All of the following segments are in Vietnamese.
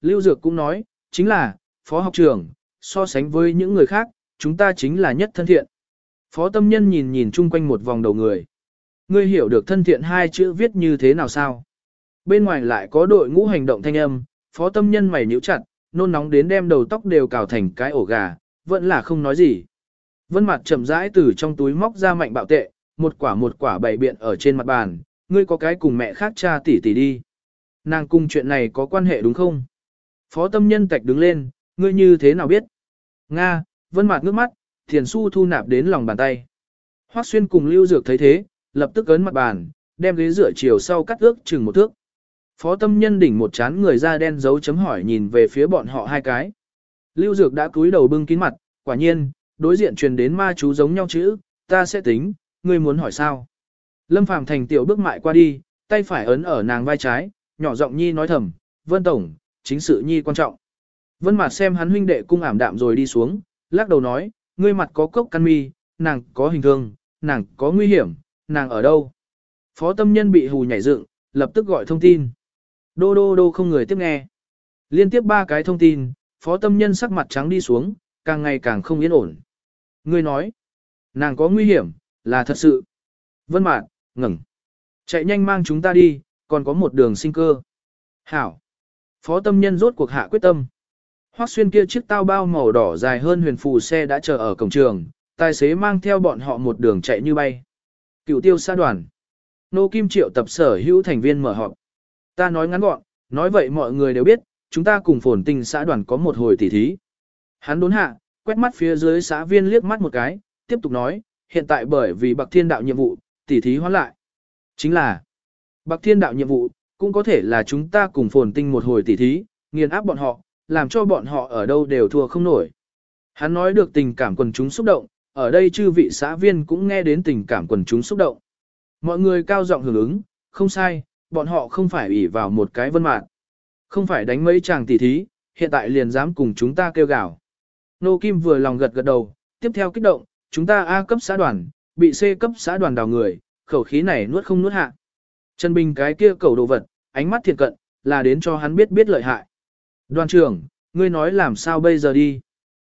Lưu Dược cũng nói, chính là, phó học trưởng, so sánh với những người khác, chúng ta chính là nhất thân thiện. Phó tâm nhân nhìn nhìn chung quanh một vòng đầu người. Ngươi hiểu được thân thiện hai chữ viết như thế nào sao? Bên ngoài lại có đội ngũ hành động thanh âm, phó tâm nhân mày nhíu chặt, nôn nóng đến đem đầu tóc đều cào thành cái ổ gà, vẫn là không nói gì. Vân mặt chậm rãi từ trong túi móc ra mạnh bạo tệ, một quả một quả bày biện ở trên mặt bàn, ngươi có cái cùng mẹ khác cha tỷ tỷ đi. Nàng cùng chuyện này có quan hệ đúng không? Phó tâm nhân tạch đứng lên, ngươi như thế nào biết? Nga, vân mặt ngước mắt, thiền su thu nạp đến lòng bàn tay. Hoắc xuyên cùng lưu dược thấy thế, lập tức ấn mặt bàn, đem ghế rửa chiều sau cắt ước chừng một thước. Phó tâm nhân đỉnh một chán người da đen dấu chấm hỏi nhìn về phía bọn họ hai cái. Lưu dược đã cúi đầu bưng kín mặt, quả nhiên, đối diện truyền đến ma chú giống nhau chữ, ta sẽ tính, ngươi muốn hỏi sao? Lâm Phàm thành tiểu bước mại qua đi, tay phải ấn ở nàng vai trái, nhỏ giọng nhi nói thầm, Vân Tổng, chính sự nhi quan trọng. Vân Mạt xem hắn huynh đệ cung ảm đạm rồi đi xuống, lắc đầu nói, ngươi mặt có cốc căn mi, nàng có hình thương, nàng có nguy hiểm, nàng ở đâu? Phó tâm nhân bị hù nhảy dựng, lập tức gọi thông tin. Đô đô đô không người tiếp nghe. Liên tiếp ba cái thông tin, phó tâm nhân sắc mặt trắng đi xuống, càng ngày càng không yên ổn. Ngươi nói, nàng có nguy hiểm, là thật sự. Vân Mạt, ngẩng, Chạy nhanh mang chúng ta đi, còn có một đường sinh cơ. Hảo. Phó tâm nhân rốt cuộc hạ quyết tâm. Hoắc xuyên kia chiếc tao bao màu đỏ dài hơn huyền phù xe đã chờ ở cổng trường, tài xế mang theo bọn họ một đường chạy như bay. Cựu tiêu xa đoàn. Nô Kim Triệu tập sở hữu thành viên mở họp. Ta nói ngắn gọn, nói vậy mọi người đều biết, chúng ta cùng phồn tinh xã đoàn có một hồi tỉ thí. Hắn đốn hạ, quét mắt phía dưới xã viên liếc mắt một cái, tiếp tục nói, hiện tại bởi vì bạc thiên đạo nhiệm vụ, tỉ thí hoán lại. Chính là, bạc thiên đạo nhiệm vụ, cũng có thể là chúng ta cùng phồn tinh một hồi tỉ thí, nghiền áp bọn họ, làm cho bọn họ ở đâu đều thua không nổi. Hắn nói được tình cảm quần chúng xúc động, ở đây chư vị xã viên cũng nghe đến tình cảm quần chúng xúc động. Mọi người cao giọng hưởng ứng, không sai, bọn họ không phải ủy vào một cái vân mạng. Không phải đánh mấy chàng tỉ thí, hiện tại liền dám cùng chúng ta kêu gào. Nô Kim vừa lòng gật gật đầu, tiếp theo kích động, chúng ta A cấp xã đoàn, bị C cấp xã đoàn đào người, khẩu khí này nuốt không nuốt hạ. Trần Bình cái kia cầu đồ vật, ánh mắt thiện cận, là đến cho hắn biết biết lợi hại. Đoàn trưởng, ngươi nói làm sao bây giờ đi?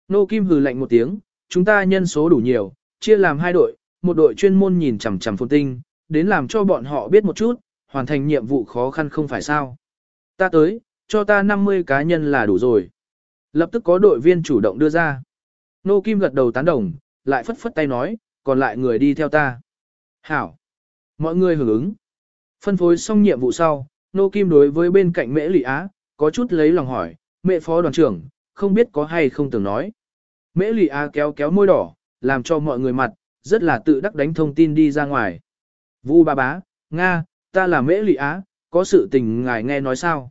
Nô Kim hừ lạnh một tiếng, chúng ta nhân số đủ nhiều, chia làm hai đội, một đội chuyên môn nhìn chằm chằm phồn tinh, đến làm cho bọn họ biết một chút, hoàn thành nhiệm vụ khó khăn không phải sao. Ta tới, cho ta 50 cá nhân là đủ rồi. Lập tức có đội viên chủ động đưa ra. Nô Kim gật đầu tán đồng, lại phất phất tay nói, còn lại người đi theo ta. Hảo. Mọi người hưởng ứng. Phân phối xong nhiệm vụ sau, Nô Kim đối với bên cạnh Mễ Lị Á, có chút lấy lòng hỏi, mẹ phó đoàn trưởng, không biết có hay không từng nói. Mễ Lị Á kéo kéo môi đỏ, làm cho mọi người mặt, rất là tự đắc đánh thông tin đi ra ngoài. Vu ba bá, Nga, ta là Mễ Lị Á, có sự tình ngài nghe nói sao?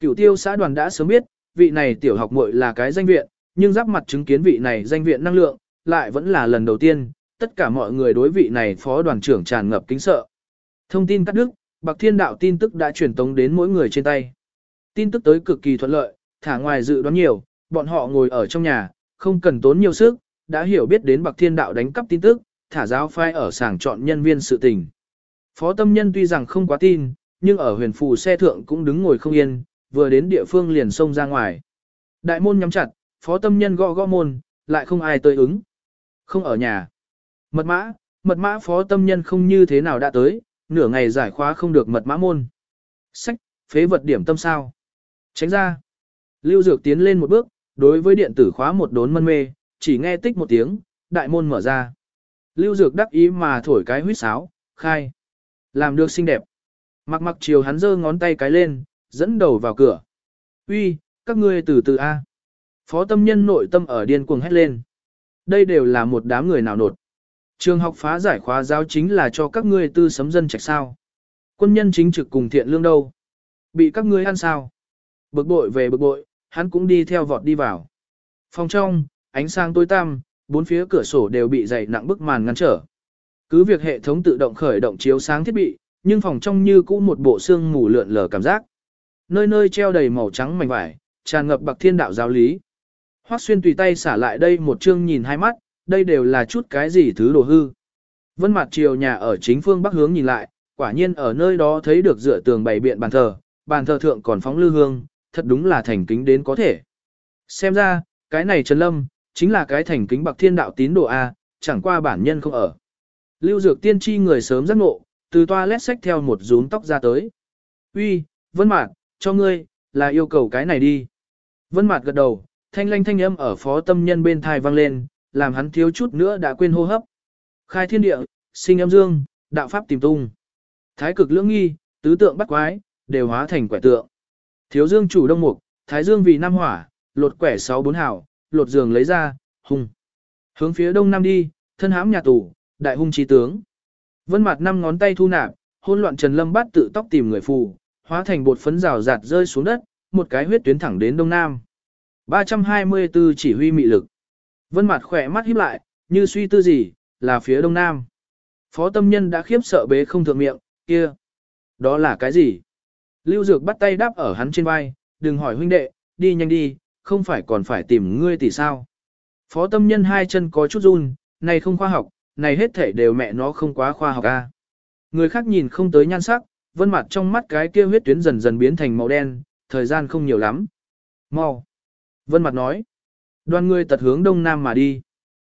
Cửu tiêu xã đoàn đã sớm biết, vị này tiểu học muội là cái danh viện, nhưng giáp mặt chứng kiến vị này danh viện năng lượng, lại vẫn là lần đầu tiên, tất cả mọi người đối vị này phó đoàn trưởng tràn ngập kính sợ. Thông tin cắt đứt, Bạc Thiên Đạo tin tức đã truyền tống đến mỗi người trên tay. Tin tức tới cực kỳ thuận lợi, thả ngoài dự đoán nhiều, bọn họ ngồi ở trong nhà, không cần tốn nhiều sức, đã hiểu biết đến Bạc Thiên Đạo đánh cắp tin tức, thả giáo phai ở sàng chọn nhân viên sự tình. Phó tâm nhân tuy rằng không quá tin, nhưng ở huyền phù xe thượng cũng đứng ngồi không yên, vừa đến địa phương liền xông ra ngoài. Đại môn nhắm chặt, phó tâm nhân gõ gõ môn, lại không ai tới ứng. Không ở nhà. Mật mã, mật mã phó tâm nhân không như thế nào đã tới, nửa ngày giải khóa không được mật mã môn. Sách, phế vật điểm tâm sao. Tránh ra. Lưu Dược tiến lên một bước, đối với điện tử khóa một đốn mân mê, chỉ nghe tích một tiếng, đại môn mở ra. Lưu Dược đắc ý mà thổi cái huýt sáo, khai. Làm được xinh đẹp. Mặc mặc chiều hắn giơ ngón tay cái lên, dẫn đầu vào cửa. Uy, các ngươi từ từ A. Phó tâm nhân nội tâm ở điên cuồng hét lên. Đây đều là một đám người nào nột. Trường học phá giải khóa giáo chính là cho các ngươi tư sấm dân trạch sao. Quân nhân chính trực cùng thiện lương đâu. Bị các ngươi ăn sao. Bực bội về bực bội, hắn cũng đi theo vọt đi vào. Phòng trong, ánh sáng tối tăm, bốn phía cửa sổ đều bị dày nặng bức màn ngăn trở. Cứ việc hệ thống tự động khởi động chiếu sáng thiết bị, nhưng phòng trong như cũ một bộ xương mù lượn lờ cảm giác. Nơi nơi treo đầy màu trắng mảnh vải, tràn ngập bạc thiên đạo giáo lý. Hoắc xuyên tùy tay xả lại đây một chương nhìn hai mắt, đây đều là chút cái gì thứ đồ hư. Vân mặt chiều nhà ở chính phương bắc hướng nhìn lại, quả nhiên ở nơi đó thấy được dựa tường bày biện bàn thờ, bàn thờ thượng còn phóng lư hương, thật đúng là thành kính đến có thể. Xem ra, cái này Trần Lâm, chính là cái thành kính bạc thiên đạo tín đồ A, chẳng qua bản nhân không ở. Lưu Dược tiên tri người sớm giác ngộ, từ toa xách sách theo một rúm tóc ra tới. Uy, Vân Mạt, cho ngươi, là yêu cầu cái này đi. Vân Mạt gật đầu, thanh lanh thanh âm ở phó tâm nhân bên thai vang lên, làm hắn thiếu chút nữa đã quên hô hấp. Khai thiên địa, sinh âm dương, đạo pháp tìm tung. Thái cực lưỡng nghi, tứ tượng bắt quái, đều hóa thành quẻ tượng. Thiếu dương chủ đông mục, thái dương vì nam hỏa, lột quẻ sáu bốn hảo, lột giường lấy ra, hung. Hướng phía đông nam đi, thân hãm nhà tù, đại hung trí tướng. Vân mặt năm ngón tay thu nạp, hôn loạn Trần Lâm bắt tự tóc tìm người phù, hóa thành bột phấn rào rạt rơi xuống đất, một cái huyết tuyến thẳng đến đông nam. 324 chỉ huy mị lực. Vân mặt khỏe mắt híp lại, như suy tư gì, là phía đông nam. Phó tâm nhân đã khiếp sợ bế không thượng miệng, kia. Đó là cái gì? Lưu Dược bắt tay đáp ở hắn trên vai, đừng hỏi huynh đệ, đi nhanh đi, không phải còn phải tìm ngươi tỷ sao. Phó tâm nhân hai chân có chút run, này không khoa học, này hết thể đều mẹ nó không quá khoa học a. Người khác nhìn không tới nhan sắc, vân mặt trong mắt cái kia huyết tuyến dần dần biến thành màu đen, thời gian không nhiều lắm. Mau. Vân mặt nói. Đoàn người tật hướng đông nam mà đi.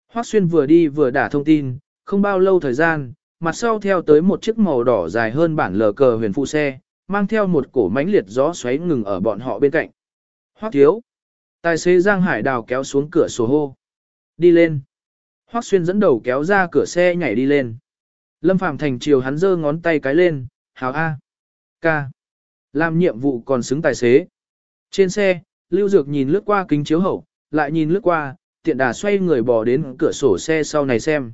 Hoắc xuyên vừa đi vừa đả thông tin, không bao lâu thời gian, mặt sau theo tới một chiếc màu đỏ dài hơn bản lờ cờ huyền phụ xe, mang theo một cổ mánh liệt gió xoáy ngừng ở bọn họ bên cạnh. Hoắc thiếu. Tài xế Giang Hải Đào kéo xuống cửa sổ hô. Đi lên. Hoắc xuyên dẫn đầu kéo ra cửa xe nhảy đi lên. Lâm Phạm thành chiều hắn giơ ngón tay cái lên, hào A. Ca. Làm nhiệm vụ còn xứng tài xế. Trên xe, Lưu Dược nhìn lướt qua kính chiếu hậu, lại nhìn lướt qua, tiện đà xoay người bò đến cửa sổ xe sau này xem.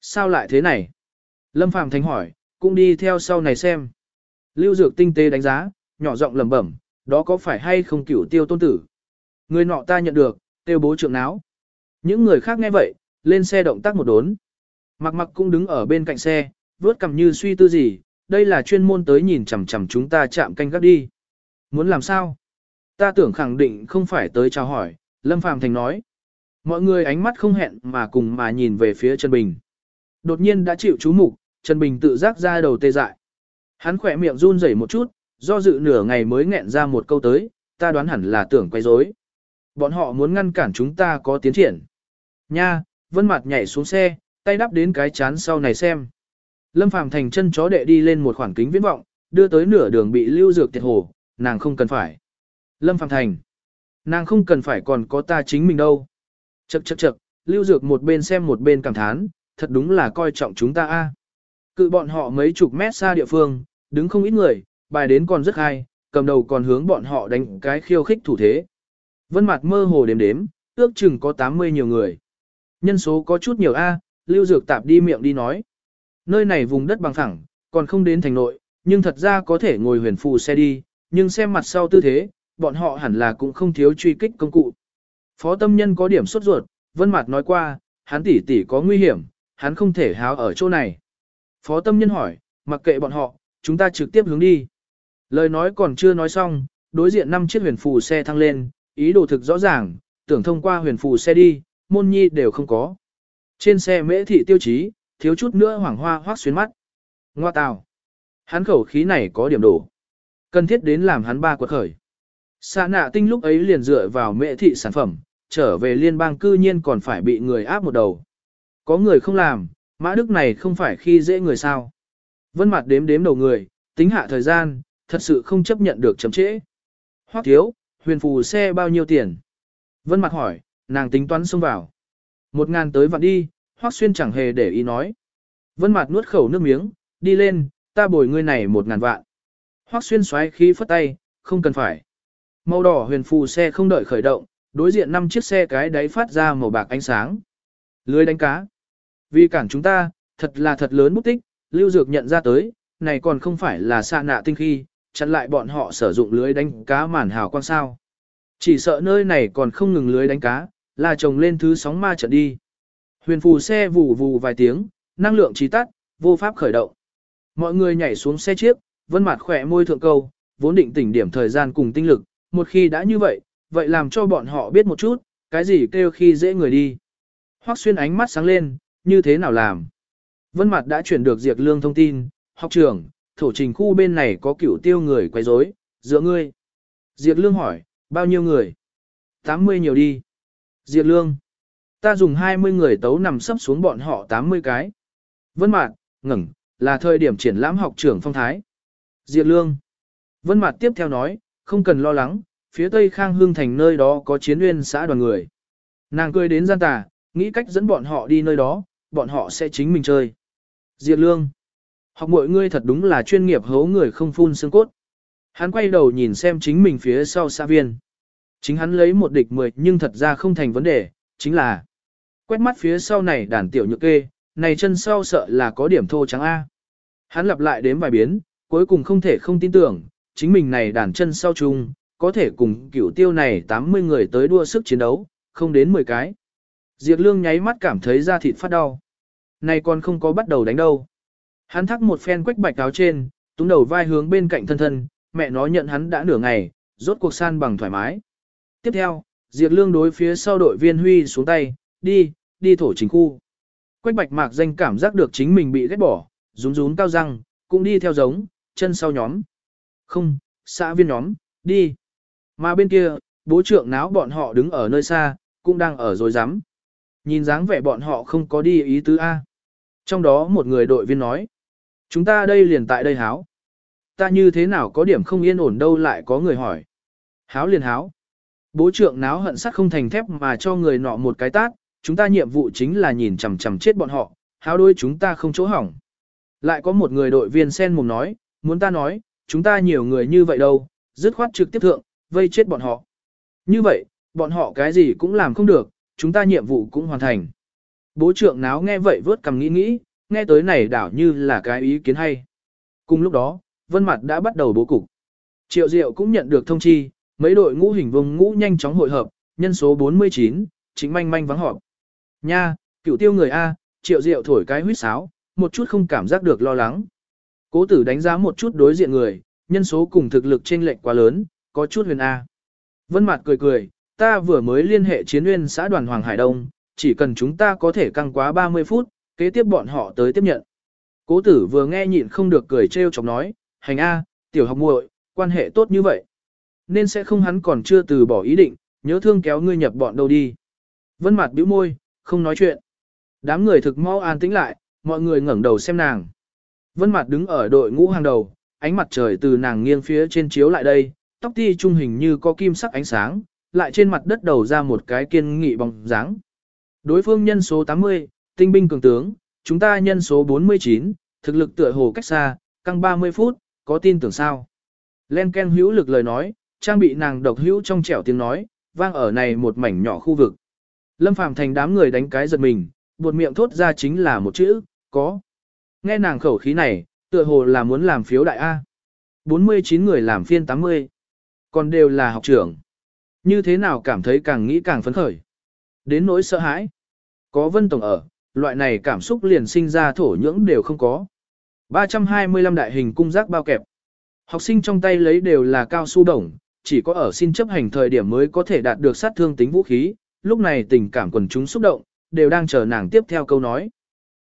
Sao lại thế này? Lâm Phàm Thành hỏi, cũng đi theo sau này xem. Lưu Dược tinh tế đánh giá, nhỏ giọng lẩm bẩm, đó có phải hay không cửu tiêu tôn tử? Người nọ ta nhận được, tiêu bố trượng náo. Những người khác nghe vậy, lên xe động tác một đốn. Mặc mặc cũng đứng ở bên cạnh xe, vớt cầm như suy tư gì, đây là chuyên môn tới nhìn chằm chằm chúng ta chạm canh gác đi. Muốn làm sao? Ta tưởng khẳng định không phải tới chào hỏi, Lâm Phàm Thành nói. Mọi người ánh mắt không hẹn mà cùng mà nhìn về phía Trần Bình. Đột nhiên đã chịu chú mục, Trần Bình tự giác ra đầu tê dại. Hắn khỏe miệng run rẩy một chút, do dự nửa ngày mới nghẹn ra một câu tới, ta đoán hẳn là tưởng quay rối. Bọn họ muốn ngăn cản chúng ta có tiến triển. Nha, vân mặt nhảy xuống xe, tay đắp đến cái chán sau này xem. Lâm Phàm thành chân chó đệ đi lên một khoảng kính viễn vọng, đưa tới nửa đường bị lưu dược tiệt hồ, nàng không cần phải. Lâm Phàm thành, nàng không cần phải còn có ta chính mình đâu. Chậc chậc chậc, lưu dược một bên xem một bên cảm thán, thật đúng là coi trọng chúng ta a. À. Cự bọn họ mấy chục mét xa địa phương, đứng không ít người, bài đến còn rất hay, cầm đầu còn hướng bọn họ đánh cái khiêu khích thủ thế. Vân mặt mơ hồ đếm đếm, ước chừng có 80 nhiều người. Nhân số có chút nhiều A, Lưu Dược Tạp đi miệng đi nói. Nơi này vùng đất bằng phẳng, còn không đến thành nội, nhưng thật ra có thể ngồi huyền phù xe đi, nhưng xem mặt sau tư thế, bọn họ hẳn là cũng không thiếu truy kích công cụ. Phó tâm nhân có điểm sốt ruột, Vân Mạt nói qua, hắn tỷ tỷ có nguy hiểm, hắn không thể háo ở chỗ này. Phó tâm nhân hỏi, mặc kệ bọn họ, chúng ta trực tiếp hướng đi. Lời nói còn chưa nói xong, đối diện năm chiếc huyền phù xe thăng lên, ý đồ thực rõ ràng, tưởng thông qua huyền phù xe đi, môn nhi đều không có. Trên xe mễ thị tiêu chí, thiếu chút nữa hoàng hoa hoác xuyến mắt. Ngoa tào. Hắn khẩu khí này có điểm đổ. Cần thiết đến làm hắn ba quật khởi. Xa nạ tinh lúc ấy liền dựa vào mệ thị sản phẩm, trở về liên bang cư nhiên còn phải bị người áp một đầu. Có người không làm, mã đức này không phải khi dễ người sao. Vân mặt đếm đếm đầu người, tính hạ thời gian, thật sự không chấp nhận được chấm trễ. Hoắc thiếu, huyền phù xe bao nhiêu tiền? Vân mặt hỏi, nàng tính toán xông vào. Một ngàn tới vạn đi, Hoắc xuyên chẳng hề để ý nói. Vân mặt nuốt khẩu nước miếng, đi lên, ta bồi ngươi này một ngàn vạn. Hoắc xuyên xoáy khí phất tay, không cần phải. Màu đỏ huyền phù xe không đợi khởi động, đối diện năm chiếc xe cái đáy phát ra màu bạc ánh sáng. Lưới đánh cá. Vì cản chúng ta, thật là thật lớn mục tích, Lưu Dược nhận ra tới, này còn không phải là xa nạ tinh khi, chặn lại bọn họ sử dụng lưới đánh cá màn hào quang sao. Chỉ sợ nơi này còn không ngừng lưới đánh cá, là trồng lên thứ sóng ma trận đi. Huyền phù xe vù vù vài tiếng, năng lượng trí tắt, vô pháp khởi động. Mọi người nhảy xuống xe chiếc, vân mặt khỏe môi thượng câu, vốn định tỉnh điểm thời gian cùng tinh lực, một khi đã như vậy, vậy làm cho bọn họ biết một chút, cái gì kêu khi dễ người đi. Hoắc xuyên ánh mắt sáng lên, như thế nào làm? Vân mặt đã chuyển được diệt lương thông tin, học trưởng, thổ trình khu bên này có cửu tiêu người quấy rối, giữa ngươi. Diệp Lương hỏi, bao nhiêu người? 80 nhiều đi. Diệp Lương. Ta dùng 20 người tấu nằm sấp xuống bọn họ 80 cái. Vân Mạt, ngẩng, là thời điểm triển lãm học trưởng phong thái. Diệp Lương. Vân Mạt tiếp theo nói, không cần lo lắng, phía Tây Khang Hương thành nơi đó có chiến nguyên xã đoàn người. Nàng cười đến gian tà, nghĩ cách dẫn bọn họ đi nơi đó, bọn họ sẽ chính mình chơi. Diệp Lương. Học mọi ngươi thật đúng là chuyên nghiệp hấu người không phun xương cốt. Hắn quay đầu nhìn xem chính mình phía sau xã viên. Chính hắn lấy một địch mười nhưng thật ra không thành vấn đề, chính là quét mắt phía sau này đàn tiểu nhược kê, này chân sau sợ là có điểm thô trắng A. Hắn lặp lại đếm vài biến, cuối cùng không thể không tin tưởng, chính mình này đàn chân sau chung, có thể cùng cửu tiêu này 80 người tới đua sức chiến đấu, không đến 10 cái. Diệp Lương nháy mắt cảm thấy da thịt phát đau. Này còn không có bắt đầu đánh đâu. Hắn thắc một phen quách bạch áo trên, túm đầu vai hướng bên cạnh thân thân, mẹ nó nhận hắn đã nửa ngày, rốt cuộc san bằng thoải mái. Tiếp theo, Diệp Lương đối phía sau đội viên Huy xuống tay, đi, đi thổ chính khu. Quách bạch mạc danh cảm giác được chính mình bị ghét bỏ, rún rún cao răng, cũng đi theo giống, chân sau nhóm. Không, xã viên nhóm, đi. Mà bên kia, bố trưởng náo bọn họ đứng ở nơi xa, cũng đang ở rồi rắm Nhìn dáng vẻ bọn họ không có đi ý tứ A. Trong đó một người đội viên nói, chúng ta đây liền tại đây háo. Ta như thế nào có điểm không yên ổn đâu lại có người hỏi. Háo liền háo. Bố trưởng náo hận sắt không thành thép mà cho người nọ một cái tát, chúng ta nhiệm vụ chính là nhìn chằm chằm chết bọn họ, háo đôi chúng ta không chỗ hỏng. Lại có một người đội viên sen mồm nói, muốn ta nói, chúng ta nhiều người như vậy đâu, dứt khoát trực tiếp thượng, vây chết bọn họ. Như vậy, bọn họ cái gì cũng làm không được, chúng ta nhiệm vụ cũng hoàn thành. Bố trưởng náo nghe vậy vớt cầm nghĩ nghĩ, nghe tới này đảo như là cái ý kiến hay. Cùng lúc đó, Vân Mặt đã bắt đầu bố cục. Triệu Diệu cũng nhận được thông chi, mấy đội ngũ hình vùng ngũ nhanh chóng hội hợp, nhân số 49, chính manh manh vắng họp. Nha, cựu tiêu người A, Triệu Diệu thổi cái huýt sáo, một chút không cảm giác được lo lắng. Cố tử đánh giá một chút đối diện người, nhân số cùng thực lực chênh lệch quá lớn, có chút huyền A. Vân Mạt cười cười, ta vừa mới liên hệ chiến nguyên xã đoàn Hoàng Hải Đông, chỉ cần chúng ta có thể căng quá 30 phút, kế tiếp bọn họ tới tiếp nhận. Cố tử vừa nghe nhịn không được cười trêu chọc nói, hành A, tiểu học muội, quan hệ tốt như vậy. Nên sẽ không hắn còn chưa từ bỏ ý định, nhớ thương kéo ngươi nhập bọn đâu đi. Vân Mạt bĩu môi, không nói chuyện. Đám người thực mau an tĩnh lại, mọi người ngẩng đầu xem nàng. Vân Mạt đứng ở đội ngũ hàng đầu, ánh mặt trời từ nàng nghiêng phía trên chiếu lại đây, tóc ti trung hình như có kim sắc ánh sáng, lại trên mặt đất đầu ra một cái kiên nghị bóng dáng. Đối phương nhân số 80, tinh binh cường tướng, chúng ta nhân số 49, thực lực tựa hồ cách xa, căng 30 phút, có tin tưởng sao? Len Ken hữu lực lời nói, trang bị nàng độc hữu trong trẻo tiếng nói, vang ở này một mảnh nhỏ khu vực. Lâm Phàm thành đám người đánh cái giật mình, buột miệng thốt ra chính là một chữ, có. Nghe nàng khẩu khí này, tựa hồ là muốn làm phiếu đại A. 49 người làm phiên 80. Còn đều là học trưởng. Như thế nào cảm thấy càng nghĩ càng phấn khởi. Đến nỗi sợ hãi. Có vân tổng ở, loại này cảm xúc liền sinh ra thổ nhưỡng đều không có. 325 đại hình cung giác bao kẹp. Học sinh trong tay lấy đều là cao su đồng, chỉ có ở xin chấp hành thời điểm mới có thể đạt được sát thương tính vũ khí, lúc này tình cảm quần chúng xúc động, đều đang chờ nàng tiếp theo câu nói.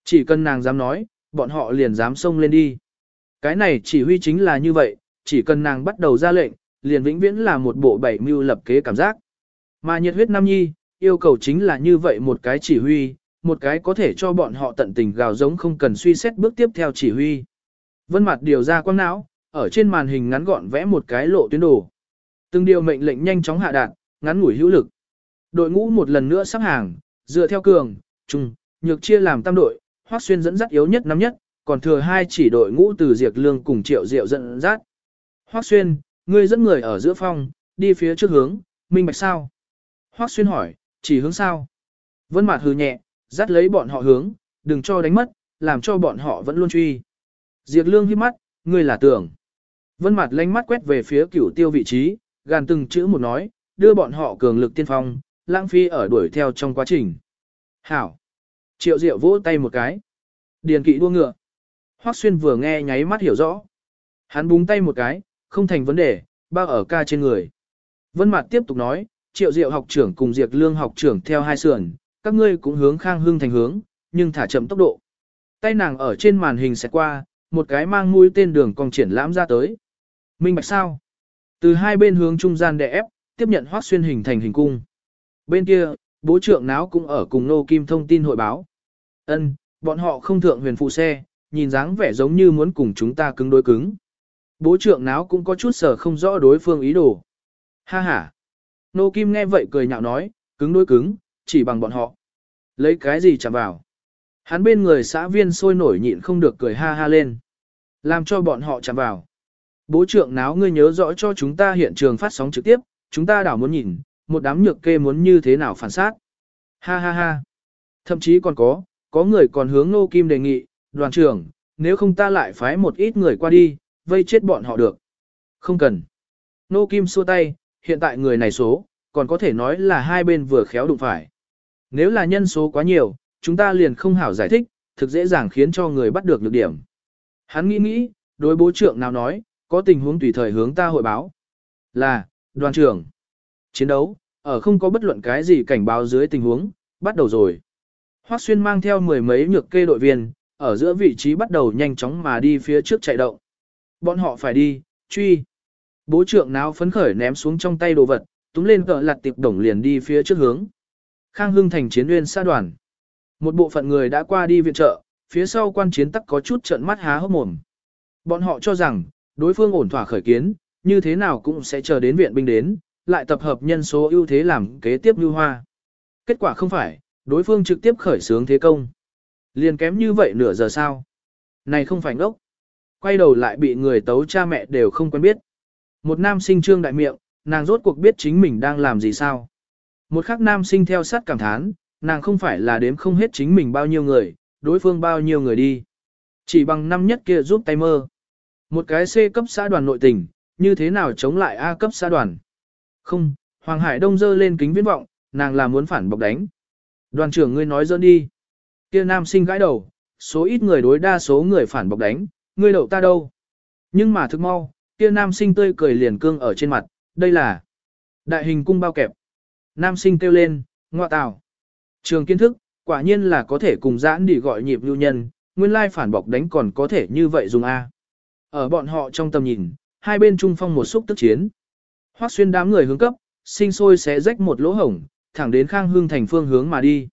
Chỉ cần nàng dám nói, bọn họ liền dám xông lên đi. Cái này chỉ huy chính là như vậy, chỉ cần nàng bắt đầu ra lệnh, liền vĩnh viễn là một bộ bảy mưu lập kế cảm giác. Mà nhiệt huyết nam nhi, yêu cầu chính là như vậy một cái chỉ huy, một cái có thể cho bọn họ tận tình gào giống không cần suy xét bước tiếp theo chỉ huy. Vân mặt điều ra quang não, ở trên màn hình ngắn gọn vẽ một cái lộ tuyến đồ. Từng điều mệnh lệnh nhanh chóng hạ đạt, ngắn ngủi hữu lực. Đội ngũ một lần nữa sắp hàng, dựa theo cường, trung, nhược chia làm tam đội, Hoắc Xuyên dẫn dắt yếu nhất năm nhất, còn thừa hai chỉ đội ngũ từ Diệp Lương cùng Triệu Diệu dẫn dắt. Hoắc Xuyên, ngươi dẫn người ở giữa phong, đi phía trước hướng, minh bạch sao? Hoắc Xuyên hỏi, chỉ hướng sao? Vân Mạt hừ nhẹ, dắt lấy bọn họ hướng, đừng cho đánh mất, làm cho bọn họ vẫn luôn truy. Diệp Lương híp mắt, ngươi là tưởng. Vân Mạt lánh mắt quét về phía cửu tiêu vị trí, gàn từng chữ một nói, đưa bọn họ cường lực tiên phong, lãng phí ở đuổi theo trong quá trình. Hảo. Triệu Diệu vỗ tay một cái. Điền kỵ đua ngựa. Hoắc Xuyên vừa nghe nháy mắt hiểu rõ. Hắn búng tay một cái, không thành vấn đề, bao ở ca trên người. Vân Mạt tiếp tục nói, Triệu Diệu học trưởng cùng Diệp Lương học trưởng theo hai sườn, các ngươi cũng hướng Khang Hưng thành hướng, nhưng thả chậm tốc độ. Tay nàng ở trên màn hình sẽ qua, một cái mang mũi tên đường cong triển lãm ra tới. Minh bạch sao? Từ hai bên hướng trung gian đè ép, tiếp nhận Hoắc Xuyên hình thành hình cung. Bên kia, bố trưởng náo cũng ở cùng Nô Kim thông tin hội báo. Ân, bọn họ không thượng huyền phụ xe, nhìn dáng vẻ giống như muốn cùng chúng ta cứng đối cứng. Bố trưởng náo cũng có chút sở không rõ đối phương ý đồ. Ha ha. Nô Kim nghe vậy cười nhạo nói, cứng đối cứng, chỉ bằng bọn họ. Lấy cái gì chạm vào. Hắn bên người xã viên sôi nổi nhịn không được cười ha ha lên. Làm cho bọn họ chạm vào. Bố trưởng náo ngươi nhớ rõ cho chúng ta hiện trường phát sóng trực tiếp, chúng ta đảo muốn nhìn, một đám nhược kê muốn như thế nào phản sát. Ha ha ha. Thậm chí còn có, có người còn hướng Nô Kim đề nghị, đoàn trưởng, nếu không ta lại phái một ít người qua đi, vây chết bọn họ được. Không cần. Nô Kim xua tay, hiện tại người này số, còn có thể nói là hai bên vừa khéo đụng phải. Nếu là nhân số quá nhiều, chúng ta liền không hảo giải thích, thực dễ dàng khiến cho người bắt được lược điểm. Hắn nghĩ nghĩ, đối bố trưởng nào nói, có tình huống tùy thời hướng ta hội báo. Là, đoàn trưởng. Chiến đấu, ở không có bất luận cái gì cảnh báo dưới tình huống, bắt đầu rồi. Hoắc Xuyên mang theo mười mấy nhược kê đội viên, ở giữa vị trí bắt đầu nhanh chóng mà đi phía trước chạy động. Bọn họ phải đi, truy. Bố trưởng náo phấn khởi ném xuống trong tay đồ vật, túm lên cỡ lặt tiệp đồng liền đi phía trước hướng. Khang Hưng thành chiến nguyên xa đoàn. Một bộ phận người đã qua đi viện trợ, phía sau quan chiến tắc có chút trợn mắt há hốc mồm. Bọn họ cho rằng, đối phương ổn thỏa khởi kiến, như thế nào cũng sẽ chờ đến viện binh đến, lại tập hợp nhân số ưu thế làm kế tiếp như hoa. Kết quả không phải, đối phương trực tiếp khởi xướng thế công. Liền kém như vậy nửa giờ sao? Này không phải ngốc. Quay đầu lại bị người tấu cha mẹ đều không quen biết. Một nam sinh trương đại miệng, nàng rốt cuộc biết chính mình đang làm gì sao. Một khắc nam sinh theo sát cảm thán, nàng không phải là đếm không hết chính mình bao nhiêu người, đối phương bao nhiêu người đi. Chỉ bằng năm nhất kia giúp tay mơ. Một cái C cấp xã đoàn nội tình, như thế nào chống lại A cấp xã đoàn. Không, Hoàng Hải Đông dơ lên kính viễn vọng, nàng là muốn phản bọc đánh. Đoàn trưởng ngươi nói dẫn đi. Kia nam sinh gãi đầu, số ít người đối đa số người phản bọc đánh, ngươi đậu ta đâu. Nhưng mà thức mau, kia nam sinh tươi cười liền cương ở trên mặt, đây là đại hình cung bao kẹp. Nam sinh kêu lên, ngoa tào. Trường kiến thức, quả nhiên là có thể cùng giãn đi gọi nhịp lưu nhân, nguyên lai phản bọc đánh còn có thể như vậy dùng A. Ở bọn họ trong tầm nhìn, hai bên trung phong một xúc tức chiến. Hoác xuyên đám người hướng cấp, sinh sôi sẽ rách một lỗ hổng, thẳng đến Khang Hưng thành phương hướng mà đi.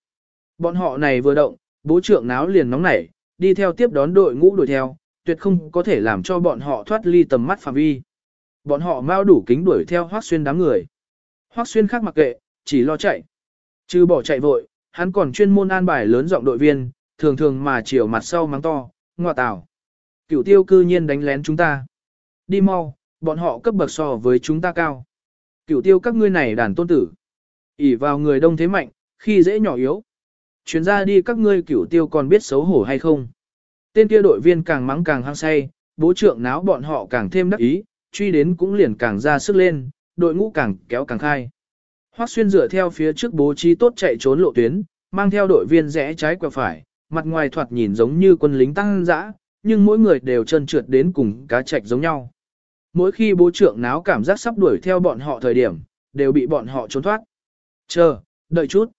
Bọn họ này vừa động, bố trưởng náo liền nóng nảy, đi theo tiếp đón đội ngũ đuổi theo, tuyệt không có thể làm cho bọn họ thoát ly tầm mắt phạm vi. Bọn họ mau đủ kính đuổi theo Hoắc Xuyên đám người. Hoắc Xuyên khác mặc kệ, chỉ lo chạy. Chứ bỏ chạy vội, hắn còn chuyên môn an bài lớn giọng đội viên, thường thường mà chiều mặt sau mắng to, ngọa tào. Cửu tiêu cư nhiên đánh lén chúng ta. Đi mau, bọn họ cấp bậc so với chúng ta cao. Cửu tiêu các ngươi này đàn tôn tử ỉ vào người đông thế mạnh, khi dễ nhỏ yếu. Chuyến ra đi các ngươi cửu tiêu còn biết xấu hổ hay không. Tên kia đội viên càng mắng càng hăng say, bố trưởng náo bọn họ càng thêm đắc ý, truy đến cũng liền càng ra sức lên, đội ngũ càng kéo càng khai. Hoắc xuyên dựa theo phía trước bố trí tốt chạy trốn lộ tuyến, mang theo đội viên rẽ trái quẹo phải, mặt ngoài thoạt nhìn giống như quân lính tăng dã, nhưng mỗi người đều chân trượt đến cùng cá trạch giống nhau. Mỗi khi bố trưởng náo cảm giác sắp đuổi theo bọn họ thời điểm, đều bị bọn họ trốn thoát. Chờ, đợi chút.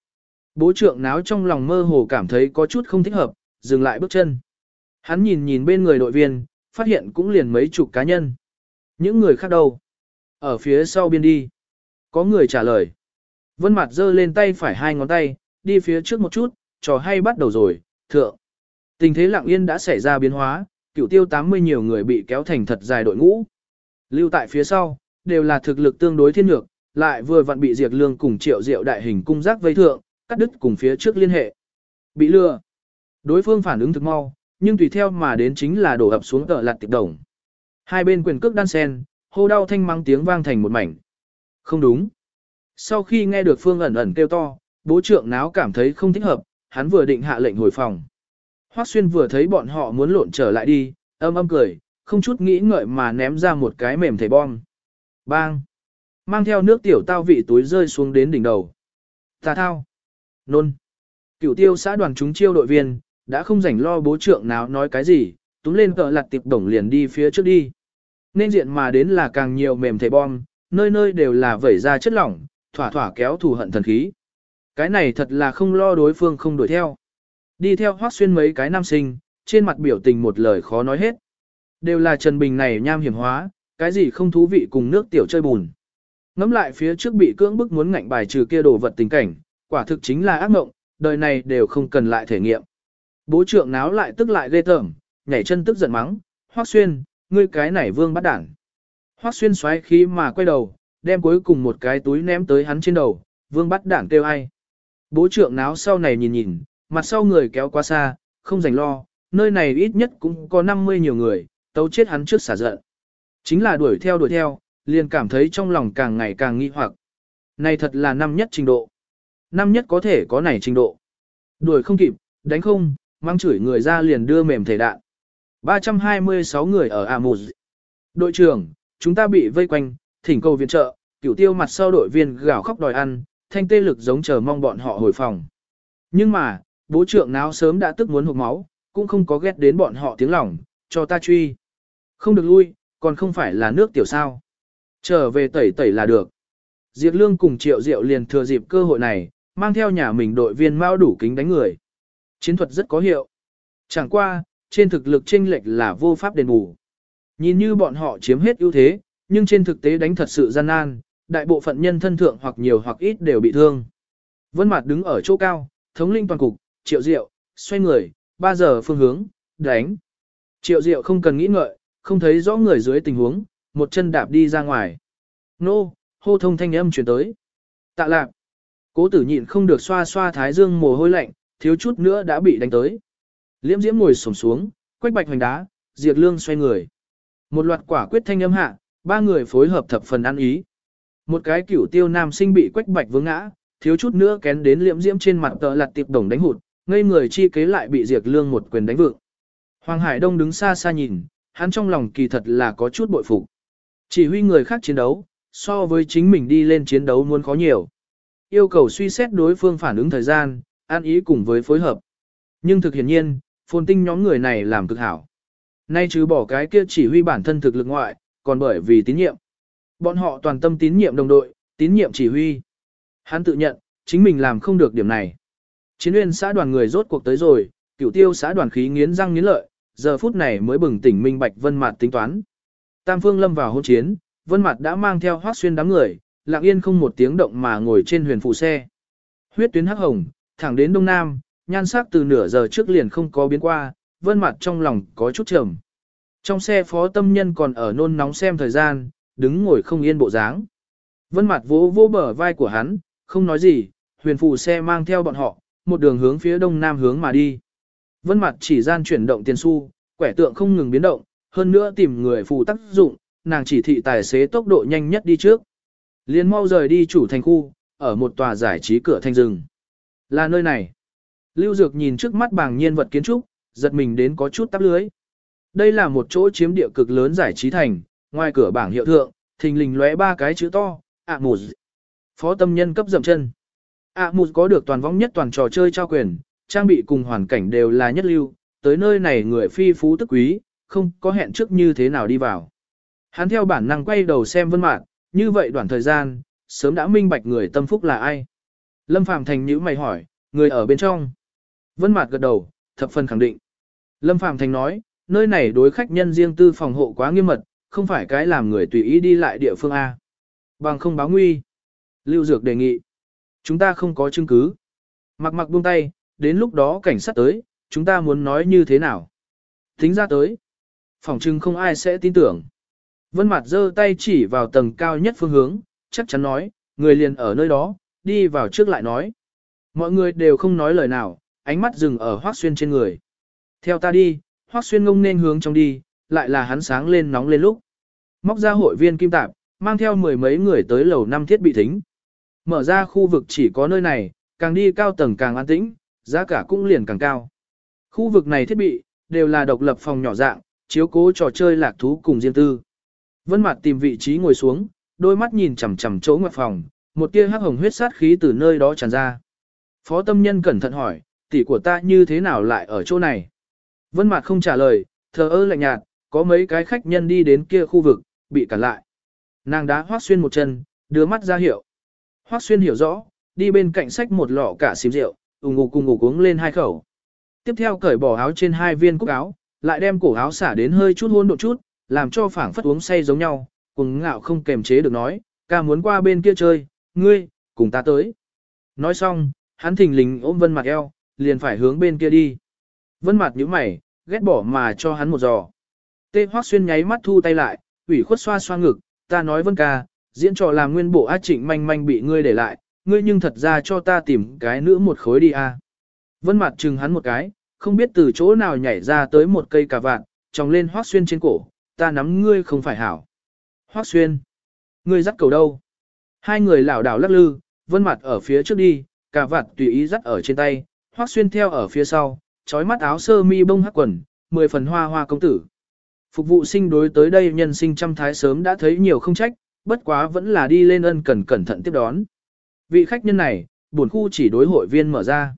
Bố trưởng náo trong lòng mơ hồ cảm thấy có chút không thích hợp, dừng lại bước chân. Hắn nhìn nhìn bên người đội viên, phát hiện cũng liền mấy chục cá nhân. Những người khác đâu? Ở phía sau biên đi. Có người trả lời. Vân Mạt giơ lên tay phải hai ngón tay, đi phía trước một chút, trò hay bắt đầu rồi, thượng. Tình thế lặng yên đã xảy ra biến hóa, cựu tiêu 80 nhiều người bị kéo thành thật dài đội ngũ. Lưu tại phía sau, đều là thực lực tương đối thiên lược, lại vừa vặn bị Diệt Lương cùng Triệu Diệu đại hình cung giác vây thượng, cắt đứt cùng phía trước liên hệ. Bị lừa. Đối phương phản ứng thực mau, nhưng tùy theo mà đến chính là đổ ập xuống tờ lạt tịch đồng. Hai bên quyền cước đan sen, hô đau thanh mang tiếng vang thành một mảnh. Không đúng. Sau khi nghe được Phương ẩn ẩn kêu to, bố trưởng náo cảm thấy không thích hợp, hắn vừa định hạ lệnh hồi phòng. Hoắc Xuyên vừa thấy bọn họ muốn lộn trở lại đi, âm âm cười, không chút nghĩ ngợi mà ném ra một cái mềm thể bom. Bang! Mang theo nước tiểu tao vị túi rơi xuống đến đỉnh đầu. Tà thao! Nôn! Cửu tiêu xã đoàn chúng chiêu đội viên, đã không rảnh lo bố trưởng nào nói cái gì, túm lên cờ lặt tiệp đồng liền đi phía trước đi. Nên diện mà đến là càng nhiều mềm thể bom, nơi nơi đều là vẩy ra chất lỏng, thỏa thỏa kéo thù hận thần khí. Cái này thật là không lo đối phương không đuổi theo. Đi theo hoác xuyên mấy cái nam sinh, trên mặt biểu tình một lời khó nói hết. Đều là Trần Bình này nham hiểm hóa, Cái gì không thú vị cùng nước tiểu chơi bùn. Ngắm lại phía trước bị cưỡng bức muốn ngạnh bài trừ kia đồ vật tình cảnh, quả thực chính là ác mộng, đời này đều không cần lại thể nghiệm. Bố trưởng náo lại tức lại ghê tởm, nhảy chân tức giận mắng, Hoắc Xuyên, ngươi cái này vương bắt đảng. Hoắc Xuyên xoáy khí mà quay đầu, đem cuối cùng một cái túi ném tới hắn trên đầu, vương bắt đảng kêu ai. Bố trưởng náo sau này nhìn nhìn, mặt sau người kéo qua xa, không rảnh lo, nơi này ít nhất cũng có 50 nhiều người, tấu chết hắn trước xả giận. Chính là đuổi theo đuổi theo, liền cảm thấy trong lòng càng ngày càng nghi hoặc. Này thật là năm nhất trình độ. Năm nhất có thể có này trình độ. Đuổi không kịp, đánh không, mang chửi người ra liền đưa mềm thể đạn. 326 người ở Amuz. Đội trưởng, chúng ta bị vây quanh, thỉnh cầu viện trợ, cửu tiêu mặt sau đội viên gào khóc đòi ăn, thanh tê lực giống chờ mong bọn họ hồi phòng. Nhưng mà, bố trưởng nào sớm đã tức muốn hụt máu, cũng không có ghét đến bọn họ tiếng lòng, cho ta truy. Không được lui, còn không phải là nước tiểu sao. Trở về tẩy tẩy là được. Diệp Lương cùng Triệu Diệu liền thừa dịp cơ hội này, mang theo nhà mình đội viên mau đủ kính đánh người. Chiến thuật rất có hiệu. Chẳng qua, trên thực lực chênh lệch là vô pháp đền bù. Nhìn như bọn họ chiếm hết ưu thế, nhưng trên thực tế đánh thật sự gian nan, đại bộ phận nhân thân thượng hoặc nhiều hoặc ít đều bị thương. Vân Mạt đứng ở chỗ cao, thống linh toàn cục, Triệu Diệu, xoay người, 3 giờ phương hướng, đánh. Triệu Diệu không cần nghĩ ngợi, không thấy rõ người dưới tình huống, một chân đạp đi ra ngoài. Nô, hô thông thanh âm truyền tới. Tạ lạc. Cố tử nhịn không được xoa xoa thái dương mồ hôi lạnh, thiếu chút nữa đã bị đánh tới. Liễm diễm ngồi sổm xuống, quách bạch hoành đá, diệt lương xoay người. Một loạt quả quyết thanh âm hạ, ba người phối hợp thập phần ăn ý. Một cái cửu tiêu nam sinh bị quách bạch vướng ngã, thiếu chút nữa kén đến liễm diễm trên mặt tợ lặt tiệp đồng đánh hụt, ngây người chi kế lại bị diệt lương một quyền đánh vượng. Hoàng Hải Đông đứng xa xa nhìn, hắn trong lòng kỳ thật là có chút bội phục. Chỉ huy người khác chiến đấu, so với chính mình đi lên chiến đấu muốn khó nhiều. Yêu cầu suy xét đối phương phản ứng thời gian, an ý cùng với phối hợp. Nhưng thực hiện nhiên, phồn tinh nhóm người này làm cực hảo. Nay chứ bỏ cái kia chỉ huy bản thân thực lực ngoại, còn bởi vì tín nhiệm. Bọn họ toàn tâm tín nhiệm đồng đội, tín nhiệm chỉ huy. Hắn tự nhận, chính mình làm không được điểm này. Chiến uyên xã đoàn người rốt cuộc tới rồi, cửu tiêu xã đoàn khí nghiến răng nghiến lợi, giờ phút này mới bừng tỉnh minh bạch vân mặt tính toán. Tam phương lâm vào hôn chiến, vân mặt đã mang theo hoác xuyên đám người, lặng yên không một tiếng động mà ngồi trên huyền phụ xe. Huyết tuyến hắc hồng, thẳng đến đông nam, nhan sắc từ nửa giờ trước liền không có biến qua, vân mặt trong lòng có chút trầm. Trong xe phó tâm nhân còn ở nôn nóng xem thời gian, đứng ngồi không yên bộ dáng. Vân mặt vỗ vỗ bờ vai của hắn, không nói gì, huyền phù xe mang theo bọn họ, một đường hướng phía đông nam hướng mà đi. Vân mặt chỉ gian chuyển động tiền xu, quẻ tượng không ngừng biến động, hơn nữa tìm người phù tác dụng, nàng chỉ thị tài xế tốc độ nhanh nhất đi trước. Liên mau rời đi chủ thành khu, ở một tòa giải trí cửa thanh rừng. Là nơi này. Lưu Dược nhìn trước mắt bàng nhiên vật kiến trúc, giật mình đến có chút tắp lưới. Đây là một chỗ chiếm địa cực lớn giải trí thành, ngoài cửa bảng hiệu thượng, thình lình lóe ba cái chữ to, ạ mù. Phó tâm nhân cấp dậm chân. ạ mù có được toàn vong nhất toàn trò chơi trao quyền, trang bị cùng hoàn cảnh đều là nhất lưu, tới nơi này người phi phú tức quý, không có hẹn trước như thế nào đi vào. Hắn theo bản năng quay đầu xem vân mạn, như vậy đoạn thời gian, sớm đã minh bạch người tâm phúc là ai. Lâm Phàm Thành nhữ mày hỏi, người ở bên trong. Vân Mạt gật đầu, thập phần khẳng định. Lâm Phàm Thành nói, nơi này đối khách nhân riêng tư phòng hộ quá nghiêm mật, không phải cái làm người tùy ý đi lại địa phương A. Bằng không báo nguy. Lưu Dược đề nghị. Chúng ta không có chứng cứ. Mặc mặc buông tay, đến lúc đó cảnh sát tới, chúng ta muốn nói như thế nào. Tính ra tới. Phòng chừng không ai sẽ tin tưởng. Vân Mạt giơ tay chỉ vào tầng cao nhất phương hướng, chắc chắn nói, người liền ở nơi đó, đi vào trước lại nói. Mọi người đều không nói lời nào, ánh mắt dừng ở Hoắc Xuyên trên người. Theo ta đi, Hoắc Xuyên ngông nên hướng trong đi, lại là hắn sáng lên nóng lên lúc. Móc ra hội viên kim tạp, mang theo mười mấy người tới lầu năm thiết bị thính. Mở ra khu vực chỉ có nơi này, càng đi cao tầng càng an tĩnh, giá cả cũng liền càng cao. Khu vực này thiết bị, đều là độc lập phòng nhỏ dạng, chiếu cố trò chơi lạc thú cùng riêng tư. Vân Mạt tìm vị trí ngồi xuống, đôi mắt nhìn chằm chằm chỗ ngoại phòng, một tia hắc hồng huyết sát khí từ nơi đó tràn ra. Phó Tâm Nhân cẩn thận hỏi, tỷ của ta như thế nào lại ở chỗ này? Vân Mạt không trả lời, thờ ơ lạnh nhạt, có mấy cái khách nhân đi đến kia khu vực, bị cản lại. Nàng đá Hoắc Xuyên một chân, đưa mắt ra hiệu. Hoắc Xuyên hiểu rõ, đi bên cạnh xách một lọ cả xím rượu, ùng ngục cùng ngục uống lên hai khẩu. Tiếp theo cởi bỏ áo trên hai viên cúc áo, lại đem cổ áo xả đến hơi chút hôn độ chút, làm cho phảng phất uống say giống nhau, cùng ngạo không kềm chế được nói, ca muốn qua bên kia chơi, ngươi, cùng ta tới. Nói xong, hắn thình lình ôm vân mặt eo, liền phải hướng bên kia đi. Vân mặt nhíu mày, ghét bỏ mà cho hắn một giò. Tê Hoắc Xuyên nháy mắt thu tay lại, ủy khuất xoa xoa ngực, ta nói Vân ca, diễn trò làm nguyên bộ A Trịnh manh manh bị ngươi để lại, ngươi nhưng thật ra cho ta tìm cái nữa một khối đi a. Vân mặt chừng hắn một cái, không biết từ chỗ nào nhảy ra tới một cây cà vạn, tròng lên Hoắc Xuyên trên cổ, ta nắm ngươi không phải hảo. Hoắc Xuyên, ngươi dắt cầu đâu? Hai người lảo đảo lắc lư, Vân mặt ở phía trước đi, cà vạt tùy ý dắt ở trên tay, Hoắc Xuyên theo ở phía sau, trói mắt áo sơ mi bông hắc quần, mười phần hoa hoa công tử. Phục vụ sinh đối tới đây nhân sinh trăm thái sớm đã thấy nhiều không trách, bất quá vẫn là đi lên ân cần cẩn thận tiếp đón. Vị khách nhân này, buồn khu chỉ đối hội viên mở ra.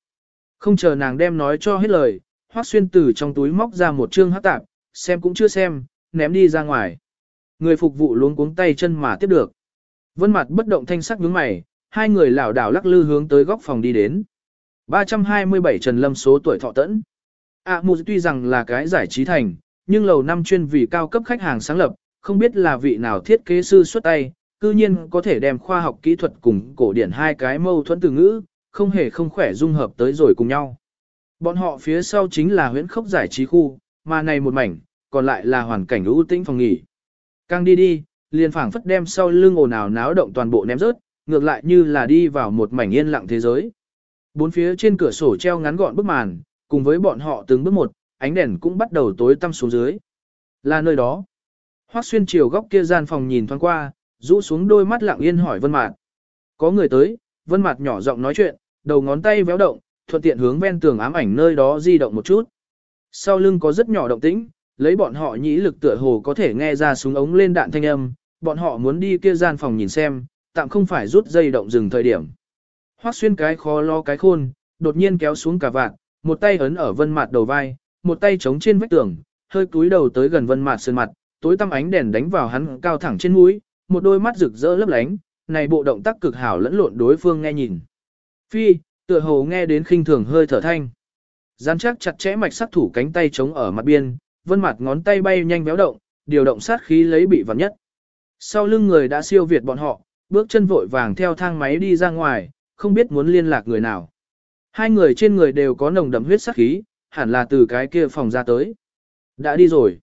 Không chờ nàng đem nói cho hết lời, Hoắc Xuyên từ trong túi móc ra một chương hắc tạp, xem cũng chưa xem, ném đi ra ngoài. Người phục vụ luống cuống tay chân mà tiếp được. Vân mặt bất động thanh sắc nhướng mày, hai người lảo đảo lắc lư hướng tới góc phòng đi đến. 327 Trần Lâm số tuổi thọ tẫn. À mù tuy rằng là cái giải trí thành, nhưng lầu năm chuyên vì cao cấp khách hàng sáng lập, không biết là vị nào thiết kế sư xuất tay, cư nhiên có thể đem khoa học kỹ thuật cùng cổ điển hai cái mâu thuẫn từ ngữ, không hề không khỏe dung hợp tới rồi cùng nhau. Bọn họ phía sau chính là huyễn khốc giải trí khu, mà này một mảnh, còn lại là hoàn cảnh ưu tĩnh phòng nghỉ. Càng đi đi, liền phảng phất đem sau lưng ồn ào náo động toàn bộ ném rớt, ngược lại như là đi vào một mảnh yên lặng thế giới. Bốn phía trên cửa sổ treo ngắn gọn bức màn, cùng với bọn họ từng bước một, ánh đèn cũng bắt đầu tối tăm xuống dưới. Là nơi đó. Hoắc xuyên chiều góc kia gian phòng nhìn thoáng qua, rũ xuống đôi mắt lặng yên hỏi Vân Mạt. Có người tới, Vân Mạt nhỏ giọng nói chuyện, đầu ngón tay véo động, thuận tiện hướng ven tường ám ảnh nơi đó di động một chút. Sau lưng có rất nhỏ động tĩnh, lấy bọn họ nhĩ lực tựa hồ có thể nghe ra súng ống lên đạn thanh âm, bọn họ muốn đi kia gian phòng nhìn xem, tạm không phải rút dây động dừng thời điểm. Hoắc xuyên cái khó lo cái khôn, đột nhiên kéo xuống cả vạt, một tay ấn ở Vân Mạt đầu vai, một tay chống trên vách tường, hơi cúi đầu tới gần Vân Mạt sơn mặt, tối tăm ánh đèn đánh vào hắn cao thẳng trên mũi, một đôi mắt rực rỡ lấp lánh, này bộ động tác cực hảo lẫn lộn đối phương nghe nhìn. Phi, tựa hồ nghe đến khinh thường hơi thở thanh. Gián chắc chặt chẽ mạch sát thủ cánh tay chống ở mặt biên, vân mặt ngón tay bay nhanh béo động, điều động sát khí lấy bị vặn nhất. Sau lưng người đã siêu việt bọn họ, bước chân vội vàng theo thang máy đi ra ngoài, không biết muốn liên lạc người nào. Hai người trên người đều có nồng đậm huyết sát khí, hẳn là từ cái kia phòng ra tới. Đã đi rồi.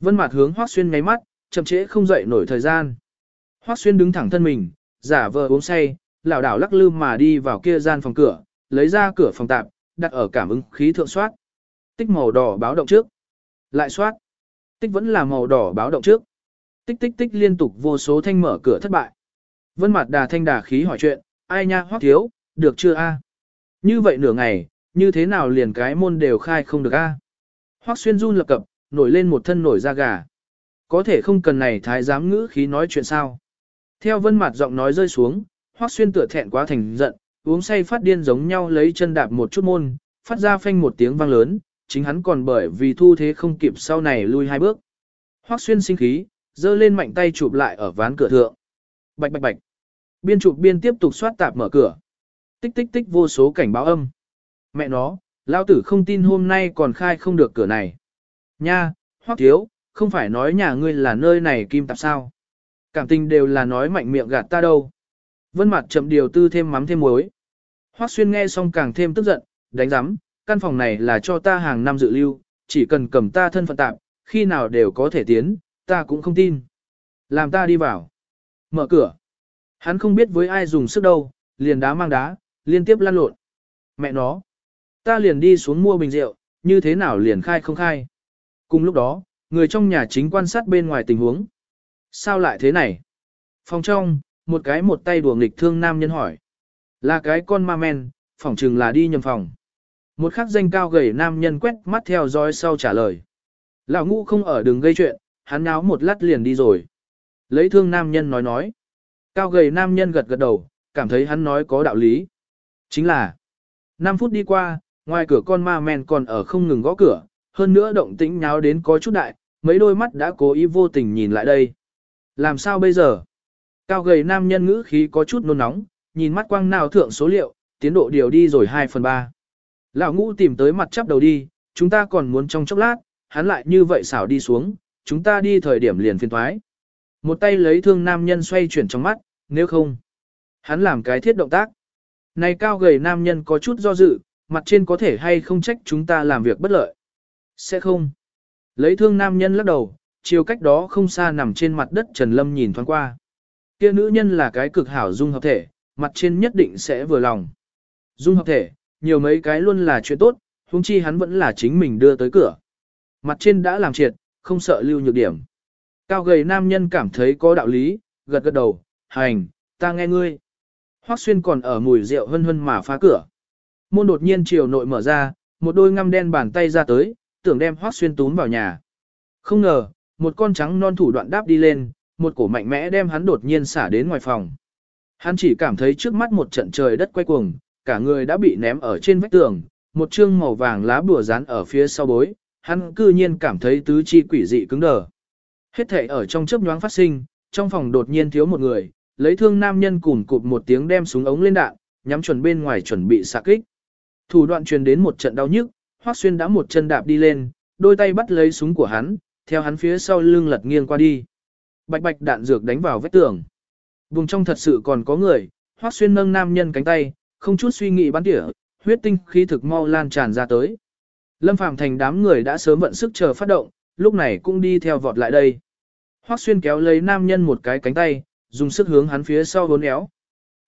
Vân mặt hướng Hoắc Xuyên ngáy mắt, chậm trễ không dậy nổi thời gian. Hoắc Xuyên đứng thẳng thân mình, giả vờ uống say, lảo đảo lắc lư mà đi vào kia gian phòng cửa, lấy ra cửa phòng tạp, đặt ở cảm ứng khí thượng soát. Tích màu đỏ báo động trước. Lại soát. Tích vẫn là màu đỏ báo động trước. Tích tích tích liên tục vô số thanh mở cửa thất bại. Vân mặt đà thanh đà khí hỏi chuyện, ai nha Hoắc thiếu, được chưa a? Như vậy nửa ngày, như thế nào liền cái môn đều khai không được a? Hoắc xuyên run lập cập, nổi lên một thân nổi da gà. Có thể không cần này thái giám ngữ khí nói chuyện sao. Theo vân mặt giọng nói rơi xuống, hoác xuyên tựa thẹn quá thành giận, uống say phát điên giống nhau lấy chân đạp một chút môn, phát ra phanh một tiếng vang lớn, chính hắn còn bởi vì thu thế không kịp sau này lui hai bước. Hoác xuyên sinh khí, giơ lên mạnh tay chụp lại ở ván cửa thượng. Bạch bạch bạch. Biên chụp biên tiếp tục xoát tạp mở cửa. Tích tích tích vô số cảnh báo âm. Mẹ nó, lao tử không tin hôm nay còn khai không được cửa này. Nha, hoác thiếu, không phải nói nhà ngươi là nơi này kim tạp sao. Cảm tình đều là nói mạnh miệng gạt ta đâu. Vân mặt chậm điều tư thêm mắm thêm muối. Hoắc xuyên nghe xong càng thêm tức giận, đánh giám, căn phòng này là cho ta hàng năm dự lưu, chỉ cần cầm ta thân phận tạm, khi nào đều có thể tiến, ta cũng không tin. Làm ta đi vào. Mở cửa. Hắn không biết với ai dùng sức đâu, liền đá mang đá, liên tiếp lăn lộn. Mẹ nó. Ta liền đi xuống mua bình rượu, như thế nào liền khai không khai. Cùng lúc đó, người trong nhà chính quan sát bên ngoài tình huống. Sao lại thế này? Phòng trong, một cái một tay đùa nghịch thương nam nhân hỏi. Là cái con ma men, phỏng chừng là đi nhầm phòng. Một khắc danh cao gầy nam nhân quét mắt theo dõi sau trả lời. Lão ngũ không ở đường gây chuyện, hắn náo một lát liền đi rồi. Lấy thương nam nhân nói nói. Cao gầy nam nhân gật gật đầu, cảm thấy hắn nói có đạo lý. Chính là, 5 phút đi qua, ngoài cửa con ma men còn ở không ngừng gõ cửa, hơn nữa động tĩnh nháo đến có chút đại, mấy đôi mắt đã cố ý vô tình nhìn lại đây. Làm sao bây giờ? Cao gầy nam nhân ngữ khí có chút nôn nóng, nhìn mắt quang nào thượng số liệu, tiến độ điều đi rồi 2 phần 3. Lão ngũ tìm tới mặt chắp đầu đi, chúng ta còn muốn trong chốc lát, hắn lại như vậy xảo đi xuống, chúng ta đi thời điểm liền phiên thoái. Một tay lấy thương nam nhân xoay chuyển trong mắt, nếu không. Hắn làm cái thiết động tác. Này cao gầy nam nhân có chút do dự, mặt trên có thể hay không trách chúng ta làm việc bất lợi. Sẽ không. Lấy thương nam nhân lắc đầu, chiều cách đó không xa nằm trên mặt đất Trần Lâm nhìn thoáng qua. Kia nữ nhân là cái cực hảo dung hợp thể, mặt trên nhất định sẽ vừa lòng. Dung hợp thể, nhiều mấy cái luôn là chuyện tốt, huống chi hắn vẫn là chính mình đưa tới cửa. Mặt trên đã làm triệt, không sợ lưu nhược điểm. Cao gầy nam nhân cảm thấy có đạo lý, gật gật đầu, hành, ta nghe ngươi. Hoắc xuyên còn ở mùi rượu hân hân mà phá cửa. Môn đột nhiên chiều nội mở ra, một đôi ngăm đen bàn tay ra tới, tưởng đem Hoắc xuyên túm vào nhà. Không ngờ, một con trắng non thủ đoạn đáp đi lên, một cổ mạnh mẽ đem hắn đột nhiên xả đến ngoài phòng. Hắn chỉ cảm thấy trước mắt một trận trời đất quay cuồng, cả người đã bị ném ở trên vách tường, một chương màu vàng lá bùa dán ở phía sau bối, hắn cư nhiên cảm thấy tứ chi quỷ dị cứng đờ. Hết thể ở trong chớp nhoáng phát sinh, trong phòng đột nhiên thiếu một người, lấy thương nam nhân cùng cụp một tiếng đem súng ống lên đạn, nhắm chuẩn bên ngoài chuẩn bị xạ kích. Thủ đoạn truyền đến một trận đau nhức, Hoắc Xuyên đã một chân đạp đi lên, đôi tay bắt lấy súng của hắn, theo hắn phía sau lưng lật nghiêng qua đi. Bạch bạch đạn dược đánh vào vách tường. Vùng trong thật sự còn có người, Hoắc Xuyên nâng nam nhân cánh tay, không chút suy nghĩ bắn tỉa, huyết tinh khí thực mau lan tràn ra tới. Lâm Phàm thành đám người đã sớm vận sức chờ phát động, lúc này cũng đi theo vọt lại đây. Hoắc Xuyên kéo lấy nam nhân một cái cánh tay, dùng sức hướng hắn phía sau hốn éo.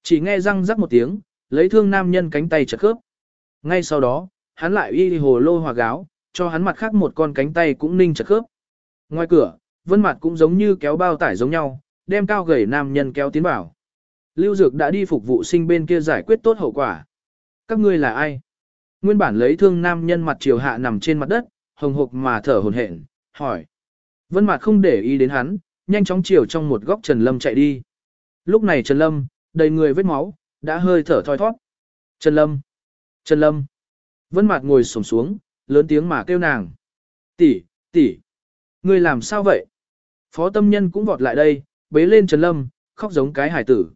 Chỉ nghe răng rắc một tiếng, lấy thương nam nhân cánh tay chật khớp. Ngay sau đó, hắn lại y hồ lô hòa gáo, cho hắn mặt khác một con cánh tay cũng ninh chật khớp. Ngoài cửa, vân mặt cũng giống như kéo bao tải giống nhau, đem cao gầy nam nhân kéo tiến vào. Lưu Dược đã đi phục vụ sinh bên kia giải quyết tốt hậu quả. Các ngươi là ai? Nguyên bản lấy thương nam nhân mặt chiều hạ nằm trên mặt đất, hồng hộc mà thở hồn hển, hỏi. Vân mặt không để ý đến hắn, nhanh chóng chiều trong một góc Trần Lâm chạy đi. Lúc này Trần Lâm, đầy người vết máu, đã hơi thở thoi thoát. Trần Lâm! Trần Lâm! Vân mặt ngồi xổm xuống, lớn tiếng mà kêu nàng. Tỷ, tỷ, ngươi làm sao vậy? Phó tâm nhân cũng vọt lại đây, bế lên Trần Lâm, khóc giống cái hải tử.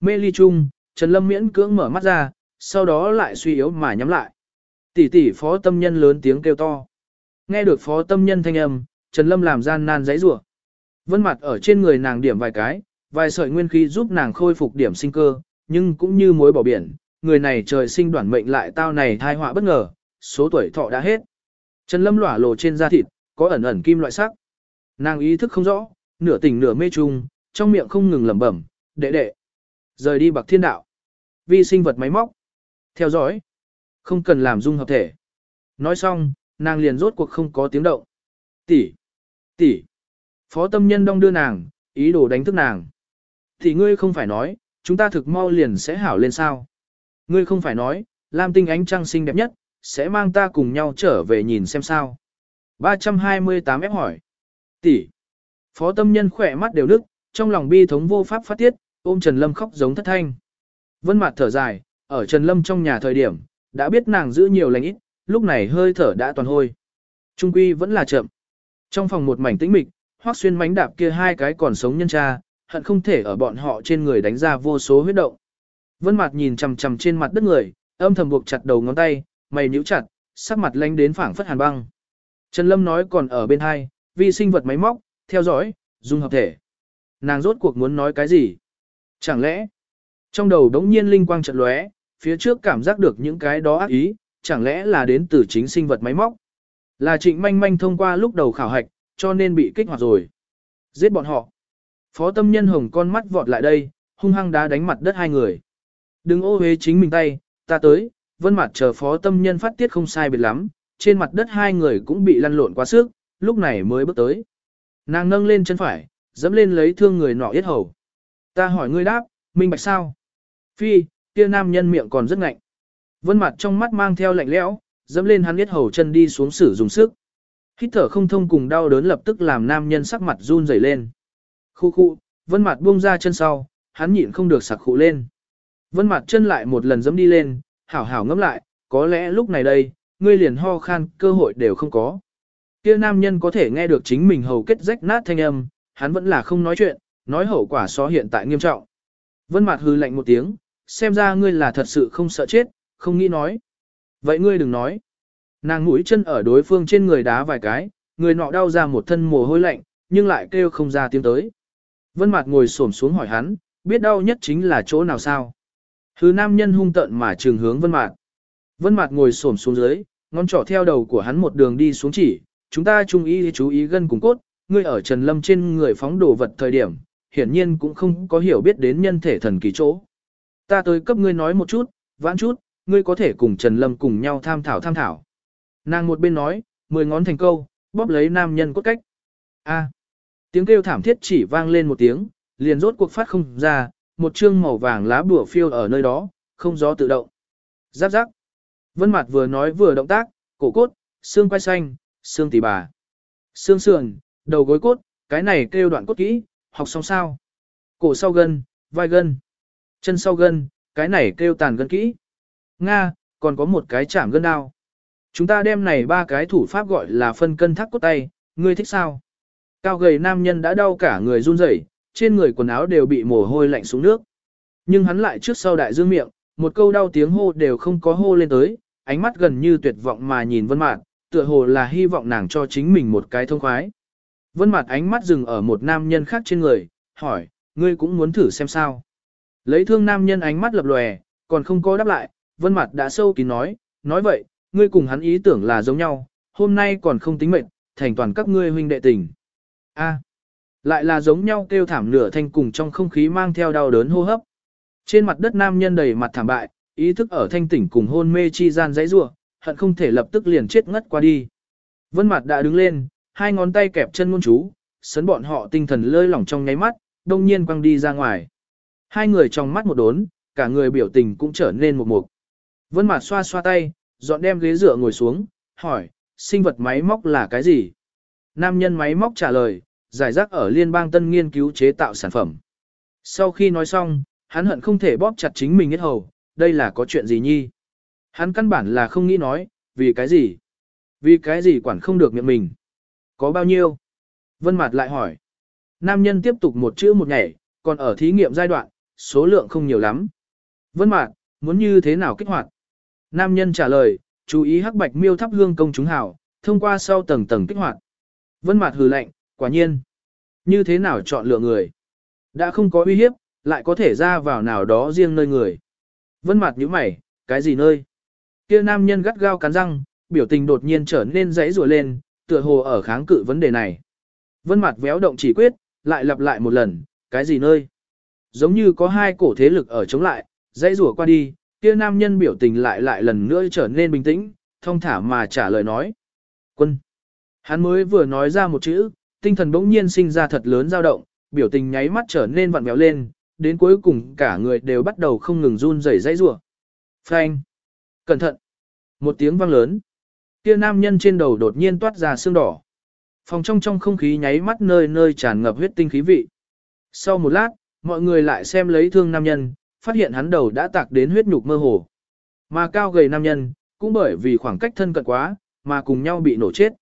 Mê ly chung, Trần Lâm miễn cưỡng mở mắt ra, sau đó lại suy yếu mà nhắm lại. Tỷ tỷ phó tâm nhân lớn tiếng kêu to. Nghe được phó tâm nhân thanh âm, Trần Lâm làm gian nan giấy rủa. Vân mặt ở trên người nàng điểm vài cái, vài sợi nguyên khí giúp nàng khôi phục điểm sinh cơ, nhưng cũng như mối bỏ biển, người này trời sinh đoản mệnh lại tao này thai họa bất ngờ, số tuổi thọ đã hết. Trần Lâm lỏa lộ trên da thịt, có ẩn ẩn kim loại sắc. Nàng ý thức không rõ, nửa tỉnh nửa mê chung, trong miệng không ngừng lẩm bẩm, đệ đệ. Rời đi bậc thiên đạo. Vi sinh vật máy móc. Theo dõi. Không cần làm dung hợp thể. Nói xong, nàng liền rốt cuộc không có tiếng động. Tỷ. Tỷ. Phó tâm nhân đong đưa nàng, ý đồ đánh thức nàng. Thì ngươi không phải nói, chúng ta thực mau liền sẽ hảo lên sao. Ngươi không phải nói, Lam tinh ánh trăng xinh đẹp nhất, sẽ mang ta cùng nhau trở về nhìn xem sao. 328 ép hỏi. Tỷ. Phó tâm nhân khỏe mắt đều nức, trong lòng bi thống vô pháp phát tiết, ôm Trần Lâm khóc giống thất thanh. Vân mặt thở dài, ở Trần Lâm trong nhà thời điểm, đã biết nàng giữ nhiều lành ít, lúc này hơi thở đã toàn hôi. Trung quy vẫn là chậm. Trong phòng một mảnh tĩnh mịch, hoác xuyên mánh đạp kia hai cái còn sống nhân cha, hận không thể ở bọn họ trên người đánh ra vô số huyết động. Vân mặt nhìn chằm chằm trên mặt đất người, âm thầm buộc chặt đầu ngón tay, mày nhíu chặt, sắc mặt lánh đến phảng phất hàn băng. Trần Lâm nói còn ở bên hai, vi sinh vật máy móc, theo dõi, dung hợp thể. Nàng rốt cuộc muốn nói cái gì? Chẳng lẽ, trong đầu đống nhiên linh quang trận lóe, phía trước cảm giác được những cái đó ác ý, chẳng lẽ là đến từ chính sinh vật máy móc? Là trịnh manh manh thông qua lúc đầu khảo hạch, cho nên bị kích hoạt rồi. Giết bọn họ. Phó tâm nhân hồng con mắt vọt lại đây, hung hăng đá đánh mặt đất hai người. Đừng ô hế chính mình tay, ta tới, vân mặt chờ phó tâm nhân phát tiết không sai biệt lắm, trên mặt đất hai người cũng bị lăn lộn quá sức, lúc này mới bước tới. Nàng nâng lên chân phải, dẫm lên lấy thương người nọ yết hầu. Ta hỏi ngươi đáp, minh bạch sao? Phi, kia nam nhân miệng còn rất ngạnh. Vân mặt trong mắt mang theo lạnh lẽo, dẫm lên hắn yết hầu chân đi xuống sử dùng sức. Hít thở không thông cùng đau đớn lập tức làm nam nhân sắc mặt run rẩy lên. Khu khu, vân mặt buông ra chân sau, hắn nhịn không được sặc khụ lên. Vân mặt chân lại một lần dẫm đi lên, hảo hảo ngẫm lại, có lẽ lúc này đây, ngươi liền ho khan, cơ hội đều không có. Kia nam nhân có thể nghe được chính mình hầu kết rách nát thanh âm, hắn vẫn là không nói chuyện, nói hậu quả so hiện tại nghiêm trọng. Vân mạt hừ lạnh một tiếng, xem ra ngươi là thật sự không sợ chết, không nghĩ nói. Vậy ngươi đừng nói. Nàng mũi chân ở đối phương trên người đá vài cái, người nọ đau ra một thân mồ hôi lạnh, nhưng lại kêu không ra tiếng tới. Vân Mạt ngồi xổm xuống hỏi hắn, biết đau nhất chính là chỗ nào sao? Hứ nam nhân hung tợn mà trường hướng Vân Mạt. Vân Mạt ngồi xổm xuống dưới, ngón trỏ theo đầu của hắn một đường đi xuống chỉ, chúng ta chung ý chú ý gân cùng cốt, ngươi ở Trần Lâm trên người phóng đồ vật thời điểm, hiển nhiên cũng không có hiểu biết đến nhân thể thần kỳ chỗ. Ta tới cấp ngươi nói một chút, vãn chút, ngươi có thể cùng Trần Lâm cùng nhau tham thảo tham thảo. Nàng một bên nói, mười ngón thành câu, bóp lấy nam nhân cốt cách. A. tiếng kêu thảm thiết chỉ vang lên một tiếng, liền rốt cuộc phát không ra, một chương màu vàng lá bùa phiêu ở nơi đó, không gió tự động. Giáp giáp. Vân Mạt vừa nói vừa động tác, cổ cốt, xương quai xanh, xương tỉ bà, xương sườn, đầu gối cốt, cái này kêu đoạn cốt kỹ, học xong sao? Cổ sau gân, vai gân, chân sau gân, cái này kêu tàn gân kỹ. Nga, còn có một cái chạm gân đao. Chúng ta đem này ba cái thủ pháp gọi là phân cân thác cốt tay, ngươi thích sao? Cao gầy nam nhân đã đau cả người run rẩy, trên người quần áo đều bị mồ hôi lạnh xuống nước. Nhưng hắn lại trước sau đại dương miệng, một câu đau tiếng hô đều không có hô lên tới, ánh mắt gần như tuyệt vọng mà nhìn Vân Mạt, tựa hồ là hy vọng nàng cho chính mình một cái thông khoái. Vân Mạt ánh mắt dừng ở một nam nhân khác trên người, hỏi, ngươi cũng muốn thử xem sao? Lấy thương nam nhân ánh mắt lập lòe, còn không có đáp lại, Vân Mạt đã sâu kín nói, nói vậy, ngươi cùng hắn ý tưởng là giống nhau, hôm nay còn không tính mệnh, thành toàn các ngươi huynh đệ tình. A, lại là giống nhau kêu thảm nửa thanh cùng trong không khí mang theo đau đớn hô hấp. Trên mặt đất nam nhân đầy mặt thảm bại, ý thức ở thanh tỉnh cùng hôn mê chi gian dãy rủa, hận không thể lập tức liền chết ngất qua đi. Vân Mạt đã đứng lên, hai ngón tay kẹp chân ngôn chú, sấn bọn họ tinh thần lơi lỏng trong nháy mắt, đông nhiên quăng đi ra ngoài. Hai người trong mắt một đốn, cả người biểu tình cũng trở nên một mục. Vân Mạt xoa xoa tay, dọn đem ghế dựa ngồi xuống, hỏi, sinh vật máy móc là cái gì? Nam nhân máy móc trả lời, giải rác ở liên bang tân nghiên cứu chế tạo sản phẩm. Sau khi nói xong, hắn hận không thể bóp chặt chính mình hết hầu, đây là có chuyện gì nhi? Hắn căn bản là không nghĩ nói, vì cái gì? Vì cái gì quản không được miệng mình? Có bao nhiêu? Vân Mạt lại hỏi. Nam nhân tiếp tục một chữ một nhảy, còn ở thí nghiệm giai đoạn, số lượng không nhiều lắm. Vân Mạt, muốn như thế nào kích hoạt? Nam nhân trả lời, chú ý hắc bạch miêu thắp hương công chúng hảo, thông qua sau tầng tầng kích hoạt. Vân Mạt hừ lạnh, quả nhiên. Như thế nào chọn lựa người? Đã không có uy hiếp, lại có thể ra vào nào đó riêng nơi người. Vân Mạt nhíu mày, cái gì nơi? Kia nam nhân gắt gao cắn răng, biểu tình đột nhiên trở nên dãy rủa lên, tựa hồ ở kháng cự vấn đề này. Vân Mạt véo động chỉ quyết, lại lặp lại một lần, cái gì nơi? Giống như có hai cổ thế lực ở chống lại, dãy rủa qua đi, kia nam nhân biểu tình lại lại lần nữa trở nên bình tĩnh, thông thả mà trả lời nói. Quân. Hắn mới vừa nói ra một chữ, tinh thần bỗng nhiên sinh ra thật lớn dao động, biểu tình nháy mắt trở nên vặn vẹo lên, đến cuối cùng cả người đều bắt đầu không ngừng run rẩy dãy rủa. Phanh. Cẩn thận. Một tiếng vang lớn. Kia nam nhân trên đầu đột nhiên toát ra xương đỏ. Phòng trong trong không khí nháy mắt nơi nơi tràn ngập huyết tinh khí vị. Sau một lát, mọi người lại xem lấy thương nam nhân, phát hiện hắn đầu đã tạc đến huyết nhục mơ hồ. Mà cao gầy nam nhân, cũng bởi vì khoảng cách thân cận quá, mà cùng nhau bị nổ chết.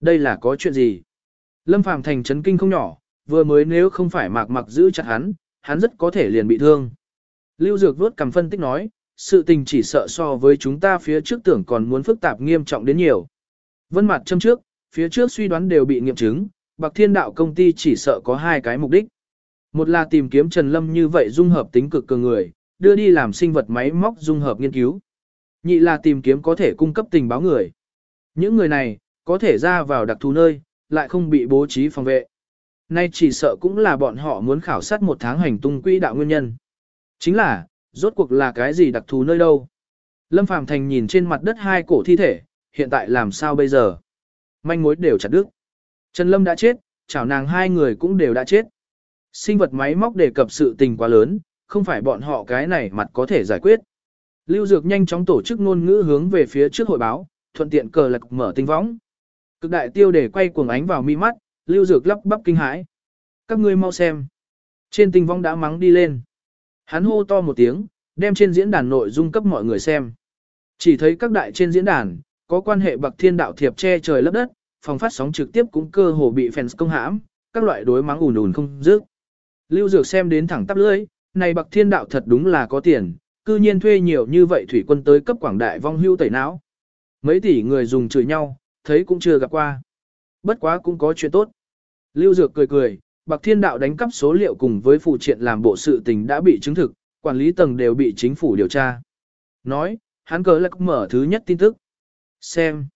Đây là có chuyện gì? Lâm Phàm thành chấn kinh không nhỏ, vừa mới nếu không phải mạc mặc giữ chặt hắn, hắn rất có thể liền bị thương. Lưu Dược vuốt cầm phân tích nói, sự tình chỉ sợ so với chúng ta phía trước tưởng còn muốn phức tạp nghiêm trọng đến nhiều. Vân mặt châm trước, phía trước suy đoán đều bị nghiệm chứng, Bạc Thiên Đạo công ty chỉ sợ có hai cái mục đích. Một là tìm kiếm Trần Lâm như vậy dung hợp tính cực cường người, đưa đi làm sinh vật máy móc dung hợp nghiên cứu. Nhị là tìm kiếm có thể cung cấp tình báo người. Những người này, có thể ra vào đặc thù nơi, lại không bị bố trí phòng vệ. Nay chỉ sợ cũng là bọn họ muốn khảo sát một tháng hành tung quỹ đạo nguyên nhân. Chính là, rốt cuộc là cái gì đặc thù nơi đâu? Lâm Phàm Thành nhìn trên mặt đất hai cổ thi thể, hiện tại làm sao bây giờ? Manh mối đều chặt đứt. Trần Lâm đã chết, chảo nàng hai người cũng đều đã chết. Sinh vật máy móc đề cập sự tình quá lớn, không phải bọn họ cái này mặt có thể giải quyết. Lưu Dược nhanh chóng tổ chức ngôn ngữ hướng về phía trước hội báo, thuận tiện cờ lạc mở tinh võng. Cực đại tiêu để quay cuồng ánh vào mi mắt, Lưu Dược lắp bắp kinh hãi. Các ngươi mau xem. Trên tinh vong đã mắng đi lên. Hắn hô to một tiếng, đem trên diễn đàn nội dung cấp mọi người xem. Chỉ thấy các đại trên diễn đàn, có quan hệ bậc thiên đạo thiệp che trời lấp đất, phòng phát sóng trực tiếp cũng cơ hồ bị fans công hãm, các loại đối mắng ùn ùn không dứt. Lưu Dược xem đến thẳng tắp lưỡi, này bậc thiên đạo thật đúng là có tiền, cư nhiên thuê nhiều như vậy thủy quân tới cấp quảng đại vong hưu tẩy não. Mấy tỷ người dùng chửi nhau, thấy cũng chưa gặp qua. Bất quá cũng có chuyện tốt. Lưu Dược cười cười, Bạc Thiên Đạo đánh cắp số liệu cùng với phụ triện làm bộ sự tình đã bị chứng thực, quản lý tầng đều bị chính phủ điều tra. Nói, hắn cờ lạc mở thứ nhất tin tức. Xem.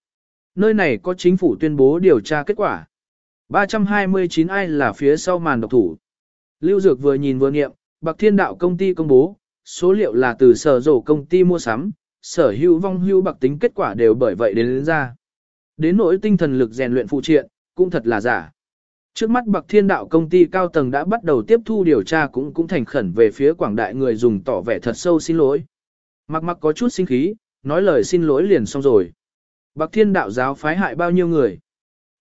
Nơi này có chính phủ tuyên bố điều tra kết quả. 329 ai là phía sau màn độc thủ. Lưu Dược vừa nhìn vừa nghiệm, Bạc Thiên Đạo công ty công bố, số liệu là từ sở rổ công ty mua sắm, sở hữu vong hữu bạc tính kết quả đều bởi vậy đến, đến ra. Đến nỗi tinh thần lực rèn luyện phụ triện, cũng thật là giả. Trước mắt Bạc Thiên Đạo công ty cao tầng đã bắt đầu tiếp thu điều tra cũng cũng thành khẩn về phía quảng đại người dùng tỏ vẻ thật sâu xin lỗi. Mặc mặc có chút sinh khí, nói lời xin lỗi liền xong rồi. Bạc Thiên Đạo giáo phái hại bao nhiêu người?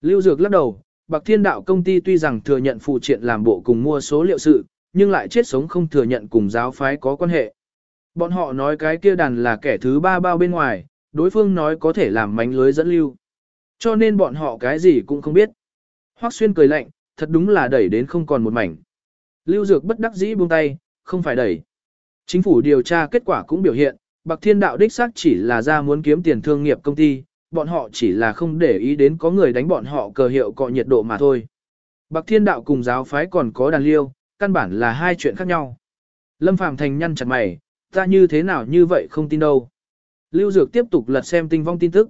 Lưu Dược lắc đầu, Bạc Thiên Đạo công ty tuy rằng thừa nhận phụ triện làm bộ cùng mua số liệu sự, nhưng lại chết sống không thừa nhận cùng giáo phái có quan hệ. Bọn họ nói cái kia đàn là kẻ thứ ba bao bên ngoài, đối phương nói có thể làm mánh lưới dẫn lưu. Cho nên bọn họ cái gì cũng không biết. Hoắc Xuyên cười lạnh, thật đúng là đẩy đến không còn một mảnh. Lưu Dược bất đắc dĩ buông tay, không phải đẩy. Chính phủ điều tra kết quả cũng biểu hiện, Bạc Thiên Đạo đích xác chỉ là ra muốn kiếm tiền thương nghiệp công ty, bọn họ chỉ là không để ý đến có người đánh bọn họ cờ hiệu cọ nhiệt độ mà thôi. Bạc Thiên Đạo cùng giáo phái còn có đàn liêu, căn bản là hai chuyện khác nhau. Lâm Phàm Thành nhăn chặt mày, ta như thế nào như vậy không tin đâu. Lưu Dược tiếp tục lật xem tinh vong tin tức.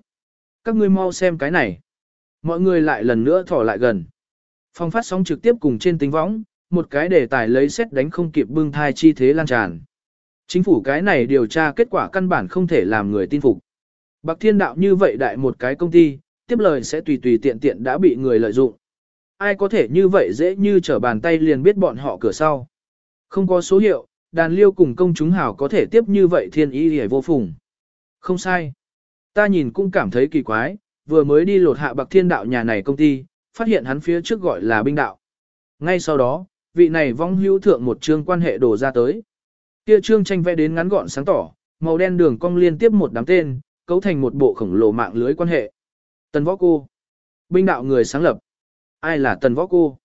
Các ngươi mau xem cái này. Mọi người lại lần nữa thỏ lại gần. Phong phát sóng trực tiếp cùng trên tính võng, một cái đề tài lấy xét đánh không kịp bưng thai chi thế lan tràn. Chính phủ cái này điều tra kết quả căn bản không thể làm người tin phục. Bạc Thiên Đạo như vậy đại một cái công ty, tiếp lời sẽ tùy tùy tiện tiện đã bị người lợi dụng. Ai có thể như vậy dễ như trở bàn tay liền biết bọn họ cửa sau. Không có số hiệu, đàn liêu cùng công chúng hảo có thể tiếp như vậy thiên ý hề vô phùng. Không sai. Ta nhìn cũng cảm thấy kỳ quái, vừa mới đi lột hạ bạc thiên đạo nhà này công ty, phát hiện hắn phía trước gọi là binh đạo. Ngay sau đó, vị này vong hữu thượng một chương quan hệ đổ ra tới. Kia chương tranh vẽ đến ngắn gọn sáng tỏ, màu đen đường cong liên tiếp một đám tên, cấu thành một bộ khổng lồ mạng lưới quan hệ. Tần võ cô. Binh đạo người sáng lập. Ai là tần võ cô?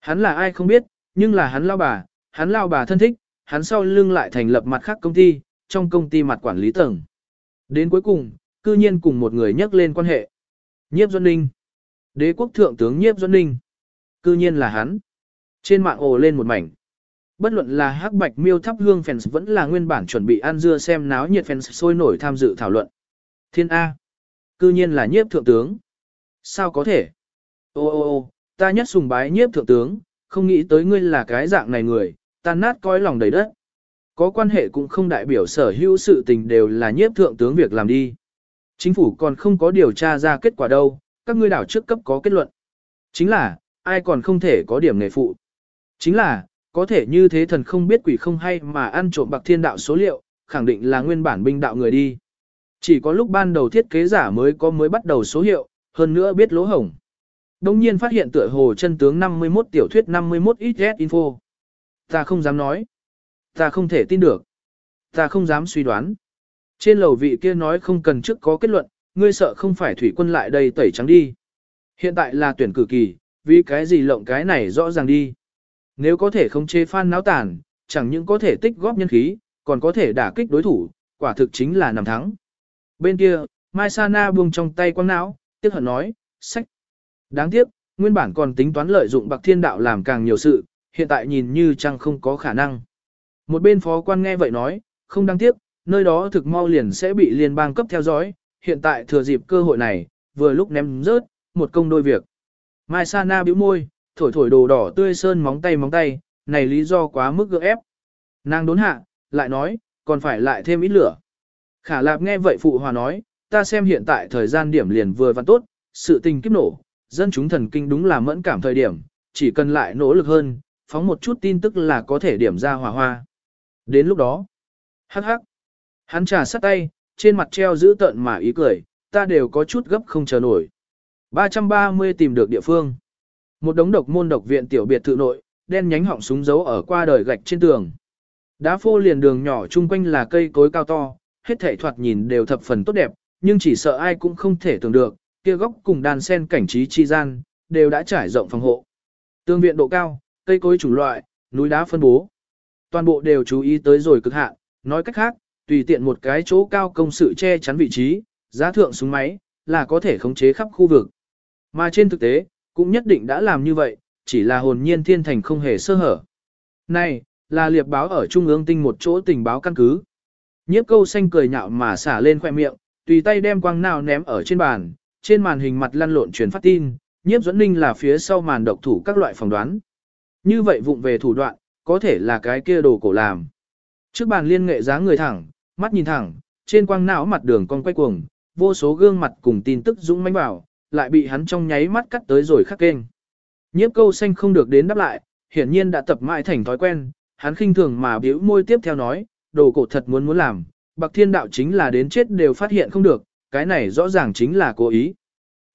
Hắn là ai không biết, nhưng là hắn lao bà, hắn lao bà thân thích, hắn sau lưng lại thành lập mặt khác công ty, trong công ty mặt quản lý tầng. Đến cuối cùng, cư nhiên cùng một người nhắc lên quan hệ. Nhiếp Duân Ninh. Đế quốc thượng tướng Nhiếp Duân Ninh. Cư nhiên là hắn. Trên mạng ồ lên một mảnh. Bất luận là hắc bạch miêu thắp hương fans vẫn là nguyên bản chuẩn bị ăn dưa xem náo nhiệt fans sôi nổi tham dự thảo luận. Thiên A. Cư nhiên là nhiếp thượng tướng. Sao có thể? Ô ô ô, ta nhất sùng bái nhiếp thượng tướng, không nghĩ tới ngươi là cái dạng này người, tan nát coi lòng đầy đất. Có quan hệ cũng không đại biểu sở hữu sự tình đều là nhiếp thượng tướng việc làm đi. Chính phủ còn không có điều tra ra kết quả đâu, các ngươi đảo trước cấp có kết luận. Chính là, ai còn không thể có điểm nghề phụ. Chính là, có thể như thế thần không biết quỷ không hay mà ăn trộm bạc thiên đạo số liệu, khẳng định là nguyên bản binh đạo người đi. Chỉ có lúc ban đầu thiết kế giả mới có mới bắt đầu số hiệu, hơn nữa biết lỗ hổng. Đông nhiên phát hiện tựa hồ chân tướng 51 tiểu thuyết 51 XS info. Ta không dám nói. Ta không thể tin được. Ta không dám suy đoán. Trên lầu vị kia nói không cần trước có kết luận, ngươi sợ không phải thủy quân lại đây tẩy trắng đi. Hiện tại là tuyển cử kỳ, vì cái gì lộng cái này rõ ràng đi. Nếu có thể không chê phan náo tàn, chẳng những có thể tích góp nhân khí, còn có thể đả kích đối thủ, quả thực chính là nằm thắng. Bên kia, Mai Sana buông trong tay quăng não, tiếc hận nói, sách. Đáng tiếc, nguyên bản còn tính toán lợi dụng bạc thiên đạo làm càng nhiều sự, hiện tại nhìn như chẳng không có khả năng. Một bên phó quan nghe vậy nói, không đáng tiếc, nơi đó thực mau liền sẽ bị liên bang cấp theo dõi, hiện tại thừa dịp cơ hội này, vừa lúc ném rớt, một công đôi việc. Mai Sana bĩu môi, thổi thổi đồ đỏ tươi sơn móng tay móng tay, này lý do quá mức gượng ép. Nàng đốn hạ, lại nói, còn phải lại thêm ít lửa. Khả lạp nghe vậy phụ hòa nói, ta xem hiện tại thời gian điểm liền vừa và tốt, sự tình kiếp nổ, dân chúng thần kinh đúng là mẫn cảm thời điểm, chỉ cần lại nỗ lực hơn, phóng một chút tin tức là có thể điểm ra hòa hoa. Đến lúc đó, hắc hắc, hắn trà sắt tay, trên mặt treo giữ tợn mà ý cười, ta đều có chút gấp không chờ nổi. 330 tìm được địa phương. Một đống độc môn độc viện tiểu biệt thự nội, đen nhánh họng súng giấu ở qua đời gạch trên tường. Đá phô liền đường nhỏ chung quanh là cây cối cao to, hết thảy thoạt nhìn đều thập phần tốt đẹp, nhưng chỉ sợ ai cũng không thể tưởng được, kia góc cùng đàn sen cảnh trí chi gian, đều đã trải rộng phòng hộ. Tương viện độ cao, cây cối chủng loại, núi đá phân bố. Toàn bộ đều chú ý tới rồi cực hạn, nói cách khác, tùy tiện một cái chỗ cao công sự che chắn vị trí, giá thượng súng máy, là có thể khống chế khắp khu vực. Mà trên thực tế, cũng nhất định đã làm như vậy, chỉ là hồn nhiên thiên thành không hề sơ hở. Này, là liệp báo ở trung ương tinh một chỗ tình báo căn cứ. Nhiếp câu xanh cười nhạo mà xả lên khoe miệng, tùy tay đem quang nào ném ở trên bàn, trên màn hình mặt lăn lộn truyền phát tin, nhiếp dẫn ninh là phía sau màn độc thủ các loại phỏng đoán. Như vậy vụng về thủ đoạn, có thể là cái kia đồ cổ làm. Trước bàn liên nghệ dáng người thẳng, mắt nhìn thẳng, trên quang não mặt đường con quay cuồng, vô số gương mặt cùng tin tức dũng mãnh bảo, lại bị hắn trong nháy mắt cắt tới rồi khắc kênh. Nhiếp câu xanh không được đến đáp lại, hiển nhiên đã tập mãi thành thói quen, hắn khinh thường mà biểu môi tiếp theo nói, đồ cổ thật muốn muốn làm, bạc thiên đạo chính là đến chết đều phát hiện không được, cái này rõ ràng chính là cố ý.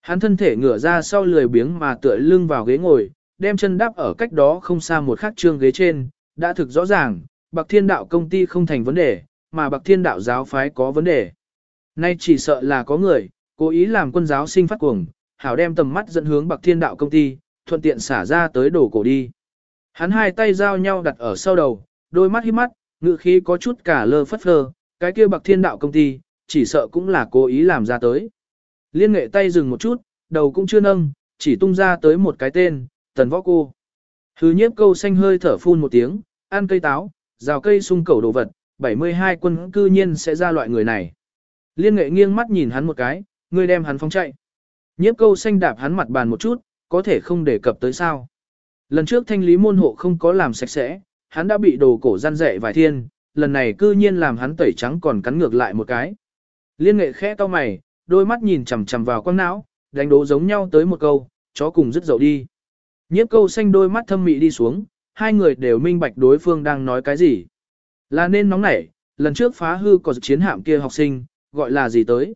Hắn thân thể ngửa ra sau lười biếng mà tựa lưng vào ghế ngồi, đem chân đáp ở cách đó không xa một khắc trương ghế trên, đã thực rõ ràng, bạc thiên đạo công ty không thành vấn đề, mà bạc thiên đạo giáo phái có vấn đề. Nay chỉ sợ là có người, cố ý làm quân giáo sinh phát cuồng, hảo đem tầm mắt dẫn hướng bạc thiên đạo công ty, thuận tiện xả ra tới đổ cổ đi. Hắn hai tay giao nhau đặt ở sau đầu, đôi mắt híp mắt, ngự khí có chút cả lơ phất phơ, cái kia bạc thiên đạo công ty, chỉ sợ cũng là cố ý làm ra tới. Liên nghệ tay dừng một chút, đầu cũng chưa nâng, chỉ tung ra tới một cái tên, tần võ cô. Hứ nhiếp câu xanh hơi thở phun một tiếng, ăn cây táo, rào cây sung cầu đồ vật, 72 quân cư nhiên sẽ ra loại người này. Liên nghệ nghiêng mắt nhìn hắn một cái, người đem hắn phóng chạy. Nhiếp câu xanh đạp hắn mặt bàn một chút, có thể không đề cập tới sao. Lần trước thanh lý môn hộ không có làm sạch sẽ, hắn đã bị đồ cổ gian dạy vài thiên, lần này cư nhiên làm hắn tẩy trắng còn cắn ngược lại một cái. Liên nghệ khẽ to mày, đôi mắt nhìn chằm chằm vào quăng não, đánh đố giống nhau tới một câu, chó cùng dứt dậu đi. Nhiếp câu xanh đôi mắt thâm mị đi xuống, hai người đều minh bạch đối phương đang nói cái gì. Là nên nóng nảy, lần trước phá hư có chiến hạm kia học sinh, gọi là gì tới.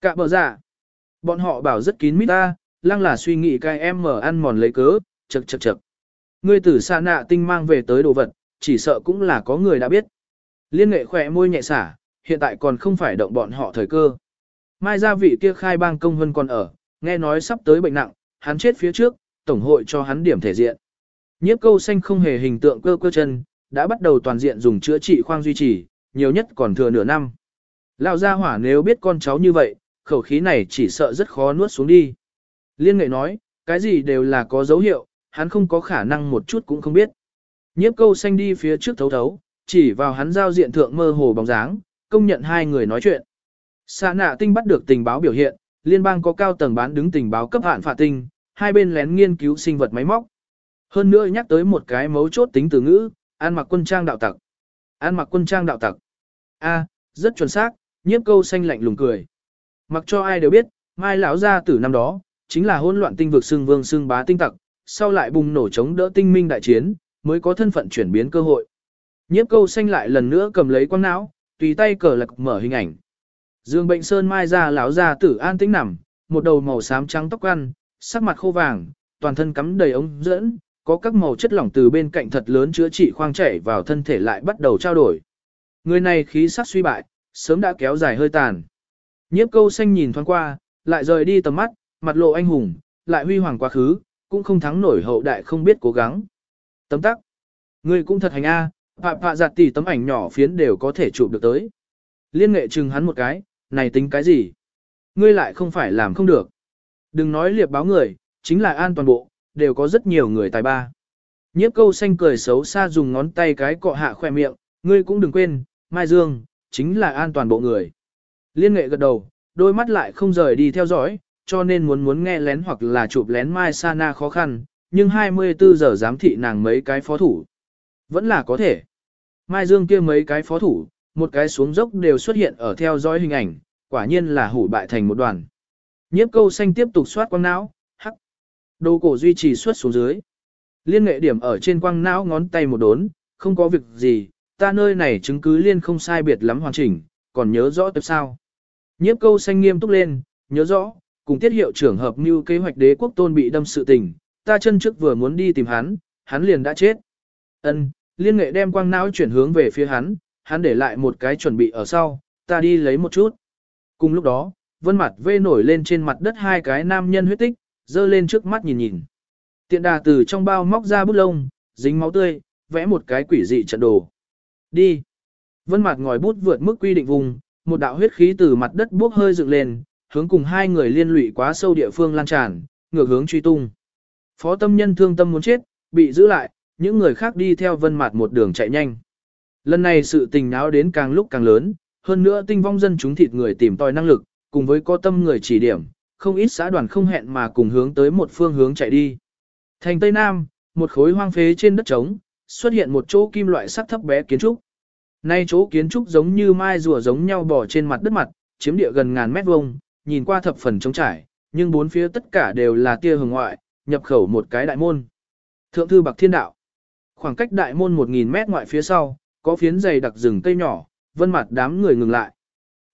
cạ bờ giả. Dạ. Bọn họ bảo rất kín mít ta, lăng là suy nghĩ cái em mở ăn mòn lấy cớ, chật chật chật. Ngươi tử xa nạ tinh mang về tới đồ vật, chỉ sợ cũng là có người đã biết. Liên nghệ khỏe môi nhẹ xả, hiện tại còn không phải động bọn họ thời cơ. Mai gia vị kia khai bang công hân còn ở, nghe nói sắp tới bệnh nặng, hắn chết phía trước, tổng hội cho hắn điểm thể diện. Nhiếp câu xanh không hề hình tượng cơ cơ chân, đã bắt đầu toàn diện dùng chữa trị khoang duy trì, nhiều nhất còn thừa nửa năm. Lão gia hỏa nếu biết con cháu như vậy, khẩu khí này chỉ sợ rất khó nuốt xuống đi. Liên nghệ nói, cái gì đều là có dấu hiệu, hắn không có khả năng một chút cũng không biết. Nhiếp câu xanh đi phía trước thấu thấu, chỉ vào hắn giao diện thượng mơ hồ bóng dáng, công nhận hai người nói chuyện. Xã nạ tinh bắt được tình báo biểu hiện, liên bang có cao tầng bán đứng tình báo cấp hạn phạt tinh, hai bên lén nghiên cứu sinh vật máy móc. Hơn nữa nhắc tới một cái mấu chốt tính từ ngữ, an mặc quân trang đạo tặc. An mặc quân trang đạo tặc. A, rất chuẩn xác, nhiếp câu xanh lạnh lùng cười. Mặc cho ai đều biết, mai lão gia tử năm đó, chính là hỗn loạn tinh vực xương vương xương bá tinh tặc, sau lại bùng nổ chống đỡ tinh minh đại chiến, mới có thân phận chuyển biến cơ hội. Nhiếp câu xanh lại lần nữa cầm lấy quang não, tùy tay cờ lạc mở hình ảnh. Dương bệnh sơn mai ra lão gia tử an tĩnh nằm, một đầu màu xám trắng tóc ăn, sắc mặt khô vàng, toàn thân cắm đầy ống dẫn, có các màu chất lỏng từ bên cạnh thật lớn chữa trị khoang chảy vào thân thể lại bắt đầu trao đổi. Người này khí sắc suy bại, sớm đã kéo dài hơi tàn. Nhiếp câu xanh nhìn thoáng qua, lại rời đi tầm mắt, mặt lộ anh hùng, lại huy hoàng quá khứ, cũng không thắng nổi hậu đại không biết cố gắng. Tấm tắc. Người cũng thật hành A, phạ phạ giặt tỷ tấm ảnh nhỏ phiến đều có thể chụp được tới. Liên nghệ chừng hắn một cái, này tính cái gì? Ngươi lại không phải làm không được. Đừng nói liệp báo người, chính là an toàn bộ, đều có rất nhiều người tài ba. Nhiếp câu xanh cười xấu xa dùng ngón tay cái cọ hạ khoe miệng, ngươi cũng đừng quên, Mai Dương, chính là an toàn bộ người. Liên nghệ gật đầu, đôi mắt lại không rời đi theo dõi, cho nên muốn muốn nghe lén hoặc là chụp lén Mai Sana khó khăn, nhưng 24 giờ giám thị nàng mấy cái phó thủ. Vẫn là có thể. Mai Dương kia mấy cái phó thủ, một cái xuống dốc đều xuất hiện ở theo dõi hình ảnh, quả nhiên là hủ bại thành một đoàn. Nhiếp câu xanh tiếp tục soát quang não. Đồ cổ duy trì suốt xuống dưới. Liên nghệ điểm ở trên quang não ngón tay một đốn, không có việc gì, ta nơi này chứng cứ liên không sai biệt lắm hoàn chỉnh, còn nhớ rõ tập sao. Nhiếp câu xanh nghiêm túc lên, nhớ rõ, cùng tiết hiệu trưởng hợp mưu kế hoạch đế quốc tôn bị đâm sự tình, ta chân trước vừa muốn đi tìm hắn, hắn liền đã chết. Ân, liên nghệ đem quang não chuyển hướng về phía hắn, hắn để lại một cái chuẩn bị ở sau, ta đi lấy một chút. Cùng lúc đó, vân mặt vê nổi lên trên mặt đất hai cái nam nhân huyết tích, dơ lên trước mắt nhìn nhìn. Tiện đà từ trong bao móc ra bút lông, dính máu tươi, vẽ một cái quỷ dị trận đồ. Đi. Vân mặt ngòi bút vượt mức quy định vùng, một đạo huyết khí từ mặt đất bốc hơi dựng lên, hướng cùng hai người liên lụy quá sâu địa phương lan tràn, ngược hướng truy tung. Phó tâm nhân thương tâm muốn chết, bị giữ lại, những người khác đi theo vân mặt một đường chạy nhanh. Lần này sự tình náo đến càng lúc càng lớn, hơn nữa tinh vong dân chúng thịt người tìm tòi năng lực, cùng với có tâm người chỉ điểm, không ít xã đoàn không hẹn mà cùng hướng tới một phương hướng chạy đi. Thành Tây Nam, một khối hoang phế trên đất trống, xuất hiện một chỗ kim loại sắc thấp bé kiến trúc. Nay chỗ kiến trúc giống như mai rùa giống nhau bò trên mặt đất mặt, chiếm địa gần ngàn mét vuông, nhìn qua thập phần trống trải, nhưng bốn phía tất cả đều là tia hồng ngoại, nhập khẩu một cái đại môn. Thượng thư Bạc Thiên Đạo. Khoảng cách đại môn 1000 mét ngoại phía sau, có phiến dày đặc rừng cây nhỏ, vân mặt đám người ngừng lại.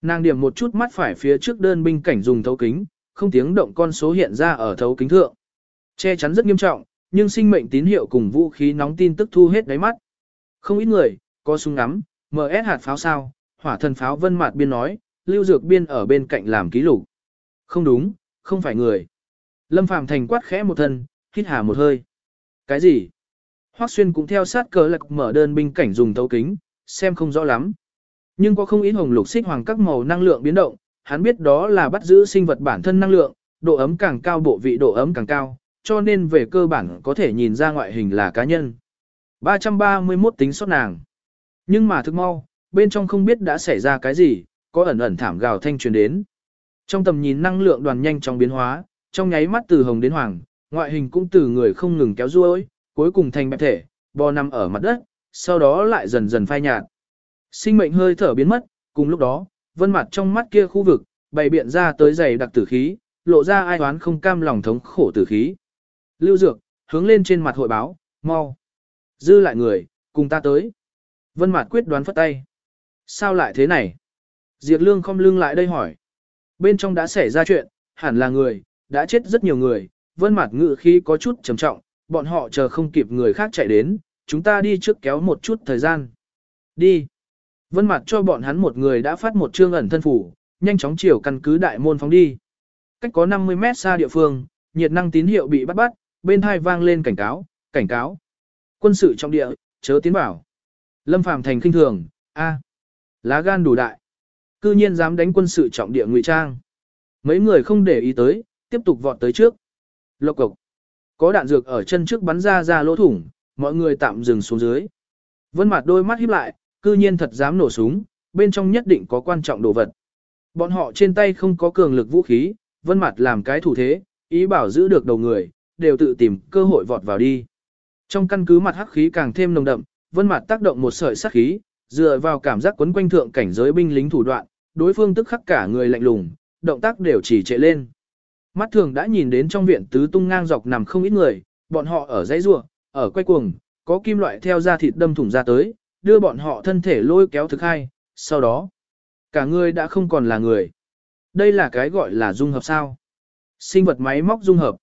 Nàng điểm một chút mắt phải phía trước đơn binh cảnh dùng thấu kính, không tiếng động con số hiện ra ở thấu kính thượng. Che chắn rất nghiêm trọng, nhưng sinh mệnh tín hiệu cùng vũ khí nóng tin tức thu hết đáy mắt. Không ít người, có súng ngắm, MS hạt pháo sao, hỏa thần pháo vân mạt biên nói, lưu dược biên ở bên cạnh làm ký lục. Không đúng, không phải người. Lâm Phàm thành quát khẽ một thân, hít hà một hơi. Cái gì? Hoắc Xuyên cũng theo sát cờ lạc mở đơn binh cảnh dùng tấu kính, xem không rõ lắm. Nhưng có không ít hồng lục xích hoàng các màu năng lượng biến động, hắn biết đó là bắt giữ sinh vật bản thân năng lượng, độ ấm càng cao bộ vị độ ấm càng cao, cho nên về cơ bản có thể nhìn ra ngoại hình là cá nhân. 331 tính sót nàng. Nhưng mà thực mau, bên trong không biết đã xảy ra cái gì, có ẩn ẩn thảm gào thanh truyền đến. Trong tầm nhìn năng lượng đoàn nhanh trong biến hóa, trong nháy mắt từ hồng đến hoàng, ngoại hình cũng từ người không ngừng kéo ruôi, cuối cùng thành bẹp thể, bò nằm ở mặt đất, sau đó lại dần dần phai nhạt. Sinh mệnh hơi thở biến mất, cùng lúc đó, vân mặt trong mắt kia khu vực, bày biện ra tới dày đặc tử khí, lộ ra ai oán không cam lòng thống khổ tử khí. Lưu Dược, hướng lên trên mặt hội báo, mau. Dư lại người, cùng ta tới. Vân Mạt quyết đoán phất tay. Sao lại thế này? Diệp Lương không lưng lại đây hỏi. Bên trong đã xảy ra chuyện, hẳn là người, đã chết rất nhiều người. Vân Mạt ngự khí có chút trầm trọng, bọn họ chờ không kịp người khác chạy đến, chúng ta đi trước kéo một chút thời gian. Đi. Vân Mạt cho bọn hắn một người đã phát một chương ẩn thân phủ, nhanh chóng chiều căn cứ đại môn phóng đi. Cách có 50 mét xa địa phương, nhiệt năng tín hiệu bị bắt bắt, bên hai vang lên cảnh cáo, cảnh cáo. Quân sự trong địa, chớ tiến vào. Lâm Phàm thành kinh thường, a, lá gan đủ đại. Cư nhiên dám đánh quân sự trọng địa ngụy trang. Mấy người không để ý tới, tiếp tục vọt tới trước. Lộc cộc. Có đạn dược ở chân trước bắn ra ra lỗ thủng, mọi người tạm dừng xuống dưới. Vân mặt đôi mắt híp lại, cư nhiên thật dám nổ súng, bên trong nhất định có quan trọng đồ vật. Bọn họ trên tay không có cường lực vũ khí, vân mặt làm cái thủ thế, ý bảo giữ được đầu người, đều tự tìm cơ hội vọt vào đi. Trong căn cứ mặt hắc khí càng thêm nồng đậm, vân mặt tác động một sợi sát khí, dựa vào cảm giác quấn quanh thượng cảnh giới binh lính thủ đoạn, đối phương tức khắc cả người lạnh lùng, động tác đều chỉ trệ lên. Mắt thường đã nhìn đến trong viện tứ tung ngang dọc nằm không ít người, bọn họ ở dãy rua, ở quay cuồng, có kim loại theo da thịt đâm thủng ra tới, đưa bọn họ thân thể lôi kéo thực hai, sau đó, cả người đã không còn là người. Đây là cái gọi là dung hợp sao. Sinh vật máy móc dung hợp.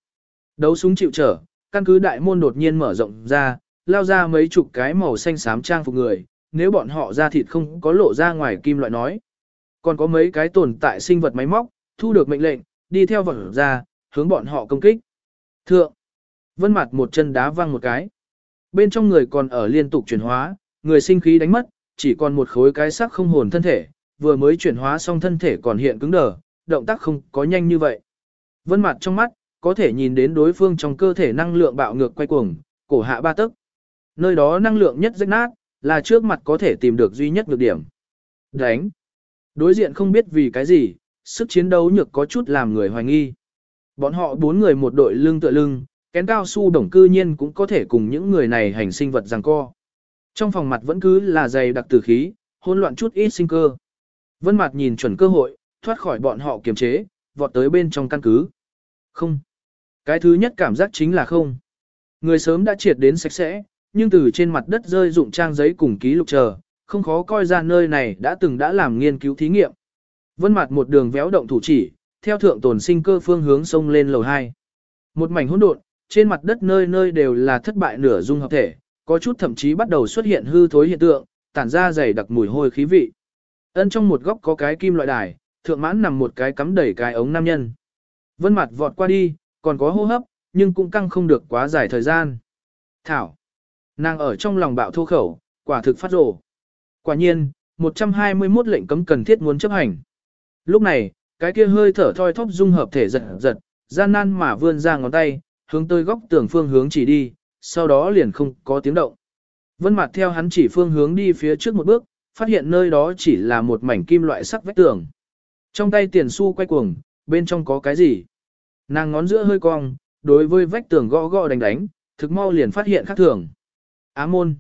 Đấu súng chịu trở, căn cứ đại môn đột nhiên mở rộng ra, lao ra mấy chục cái màu xanh xám trang phục người, nếu bọn họ ra thịt không có lộ ra ngoài kim loại nói. Còn có mấy cái tồn tại sinh vật máy móc, thu được mệnh lệnh, đi theo vật ra, hướng bọn họ công kích. Thượng, vân mặt một chân đá văng một cái. Bên trong người còn ở liên tục chuyển hóa, người sinh khí đánh mất, chỉ còn một khối cái xác không hồn thân thể, vừa mới chuyển hóa xong thân thể còn hiện cứng đờ, động tác không có nhanh như vậy. Vân mặt trong mắt, có thể nhìn đến đối phương trong cơ thể năng lượng bạo ngược quay cuồng, cổ hạ ba tấc. Nơi đó năng lượng nhất rách nát, là trước mặt có thể tìm được duy nhất nhược điểm. Đánh. Đối diện không biết vì cái gì, sức chiến đấu nhược có chút làm người hoài nghi. Bọn họ bốn người một đội lưng tựa lưng, kén cao su đồng cư nhiên cũng có thể cùng những người này hành sinh vật giằng co. Trong phòng mặt vẫn cứ là dày đặc tử khí, hỗn loạn chút ít sinh cơ. Vân mặt nhìn chuẩn cơ hội, thoát khỏi bọn họ kiềm chế, vọt tới bên trong căn cứ. Không. Cái thứ nhất cảm giác chính là không. Người sớm đã triệt đến sạch sẽ, nhưng từ trên mặt đất rơi dụng trang giấy cùng ký lục chờ, không khó coi ra nơi này đã từng đã làm nghiên cứu thí nghiệm. Vân mặt một đường véo động thủ chỉ, theo thượng tồn sinh cơ phương hướng sông lên lầu 2. Một mảnh hỗn độn, trên mặt đất nơi nơi đều là thất bại nửa dung hợp thể, có chút thậm chí bắt đầu xuất hiện hư thối hiện tượng, tản ra dày đặc mùi hôi khí vị. Ân trong một góc có cái kim loại đài, thượng mãn nằm một cái cắm đẩy cái ống nam nhân. Vân mặt vọt qua đi, còn có hô hấp, nhưng cũng căng không được quá dài thời gian. Thảo. Nàng ở trong lòng bạo thô khẩu, quả thực phát rồ. Quả nhiên, 121 lệnh cấm cần thiết muốn chấp hành. Lúc này, cái kia hơi thở thoi thóp dung hợp thể giật giật, gian nan mà vươn ra ngón tay, hướng tới góc tường phương hướng chỉ đi, sau đó liền không có tiếng động. Vân mặt theo hắn chỉ phương hướng đi phía trước một bước, phát hiện nơi đó chỉ là một mảnh kim loại sắc vách tường. Trong tay tiền xu quay cuồng, bên trong có cái gì? Nàng ngón giữa hơi cong, đối với vách tường gõ gõ đánh đánh, thực mau liền phát hiện khác thường. Á môn.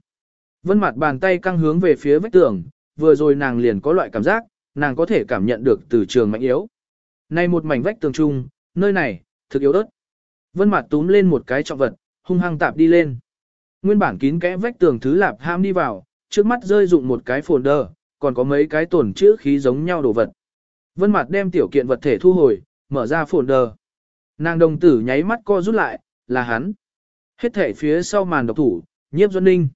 Vân mặt bàn tay căng hướng về phía vách tường, vừa rồi nàng liền có loại cảm giác, nàng có thể cảm nhận được từ trường mạnh yếu. Này một mảnh vách tường trung, nơi này, thực yếu ớt. Vân mặt túm lên một cái trọng vật, hung hăng tạp đi lên. Nguyên bản kín kẽ vách tường thứ lạp ham đi vào, trước mắt rơi dụng một cái folder, còn có mấy cái tổn chữ khí giống nhau đồ vật. Vân mặt đem tiểu kiện vật thể thu hồi, mở ra folder. Nàng đồng tử nháy mắt co rút lại, là hắn. Hết thể phía sau màn độc thủ, nhiếp duân ninh.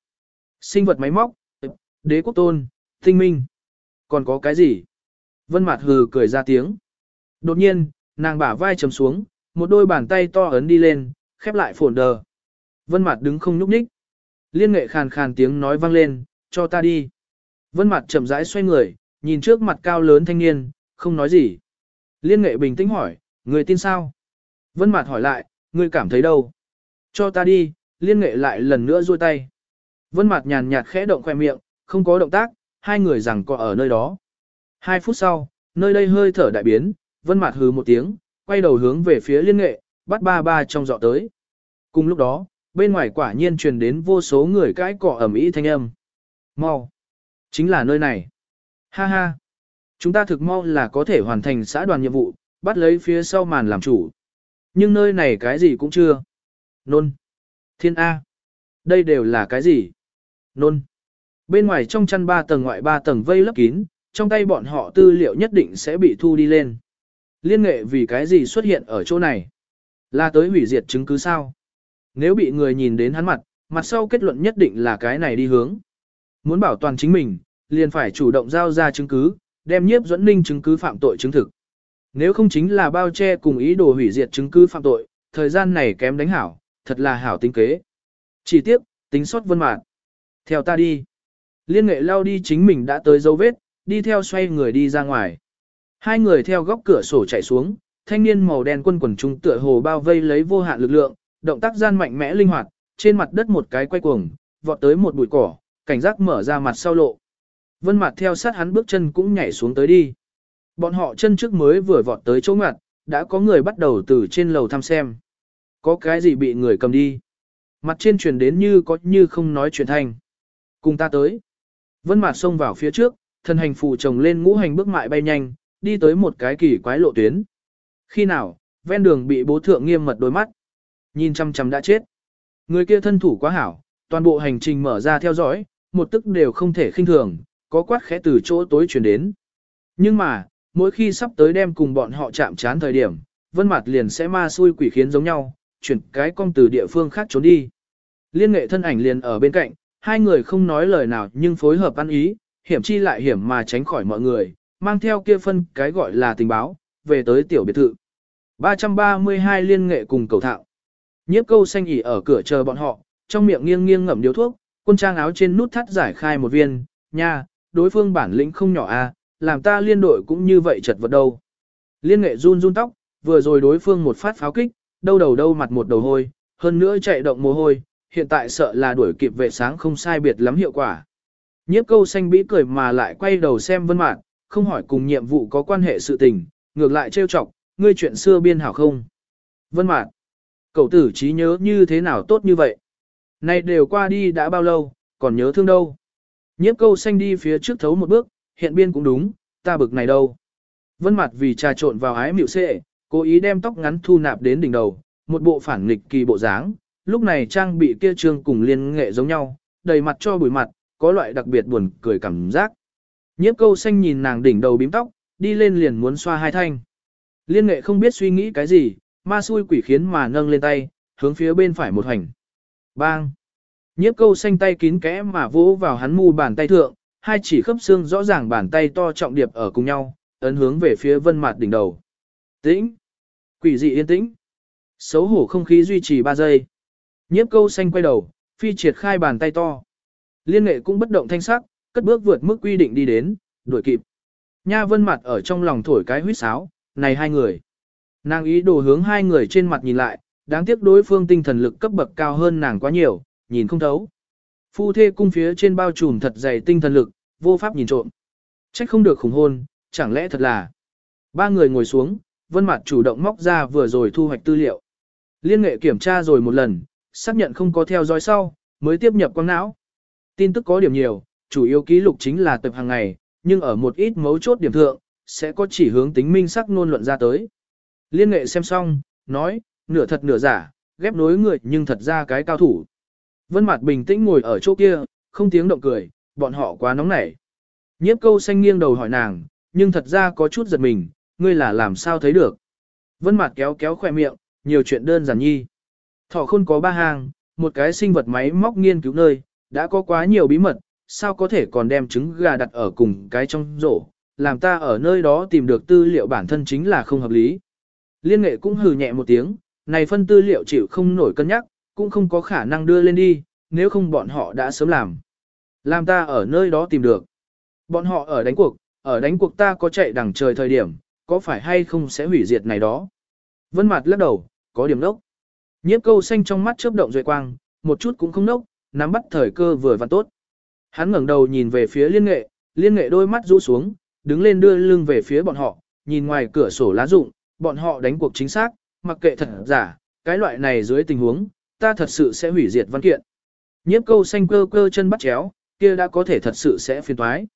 Sinh vật máy móc, đế quốc tôn, tinh minh. Còn có cái gì? Vân mặt hừ cười ra tiếng. Đột nhiên, nàng bả vai trầm xuống, một đôi bàn tay to ấn đi lên, khép lại folder. Vân Mạt đứng không nhúc nhích. Liên nghệ khàn khàn tiếng nói vang lên, cho ta đi. Vân Mạt chậm rãi xoay người, nhìn trước mặt cao lớn thanh niên, không nói gì. Liên nghệ bình tĩnh hỏi, người tin sao? Vân Mạt hỏi lại, người cảm thấy đâu? Cho ta đi, liên nghệ lại lần nữa duỗi tay. Vân Mạt nhàn nhạt khẽ động khóe miệng, không có động tác, hai người rằng có ở nơi đó. Hai phút sau, nơi đây hơi thở đại biến, vân Mạt hừ một tiếng, quay đầu hướng về phía liên nghệ, bắt ba ba trong dọ tới. Cùng lúc đó, bên ngoài quả nhiên truyền đến vô số người cãi cọ ẩm ý thanh âm. Mau! Chính là nơi này. Ha ha! Chúng ta thực mau là có thể hoàn thành xã đoàn nhiệm vụ, bắt lấy phía sau màn làm chủ. Nhưng nơi này cái gì cũng chưa. Nôn! Thiên A! Đây đều là cái gì? Nôn! Bên ngoài trong chăn ba tầng ngoại ba tầng vây lấp kín, trong tay bọn họ tư liệu nhất định sẽ bị thu đi lên. Liên nghệ vì cái gì xuất hiện ở chỗ này? Là tới hủy diệt chứng cứ sao? Nếu bị người nhìn đến hắn mặt, mặt sau kết luận nhất định là cái này đi hướng. Muốn bảo toàn chính mình, liền phải chủ động giao ra chứng cứ, đem nhiếp dẫn ninh chứng cứ phạm tội chứng thực. Nếu không chính là bao che cùng ý đồ hủy diệt chứng cứ phạm tội, thời gian này kém đánh hảo, thật là hảo tính kế. Chỉ tiếc, tính sót vân mạn. Theo ta đi. Liên nghệ lao đi chính mình đã tới dấu vết, đi theo xoay người đi ra ngoài. Hai người theo góc cửa sổ chạy xuống, thanh niên màu đen quân quần trung tựa hồ bao vây lấy vô hạn lực lượng, động tác gian mạnh mẽ linh hoạt, trên mặt đất một cái quay cuồng, vọt tới một bụi cỏ, cảnh giác mở ra mặt sau lộ. Vân mặt theo sát hắn bước chân cũng nhảy xuống tới đi. Bọn họ chân trước mới vừa vọt tới chỗ ngặt, đã có người bắt đầu từ trên lầu thăm xem. Có cái gì bị người cầm đi. Mặt trên truyền đến như có như không nói chuyện thành Cùng ta tới. Vân mặt xông vào phía trước, thân hành phù chồng lên ngũ hành bước mại bay nhanh, đi tới một cái kỳ quái lộ tuyến. Khi nào, ven đường bị bố thượng nghiêm mật đôi mắt. Nhìn chăm chăm đã chết. Người kia thân thủ quá hảo, toàn bộ hành trình mở ra theo dõi, một tức đều không thể khinh thường, có quát khẽ từ chỗ tối chuyển đến. Nhưng mà, mỗi khi sắp tới đem cùng bọn họ chạm chán thời điểm, vân mặt liền sẽ ma xui quỷ khiến giống nhau, chuyển cái cong từ địa phương khác trốn đi. Liên nghệ thân ảnh liền ở bên cạnh, hai người không nói lời nào nhưng phối hợp ăn ý, hiểm chi lại hiểm mà tránh khỏi mọi người, mang theo kia phân cái gọi là tình báo, về tới tiểu biệt thự. 332 liên nghệ cùng cầu thạo. Nhiếp câu xanh ỉ ở cửa chờ bọn họ, trong miệng nghiêng nghiêng ngậm điếu thuốc, quân trang áo trên nút thắt giải khai một viên, nha, đối phương bản lĩnh không nhỏ a, à, làm ta liên đội cũng như vậy chật vật đâu. Liên nghệ run run tóc, vừa rồi đối phương một phát pháo kích, đâu đầu đâu mặt một đầu hôi, hơn nữa chạy động mồ hôi, hiện tại sợ là đuổi kịp vệ sáng không sai biệt lắm hiệu quả. Nhiếp câu xanh bĩ cười mà lại quay đầu xem vân mạn, không hỏi cùng nhiệm vụ có quan hệ sự tình, ngược lại trêu chọc, ngươi chuyện xưa biên hảo không. Vân mạn, cậu tử trí nhớ như thế nào tốt như vậy? Này đều qua đi đã bao lâu, còn nhớ thương đâu? Nhiếp câu xanh đi phía trước thấu một bước, hiện biên cũng đúng, ta bực này đâu. Vân mặt vì trà trộn vào ái miệu xệ, cố ý đem tóc ngắn thu nạp đến đỉnh đầu, một bộ phản nghịch kỳ bộ dáng, lúc này trang bị kia trương cùng liên nghệ giống nhau, đầy mặt cho bụi mặt, có loại đặc biệt buồn cười cảm giác. Nhiếp câu xanh nhìn nàng đỉnh đầu bím tóc, đi lên liền muốn xoa hai thanh. Liên nghệ không biết suy nghĩ cái gì, ma xui quỷ khiến mà nâng lên tay, hướng phía bên phải một hành. Bang! Nhiếp câu xanh tay kín kẽ mà vỗ vào hắn mu bàn tay thượng, hai chỉ khớp xương rõ ràng bàn tay to trọng điệp ở cùng nhau, ấn hướng về phía vân mặt đỉnh đầu. Tĩnh! Quỷ dị yên tĩnh! Xấu hổ không khí duy trì 3 giây. Nhiếp câu xanh quay đầu, phi triệt khai bàn tay to. Liên nghệ cũng bất động thanh sắc, cất bước vượt mức quy định đi đến, đuổi kịp. Nha vân mặt ở trong lòng thổi cái huýt sáo, này hai người. Nàng ý đồ hướng hai người trên mặt nhìn lại, đáng tiếc đối phương tinh thần lực cấp bậc cao hơn nàng quá nhiều, nhìn không thấu. Phu thê cung phía trên bao trùm thật dày tinh thần lực, vô pháp nhìn trộm. Trách không được khủng hôn, chẳng lẽ thật là. Ba người ngồi xuống, vân mặt chủ động móc ra vừa rồi thu hoạch tư liệu. Liên nghệ kiểm tra rồi một lần, xác nhận không có theo dõi sau, mới tiếp nhập quang não. Tin tức có điểm nhiều, chủ yếu ký lục chính là tập hàng ngày, nhưng ở một ít mấu chốt điểm thượng, sẽ có chỉ hướng tính minh sắc nôn luận ra tới. Liên nghệ xem xong, nói, nửa thật nửa giả, ghép nối người nhưng thật ra cái cao thủ. Vân mặt bình tĩnh ngồi ở chỗ kia, không tiếng động cười, bọn họ quá nóng nảy. Nhiếp câu xanh nghiêng đầu hỏi nàng, nhưng thật ra có chút giật mình, ngươi là làm sao thấy được. Vân mặt kéo kéo khỏe miệng, nhiều chuyện đơn giản nhi. Thỏ khôn có ba hàng, một cái sinh vật máy móc nghiên cứu nơi, đã có quá nhiều bí mật, sao có thể còn đem trứng gà đặt ở cùng cái trong rổ, làm ta ở nơi đó tìm được tư liệu bản thân chính là không hợp lý. Liên nghệ cũng hừ nhẹ một tiếng, này phân tư liệu chịu không nổi cân nhắc, cũng không có khả năng đưa lên đi, nếu không bọn họ đã sớm làm. Làm ta ở nơi đó tìm được. Bọn họ ở đánh cuộc, ở đánh cuộc ta có chạy đằng trời thời điểm, có phải hay không sẽ hủy diệt này đó. Vân mặt lắc đầu, có điểm đốc. Nhiếp câu xanh trong mắt chớp động rồi quang, một chút cũng không nốc, nắm bắt thời cơ vừa và tốt. Hắn ngẩng đầu nhìn về phía liên nghệ, liên nghệ đôi mắt rũ xuống, đứng lên đưa lưng về phía bọn họ, nhìn ngoài cửa sổ lá rụng, bọn họ đánh cuộc chính xác, mặc kệ thật giả, cái loại này dưới tình huống, ta thật sự sẽ hủy diệt văn kiện. Nhiếp câu xanh cơ cơ chân bắt chéo, kia đã có thể thật sự sẽ phiền toái.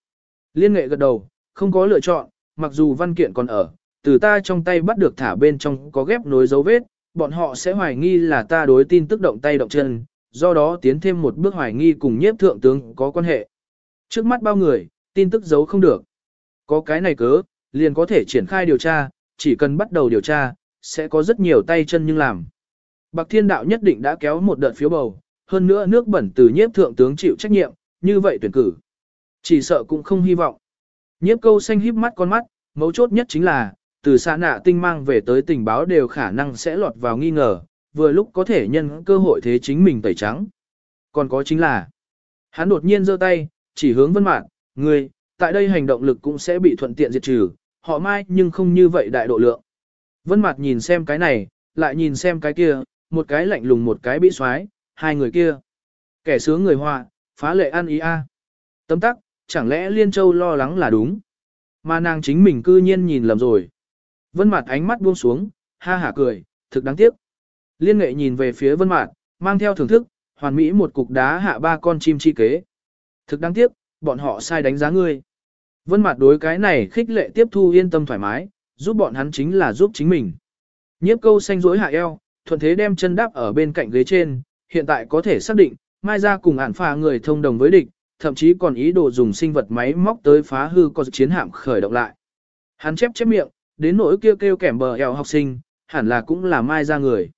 Liên nghệ gật đầu, không có lựa chọn, mặc dù văn kiện còn ở, từ ta trong tay bắt được thả bên trong có ghép nối dấu vết, bọn họ sẽ hoài nghi là ta đối tin tức động tay động chân, do đó tiến thêm một bước hoài nghi cùng nhiếp thượng tướng có quan hệ. Trước mắt bao người, tin tức giấu không được. Có cái này cớ, liền có thể triển khai điều tra, chỉ cần bắt đầu điều tra, sẽ có rất nhiều tay chân nhưng làm. Bạc Thiên Đạo nhất định đã kéo một đợt phiếu bầu, hơn nữa nước bẩn từ nhiếp thượng tướng chịu trách nhiệm, như vậy tuyển cử. Chỉ sợ cũng không hy vọng. Nhiếp câu xanh híp mắt con mắt, mấu chốt nhất chính là, từ xa nạ tinh mang về tới tình báo đều khả năng sẽ lọt vào nghi ngờ, vừa lúc có thể nhân cơ hội thế chính mình tẩy trắng. Còn có chính là, hắn đột nhiên giơ tay, chỉ hướng vân mạn, người, tại đây hành động lực cũng sẽ bị thuận tiện diệt trừ, họ mai nhưng không như vậy đại độ lượng. Vân Mạt nhìn xem cái này, lại nhìn xem cái kia, một cái lạnh lùng một cái bị xoái, hai người kia. Kẻ sướng người họa, phá lệ ăn ý a. Tấm tắc, chẳng lẽ Liên Châu lo lắng là đúng. Mà nàng chính mình cư nhiên nhìn lầm rồi. Vân Mạt ánh mắt buông xuống, ha hả cười, thực đáng tiếc. Liên Nghệ nhìn về phía Vân Mạt, mang theo thưởng thức, hoàn mỹ một cục đá hạ ba con chim chi kế. Thực đáng tiếc, bọn họ sai đánh giá ngươi. Vân Mạt đối cái này khích lệ tiếp thu yên tâm thoải mái, giúp bọn hắn chính là giúp chính mình. Nhiếp câu xanh rối hạ eo, thuận thế đem chân đáp ở bên cạnh ghế trên, hiện tại có thể xác định, mai gia cùng ản phà người thông đồng với địch, thậm chí còn ý đồ dùng sinh vật máy móc tới phá hư có chiến hạm khởi động lại. Hắn chép chép miệng, đến nỗi kêu kêu kèm bờ eo học sinh, hẳn là cũng là mai gia người.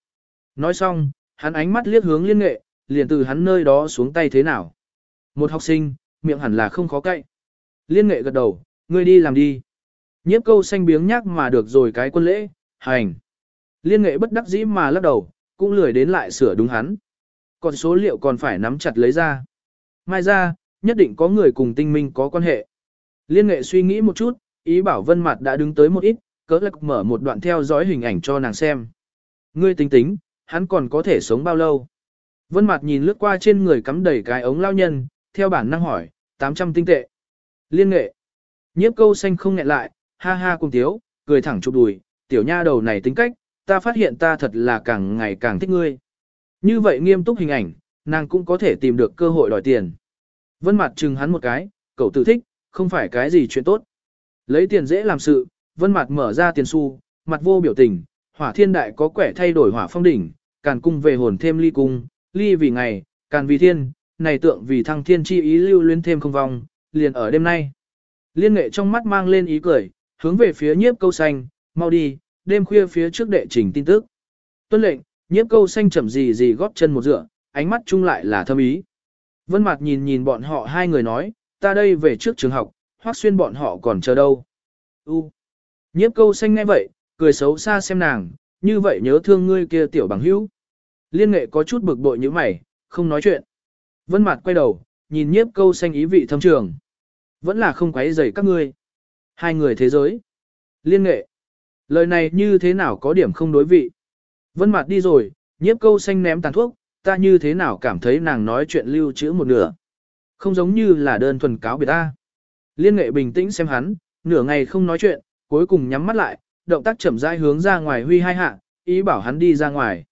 Nói xong, hắn ánh mắt liếc hướng liên nghệ, liền từ hắn nơi đó xuống tay thế nào. Một học sinh, miệng hẳn là không khó cậy. Liên nghệ gật đầu, ngươi đi làm đi. Nhiếp câu xanh biếng nhác mà được rồi cái quân lễ, hành. Liên nghệ bất đắc dĩ mà lắc đầu, cũng lười đến lại sửa đúng hắn. Còn số liệu còn phải nắm chặt lấy ra. Mai ra, nhất định có người cùng tinh minh có quan hệ. Liên nghệ suy nghĩ một chút, ý bảo vân mặt đã đứng tới một ít, cỡ lạc mở một đoạn theo dõi hình ảnh cho nàng xem. Ngươi tính tính, hắn còn có thể sống bao lâu? Vân mặt nhìn lướt qua trên người cắm đầy cái ống lao nhân, theo bản năng hỏi, 800 tinh tệ. Liên nghệ. Nhiếp câu xanh không ngẹn lại, ha ha cùng tiếu, cười thẳng chụp đùi, tiểu nha đầu này tính cách, ta phát hiện ta thật là càng ngày càng thích ngươi. Như vậy nghiêm túc hình ảnh, nàng cũng có thể tìm được cơ hội đòi tiền. Vân mặt chừng hắn một cái, cậu tự thích, không phải cái gì chuyện tốt. Lấy tiền dễ làm sự, vân mặt mở ra tiền xu, mặt vô biểu tình, hỏa thiên đại có quẻ thay đổi hỏa phong đỉnh, càn cung về hồn thêm ly cung, ly vì ngày, càn vì thiên, này tượng vì thăng thiên chi ý lưu luyến thêm không vong, liền ở đêm nay. Liên nghệ trong mắt mang lên ý cười, hướng về phía nhiếp câu xanh, mau đi, đêm khuya phía trước đệ trình tin tức. Tuân lệnh, nhiếp câu xanh chậm gì gì góp chân một dựa, ánh mắt chung lại là thâm ý. Vân Mạt nhìn nhìn bọn họ hai người nói, ta đây về trước trường học, hoác xuyên bọn họ còn chờ đâu. U. Nhiếp câu xanh ngay vậy, cười xấu xa xem nàng, như vậy nhớ thương ngươi kia tiểu bằng hữu. Liên nghệ có chút bực bội như mày, không nói chuyện. Vân Mạt quay đầu, nhìn nhiếp câu xanh ý vị thâm trường. Vẫn là không quấy rầy các ngươi. Hai người thế giới. Liên nghệ. Lời này như thế nào có điểm không đối vị. Vân mặt đi rồi, nhiếp câu xanh ném tàn thuốc, ta như thế nào cảm thấy nàng nói chuyện lưu trữ một nửa. Không giống như là đơn thuần cáo biệt ta. Liên nghệ bình tĩnh xem hắn, nửa ngày không nói chuyện, cuối cùng nhắm mắt lại, động tác chậm rãi hướng ra ngoài huy hai hạ, ý bảo hắn đi ra ngoài.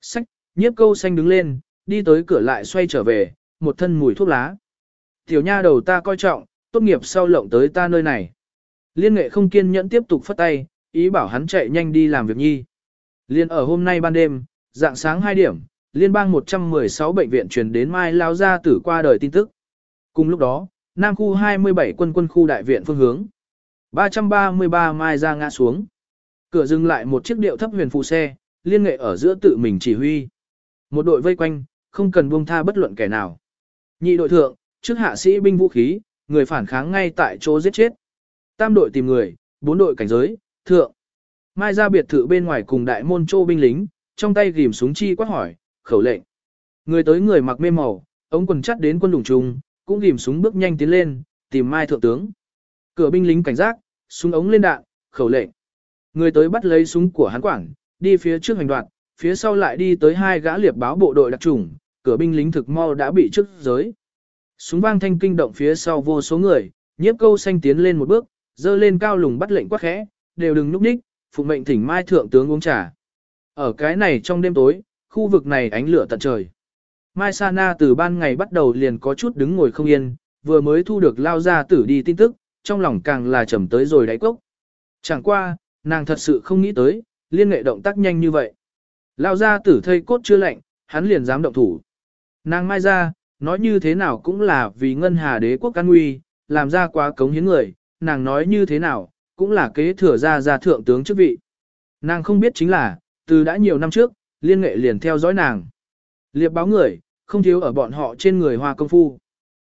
Sách, nhiếp câu xanh đứng lên, đi tới cửa lại xoay trở về, một thân mùi thuốc lá. Tiểu nha đầu ta coi trọng, tốt nghiệp sau lộng tới ta nơi này. Liên nghệ không kiên nhẫn tiếp tục phất tay, ý bảo hắn chạy nhanh đi làm việc nhi. Liên ở hôm nay ban đêm, dạng sáng 2 điểm, liên bang 116 bệnh viện truyền đến Mai Lao Gia tử qua đời tin tức. Cùng lúc đó, Nam khu 27 quân quân khu đại viện phương hướng. 333 Mai ra ngã xuống. Cửa dừng lại một chiếc điệu thấp huyền phụ xe, liên nghệ ở giữa tự mình chỉ huy. Một đội vây quanh, không cần buông tha bất luận kẻ nào. Nhị đội thượng, trước hạ sĩ binh vũ khí, người phản kháng ngay tại chỗ giết chết. Tam đội tìm người, bốn đội cảnh giới, thượng. Mai ra biệt thự bên ngoài cùng đại môn trô binh lính, trong tay ghim súng chi quát hỏi, khẩu lệnh. Người tới người mặc mê màu, ống quần chắt đến quân đủng trùng, cũng ghim súng bước nhanh tiến lên, tìm Mai thượng tướng. Cửa binh lính cảnh giác, súng ống lên đạn, khẩu lệnh. Người tới bắt lấy súng của hắn quảng, đi phía trước hành đoạn, phía sau lại đi tới hai gã liệp báo bộ đội đặc trùng, cửa binh lính thực mau đã bị trước giới. Súng vang thanh kinh động phía sau vô số người, nhiếp câu xanh tiến lên một bước, dơ lên cao lùng bắt lệnh quát khẽ, đều đừng núp đích, phụ mệnh thỉnh mai thượng tướng uống trà. Ở cái này trong đêm tối, khu vực này ánh lửa tận trời. Mai Sana từ ban ngày bắt đầu liền có chút đứng ngồi không yên, vừa mới thu được lao ra tử đi tin tức, trong lòng càng là trầm tới rồi đáy cốc. Chẳng qua, nàng thật sự không nghĩ tới, liên nghệ động tác nhanh như vậy. Lao ra tử thây cốt chưa lạnh, hắn liền dám động thủ. Nàng mai ra, nói như thế nào cũng là vì ngân hà đế quốc can nguy, làm ra quá cống hiến người, nàng nói như thế nào, cũng là kế thừa ra ra thượng tướng chức vị. Nàng không biết chính là, từ đã nhiều năm trước, liên nghệ liền theo dõi nàng. Liệp báo người, không thiếu ở bọn họ trên người hoa công phu.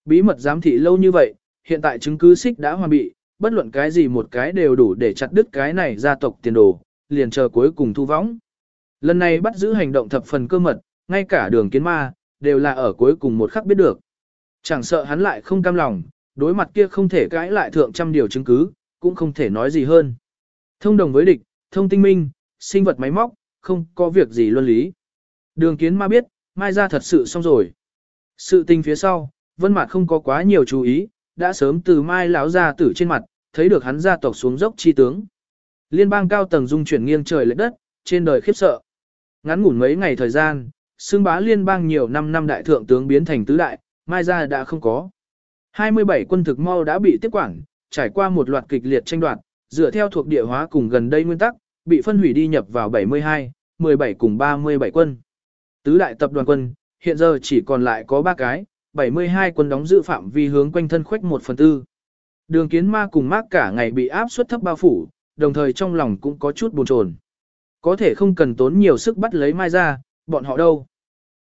Bí mật giám thị lâu như vậy, hiện tại chứng cứ xích đã hoàn bị, bất luận cái gì một cái đều đủ để chặt đứt cái này gia tộc tiền đồ, liền chờ cuối cùng thu võng. Lần này bắt giữ hành động thập phần cơ mật, ngay cả đường kiến ma, đều là ở cuối cùng một khắc biết được. Chẳng sợ hắn lại không cam lòng, đối mặt kia không thể cãi lại thượng trăm điều chứng cứ, cũng không thể nói gì hơn. Thông đồng với địch, thông tinh minh, sinh vật máy móc, không có việc gì luân lý. Đường kiến ma biết, mai ra thật sự xong rồi. Sự tình phía sau, vân mặt không có quá nhiều chú ý, đã sớm từ mai lão ra tử trên mặt, thấy được hắn gia tộc xuống dốc chi tướng. Liên bang cao tầng dung chuyển nghiêng trời lệ đất, trên đời khiếp sợ. Ngắn ngủn mấy ngày thời gian, xương bá liên bang nhiều năm năm đại thượng tướng biến thành tứ đại, mai ra đã không có. 27 quân thực mau đã bị tiếp quản, trải qua một loạt kịch liệt tranh đoạt, dựa theo thuộc địa hóa cùng gần đây nguyên tắc, bị phân hủy đi nhập vào 72, 17 cùng 37 quân. Tứ đại tập đoàn quân, hiện giờ chỉ còn lại có 3 cái, 72 quân đóng giữ phạm vi hướng quanh thân khoách 1 phần tư. Đường kiến ma cùng mác cả ngày bị áp suất thấp bao phủ, đồng thời trong lòng cũng có chút buồn chồn. Có thể không cần tốn nhiều sức bắt lấy mai ra, bọn họ đâu?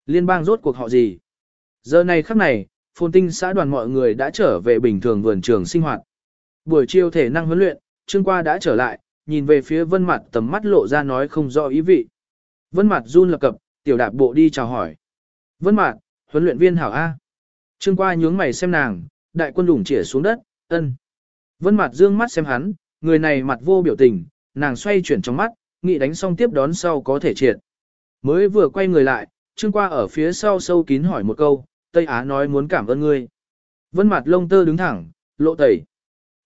Liên bang rốt cuộc họ gì? Giờ này khắc này, phồn tinh xã đoàn mọi người đã trở về bình thường vườn trường sinh hoạt. Buổi chiều thể năng huấn luyện, Trương Qua đã trở lại, nhìn về phía vân mặt tầm mắt lộ ra nói không rõ ý vị. Vân mặt run lập cập, tiểu đạp bộ đi chào hỏi. Vân mặt, huấn luyện viên hảo A. Trương Qua nhướng mày xem nàng, đại quân lủng chĩa xuống đất, ân. Vân mặt dương mắt xem hắn, người này mặt vô biểu tình, nàng xoay chuyển trong mắt, nghĩ đánh xong tiếp đón sau có thể triệt. Mới vừa quay người lại, Trương Qua ở phía sau sâu kín hỏi một câu, Tây Á nói muốn cảm ơn ngươi. Vân mặt lông tơ đứng thẳng, lộ tẩy.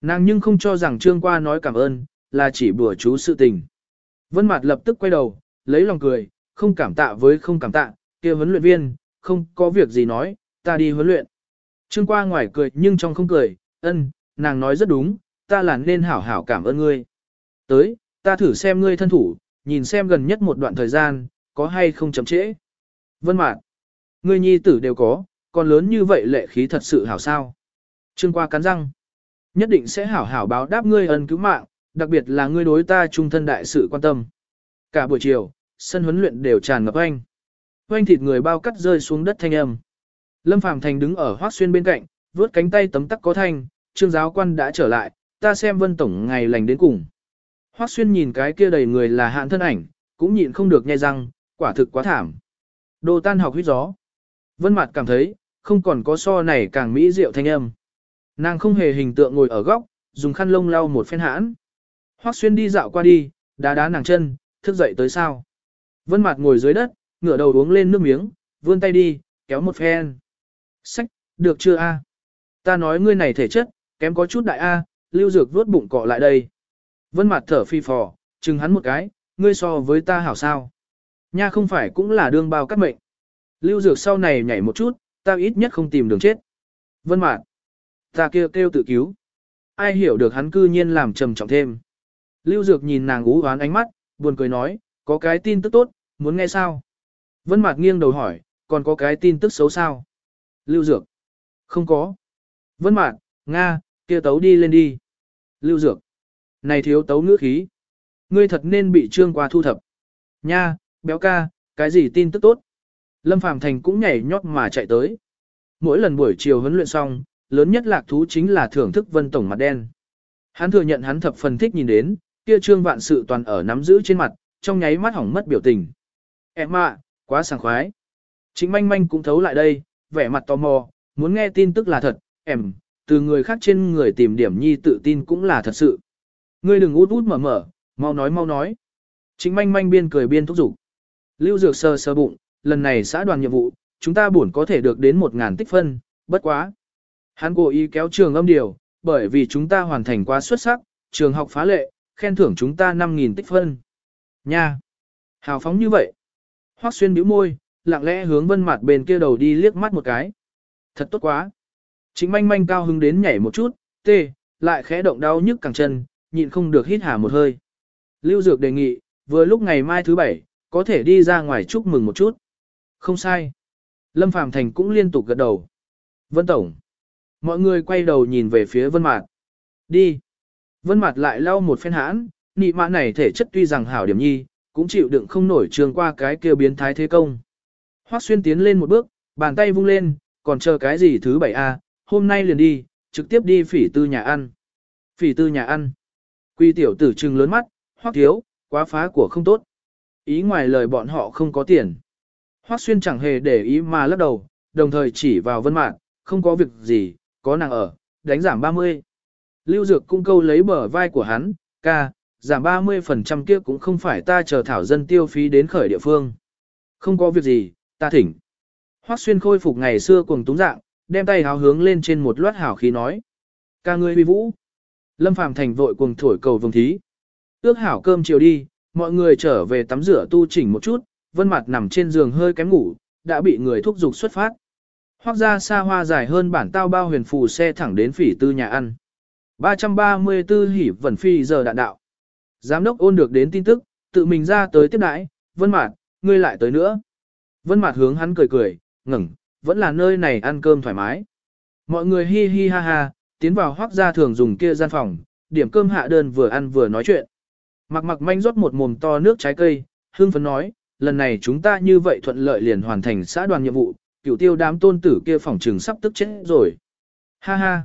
Nàng nhưng không cho rằng Trương Qua nói cảm ơn, là chỉ bùa chú sự tình. Vân mặt lập tức quay đầu, lấy lòng cười, không cảm tạ với không cảm tạ, kia huấn luyện viên, không có việc gì nói, ta đi huấn luyện. Trương Qua ngoài cười nhưng trong không cười, ân, nàng nói rất đúng, ta là nên hảo hảo cảm ơn ngươi. Tới, ta thử xem ngươi thân thủ, nhìn xem gần nhất một đoạn thời gian, có hay không chậm trễ. Vân Mạt, ngươi nhi tử đều có, còn lớn như vậy lệ khí thật sự hảo sao. Trương qua cắn răng, nhất định sẽ hảo hảo báo đáp ngươi ân cứu mạng, đặc biệt là ngươi đối ta trung thân đại sự quan tâm. Cả buổi chiều, sân huấn luyện đều tràn ngập anh. Oanh thịt người bao cắt rơi xuống đất thanh âm. Lâm Phàm Thành đứng ở Hoắc Xuyên bên cạnh, vướt cánh tay tấm tắc có thanh, trương giáo quan đã trở lại, ta xem Vân tổng ngày lành đến cùng. Hoắc Xuyên nhìn cái kia đầy người là hạn thân ảnh, cũng nhịn không được nhai răng, quả thực quá thảm. Đồ tan học huyết gió. Vân Mạt cảm thấy, không còn có so này càng mỹ diệu thanh âm. Nàng không hề hình tượng ngồi ở góc, dùng khăn lông lau một phen hãn. Hoắc Xuyên đi dạo qua đi, Đá đá nàng chân, thức dậy tới sao. Vân Mạt ngồi dưới đất, ngửa đầu uống lên nước miếng, vươn tay đi, kéo một phen. Sách, được chưa a? Ta nói ngươi này thể chất, kém có chút đại a, Lưu Dược vuốt bụng cọ lại đây. Vân Mạt thở phi phò, chừng hắn một cái, ngươi so với ta hảo sao? Nha không phải cũng là đương bao cắt mệnh. Lưu Dược sau này nhảy một chút, ta ít nhất không tìm đường chết. Vân mạn, ta kêu kêu tự cứu. Ai hiểu được hắn cư nhiên làm trầm trọng thêm. Lưu Dược nhìn nàng ú oán ánh mắt, buồn cười nói, có cái tin tức tốt, muốn nghe sao? Vân mạn nghiêng đầu hỏi, còn có cái tin tức xấu sao? Lưu Dược, không có. Vân mạn, Nga, kia tấu đi lên đi. Lưu Dược, này thiếu tấu ngữ khí. Ngươi thật nên bị trương qua thu thập. Nha, béo ca, cái gì tin tức tốt? Lâm Phàm Thành cũng nhảy nhót mà chạy tới. Mỗi lần buổi chiều huấn luyện xong, lớn nhất lạc thú chính là thưởng thức Vân Tổng mặt đen. Hắn thừa nhận hắn thập phần thích nhìn đến, kia trương vạn sự toàn ở nắm giữ trên mặt, trong nháy mắt hỏng mất biểu tình. Em ạ, quá sảng khoái. Chính manh manh cũng thấu lại đây, vẻ mặt tò mò, muốn nghe tin tức là thật, em, từ người khác trên người tìm điểm nhi tự tin cũng là thật sự. Ngươi đừng út út mở mở, mau nói mau nói. Chính manh manh biên cười biên thúc giục. Lưu Dược sơ sơ bụng, lần này xã đoàn nhiệm vụ, chúng ta buồn có thể được đến 1.000 tích phân, bất quá. Hắn cố ý kéo trường âm điều, bởi vì chúng ta hoàn thành quá xuất sắc, trường học phá lệ, khen thưởng chúng ta 5.000 tích phân. Nha! Hào phóng như vậy. Hoắc xuyên bĩu môi, lặng lẽ hướng vân mặt bên kia đầu đi liếc mắt một cái. Thật tốt quá. Chính manh manh cao hứng đến nhảy một chút, tê, lại khẽ động đau nhức cẳng chân, nhịn không được hít hà một hơi. Lưu Dược đề nghị, vừa lúc ngày mai thứ bảy, có thể đi ra ngoài chúc mừng một chút. Không sai. Lâm Phàm Thành cũng liên tục gật đầu. Vân Tổng. Mọi người quay đầu nhìn về phía Vân Mạt. Đi. Vân Mạt lại lau một phen hãn, nị mã này thể chất tuy rằng hảo điểm nhi, cũng chịu đựng không nổi trường qua cái kia biến thái thế công. Hoắc Xuyên tiến lên một bước, bàn tay vung lên, còn chờ cái gì thứ bảy a? hôm nay liền đi, trực tiếp đi phỉ tư nhà ăn. Phỉ tư nhà ăn. Quy tiểu tử trừng lớn mắt, Hoắc thiếu, quá phá của không tốt. Ý ngoài lời bọn họ không có tiền. Hoắc Xuyên chẳng hề để ý mà lắc đầu, đồng thời chỉ vào Vân Mạn, không có việc gì, có nàng ở, đánh giảm 30. Lưu Dược cung câu lấy bờ vai của hắn, ca, giảm 30% kia cũng không phải ta chờ thảo dân tiêu phí đến khởi địa phương. Không có việc gì, ta thỉnh. Hoắc Xuyên khôi phục ngày xưa cuồng túng dạng, đem tay háo hướng lên trên một loát hảo khí nói. Ca ngươi huy vũ. Lâm Phàm Thành vội cuồng thổi cầu vương thí. Ước hảo cơm chiều đi, mọi người trở về tắm rửa tu chỉnh một chút, vân mặt nằm trên giường hơi kém ngủ, đã bị người thúc giục xuất phát. Hoác ra xa hoa dài hơn bản tao bao huyền phù xe thẳng đến phỉ tư nhà ăn. 334 hỉ vẩn phi giờ đạn đạo. Giám đốc ôn được đến tin tức, tự mình ra tới tiếp đãi, vân mặt, ngươi lại tới nữa. Vân mặt hướng hắn cười cười, ngẩng, vẫn là nơi này ăn cơm thoải mái. Mọi người hi hi ha ha, tiến vào hoác ra thường dùng kia gian phòng, điểm cơm hạ đơn vừa ăn vừa nói chuyện. Mặc mặc manh rót một mồm to nước trái cây, hương phấn nói, lần này chúng ta như vậy thuận lợi liền hoàn thành xã đoàn nhiệm vụ, cửu tiêu đám tôn tử kia phòng trường sắp tức chết rồi. Ha ha.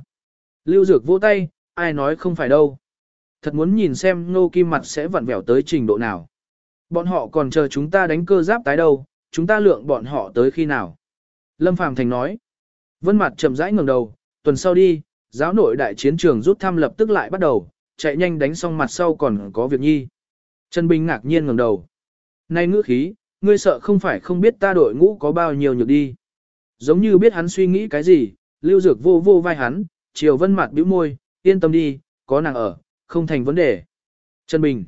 Lưu Dược vỗ tay, ai nói không phải đâu. Thật muốn nhìn xem nô kim mặt sẽ vặn vẹo tới trình độ nào. Bọn họ còn chờ chúng ta đánh cơ giáp tái đâu, chúng ta lượng bọn họ tới khi nào. Lâm Phàm Thành nói. Vân mặt chậm rãi ngẩng đầu, tuần sau đi, giáo nội đại chiến trường rút thăm lập tức lại bắt đầu, chạy nhanh đánh xong mặt sau còn có việc nhi. Trần Bình ngạc nhiên ngẩng đầu. Này ngữ khí, ngươi sợ không phải không biết ta đội ngũ có bao nhiêu nhược đi. Giống như biết hắn suy nghĩ cái gì, lưu dược vô vô vai hắn, chiều vân mặt bĩu môi, yên tâm đi, có nàng ở, không thành vấn đề. Trần Bình.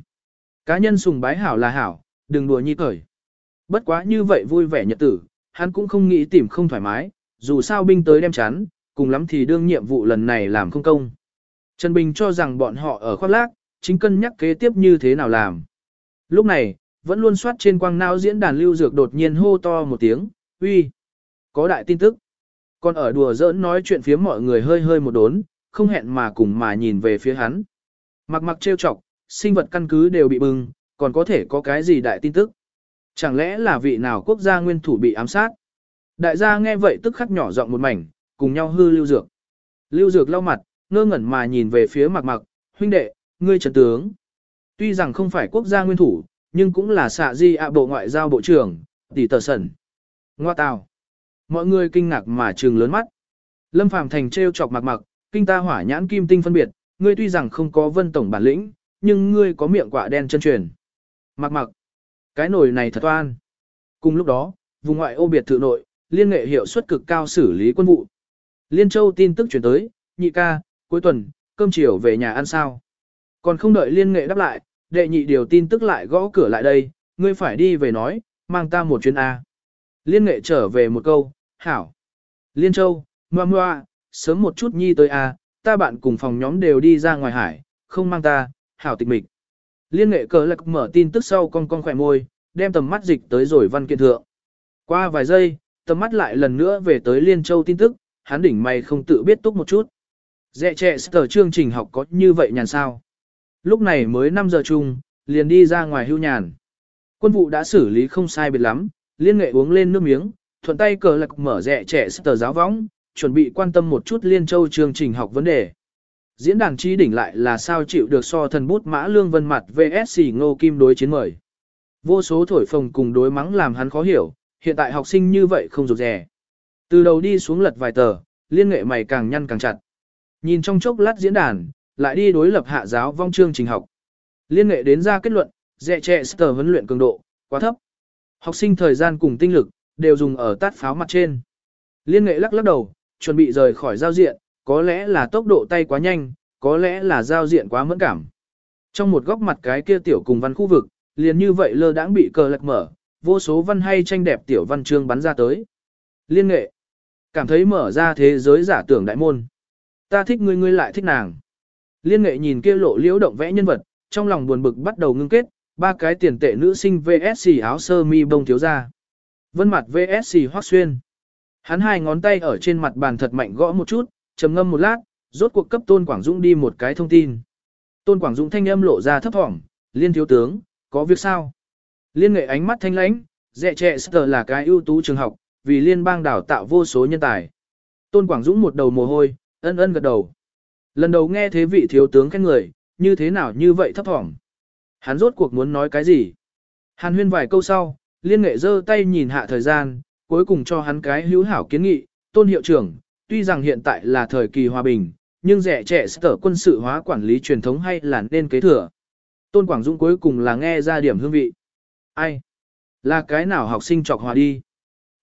Cá nhân sùng bái hảo là hảo, đừng đùa nhi cởi. Bất quá như vậy vui vẻ nhật tử, hắn cũng không nghĩ tìm không thoải mái, dù sao binh tới đem chán, cùng lắm thì đương nhiệm vụ lần này làm không công. Trần Bình cho rằng bọn họ ở khoác lác, chính cân nhắc kế tiếp như thế nào làm. Lúc này, vẫn luôn soát trên quang não diễn đàn lưu dược đột nhiên hô to một tiếng, uy, có đại tin tức. Còn ở đùa giỡn nói chuyện phía mọi người hơi hơi một đốn, không hẹn mà cùng mà nhìn về phía hắn. Mặc mặc trêu chọc, sinh vật căn cứ đều bị bừng, còn có thể có cái gì đại tin tức. Chẳng lẽ là vị nào quốc gia nguyên thủ bị ám sát? Đại gia nghe vậy tức khắc nhỏ giọng một mảnh, cùng nhau hư lưu dược. Lưu dược lau mặt, ngơ ngẩn mà nhìn về phía mặc mặc, huynh đệ, ngươi trần tướng. Tuy rằng không phải quốc gia nguyên thủ, nhưng cũng là xạ di ạ bộ ngoại giao bộ trưởng, tỷ tờ sẩn. Ngoa tào. Mọi người kinh ngạc mà trừng lớn mắt. Lâm Phàm Thành trêu chọc mặc mặc, kinh ta hỏa nhãn kim tinh phân biệt, ngươi tuy rằng không có vân tổng bản lĩnh, nhưng ngươi có miệng quả đen chân truyền. Mặc mặc, cái nồi này thật oan. Cùng lúc đó, vùng ngoại ô biệt thự nội, liên nghệ hiệu suất cực cao xử lý quân vụ. Liên Châu tin tức chuyển tới, nhị ca, cuối tuần, cơm chiều về nhà ăn sao. Còn không đợi liên nghệ đáp lại, đệ nhị điều tin tức lại gõ cửa lại đây, ngươi phải đi về nói, mang ta một chuyến A. Liên nghệ trở về một câu, hảo. Liên Châu, ngoa ngoa, sớm một chút nhi tới A, ta bạn cùng phòng nhóm đều đi ra ngoài hải, không mang ta, hảo tịch mịch. Liên nghệ cờ lạc mở tin tức sau con con khỏe môi, đem tầm mắt dịch tới rồi văn kiện thượng. Qua vài giây, tầm mắt lại lần nữa về tới Liên Châu tin tức, hắn đỉnh mày không tự biết túc một chút. Dẹ trẻ sở chương trình học có như vậy nhàn sao. Lúc này mới 5 giờ chung, liền đi ra ngoài hưu nhàn. Quân vụ đã xử lý không sai biệt lắm, liên nghệ uống lên nước miếng, thuận tay cờ lạc mở rẻ trẻ sở giáo võng, chuẩn bị quan tâm một chút liên châu chương trình học vấn đề. Diễn đàn chi đỉnh lại là sao chịu được so thần bút mã lương vân mặt VSC ngô kim đối chiến mời. Vô số thổi phồng cùng đối mắng làm hắn khó hiểu, hiện tại học sinh như vậy không rụt rè. Từ đầu đi xuống lật vài tờ, liên nghệ mày càng nhăn càng chặt. Nhìn trong chốc lát diễn đàn, lại đi đối lập hạ giáo vong chương trình học. Liên nghệ đến ra kết luận, dẹ trẻ sở huấn luyện cường độ, quá thấp. Học sinh thời gian cùng tinh lực, đều dùng ở tát pháo mặt trên. Liên nghệ lắc lắc đầu, chuẩn bị rời khỏi giao diện, có lẽ là tốc độ tay quá nhanh, có lẽ là giao diện quá mẫn cảm. Trong một góc mặt cái kia tiểu cùng văn khu vực, liền như vậy lơ đãng bị cờ lật mở, vô số văn hay tranh đẹp tiểu văn chương bắn ra tới. Liên nghệ, cảm thấy mở ra thế giới giả tưởng đại môn. Ta thích ngươi ngươi lại thích nàng. Liên nghệ nhìn kia lộ liễu động vẽ nhân vật, trong lòng buồn bực bắt đầu ngưng kết, ba cái tiền tệ nữ sinh VSC áo sơ mi bông thiếu ra. Vân mặt VSC hoác xuyên. Hắn hai ngón tay ở trên mặt bàn thật mạnh gõ một chút, trầm ngâm một lát, rốt cuộc cấp Tôn Quảng Dũng đi một cái thông tin. Tôn Quảng Dũng thanh âm lộ ra thấp thỏm, liên thiếu tướng, có việc sao? Liên nghệ ánh mắt thanh lãnh, dẹ trẻ sở là cái ưu tú trường học, vì liên bang đào tạo vô số nhân tài. Tôn Quảng Dũng một đầu mồ hôi, ân ân gật đầu. Lần đầu nghe thế vị thiếu tướng khen người, như thế nào như vậy thấp thỏm. Hắn rốt cuộc muốn nói cái gì? Hàn huyên vài câu sau, liên nghệ giơ tay nhìn hạ thời gian, cuối cùng cho hắn cái hữu hảo kiến nghị, tôn hiệu trưởng, tuy rằng hiện tại là thời kỳ hòa bình, nhưng rẻ trẻ sở quân sự hóa quản lý truyền thống hay là nên kế thừa. Tôn Quảng Dũng cuối cùng là nghe ra điểm hương vị. Ai? Là cái nào học sinh chọc hòa đi?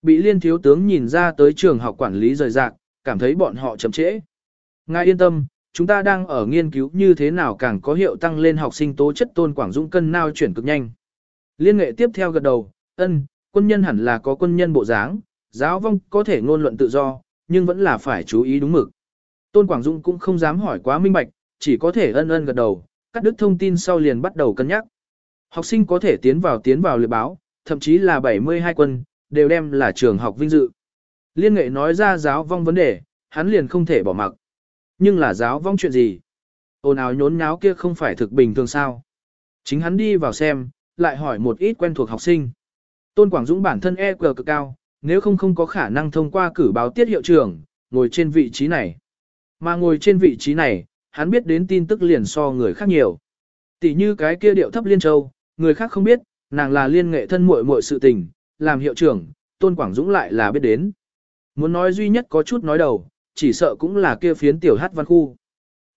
Bị liên thiếu tướng nhìn ra tới trường học quản lý rời rạc, cảm thấy bọn họ chậm trễ. Ngài yên tâm, chúng ta đang ở nghiên cứu như thế nào càng có hiệu tăng lên học sinh tố chất tôn Quảng Dũng cân nao chuyển cực nhanh. Liên nghệ tiếp theo gật đầu, ân, quân nhân hẳn là có quân nhân bộ dáng, giáo vong có thể ngôn luận tự do, nhưng vẫn là phải chú ý đúng mực. Tôn Quảng Dũng cũng không dám hỏi quá minh bạch, chỉ có thể ân ân gật đầu, cắt đứt thông tin sau liền bắt đầu cân nhắc. Học sinh có thể tiến vào tiến vào liệt báo, thậm chí là 72 quân, đều đem là trường học vinh dự. Liên nghệ nói ra giáo vong vấn đề, hắn liền không thể bỏ mặc. Nhưng là giáo vong chuyện gì? Ồn ào nhốn nháo kia không phải thực bình thường sao? Chính hắn đi vào xem, lại hỏi một ít quen thuộc học sinh. Tôn Quảng Dũng bản thân e cờ cực cao, nếu không không có khả năng thông qua cử báo tiết hiệu trưởng, ngồi trên vị trí này. Mà ngồi trên vị trí này, hắn biết đến tin tức liền so người khác nhiều. Tỷ như cái kia điệu thấp liên châu, người khác không biết, nàng là liên nghệ thân muội muội sự tình, làm hiệu trưởng, Tôn Quảng Dũng lại là biết đến. Muốn nói duy nhất có chút nói đầu, chỉ sợ cũng là kia phiến tiểu hát văn khu.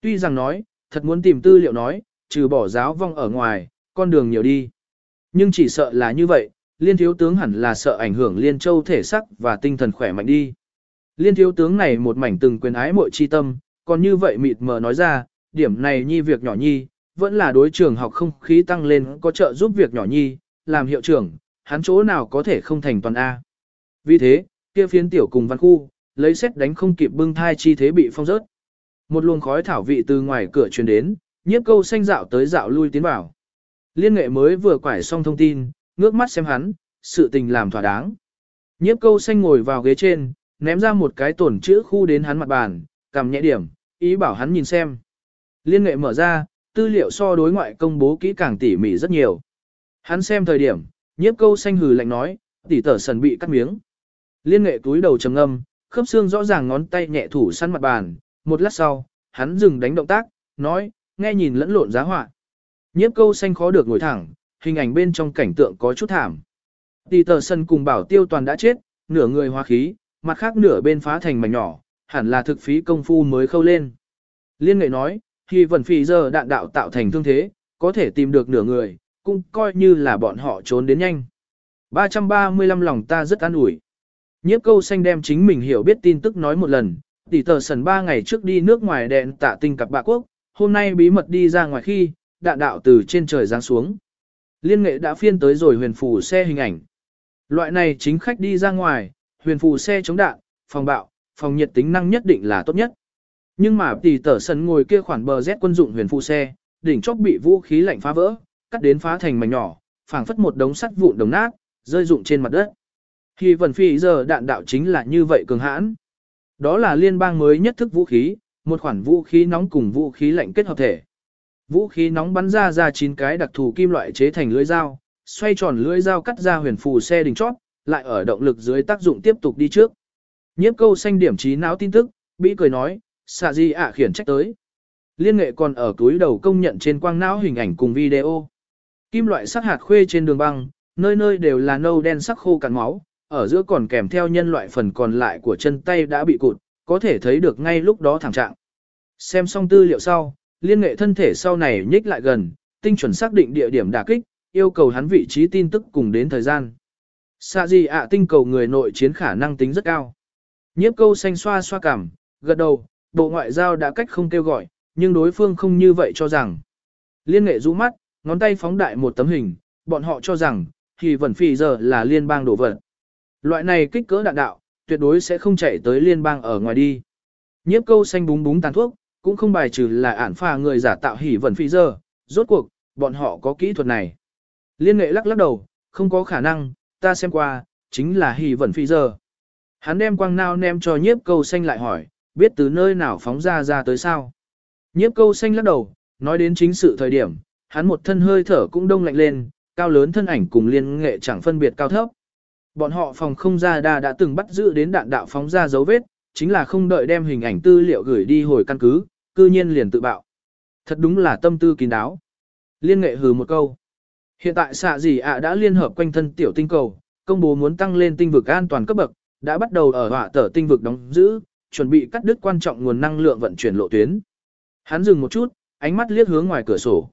Tuy rằng nói, thật muốn tìm tư liệu nói, trừ bỏ giáo vong ở ngoài, con đường nhiều đi. Nhưng chỉ sợ là như vậy, liên thiếu tướng hẳn là sợ ảnh hưởng liên châu thể sắc và tinh thần khỏe mạnh đi. Liên thiếu tướng này một mảnh từng quyền ái muội chi tâm, còn như vậy mịt mờ nói ra, điểm này nhi việc nhỏ nhi, vẫn là đối trường học không khí tăng lên có trợ giúp việc nhỏ nhi, làm hiệu trưởng, hắn chỗ nào có thể không thành toàn A. Vì thế, kia phiến tiểu cùng văn khu, lấy xét đánh không kịp bưng thai chi thế bị phong rớt. Một luồng khói thảo vị từ ngoài cửa truyền đến, nhiếp câu xanh dạo tới dạo lui tiến vào. Liên nghệ mới vừa quải xong thông tin, ngước mắt xem hắn, sự tình làm thỏa đáng. Nhiếp câu xanh ngồi vào ghế trên, ném ra một cái tổn chữ khu đến hắn mặt bàn, cầm nhẹ điểm, ý bảo hắn nhìn xem. Liên nghệ mở ra, tư liệu so đối ngoại công bố kỹ càng tỉ mỉ rất nhiều. Hắn xem thời điểm, nhiếp câu xanh hừ lạnh nói, tỉ tở sần bị cắt miếng. Liên nghệ túi đầu trầm âm, khớp xương rõ ràng ngón tay nhẹ thủ săn mặt bàn, một lát sau, hắn dừng đánh động tác, nói, nghe nhìn lẫn lộn giá họa. Nhiếp câu xanh khó được ngồi thẳng, hình ảnh bên trong cảnh tượng có chút thảm. Tỷ tờ sân cùng bảo tiêu toàn đã chết, nửa người hóa khí, mặt khác nửa bên phá thành mảnh nhỏ, hẳn là thực phí công phu mới khâu lên. Liên nghệ nói, khi vần phì giờ đạn đạo tạo thành thương thế, có thể tìm được nửa người, cũng coi như là bọn họ trốn đến nhanh. 335 lòng ta rất an ủi. Nhiếp câu xanh đem chính mình hiểu biết tin tức nói một lần, tỷ tờ sần ba ngày trước đi nước ngoài đèn tạ tinh cặp bạ quốc, hôm nay bí mật đi ra ngoài khi, đạn đạo từ trên trời giáng xuống. Liên nghệ đã phiên tới rồi huyền phù xe hình ảnh. Loại này chính khách đi ra ngoài, huyền phù xe chống đạn, phòng bạo, phòng nhiệt tính năng nhất định là tốt nhất. Nhưng mà tỷ tờ sần ngồi kia khoản bờ Z quân dụng huyền phù xe, đỉnh chóp bị vũ khí lạnh phá vỡ, cắt đến phá thành mảnh nhỏ, phảng phất một đống sắt vụn đồng nát, rơi rụng trên mặt đất. Khi vần phi giờ đạn đạo chính là như vậy cường hãn. Đó là liên bang mới nhất thức vũ khí, một khoản vũ khí nóng cùng vũ khí lạnh kết hợp thể. Vũ khí nóng bắn ra ra chín cái đặc thù kim loại chế thành lưỡi dao, xoay tròn lưỡi dao cắt ra huyền phù xe đỉnh chót, lại ở động lực dưới tác dụng tiếp tục đi trước. Nhiếp câu xanh điểm trí não tin tức, bĩ cười nói, xạ gì ạ khiển trách tới. Liên nghệ còn ở túi đầu công nhận trên quang não hình ảnh cùng video. Kim loại sắc hạt khuê trên đường băng, nơi nơi đều là nâu đen sắc khô cạn máu, ở giữa còn kèm theo nhân loại phần còn lại của chân tay đã bị cụt, có thể thấy được ngay lúc đó thảm trạng. Xem xong tư liệu sau, liên nghệ thân thể sau này nhích lại gần, tinh chuẩn xác định địa điểm đả kích, yêu cầu hắn vị trí tin tức cùng đến thời gian. Xạ gì ạ tinh cầu người nội chiến khả năng tính rất cao. Nhiếp câu xanh xoa xoa cảm, gật đầu, bộ ngoại giao đã cách không kêu gọi, nhưng đối phương không như vậy cho rằng. Liên nghệ rũ mắt, ngón tay phóng đại một tấm hình, bọn họ cho rằng, thì vẩn phì giờ là liên bang đổ vật. Loại này kích cỡ đạn đạo, tuyệt đối sẽ không chạy tới liên bang ở ngoài đi. Nhiếp câu xanh búng búng tàn thuốc, cũng không bài trừ là ản phà người giả tạo hỉ vẩn phi giờ, rốt cuộc, bọn họ có kỹ thuật này. Liên nghệ lắc lắc đầu, không có khả năng, ta xem qua, chính là hỉ vẩn phi giờ. Hắn đem quang nao nem cho nhiếp câu xanh lại hỏi, biết từ nơi nào phóng ra ra tới sao. Nhiếp câu xanh lắc đầu, nói đến chính sự thời điểm, hắn một thân hơi thở cũng đông lạnh lên, cao lớn thân ảnh cùng liên nghệ chẳng phân biệt cao thấp. Bọn họ phòng không ra đa đã từng bắt giữ đến đạn đạo phóng ra dấu vết, chính là không đợi đem hình ảnh tư liệu gửi đi hồi căn cứ, cư nhiên liền tự bạo. Thật đúng là tâm tư kín đáo. Liên nghệ hừ một câu. Hiện tại xạ gì ạ đã liên hợp quanh thân tiểu tinh cầu, công bố muốn tăng lên tinh vực an toàn cấp bậc, đã bắt đầu ở hỏa tở tinh vực đóng giữ, chuẩn bị cắt đứt quan trọng nguồn năng lượng vận chuyển lộ tuyến. Hắn dừng một chút, ánh mắt liếc hướng ngoài cửa sổ.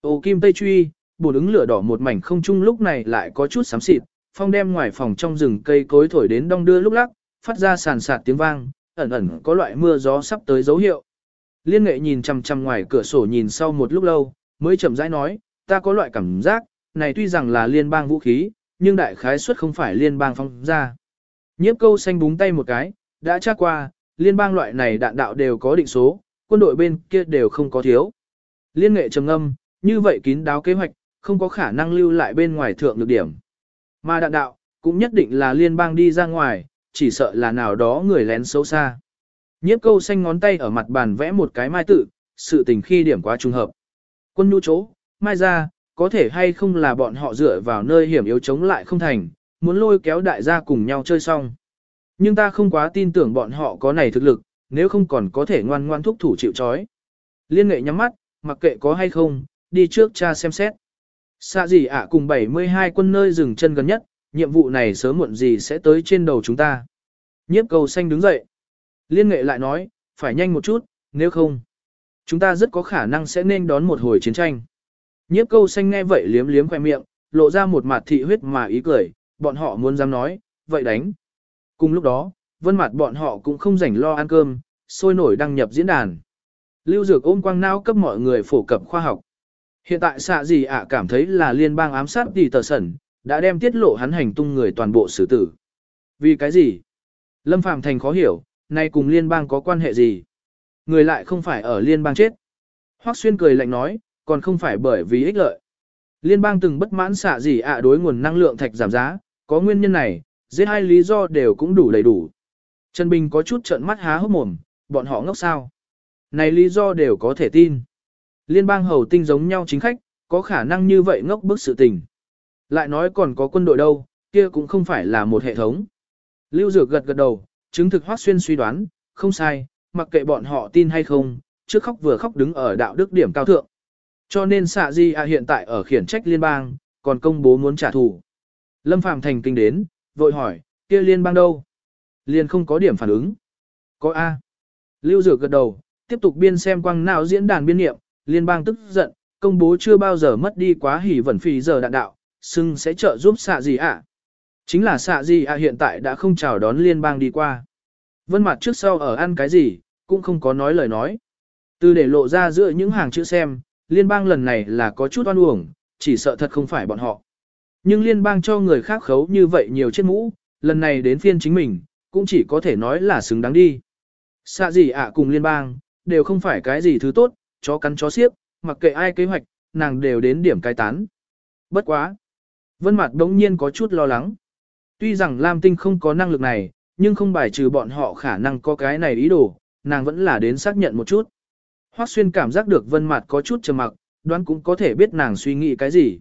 Ô kim tây truy, bổ ứng lửa đỏ một mảnh không trung lúc này lại có chút xám xịt, phong đem ngoài phòng trong rừng cây cối thổi đến đong đưa lúc lắc, phát ra sàn sạt tiếng vang, ẩn ẩn có loại mưa gió sắp tới dấu hiệu. Liên nghệ nhìn chằm chằm ngoài cửa sổ nhìn sau một lúc lâu, mới chậm rãi nói, ta có loại cảm giác, này tuy rằng là liên bang vũ khí, nhưng đại khái suất không phải liên bang phong ra. Nhiếp câu xanh búng tay một cái, đã tra qua, liên bang loại này đạn đạo đều có định số, quân đội bên kia đều không có thiếu. Liên nghệ trầm ngâm, như vậy kín đáo kế hoạch, không có khả năng lưu lại bên ngoài thượng được điểm. Mà đạn đạo, cũng nhất định là liên bang đi ra ngoài, chỉ sợ là nào đó người lén xấu xa. Nhiếp câu xanh ngón tay ở mặt bàn vẽ một cái mai tự, sự tình khi điểm quá trùng hợp. Quân nhu chỗ, mai ra, có thể hay không là bọn họ dựa vào nơi hiểm yếu chống lại không thành, muốn lôi kéo đại gia cùng nhau chơi xong. Nhưng ta không quá tin tưởng bọn họ có này thực lực, nếu không còn có thể ngoan ngoan thúc thủ chịu chói. Liên nghệ nhắm mắt, mặc kệ có hay không, đi trước cha xem xét. Xạ gì ạ cùng 72 quân nơi dừng chân gần nhất, nhiệm vụ này sớm muộn gì sẽ tới trên đầu chúng ta. Nhiếp cầu xanh đứng dậy. Liên nghệ lại nói, phải nhanh một chút, nếu không, chúng ta rất có khả năng sẽ nên đón một hồi chiến tranh. Nhiếp câu xanh nghe vậy liếm liếm khoe miệng, lộ ra một mặt thị huyết mà ý cười, bọn họ muốn dám nói, vậy đánh. Cùng lúc đó, vân mặt bọn họ cũng không rảnh lo ăn cơm, sôi nổi đăng nhập diễn đàn. Lưu Dược ôm quang não cấp mọi người phổ cập khoa học. Hiện tại xạ gì ạ cảm thấy là liên bang ám sát tỷ tờ sẩn, đã đem tiết lộ hắn hành tung người toàn bộ xử tử. Vì cái gì? Lâm Phàm Thành khó hiểu, nay cùng liên bang có quan hệ gì? Người lại không phải ở liên bang chết. Hoắc Xuyên cười lạnh nói, còn không phải bởi vì ích lợi. Liên bang từng bất mãn xạ gì ạ đối nguồn năng lượng thạch giảm giá, có nguyên nhân này, giết hai lý do đều cũng đủ đầy đủ. Trần Bình có chút trợn mắt há hốc mồm, bọn họ ngốc sao? Này lý do đều có thể tin. Liên bang hầu tinh giống nhau chính khách, có khả năng như vậy ngốc bức sự tình. Lại nói còn có quân đội đâu, kia cũng không phải là một hệ thống. Lưu Dược gật gật đầu, chứng thực hoác Xuyên suy đoán, không sai, mặc kệ bọn họ tin hay không, trước khóc vừa khóc đứng ở đạo đức điểm cao thượng. Cho nên xạ di à hiện tại ở khiển trách liên bang, còn công bố muốn trả thù. Lâm Phàm thành kinh đến, vội hỏi, kia liên bang đâu? Liên không có điểm phản ứng. Có A. Lưu Dược gật đầu, tiếp tục biên xem quăng nào diễn đàn biên niệm, liên bang tức giận, công bố chưa bao giờ mất đi quá hỉ vẩn phì giờ đạn đạo, xưng sẽ trợ giúp xạ gì ạ. Chính là xạ gì ạ hiện tại đã không chào đón liên bang đi qua. Vân mặt trước sau ở ăn cái gì, cũng không có nói lời nói. Từ để lộ ra giữa những hàng chữ xem, liên bang lần này là có chút oan uổng, chỉ sợ thật không phải bọn họ. Nhưng liên bang cho người khác khấu như vậy nhiều chết mũ, lần này đến phiên chính mình, cũng chỉ có thể nói là xứng đáng đi. Xạ gì ạ cùng liên bang, đều không phải cái gì thứ tốt, chó cắn chó xiếc, mặc kệ ai kế hoạch, nàng đều đến điểm cai tán. Bất quá. Vân Mạt đống nhiên có chút lo lắng. Tuy rằng Lam Tinh không có năng lực này, nhưng không bài trừ bọn họ khả năng có cái này ý đồ, nàng vẫn là đến xác nhận một chút. Hoắc Xuyên cảm giác được Vân Mạt có chút trầm mặc, đoán cũng có thể biết nàng suy nghĩ cái gì.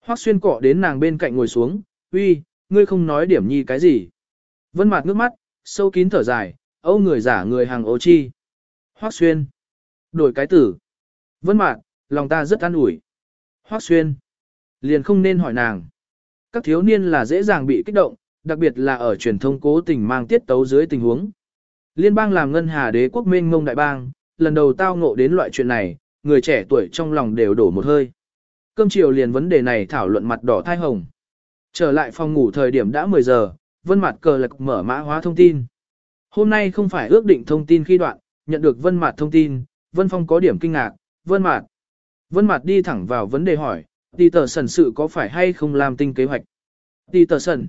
Hoắc Xuyên cọ đến nàng bên cạnh ngồi xuống, "Uy, ngươi không nói điểm nhi cái gì?" Vân Mạt ngước mắt, sâu kín thở dài, "Âu người giả người hàng ô chi." Hoắc Xuyên, đổi cái tử. Vân Mạt, lòng ta rất an ủi. Hoắc Xuyên, liền không nên hỏi nàng. Các thiếu niên là dễ dàng bị kích động, đặc biệt là ở truyền thông cố tình mang tiết tấu dưới tình huống. Liên bang làm ngân hà đế quốc minh mông đại bang, lần đầu tao ngộ đến loại chuyện này, người trẻ tuổi trong lòng đều đổ một hơi. Cơm chiều liền vấn đề này thảo luận mặt đỏ thai hồng. Trở lại phòng ngủ thời điểm đã 10 giờ, vân mặt cờ lạc mở mã hóa thông tin. Hôm nay không phải ước định thông tin khi đoạn, nhận được vân mặt thông tin, vân phong có điểm kinh ngạc, vân Mạt, Vân Mạt đi thẳng vào vấn đề hỏi, tỷ tờ sần sự có phải hay không làm tinh kế hoạch. Tỷ tờ sần.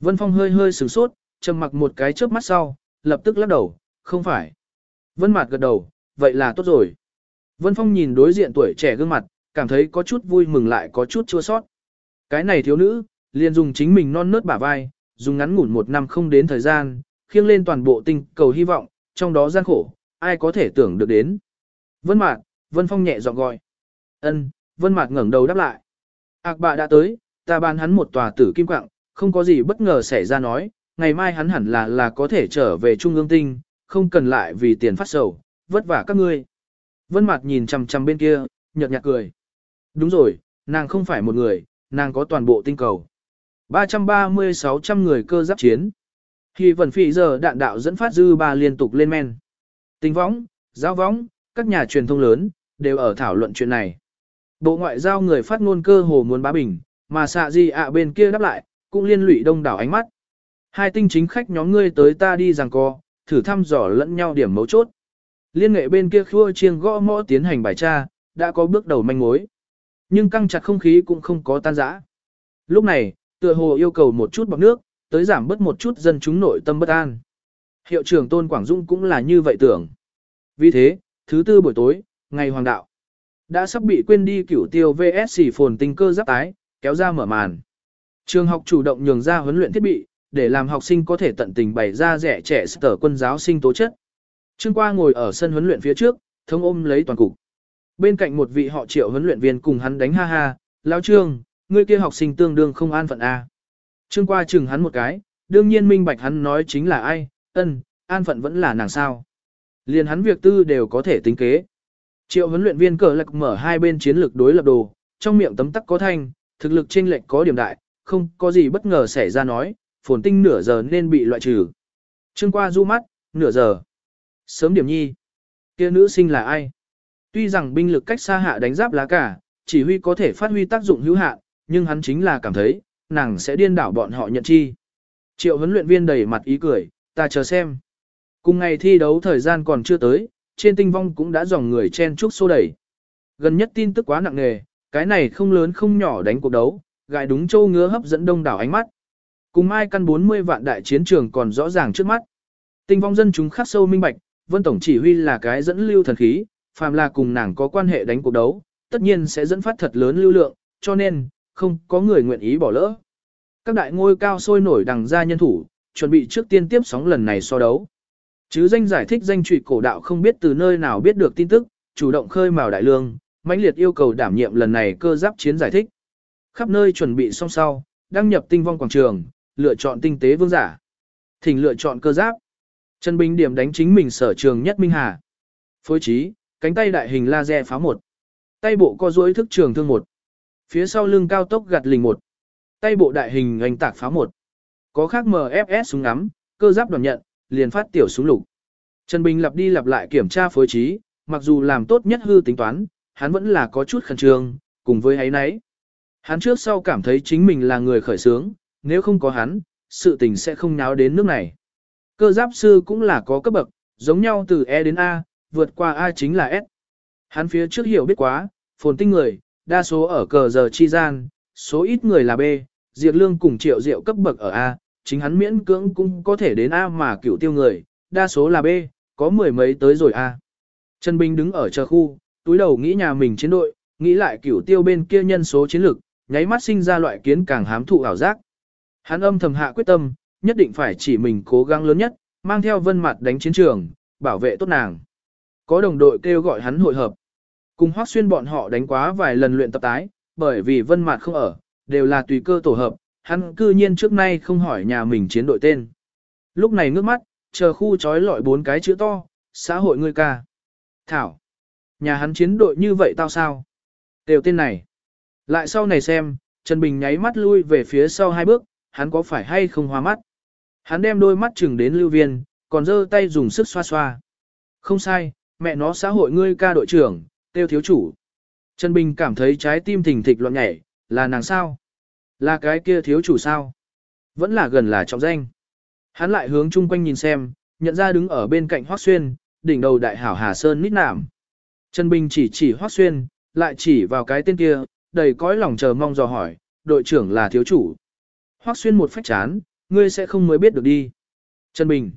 Vân phong hơi hơi sửng sốt, trầm mặc một cái chớp mắt sau, lập tức lắc đầu, không phải. Vân Mạt gật đầu, vậy là tốt rồi. Vân phong nhìn đối diện tuổi trẻ gương mặt, cảm thấy có chút vui mừng lại có chút chua sót. Cái này thiếu nữ, liền dùng chính mình non nớt bả vai, dùng ngắn ngủn một năm không đến thời gian, khiêng lên toàn bộ tinh cầu hy vọng, trong đó gian khổ, ai có thể tưởng được đến. Vân Mạt, Vân Phong nhẹ giọng gọi. Ân, Vân Mạt ngẩng đầu đáp lại. Ác bạ đã tới, ta ban hắn một tòa tử kim quạng, không có gì bất ngờ xảy ra nói, ngày mai hắn hẳn là là có thể trở về Trung ương tinh, không cần lại vì tiền phát sầu, vất vả các ngươi. Vân Mạt nhìn chằm chằm bên kia, nhợt nhạt cười. Đúng rồi, nàng không phải một người, nàng có toàn bộ tinh cầu. 330-600 người cơ giáp chiến. Khi vần phỉ giờ đạn đạo dẫn phát dư ba liên tục lên men. Tinh võng, giao võng, các nhà truyền thông lớn, đều ở thảo luận chuyện này. Bộ ngoại giao người phát ngôn cơ hồ muốn bá bình, mà xạ gì ạ bên kia đáp lại, cũng liên lụy đông đảo ánh mắt. Hai tinh chính khách nhóm ngươi tới ta đi rằng co, thử thăm dò lẫn nhau điểm mấu chốt. Liên nghệ bên kia khua chiêng gõ mõ tiến hành bài tra, đã có bước đầu manh mối. Nhưng căng chặt không khí cũng không có tan rã. Lúc này, tựa hồ yêu cầu một chút bọc nước, tới giảm bớt một chút dân chúng nội tâm bất an. Hiệu trưởng Tôn Quảng Dung cũng là như vậy tưởng. Vì thế, thứ tư buổi tối, ngày hoàng đạo, đã sắp bị quên đi cửu tiêu VSC phồn tinh cơ giáp tái, kéo ra mở màn. Trường học chủ động nhường ra huấn luyện thiết bị, để làm học sinh có thể tận tình bày ra rẻ trẻ sở quân giáo sinh tố chất. Trương Qua ngồi ở sân huấn luyện phía trước, thông ôm lấy toàn cục. Bên cạnh một vị họ triệu huấn luyện viên cùng hắn đánh ha ha, lão trương, ngươi kia học sinh tương đương không an phận a. Trương Qua chừng hắn một cái, đương nhiên minh bạch hắn nói chính là ai, ân, an phận vẫn là nàng sao. Liền hắn việc tư đều có thể tính kế. Triệu huấn luyện viên cờ lạc mở hai bên chiến lược đối lập đồ, trong miệng tấm tắc có thanh, thực lực chênh lệch có điểm đại, không có gì bất ngờ xảy ra nói, phồn tinh nửa giờ nên bị loại trừ. Trương qua du mắt, nửa giờ. Sớm điểm nhi. kia nữ sinh là ai? Tuy rằng binh lực cách xa hạ đánh giáp lá cả, chỉ huy có thể phát huy tác dụng hữu hạn, nhưng hắn chính là cảm thấy, nàng sẽ điên đảo bọn họ nhận chi. Triệu huấn luyện viên đầy mặt ý cười, ta chờ xem. Cùng ngày thi đấu thời gian còn chưa tới, trên tinh vong cũng đã dòng người chen chúc xô đẩy. Gần nhất tin tức quá nặng nề, cái này không lớn không nhỏ đánh cuộc đấu, gại đúng châu ngứa hấp dẫn đông đảo ánh mắt. Cùng mai căn 40 vạn đại chiến trường còn rõ ràng trước mắt. Tinh vong dân chúng khắc sâu minh bạch, vân tổng chỉ huy là cái dẫn lưu thần khí, phàm là cùng nàng có quan hệ đánh cuộc đấu, tất nhiên sẽ dẫn phát thật lớn lưu lượng, cho nên, không có người nguyện ý bỏ lỡ. Các đại ngôi cao sôi nổi đằng ra nhân thủ, chuẩn bị trước tiên tiếp sóng lần này so đấu. Chứ danh giải thích danh trụy cổ đạo không biết từ nơi nào biết được tin tức, chủ động khơi mào đại lương, mãnh liệt yêu cầu đảm nhiệm lần này cơ giáp chiến giải thích. Khắp nơi chuẩn bị xong sau, đăng nhập tinh vong quảng trường, lựa chọn tinh tế vương giả. Thỉnh lựa chọn cơ giáp. Trần Bình điểm đánh chính mình sở trường nhất Minh Hà. Phối trí, cánh tay đại hình laser pháo một. Tay bộ co duỗi thức trường thương một. Phía sau lưng cao tốc gạt lình một. Tay bộ đại hình anh tạc pháo một. Có khác MFS súng ngắm, cơ giáp đoàn nhận, liền phát tiểu súng lục. Trần Bình lặp đi lặp lại kiểm tra phối trí, mặc dù làm tốt nhất hư tính toán, hắn vẫn là có chút khẩn trương, cùng với ấy nấy. Hắn trước sau cảm thấy chính mình là người khởi sướng, nếu không có hắn, sự tình sẽ không náo đến nước này. Cơ giáp sư cũng là có cấp bậc, giống nhau từ E đến A, vượt qua A chính là S. Hắn phía trước hiểu biết quá, phồn tinh người, đa số ở cờ giờ chi gian, số ít người là B, diệt lương cùng triệu diệu cấp bậc ở A, chính hắn miễn cưỡng cũng có thể đến A mà cửu tiêu người, đa số là B, có mười mấy tới rồi A. Trần Bình đứng ở chờ khu, túi đầu nghĩ nhà mình chiến đội, nghĩ lại cửu tiêu bên kia nhân số chiến lược, nháy mắt sinh ra loại kiến càng hám thụ ảo giác. Hắn âm thầm hạ quyết tâm, nhất định phải chỉ mình cố gắng lớn nhất, mang theo vân mặt đánh chiến trường, bảo vệ tốt nàng. Có đồng đội kêu gọi hắn hội hợp. Cùng hoác Xuyên bọn họ đánh quá vài lần luyện tập tái, bởi vì vân mặt không ở, đều là tùy cơ tổ hợp, hắn cư nhiên trước nay không hỏi nhà mình chiến đội tên. Lúc này ngước mắt, chờ khu trói lọi bốn cái chữ to, xã hội ngươi ca. Thảo. Nhà hắn chiến đội như vậy tao sao? Đều tên này. Lại sau này xem, Trần Bình nháy mắt lui về phía sau hai bước, hắn có phải hay không hoa mắt? Hắn đem đôi mắt chừng đến lưu viên, còn giơ tay dùng sức xoa xoa. Không sai, mẹ nó xã hội ngươi ca đội trưởng, tiêu thiếu chủ. Trần Bình cảm thấy trái tim thình thịch loạn nhảy, là nàng sao? Là cái kia thiếu chủ sao? Vẫn là gần là trọng danh. Hắn lại hướng chung quanh nhìn xem, nhận ra đứng ở bên cạnh Hoác Xuyên, đỉnh đầu đại hảo Hà Sơn nít nảm. Trần Bình chỉ chỉ Hoác Xuyên, lại chỉ vào cái tên kia, đầy cõi lòng chờ mong dò hỏi, đội trưởng là thiếu chủ. Hoác Xuyên một phách chán, ngươi sẽ không mới biết được đi. Trần Bình,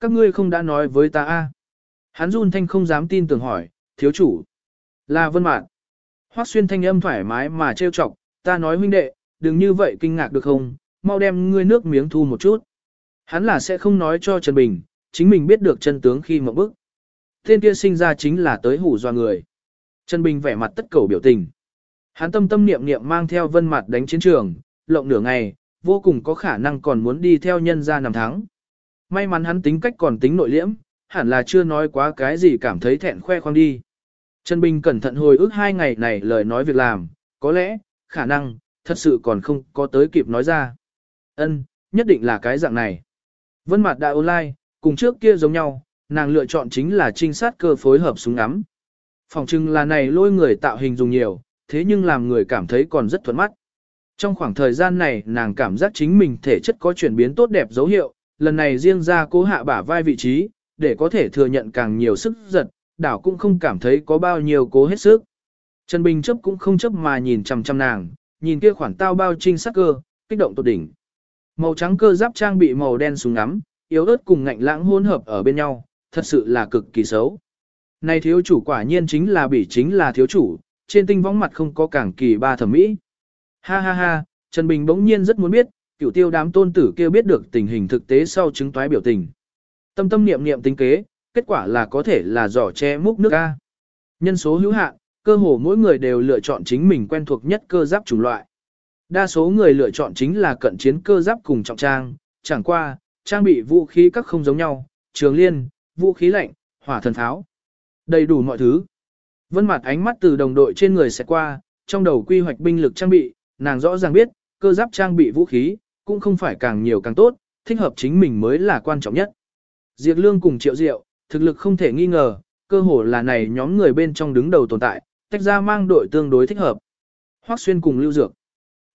các ngươi không đã nói với ta a? Hắn run thanh không dám tin tưởng hỏi, thiếu chủ, là Vân Mạn. Hoác Xuyên thanh âm thoải mái mà trêu chọc, ta nói huynh đệ, đừng như vậy kinh ngạc được không, mau đem ngươi nước miếng thu một chút. Hắn là sẽ không nói cho Trần Bình, chính mình biết được chân tướng khi một bước. Tên kia sinh ra chính là tới hủ doa người. Trần Bình vẻ mặt tất cầu biểu tình. Hắn tâm tâm niệm niệm mang theo vân mặt đánh chiến trường, lộng nửa ngày, vô cùng có khả năng còn muốn đi theo nhân ra nằm thắng. May mắn hắn tính cách còn tính nội liễm, hẳn là chưa nói quá cái gì cảm thấy thẹn khoe khoang đi. Trần Bình cẩn thận hồi ức hai ngày này lời nói việc làm, có lẽ, khả năng, thật sự còn không có tới kịp nói ra. Ân, nhất định là cái dạng này. Vân Mạt đã online, cùng trước kia giống nhau, nàng lựa chọn chính là trinh sát cơ phối hợp súng ngắm. Phòng trưng là này lôi người tạo hình dùng nhiều, thế nhưng làm người cảm thấy còn rất thuận mắt. Trong khoảng thời gian này nàng cảm giác chính mình thể chất có chuyển biến tốt đẹp dấu hiệu, lần này riêng ra cố hạ bả vai vị trí, để có thể thừa nhận càng nhiều sức giật, đảo cũng không cảm thấy có bao nhiêu cố hết sức. Trần Bình chấp cũng không chấp mà nhìn chằm chằm nàng, nhìn kia khoản tao bao trinh sắc cơ, kích động tột đỉnh. Màu trắng cơ giáp trang bị màu đen súng ngắm, yếu ớt cùng ngạnh lãng hỗn hợp ở bên nhau, thật sự là cực kỳ xấu. Này thiếu chủ quả nhiên chính là bỉ chính là thiếu chủ, trên tinh võng mặt không có cảng kỳ ba thẩm mỹ. Ha ha ha, Trần Bình bỗng nhiên rất muốn biết, cựu tiêu đám tôn tử kia biết được tình hình thực tế sau chứng toái biểu tình. Tâm tâm niệm niệm tính kế, kết quả là có thể là giỏ che múc nước A. Nhân số hữu hạn, cơ hồ mỗi người đều lựa chọn chính mình quen thuộc nhất cơ giáp chủng loại. Đa số người lựa chọn chính là cận chiến cơ giáp cùng trọng trang, chẳng qua, trang bị vũ khí các không giống nhau, trường liên, vũ khí lạnh, hỏa thần tháo. Đầy đủ mọi thứ. Vân mặt ánh mắt từ đồng đội trên người sẽ qua, trong đầu quy hoạch binh lực trang bị, nàng rõ ràng biết, cơ giáp trang bị vũ khí, cũng không phải càng nhiều càng tốt, thích hợp chính mình mới là quan trọng nhất. Diệt lương cùng triệu diệu, thực lực không thể nghi ngờ, cơ hồ là này nhóm người bên trong đứng đầu tồn tại, tách ra mang đội tương đối thích hợp. Hoắc xuyên cùng lưu dược.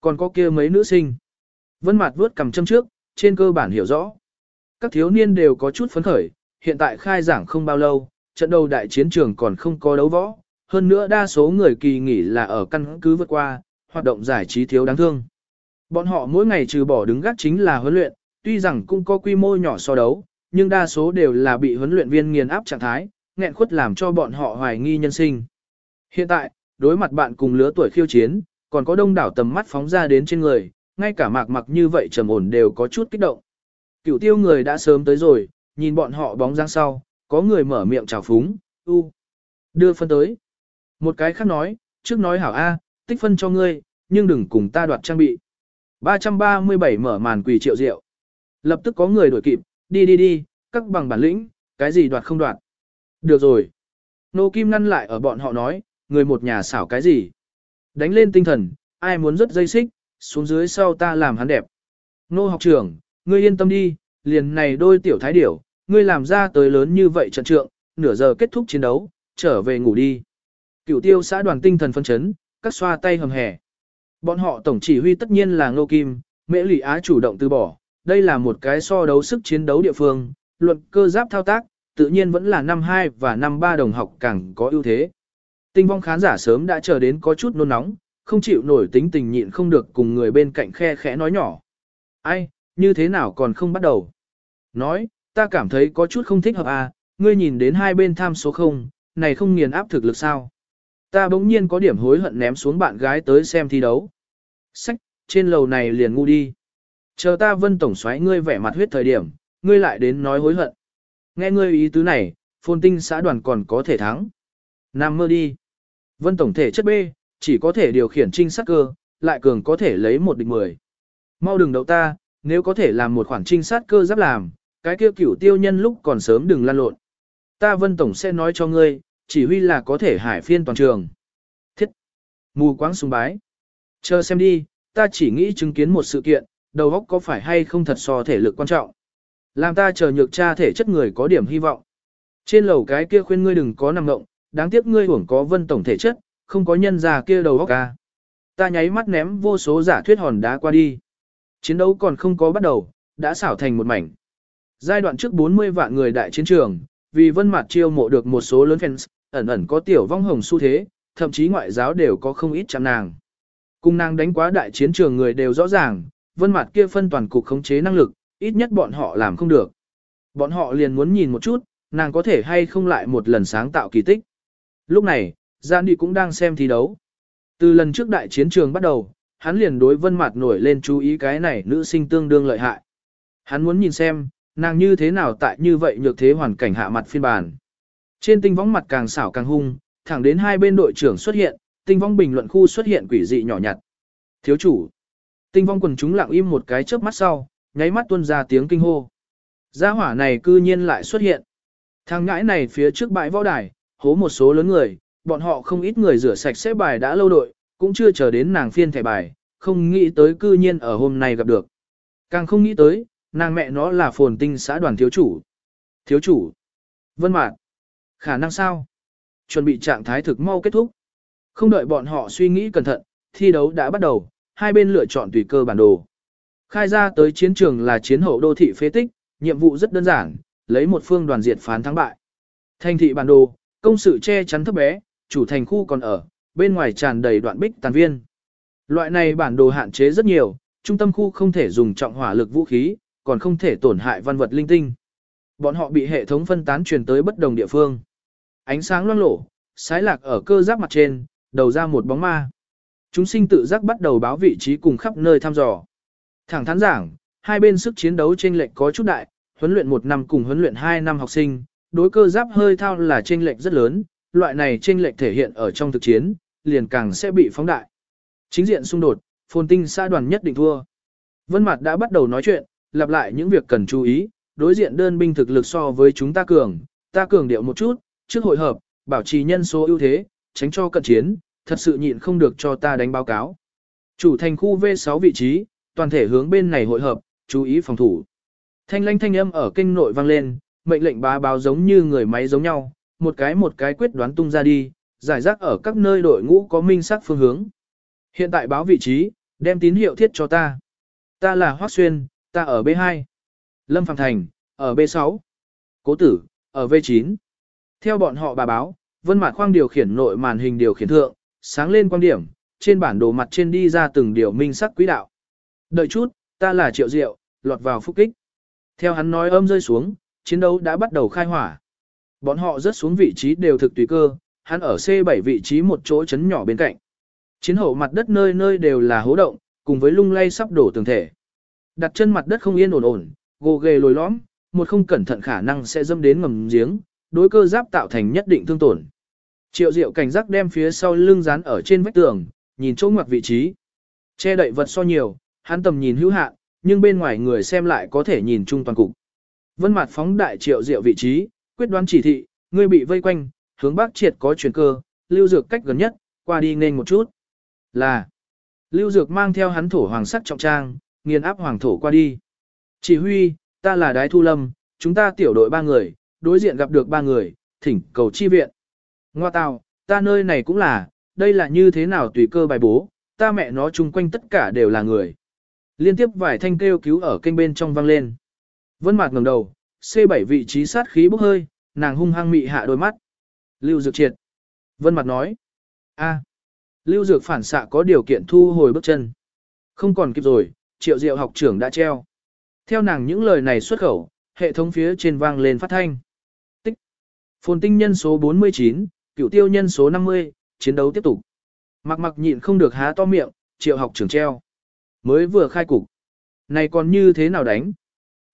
Còn có kia mấy nữ sinh. Vân mặt vuốt cầm châm trước, trên cơ bản hiểu rõ. Các thiếu niên đều có chút phấn khởi, hiện tại khai giảng không bao lâu, trận đầu đại chiến trường còn không có đấu võ, hơn nữa đa số người kỳ nghỉ là ở căn cứ vượt qua, hoạt động giải trí thiếu đáng thương. Bọn họ mỗi ngày trừ bỏ đứng gác chính là huấn luyện, tuy rằng cũng có quy mô nhỏ so đấu, nhưng đa số đều là bị huấn luyện viên nghiền áp trạng thái, nghẹn khuất làm cho bọn họ hoài nghi nhân sinh. Hiện tại, đối mặt bạn cùng lứa tuổi khiêu chiến, còn có đông đảo tầm mắt phóng ra đến trên người, ngay cả mạc mặc như vậy trầm ổn đều có chút kích động. Cửu tiêu người đã sớm tới rồi, nhìn bọn họ bóng dáng sau, có người mở miệng chào phúng, u, đưa phân tới. Một cái khác nói, trước nói hảo A, tích phân cho ngươi, nhưng đừng cùng ta đoạt trang bị. 337 mở màn quỳ triệu rượu. Lập tức có người đuổi kịp, đi đi đi, các bằng bản lĩnh, cái gì đoạt không đoạt. Được rồi. Nô Kim ngăn lại ở bọn họ nói, người một nhà xảo cái gì. Đánh lên tinh thần, ai muốn rất dây xích, xuống dưới sau ta làm hắn đẹp. Nô học trưởng, ngươi yên tâm đi, liền này đôi tiểu thái điểu, ngươi làm ra tới lớn như vậy trận trượng, nửa giờ kết thúc chiến đấu, trở về ngủ đi. Cửu tiêu xã đoàn tinh thần phân chấn, các xoa tay hầm hẻ. Bọn họ tổng chỉ huy tất nhiên là Ngô Kim, Mễ Lị Á chủ động từ bỏ, đây là một cái so đấu sức chiến đấu địa phương, luận cơ giáp thao tác, tự nhiên vẫn là năm 2 và năm 3 đồng học càng có ưu thế. Tinh vong khán giả sớm đã chờ đến có chút nôn nóng, không chịu nổi tính tình nhịn không được cùng người bên cạnh khe khẽ nói nhỏ. Ai, như thế nào còn không bắt đầu? Nói, ta cảm thấy có chút không thích hợp à, ngươi nhìn đến hai bên tham số không, này không nghiền áp thực lực sao? Ta bỗng nhiên có điểm hối hận ném xuống bạn gái tới xem thi đấu. Sách, trên lầu này liền ngu đi. Chờ ta vân tổng xoáy ngươi vẻ mặt huyết thời điểm, ngươi lại đến nói hối hận. Nghe ngươi ý tứ này, phôn tinh xã đoàn còn có thể thắng. Nam mơ đi. Vân tổng thể chất B, chỉ có thể điều khiển trinh sát cơ, lại cường có thể lấy một địch mười. Mau đừng đậu ta, nếu có thể làm một khoản trinh sát cơ giáp làm, cái kia cửu tiêu nhân lúc còn sớm đừng lan lộn. Ta vân tổng sẽ nói cho ngươi, chỉ huy là có thể hải phiên toàn trường. Thiết! Mù quáng sùng bái. Chờ xem đi, ta chỉ nghĩ chứng kiến một sự kiện, đầu óc có phải hay không thật so thể lực quan trọng. Làm ta chờ nhược tra thể chất người có điểm hy vọng. Trên lầu cái kia khuyên ngươi đừng có nằm ngộng, đáng tiếc ngươi hưởng có vân tổng thể chất, không có nhân già kia đầu óc ca. Ta nháy mắt ném vô số giả thuyết hòn đá qua đi. Chiến đấu còn không có bắt đầu, đã xảo thành một mảnh. Giai đoạn trước 40 vạn người đại chiến trường, vì vân mặt chiêu mộ được một số lớn fans, ẩn ẩn có tiểu vong hồng xu thế, thậm chí ngoại giáo đều có không ít chạm nàng. Cùng nàng đánh quá đại chiến trường người đều rõ ràng, vân mặt kia phân toàn cục khống chế năng lực, ít nhất bọn họ làm không được. Bọn họ liền muốn nhìn một chút, nàng có thể hay không lại một lần sáng tạo kỳ tích. Lúc này, Gian Đi cũng đang xem thi đấu. Từ lần trước đại chiến trường bắt đầu, hắn liền đối vân mặt nổi lên chú ý cái này nữ sinh tương đương lợi hại. Hắn muốn nhìn xem, nàng như thế nào tại như vậy nhược thế hoàn cảnh hạ mặt phiên bản. Trên tinh võng mặt càng xảo càng hung, thẳng đến hai bên đội trưởng xuất hiện, tinh vong bình luận khu xuất hiện quỷ dị nhỏ nhặt. Thiếu chủ. Tinh vong quần chúng lặng im một cái chớp mắt sau, nháy mắt tuôn ra tiếng kinh hô. Gia hỏa này cư nhiên lại xuất hiện. Thằng ngãi này phía trước bãi võ đài, hố một số lớn người, bọn họ không ít người rửa sạch sẽ bài đã lâu đội, cũng chưa chờ đến nàng phiên thẻ bài, không nghĩ tới cư nhiên ở hôm nay gặp được. Càng không nghĩ tới, nàng mẹ nó là phồn tinh xã đoàn thiếu chủ. Thiếu chủ. Vân Mạc. Khả năng sao? Chuẩn bị trạng thái thực mau kết thúc. Không đợi bọn họ suy nghĩ cẩn thận, thi đấu đã bắt đầu, hai bên lựa chọn tùy cơ bản đồ. Khai ra tới chiến trường là chiến hậu đô thị phế tích, nhiệm vụ rất đơn giản, lấy một phương đoàn diệt phán thắng bại. Thành thị bản đồ, công sự che chắn thấp bé, chủ thành khu còn ở, bên ngoài tràn đầy đoạn bích tàn viên. Loại này bản đồ hạn chế rất nhiều, trung tâm khu không thể dùng trọng hỏa lực vũ khí, còn không thể tổn hại văn vật linh tinh. Bọn họ bị hệ thống phân tán truyền tới bất đồng địa phương. Ánh sáng loang lổ, sái lạc ở cơ giáp mặt trên, đầu ra một bóng ma. Chúng sinh tự giác bắt đầu báo vị trí cùng khắp nơi thăm dò. Thẳng thắn giảng, hai bên sức chiến đấu chênh lệch có chút đại, huấn luyện một năm cùng huấn luyện hai năm học sinh, đối cơ giáp hơi thao là chênh lệch rất lớn, loại này chênh lệch thể hiện ở trong thực chiến, liền càng sẽ bị phóng đại. Chính diện xung đột, phồn tinh xã đoàn nhất định thua. Vân Mạt đã bắt đầu nói chuyện, lặp lại những việc cần chú ý, đối diện đơn binh thực lực so với chúng ta cường, ta cường điệu một chút, trước hội hợp, bảo trì nhân số ưu thế, tránh cho cận chiến, thật sự nhịn không được cho ta đánh báo cáo. Chủ thành khu V6 vị trí, toàn thể hướng bên này hội hợp, chú ý phòng thủ. Thanh lanh thanh âm ở kinh nội vang lên, mệnh lệnh bá báo giống như người máy giống nhau, một cái một cái quyết đoán tung ra đi, giải rác ở các nơi đội ngũ có minh sắc phương hướng. Hiện tại báo vị trí, đem tín hiệu thiết cho ta. Ta là Hoắc Xuyên, ta ở B2. Lâm Phàm Thành, ở B6. Cố tử, ở V9. Theo bọn họ bà báo, Vân Mạt khoang điều khiển nội màn hình điều khiển thượng, sáng lên quan điểm, trên bản đồ mặt trên đi ra từng điều minh sắc quỹ đạo. Đợi chút, ta là Triệu Diệu, lọt vào phúc kích. Theo hắn nói âm rơi xuống, chiến đấu đã bắt đầu khai hỏa. Bọn họ rớt xuống vị trí đều thực tùy cơ, hắn ở C7 vị trí một chỗ chấn nhỏ bên cạnh. Chiến hậu mặt đất nơi nơi đều là hố động, cùng với lung lay sắp đổ tường thể. Đặt chân mặt đất không yên ổn ổn, gồ ghề lồi lõm, một không cẩn thận khả năng sẽ dâm đến ngầm giếng, đối cơ giáp tạo thành nhất định thương tổn. Triệu Diệu cảnh giác đem phía sau lưng dán ở trên vách tường, nhìn chỗ ngoặc vị trí. Che đậy vật so nhiều, hắn tầm nhìn hữu hạn, nhưng bên ngoài người xem lại có thể nhìn chung toàn cục. Vân Mạt phóng đại Triệu Diệu vị trí, quyết đoán chỉ thị, ngươi bị vây quanh, hướng bắc triệt có chuyển cơ, lưu dược cách gần nhất, qua đi nên một chút. Là, lưu dược mang theo hắn thổ hoàng sắc trọng trang, nghiền áp hoàng thổ qua đi. Chỉ huy, ta là đái thu lâm, chúng ta tiểu đội ba người, đối diện gặp được ba người, thỉnh cầu chi viện. Ngoa tào, ta nơi này cũng là, đây là như thế nào tùy cơ bài bố, ta mẹ nó chung quanh tất cả đều là người. Liên tiếp vài thanh kêu cứu ở kênh bên trong vang lên. Vân Mạt ngẩng đầu, C7 vị trí sát khí bốc hơi, nàng hung hăng mị hạ đôi mắt. Lưu Dược triệt. Vân Mạt nói. A. Lưu Dược phản xạ có điều kiện thu hồi bước chân. Không còn kịp rồi, Triệu Diệu học trưởng đã treo. Theo nàng những lời này xuất khẩu, hệ thống phía trên vang lên phát thanh. Tích. Phồn tinh nhân số 49, cựu tiêu nhân số 50, chiến đấu tiếp tục. Mặc mặc nhịn không được há to miệng, Triệu học trưởng treo. Mới vừa khai cục. Này còn như thế nào đánh?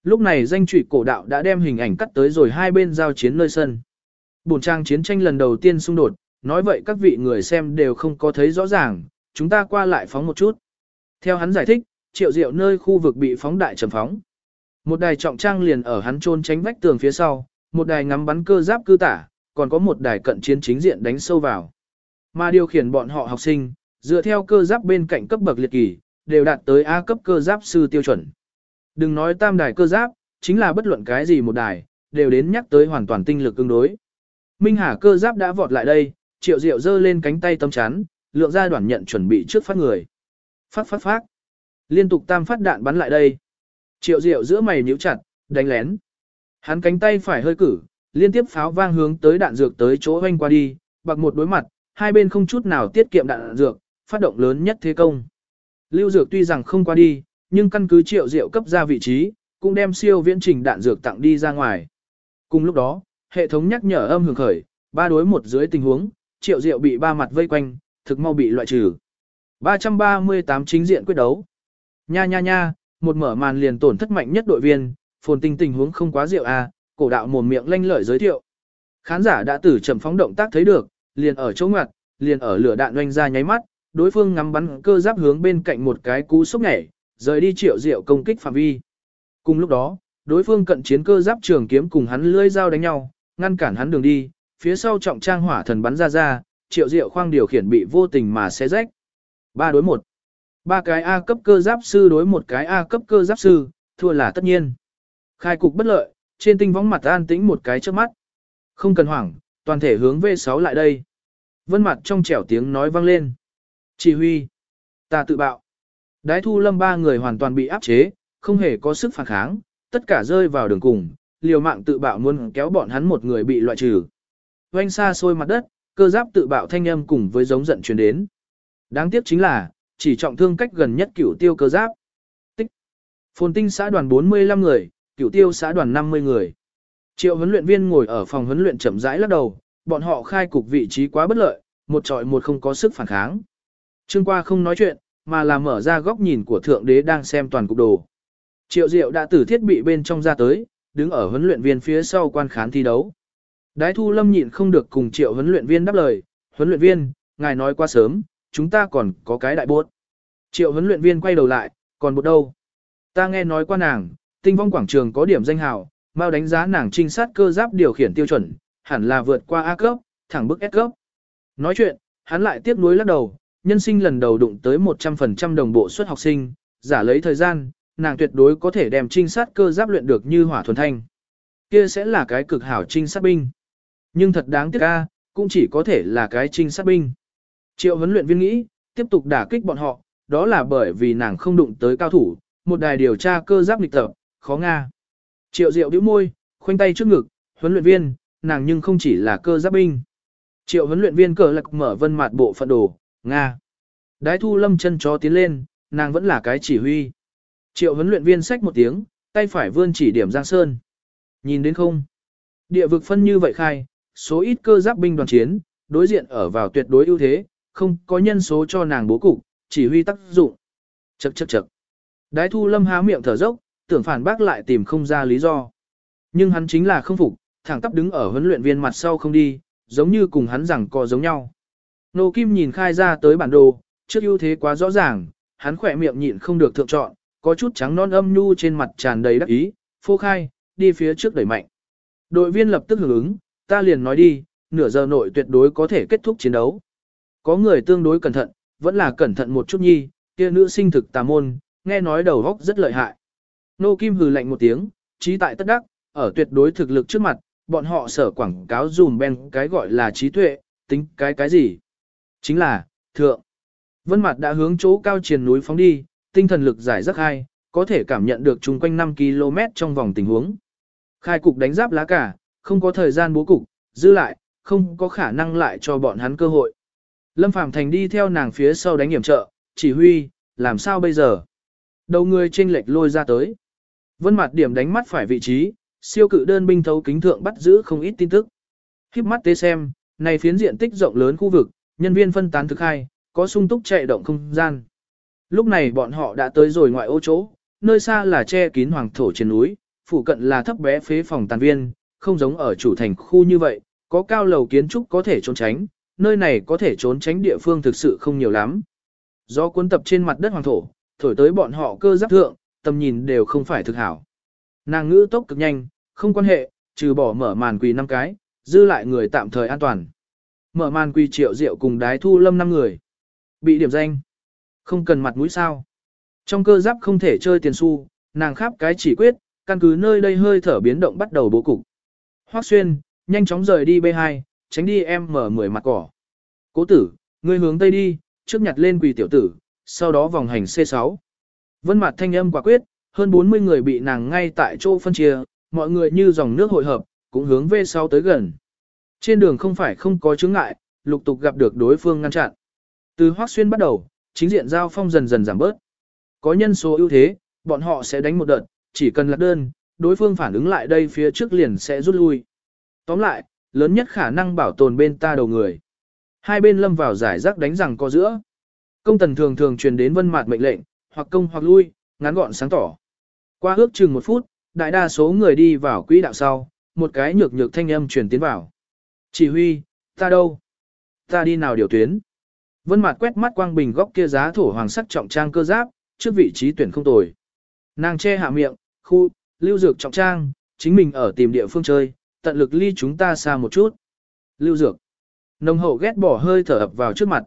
Lúc này danh trụy cổ đạo đã đem hình ảnh cắt tới rồi hai bên giao chiến nơi sân. Bổn trang chiến tranh lần đầu tiên xung đột, nói vậy các vị người xem đều không có thấy rõ ràng, chúng ta qua lại phóng một chút. Theo hắn giải thích, triệu diệu nơi khu vực bị phóng đại trầm phóng. Một đài trọng trang liền ở hắn trôn tránh vách tường phía sau, một đài ngắm bắn cơ giáp cư tả, còn có một đài cận chiến chính diện đánh sâu vào. Mà điều khiển bọn họ học sinh, dựa theo cơ giáp bên cạnh cấp bậc liệt kỳ, đều đạt tới A cấp cơ giáp sư tiêu chuẩn. Đừng nói tam đài cơ giáp, chính là bất luận cái gì một đài, đều đến nhắc tới hoàn toàn tinh lực tương đối. Minh Hà cơ giáp đã vọt lại đây, triệu diệu giơ lên cánh tay tấm chắn, lượng ra đoạn nhận chuẩn bị trước phát người. Phát phát phát. Liên tục tam phát đạn bắn lại đây. Triệu diệu giữa mày nhíu chặt, đánh lén. Hắn cánh tay phải hơi cử, liên tiếp pháo vang hướng tới đạn dược tới chỗ hoanh qua đi, bạc một đối mặt, hai bên không chút nào tiết kiệm đạn dược, phát động lớn nhất thế công. Lưu dược tuy rằng không qua đi, nhưng căn cứ triệu diệu cấp ra vị trí, cũng đem siêu viễn trình đạn dược tặng đi ra ngoài. Cùng lúc đó, hệ thống nhắc nhở âm hưởng khởi, ba đối một dưới tình huống, triệu diệu bị ba mặt vây quanh, thực mau bị loại trừ. 338 chính diện quyết đấu. Nha nha nha, một mở màn liền tổn thất mạnh nhất đội viên, phồn tinh tình huống không quá rượu à, cổ đạo mồm miệng lanh lợi giới thiệu. Khán giả đã tử chậm phóng động tác thấy được, liền ở chỗ ngoặt, liền ở lửa đạn doanh ra nháy mắt, đối phương ngắm bắn cơ giáp hướng bên cạnh một cái cú sốc nhảy, rời đi triệu diệu công kích phạm vi. Cùng lúc đó, đối phương cận chiến cơ giáp trường kiếm cùng hắn lưỡi dao đánh nhau, ngăn cản hắn đường đi, phía sau trọng trang hỏa thần bắn ra ra, triệu diệu khoang điều khiển bị vô tình mà xé rách. Ba đối một. Ba cái A cấp cơ giáp sư đối một cái A cấp cơ giáp sư, thua là tất nhiên. Khai cục bất lợi, trên tinh võng mặt an tĩnh một cái trước mắt. Không cần hoảng, toàn thể hướng V6 lại đây. Vân mặt trong trẻo tiếng nói vang lên. Chỉ huy. Ta tự bạo. Đái thu lâm ba người hoàn toàn bị áp chế, không hề có sức phản kháng, tất cả rơi vào đường cùng, liều mạng tự bạo muốn kéo bọn hắn một người bị loại trừ. Oanh xa xôi mặt đất, cơ giáp tự bạo thanh âm cùng với giống giận truyền đến. Đáng tiếc chính là, chỉ trọng thương cách gần nhất cửu tiêu cơ giáp. Tích. Phồn tinh xã đoàn 45 người, cửu tiêu xã đoàn 50 người. Triệu huấn luyện viên ngồi ở phòng huấn luyện chậm rãi lắc đầu, bọn họ khai cục vị trí quá bất lợi, một trọi một không có sức phản kháng. Trương qua không nói chuyện, mà là mở ra góc nhìn của thượng đế đang xem toàn cục đồ. Triệu Diệu đã từ thiết bị bên trong ra tới, đứng ở huấn luyện viên phía sau quan khán thi đấu. Đái Thu Lâm nhịn không được cùng Triệu huấn luyện viên đáp lời, "Huấn luyện viên, ngài nói quá sớm, chúng ta còn có cái đại bốt." Triệu huấn luyện viên quay đầu lại, "Còn bột đâu?" "Ta nghe nói qua nàng, Tinh Vong quảng trường có điểm danh hào, mau đánh giá nàng trinh sát cơ giáp điều khiển tiêu chuẩn, hẳn là vượt qua A cấp, thẳng bức S cấp." Nói chuyện, hắn lại tiếp nối lắc đầu, nhân sinh lần đầu đụng tới 100% đồng bộ suất học sinh, giả lấy thời gian, nàng tuyệt đối có thể đem trinh sát cơ giáp luyện được như hỏa thuần thanh. Kia sẽ là cái cực hảo trinh sát binh. Nhưng thật đáng tiếc a, cũng chỉ có thể là cái trinh sát binh. Triệu huấn luyện viên nghĩ, tiếp tục đả kích bọn họ, đó là bởi vì nàng không đụng tới cao thủ, một đài điều tra cơ giáp lịch tập, khó nga. Triệu diệu bĩu môi, khoanh tay trước ngực, huấn luyện viên, nàng nhưng không chỉ là cơ giáp binh. Triệu huấn luyện viên cờ lạc mở vân mạt bộ phận đồ, Nga. Đái thu lâm chân chó tiến lên, nàng vẫn là cái chỉ huy. Triệu huấn luyện viên sách một tiếng, tay phải vươn chỉ điểm Giang Sơn. Nhìn đến không? Địa vực phân như vậy khai, số ít cơ giáp binh đoàn chiến, đối diện ở vào tuyệt đối ưu thế, không có nhân số cho nàng bố cục, chỉ huy tác dụng. Chậc chậc chậc. Đái thu lâm há miệng thở dốc, tưởng phản bác lại tìm không ra lý do. Nhưng hắn chính là không phục, thẳng tắp đứng ở huấn luyện viên mặt sau không đi, giống như cùng hắn rằng co giống nhau. Nô Kim nhìn khai ra tới bản đồ, trước ưu thế quá rõ ràng, hắn khỏe miệng nhịn không được thượng chọn, có chút trắng non âm nhu trên mặt tràn đầy đắc ý, phô khai, đi phía trước đẩy mạnh. Đội viên lập tức hưởng ứng, ta liền nói đi, nửa giờ nội tuyệt đối có thể kết thúc chiến đấu. Có người tương đối cẩn thận, vẫn là cẩn thận một chút nhi, kia nữ sinh thực tà môn, nghe nói đầu góc rất lợi hại. Nô Kim hừ lạnh một tiếng, trí tại tất đắc, ở tuyệt đối thực lực trước mặt, bọn họ sở quảng cáo dùm ben cái gọi là trí tuệ, tính cái cái gì? Chính là, thượng. Vân mặt đã hướng chỗ cao triền núi phóng đi, tinh thần lực giải rất hay, có thể cảm nhận được chung quanh 5 km trong vòng tình huống. Khai cục đánh giáp lá cả, không có thời gian bố cục, giữ lại, không có khả năng lại cho bọn hắn cơ hội. Lâm Phàm Thành đi theo nàng phía sau đánh hiểm trợ, chỉ huy, làm sao bây giờ? Đầu người trên lệch lôi ra tới. Vân mặt điểm đánh mắt phải vị trí, siêu cự đơn binh thấu kính thượng bắt giữ không ít tin tức. Khiếp mắt tế xem, này phiến diện tích rộng lớn khu vực, nhân viên phân tán thực hai, có sung túc chạy động không gian. Lúc này bọn họ đã tới rồi ngoại ô chỗ, nơi xa là che kín hoàng thổ trên núi, phụ cận là thấp bé phế phòng tàn viên, không giống ở chủ thành khu như vậy, có cao lầu kiến trúc có thể trốn tránh, nơi này có thể trốn tránh địa phương thực sự không nhiều lắm. Do cuốn tập trên mặt đất hoàng thổ, thổi tới bọn họ cơ giáp thượng, tầm nhìn đều không phải thực hảo. Nàng ngữ tốc cực nhanh, không quan hệ, trừ bỏ mở màn quỳ năm cái, dư lại người tạm thời an toàn. Mở màn quỳ triệu diệu cùng đái thu lâm năm người. Bị điểm danh. Không cần mặt mũi sao. Trong cơ giáp không thể chơi tiền xu, nàng khắp cái chỉ quyết, căn cứ nơi đây hơi thở biến động bắt đầu bố cục. Hoắc xuyên, nhanh chóng rời đi B2, tránh đi em mở mười mặt cỏ. Cố tử, ngươi hướng tây đi, trước nhặt lên quỳ tiểu tử, sau đó vòng hành C6. Vân mặt thanh âm quả quyết, hơn 40 người bị nàng ngay tại chỗ phân chia, mọi người như dòng nước hội hợp, cũng hướng về sau tới gần. Trên đường không phải không có chướng ngại, lục tục gặp được đối phương ngăn chặn. Từ Hoắc Xuyên bắt đầu, chính diện giao phong dần dần giảm bớt. Có nhân số ưu thế, bọn họ sẽ đánh một đợt, chỉ cần lạc đơn, đối phương phản ứng lại đây phía trước liền sẽ rút lui. Tóm lại, lớn nhất khả năng bảo tồn bên ta đầu người. Hai bên lâm vào giải rác đánh rằng có giữa. Công tần thường thường truyền đến vân mạt mệnh lệnh, hoặc công hoặc lui, ngắn gọn sáng tỏ. Qua ước chừng một phút, đại đa số người đi vào quỹ đạo sau, một cái nhược nhược thanh âm truyền tiến vào. Chỉ huy, ta đâu? Ta đi nào điều tuyến? Vân Mạt quét mắt quang bình góc kia giá thổ hoàng sắc trọng trang cơ giáp, trước vị trí tuyển không tồi. Nàng che hạ miệng, khu, lưu dược trọng trang, chính mình ở tìm địa phương chơi, tận lực ly chúng ta xa một chút. Lưu dược. Nông hậu ghét bỏ hơi thở ập vào trước mặt.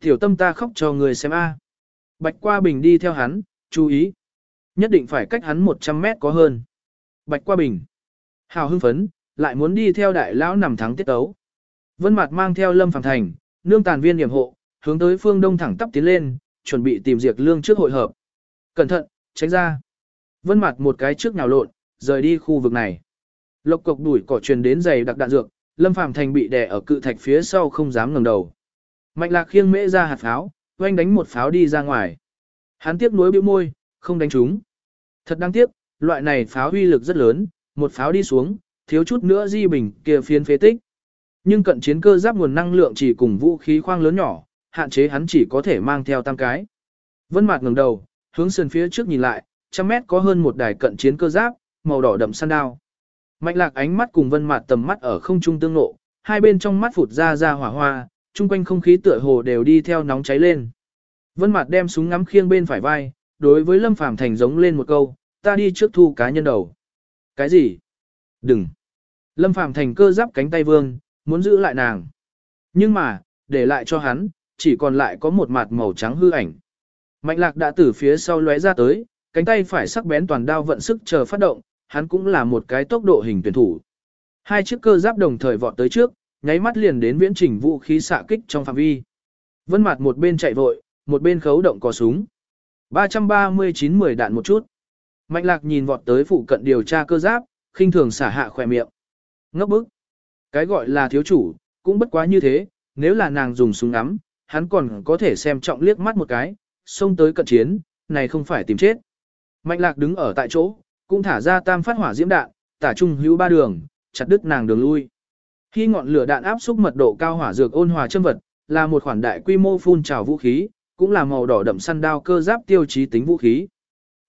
Tiểu tâm ta khóc cho người xem a. Bạch qua bình đi theo hắn, chú ý. Nhất định phải cách hắn 100 mét có hơn. Bạch qua bình. Hào hưng phấn, lại muốn đi theo đại lão nằm thắng tiết tấu. Vân Mạt mang theo Lâm Phàm Thành, nương tàn viên điểm hộ, hướng tới phương đông thẳng tắp tiến lên, chuẩn bị tìm diệt lương trước hội hợp. Cẩn thận, tránh ra. Vân Mạt một cái trước nhào lộn, rời đi khu vực này. Lộc cục đuổi cỏ truyền đến giày đặc đạn dược, Lâm Phàm Thành bị đè ở cự thạch phía sau không dám ngẩng đầu. Mạnh Lạc khiêng mễ ra hạt pháo, oanh đánh một pháo đi ra ngoài. Hắn tiếc nuối bĩu môi, không đánh trúng. Thật đáng tiếc, loại này pháo uy lực rất lớn, một pháo đi xuống, thiếu chút nữa di bình kia phiến phế tích. Nhưng cận chiến cơ giáp nguồn năng lượng chỉ cùng vũ khí khoang lớn nhỏ, hạn chế hắn chỉ có thể mang theo tam cái. Vân Mạt ngẩng đầu, hướng sườn phía trước nhìn lại, trăm mét có hơn một đài cận chiến cơ giáp, màu đỏ đậm săn đao. Mạnh Lạc ánh mắt cùng Vân Mạt tầm mắt ở không trung tương ngộ, hai bên trong mắt phụt ra ra hỏa hoa, chung quanh không khí tựa hồ đều đi theo nóng cháy lên. Vân Mạt đem súng ngắm khiêng bên phải vai, đối với Lâm Phàm Thành giống lên một câu, ta đi trước thu cá nhân đầu. Cái gì? Đừng. Lâm Phàm Thành cơ giáp cánh tay vương, muốn giữ lại nàng. Nhưng mà, để lại cho hắn, chỉ còn lại có một mặt màu trắng hư ảnh. Mạnh lạc đã từ phía sau lóe ra tới, cánh tay phải sắc bén toàn đao vận sức chờ phát động, hắn cũng là một cái tốc độ hình tuyển thủ. Hai chiếc cơ giáp đồng thời vọt tới trước, nháy mắt liền đến viễn trình vũ khí xạ kích trong phạm vi. Vân mặt một bên chạy vội, một bên khấu động cò súng. 339 10 đạn một chút. Mạnh lạc nhìn vọt tới phụ cận điều tra cơ giáp, khinh thường xả hạ khỏe miệng. Ngốc bức. Cái gọi là thiếu chủ, cũng bất quá như thế, nếu là nàng dùng súng ngắm, hắn còn có thể xem trọng liếc mắt một cái, xông tới cận chiến, này không phải tìm chết. Mạnh lạc đứng ở tại chỗ, cũng thả ra tam phát hỏa diễm đạn, tả trung hữu ba đường, chặt đứt nàng đường lui. Khi ngọn lửa đạn áp xúc mật độ cao hỏa dược ôn hòa châm vật, là một khoản đại quy mô phun trào vũ khí, cũng là màu đỏ đậm săn đao cơ giáp tiêu chí tính vũ khí.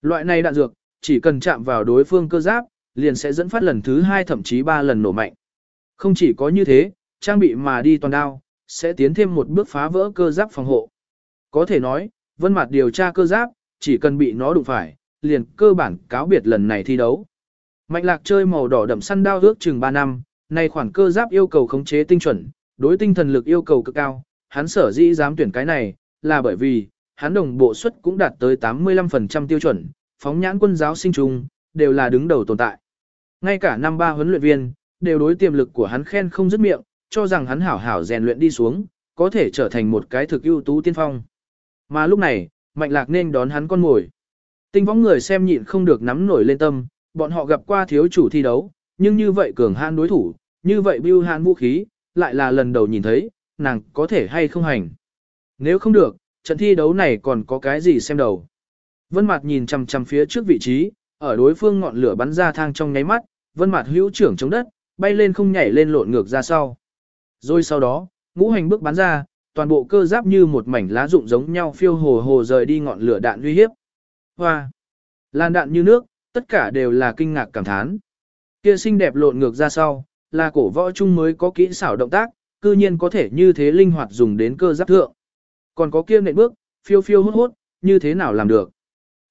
Loại này đạn dược, chỉ cần chạm vào đối phương cơ giáp, liền sẽ dẫn phát lần thứ hai thậm chí ba lần nổ mạnh. Không chỉ có như thế, trang bị mà đi toàn đao, sẽ tiến thêm một bước phá vỡ cơ giáp phòng hộ. Có thể nói, vân mặt điều tra cơ giáp, chỉ cần bị nó đụng phải, liền cơ bản cáo biệt lần này thi đấu. Mạnh lạc chơi màu đỏ đậm săn đao ước chừng 3 năm, nay khoản cơ giáp yêu cầu khống chế tinh chuẩn, đối tinh thần lực yêu cầu cực cao, hắn sở dĩ dám tuyển cái này, là bởi vì, hắn đồng bộ suất cũng đạt tới 85% tiêu chuẩn, phóng nhãn quân giáo sinh trùng, đều là đứng đầu tồn tại. Ngay cả năm ba huấn luyện viên, đều đối tiềm lực của hắn khen không dứt miệng, cho rằng hắn hảo hảo rèn luyện đi xuống, có thể trở thành một cái thực ưu tú tiên phong. Mà lúc này, Mạnh Lạc nên đón hắn con ngồi. Tinh võng người xem nhịn không được nắm nổi lên tâm, bọn họ gặp qua thiếu chủ thi đấu, nhưng như vậy cường hãn đối thủ, như vậy bưu hãn vũ khí, lại là lần đầu nhìn thấy, nàng có thể hay không hành. Nếu không được, trận thi đấu này còn có cái gì xem đầu. Vân Mạt nhìn chằm chằm phía trước vị trí, ở đối phương ngọn lửa bắn ra thang trong nháy mắt, Vân mặt hữu trưởng chống đất, bay lên không nhảy lên lộn ngược ra sau. Rồi sau đó, ngũ hành bước bắn ra, toàn bộ cơ giáp như một mảnh lá rụng giống nhau phiêu hồ hồ rời đi ngọn lửa đạn uy hiếp. Hoa! Lan đạn như nước, tất cả đều là kinh ngạc cảm thán. Kia xinh đẹp lộn ngược ra sau, là cổ võ trung mới có kỹ xảo động tác, cư nhiên có thể như thế linh hoạt dùng đến cơ giáp thượng. Còn có kia nện bước, phiêu phiêu hốt hốt, như thế nào làm được.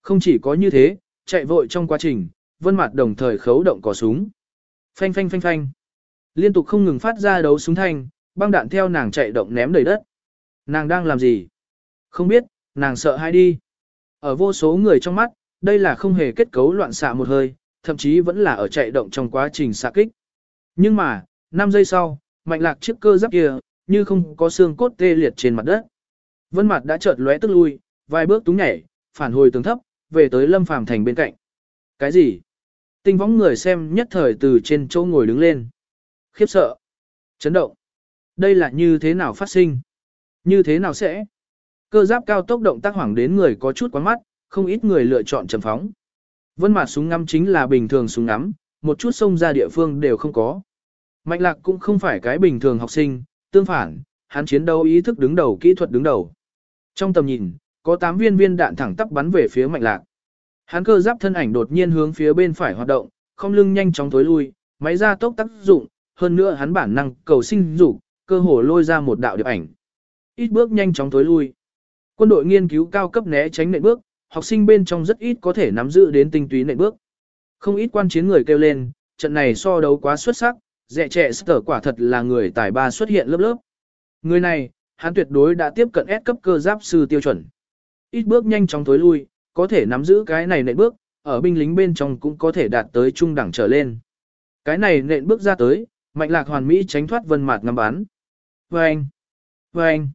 Không chỉ có như thế, chạy vội trong quá trình, vân mặt đồng thời khấu động cò súng. Phanh phanh phanh phanh. Liên tục không ngừng phát ra đấu súng thanh, băng đạn theo nàng chạy động ném đầy đất. Nàng đang làm gì? Không biết, nàng sợ hay đi. Ở vô số người trong mắt, đây là không hề kết cấu loạn xạ một hơi, thậm chí vẫn là ở chạy động trong quá trình xạ kích. Nhưng mà, 5 giây sau, mạnh lạc chiếc cơ giáp kia, như không có xương cốt tê liệt trên mặt đất. Vân mặt đã chợt lóe tức lui, vài bước túng nhảy, phản hồi tường thấp, về tới Lâm Phàm Thành bên cạnh. Cái gì? Tinh võng người xem nhất thời từ trên chỗ ngồi đứng lên. Khiếp sợ. Chấn động. Đây là như thế nào phát sinh? Như thế nào sẽ? Cơ giáp cao tốc động tác hoảng đến người có chút quán mắt, không ít người lựa chọn trầm phóng. Vân mặt súng ngắm chính là bình thường súng ngắm, một chút xông ra địa phương đều không có. Mạnh lạc cũng không phải cái bình thường học sinh, tương phản, hắn chiến đấu ý thức đứng đầu kỹ thuật đứng đầu. Trong tầm nhìn, có 8 viên viên đạn thẳng tắp bắn về phía mạnh lạc. Hắn cơ giáp thân ảnh đột nhiên hướng phía bên phải hoạt động, không lưng nhanh chóng tối lui, máy ra tốc tác dụng, hơn nữa hắn bản năng cầu sinh dục, cơ hồ lôi ra một đạo điệp ảnh. Ít bước nhanh chóng tối lui. Quân đội nghiên cứu cao cấp né tránh nệ bước, học sinh bên trong rất ít có thể nắm giữ đến tinh túy nệ bước. Không ít quan chiến người kêu lên, trận này so đấu quá xuất sắc, dẹ trẻ sở quả thật là người tài ba xuất hiện lớp lớp. Người này, hắn tuyệt đối đã tiếp cận S cấp cơ giáp sư tiêu chuẩn. Ít bước nhanh chóng tối lui, có thể nắm giữ cái này nện bước, ở binh lính bên trong cũng có thể đạt tới trung đẳng trở lên. Cái này nện bước ra tới, mạnh lạc hoàn mỹ tránh thoát vân mạt ngắm bắn. Vâng! Vâng!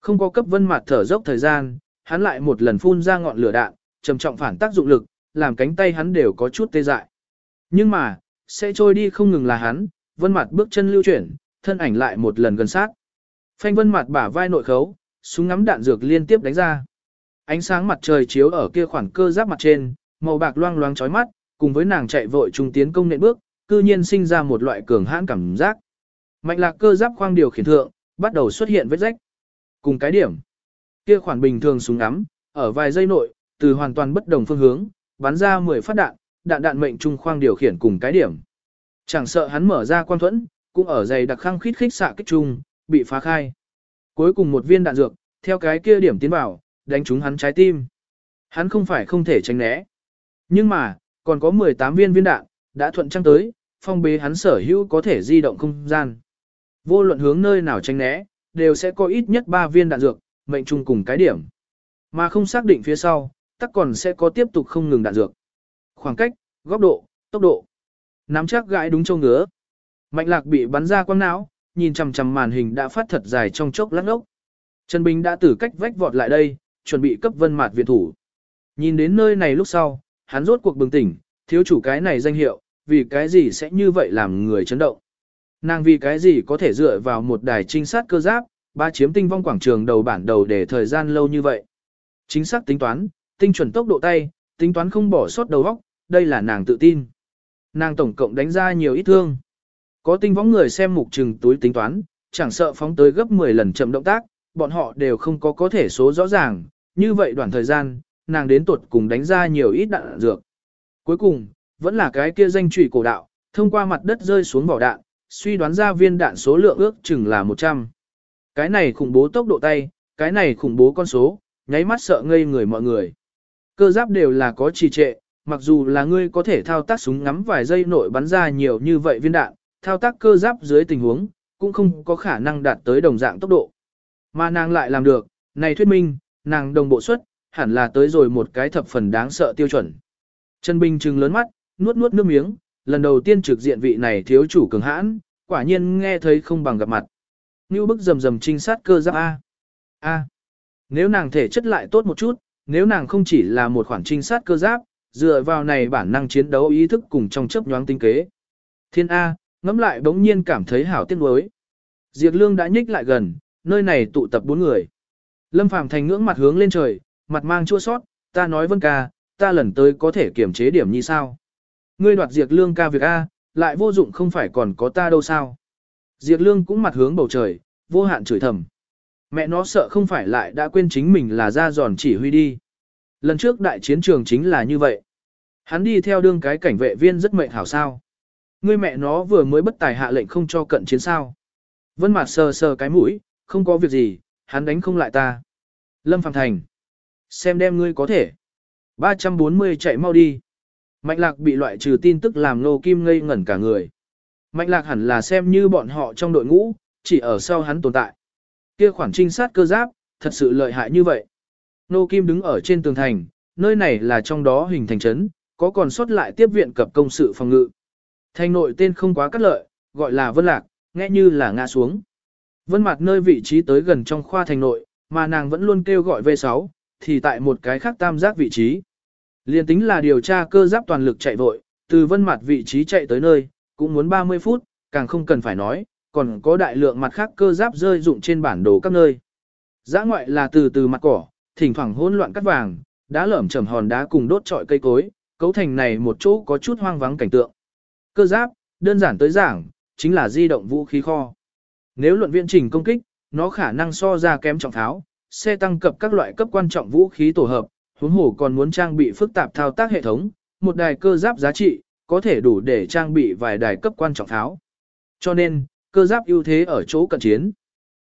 Không có cấp vân mạt thở dốc thời gian, hắn lại một lần phun ra ngọn lửa đạn, trầm trọng phản tác dụng lực, làm cánh tay hắn đều có chút tê dại. Nhưng mà, sẽ trôi đi không ngừng là hắn, vân mặt bước chân lưu chuyển, thân ảnh lại một lần gần sát. Phanh vân mặt bả vai nội khấu, súng ngắm đạn dược liên tiếp đánh ra. Ánh sáng mặt trời chiếu ở kia khoảng cơ giáp mặt trên, màu bạc loang loáng chói mắt, cùng với nàng chạy vội trung tiến công nện bước, cư nhiên sinh ra một loại cường hãn cảm giác. Mạnh lạc cơ giáp khoang điều khiển thượng, bắt đầu xuất hiện vết rách. Cùng cái điểm, kia khoản bình thường súng ngắm, ở vài giây nội, từ hoàn toàn bất đồng phương hướng, bắn ra 10 phát đạn, đạn đạn mệnh trung khoang điều khiển cùng cái điểm. Chẳng sợ hắn mở ra quan thuẫn, cũng ở dày đặc khăng khít khích xạ kích trung, bị phá khai. Cuối cùng một viên đạn dược, theo cái kia điểm tiến vào, đánh trúng hắn trái tim. Hắn không phải không thể tránh né. Nhưng mà, còn có 18 viên viên đạn, đã thuận trăng tới, phong bế hắn sở hữu có thể di động không gian. Vô luận hướng nơi nào tránh né, đều sẽ có ít nhất 3 viên đạn dược, mệnh chung cùng cái điểm. Mà không xác định phía sau, tắc còn sẽ có tiếp tục không ngừng đạn dược. Khoảng cách, góc độ, tốc độ. Nắm chắc gãi đúng châu ngứa. Mạnh lạc bị bắn ra quăng não, nhìn chằm chằm màn hình đã phát thật dài trong chốc lát ốc. Trần Bình đã từ cách vách vọt lại đây, chuẩn bị cấp vân mạt viện thủ. Nhìn đến nơi này lúc sau, hắn rốt cuộc bừng tỉnh, thiếu chủ cái này danh hiệu, vì cái gì sẽ như vậy làm người chấn động. Nàng vì cái gì có thể dựa vào một đài trinh sát cơ giáp, ba chiếm tinh vong quảng trường đầu bản đầu để thời gian lâu như vậy. Chính xác tính toán, tinh chuẩn tốc độ tay, tính toán không bỏ sót đầu óc, đây là nàng tự tin. Nàng tổng cộng đánh ra nhiều ít thương. Có tinh võng người xem mục trừng túi tính toán, chẳng sợ phóng tới gấp 10 lần chậm động tác, bọn họ đều không có có thể số rõ ràng, như vậy đoạn thời gian, nàng đến tuột cùng đánh ra nhiều ít đạn dược. Cuối cùng, vẫn là cái kia danh trụy cổ đạo, thông qua mặt đất rơi xuống vỏ đạn, suy đoán ra viên đạn số lượng ước chừng là 100. Cái này khủng bố tốc độ tay, cái này khủng bố con số, nháy mắt sợ ngây người mọi người. Cơ giáp đều là có trì trệ, mặc dù là ngươi có thể thao tác súng ngắm vài giây nội bắn ra nhiều như vậy viên đạn, thao tác cơ giáp dưới tình huống, cũng không có khả năng đạt tới đồng dạng tốc độ. Mà nàng lại làm được, này thuyết minh, nàng đồng bộ suất, hẳn là tới rồi một cái thập phần đáng sợ tiêu chuẩn. Trần Bình trừng lớn mắt, nuốt nuốt nước miếng, lần đầu tiên trực diện vị này thiếu chủ cường hãn, quả nhiên nghe thấy không bằng gặp mặt. Như bức rầm rầm trinh sát cơ giáp A. A. Nếu nàng thể chất lại tốt một chút, nếu nàng không chỉ là một khoản trinh sát cơ giáp, dựa vào này bản năng chiến đấu ý thức cùng trong chớp nhoáng tinh kế. Thiên A, ngẫm lại bỗng nhiên cảm thấy hảo tiếc nuối. Diệp Lương đã nhích lại gần, nơi này tụ tập bốn người. Lâm Phàm thành ngưỡng mặt hướng lên trời, mặt mang chua sót, ta nói Vân ca, ta lần tới có thể kiểm chế điểm như sao? Ngươi đoạt diệt Lương ca việc A, lại vô dụng không phải còn có ta đâu sao? diệt Lương cũng mặt hướng bầu trời, vô hạn chửi thầm. Mẹ nó sợ không phải lại đã quên chính mình là ra giòn chỉ huy đi. Lần trước đại chiến trường chính là như vậy. Hắn đi theo đương cái cảnh vệ viên rất mệnh hảo sao. Ngươi mẹ nó vừa mới bất tài hạ lệnh không cho cận chiến sao. Vân mặt sờ sờ cái mũi, không có việc gì, hắn đánh không lại ta. Lâm Phạm Thành. Xem đem ngươi có thể. 340 chạy mau đi. Mạnh lạc bị loại trừ tin tức làm nô kim ngây ngẩn cả người. Mạnh lạc hẳn là xem như bọn họ trong đội ngũ, chỉ ở sau hắn tồn tại. Kia khoản trinh sát cơ giáp, thật sự lợi hại như vậy. Nô kim đứng ở trên tường thành, nơi này là trong đó hình thành trấn, có còn sót lại tiếp viện cập công sự phòng ngự. Thành nội tên không quá cắt lợi, gọi là Vân Lạc, nghe như là ngã xuống. Vân mặt nơi vị trí tới gần trong khoa thành nội, mà nàng vẫn luôn kêu gọi V6, thì tại một cái khác tam giác vị trí. Liên tính là điều tra cơ giáp toàn lực chạy vội, từ Vân mặt vị trí chạy tới nơi, cũng muốn 30 phút, càng không cần phải nói, còn có đại lượng mặt khác cơ giáp rơi dụng trên bản đồ các nơi. Giã ngoại là từ từ mặt cỏ, thỉnh thoảng hỗn loạn cắt vàng, đá lởm chầm hòn đá cùng đốt trọi cây cối, cấu thành này một chỗ có chút hoang vắng cảnh tượng. Cơ giáp, đơn giản tới giảng, chính là di động vũ khí kho. Nếu luận viện trình công kích, nó khả năng so ra kém trọng tháo, xe tăng cập các loại cấp quan trọng vũ khí tổ hợp, huống hồ còn muốn trang bị phức tạp thao tác hệ thống, một đài cơ giáp giá trị, có thể đủ để trang bị vài đài cấp quan trọng tháo. Cho nên, cơ giáp ưu thế ở chỗ cận chiến.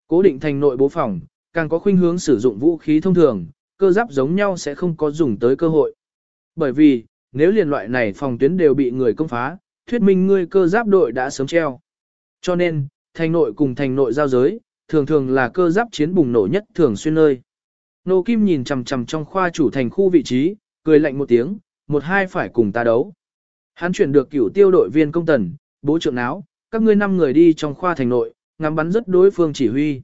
Cố định thành nội bố phòng, càng có khuynh hướng sử dụng vũ khí thông thường, cơ giáp giống nhau sẽ không có dùng tới cơ hội. Bởi vì, nếu liền loại này phòng tuyến đều bị người công phá, thuyết minh ngươi cơ giáp đội đã sớm treo. Cho nên, thành nội cùng thành nội giao giới, thường thường là cơ giáp chiến bùng nổ nhất thường xuyên nơi. Nô Kim nhìn chằm chằm trong khoa chủ thành khu vị trí, cười lạnh một tiếng, một hai phải cùng ta đấu. Hắn chuyển được cửu tiêu đội viên công tần, bố trưởng náo, các ngươi năm người đi trong khoa thành nội, ngắm bắn rất đối phương chỉ huy.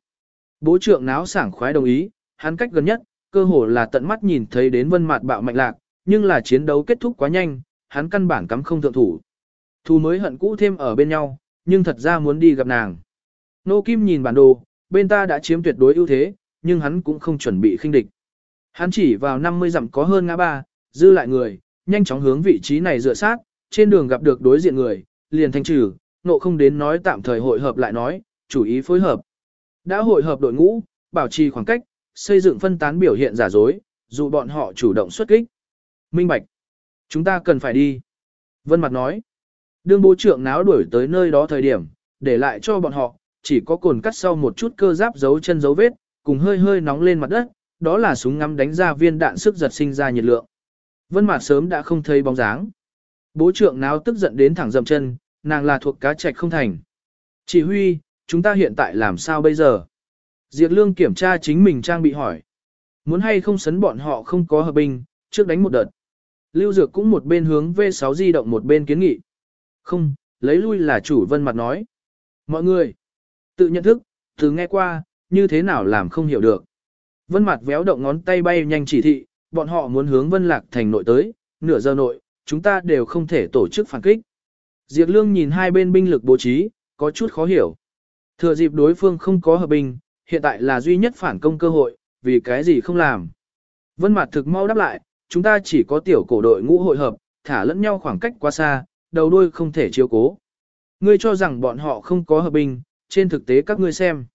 Bố trưởng náo sảng khoái đồng ý, hắn cách gần nhất, cơ hồ là tận mắt nhìn thấy đến vân mạt bạo mạnh lạc, nhưng là chiến đấu kết thúc quá nhanh, hắn căn bản cắm không thượng thủ. Thù mới hận cũ thêm ở bên nhau, nhưng thật ra muốn đi gặp nàng. Nô Kim nhìn bản đồ, bên ta đã chiếm tuyệt đối ưu thế, nhưng hắn cũng không chuẩn bị khinh địch. Hắn chỉ vào 50 dặm có hơn ngã ba, dư lại người, nhanh chóng hướng vị trí này dựa sát, trên đường gặp được đối diện người, liền thanh trừ, nộ không đến nói tạm thời hội hợp lại nói, chủ ý phối hợp. Đã hội hợp đội ngũ, bảo trì khoảng cách, xây dựng phân tán biểu hiện giả dối, dù bọn họ chủ động xuất kích. Minh Bạch. Chúng ta cần phải đi. Vân Mặt nói. Đương bố trưởng náo đuổi tới nơi đó thời điểm, để lại cho bọn họ, chỉ có cồn cắt sau một chút cơ giáp dấu chân dấu vết, cùng hơi hơi nóng lên mặt đất, đó là súng ngắm đánh ra viên đạn sức giật sinh ra nhiệt lượng. Vân Mạt sớm đã không thấy bóng dáng. Bố trưởng náo tức giận đến thẳng dậm chân, nàng là thuộc cá trạch không thành. Chỉ huy, chúng ta hiện tại làm sao bây giờ? Diệp Lương kiểm tra chính mình trang bị hỏi. Muốn hay không sấn bọn họ không có hợp binh, trước đánh một đợt. Lưu Dược cũng một bên hướng V6 di động một bên kiến nghị. Không, lấy lui là chủ vân mặt nói. Mọi người, tự nhận thức, từ nghe qua, như thế nào làm không hiểu được. Vân mặt véo động ngón tay bay nhanh chỉ thị, bọn họ muốn hướng vân lạc thành nội tới, nửa giờ nội, chúng ta đều không thể tổ chức phản kích. Diệp Lương nhìn hai bên binh lực bố trí, có chút khó hiểu. Thừa dịp đối phương không có hợp binh, hiện tại là duy nhất phản công cơ hội, vì cái gì không làm. Vân Mạt thực mau đáp lại, chúng ta chỉ có tiểu cổ đội ngũ hội hợp, thả lẫn nhau khoảng cách quá xa, đầu đuôi không thể chiếu cố. Ngươi cho rằng bọn họ không có hợp binh, trên thực tế các ngươi xem.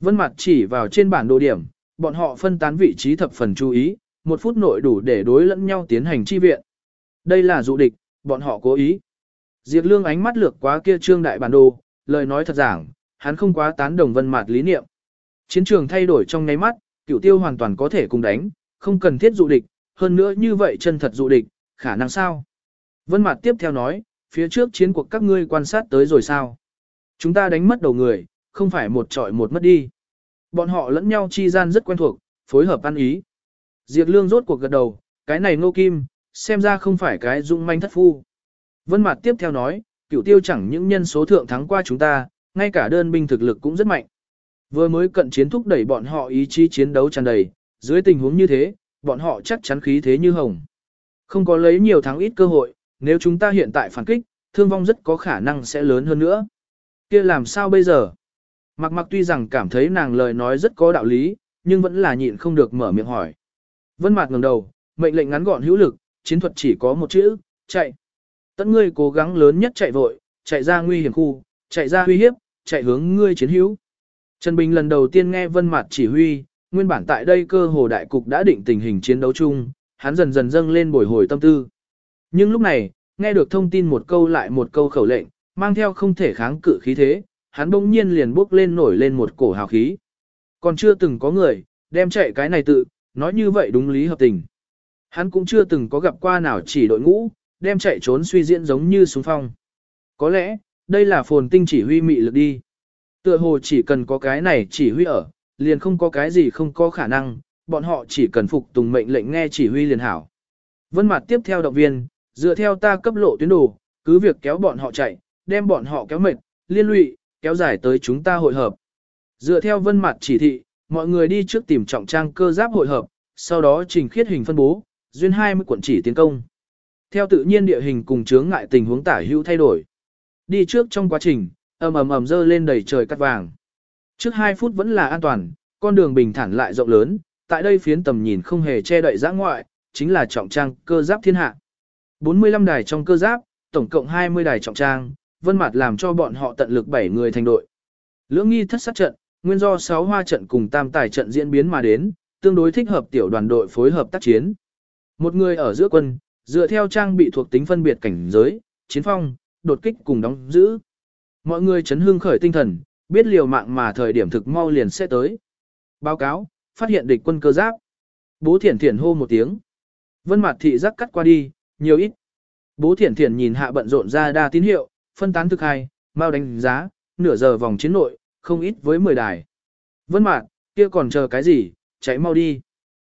Vân Mạt chỉ vào trên bản đồ điểm, bọn họ phân tán vị trí thập phần chú ý, một phút nội đủ để đối lẫn nhau tiến hành chi viện. Đây là dụ địch, bọn họ cố ý. Diệp Lương ánh mắt lược quá kia trương đại bản đồ, lời nói thật giảng, hắn không quá tán đồng Vân Mạt lý niệm. Chiến trường thay đổi trong nháy mắt, cựu Tiêu hoàn toàn có thể cùng đánh, không cần thiết dụ địch, hơn nữa như vậy chân thật dụ địch, khả năng sao? Vân Mạt tiếp theo nói, phía trước chiến cuộc các ngươi quan sát tới rồi sao? Chúng ta đánh mất đầu người, không phải một trọi một mất đi. Bọn họ lẫn nhau chi gian rất quen thuộc, phối hợp ăn ý. Diệp Lương rốt cuộc gật đầu, cái này Ngô Kim, xem ra không phải cái dung manh thất phu. Vân Mạt tiếp theo nói, cửu tiêu chẳng những nhân số thượng thắng qua chúng ta, ngay cả đơn binh thực lực cũng rất mạnh. Vừa mới cận chiến thúc đẩy bọn họ ý chí chiến đấu tràn đầy, dưới tình huống như thế, bọn họ chắc chắn khí thế như hồng. Không có lấy nhiều thắng ít cơ hội, nếu chúng ta hiện tại phản kích, thương vong rất có khả năng sẽ lớn hơn nữa. kia làm sao bây giờ? Mặc mặc tuy rằng cảm thấy nàng lời nói rất có đạo lý, nhưng vẫn là nhịn không được mở miệng hỏi. Vân Mạt ngẩng đầu, mệnh lệnh ngắn gọn hữu lực, chiến thuật chỉ có một chữ, chạy. Tận ngươi cố gắng lớn nhất chạy vội, chạy ra nguy hiểm khu, chạy ra uy hiếp, chạy hướng ngươi chiến hữu. Trần Bình lần đầu tiên nghe Vân Mạt chỉ huy, nguyên bản tại đây cơ hồ đại cục đã định tình hình chiến đấu chung, hắn dần dần dâng lên bồi hồi tâm tư. Nhưng lúc này, nghe được thông tin một câu lại một câu khẩu lệnh, mang theo không thể kháng cự khí thế, hắn bỗng nhiên liền bốc lên nổi lên một cổ hào khí. Còn chưa từng có người, đem chạy cái này tự, nói như vậy đúng lý hợp tình. Hắn cũng chưa từng có gặp qua nào chỉ đội ngũ, đem chạy trốn suy diễn giống như súng phong. Có lẽ, đây là phồn tinh chỉ huy mị lực đi. Tựa hồ chỉ cần có cái này chỉ huy ở, liền không có cái gì không có khả năng, bọn họ chỉ cần phục tùng mệnh lệnh nghe chỉ huy liền hảo. Vân mặt tiếp theo động viên, dựa theo ta cấp lộ tuyến đồ, cứ việc kéo bọn họ chạy, đem bọn họ kéo mệt, liên lụy, kéo dài tới chúng ta hội hợp. Dựa theo vân mặt chỉ thị, mọi người đi trước tìm trọng trang cơ giáp hội hợp, sau đó trình khiết hình phân bố, duyên 20 quận chỉ tiến công. Theo tự nhiên địa hình cùng chướng ngại tình huống tả hữu thay đổi. Đi trước trong quá trình, ầm ầm ầm dơ lên đầy trời cắt vàng. Trước 2 phút vẫn là an toàn, con đường bình thản lại rộng lớn, tại đây phiến tầm nhìn không hề che đậy giã ngoại, chính là trọng trang cơ giáp thiên hạ. 45 đài trong cơ giáp, tổng cộng 20 đài trọng trang, vân mặt làm cho bọn họ tận lực 7 người thành đội. Lưỡng nghi thất sát trận, nguyên do 6 hoa trận cùng tam tài trận diễn biến mà đến, tương đối thích hợp tiểu đoàn đội phối hợp tác chiến. Một người ở giữa quân, dựa theo trang bị thuộc tính phân biệt cảnh giới, chiến phong, đột kích cùng đóng giữ. Mọi người chấn hương khởi tinh thần, biết liều mạng mà thời điểm thực mau liền sẽ tới. Báo cáo, phát hiện địch quân cơ giáp. Bố thiển thiển hô một tiếng. Vân mặt thị giác cắt qua đi, nhiều ít. Bố thiển thiển nhìn hạ bận rộn ra đa tín hiệu, phân tán thực hai, mau đánh giá, nửa giờ vòng chiến nội, không ít với 10 đài. Vân mạn, kia còn chờ cái gì, chạy mau đi.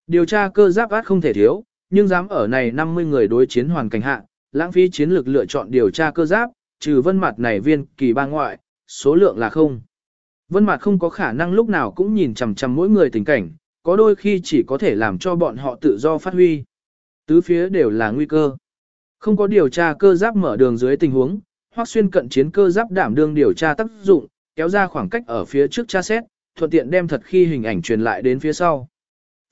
Điều tra cơ giáp át không thể thiếu, nhưng dám ở này 50 người đối chiến hoàn cảnh hạ, lãng phí chiến lược lựa chọn điều tra cơ giáp, trừ vân mặt này viên kỳ ba ngoại, số lượng là không. Vân mặt không có khả năng lúc nào cũng nhìn chằm chằm mỗi người tình cảnh, có đôi khi chỉ có thể làm cho bọn họ tự do phát huy. Tứ phía đều là nguy cơ. Không có điều tra cơ giáp mở đường dưới tình huống, hoặc xuyên cận chiến cơ giáp đảm đương điều tra tác dụng, kéo ra khoảng cách ở phía trước tra xét, thuận tiện đem thật khi hình ảnh truyền lại đến phía sau.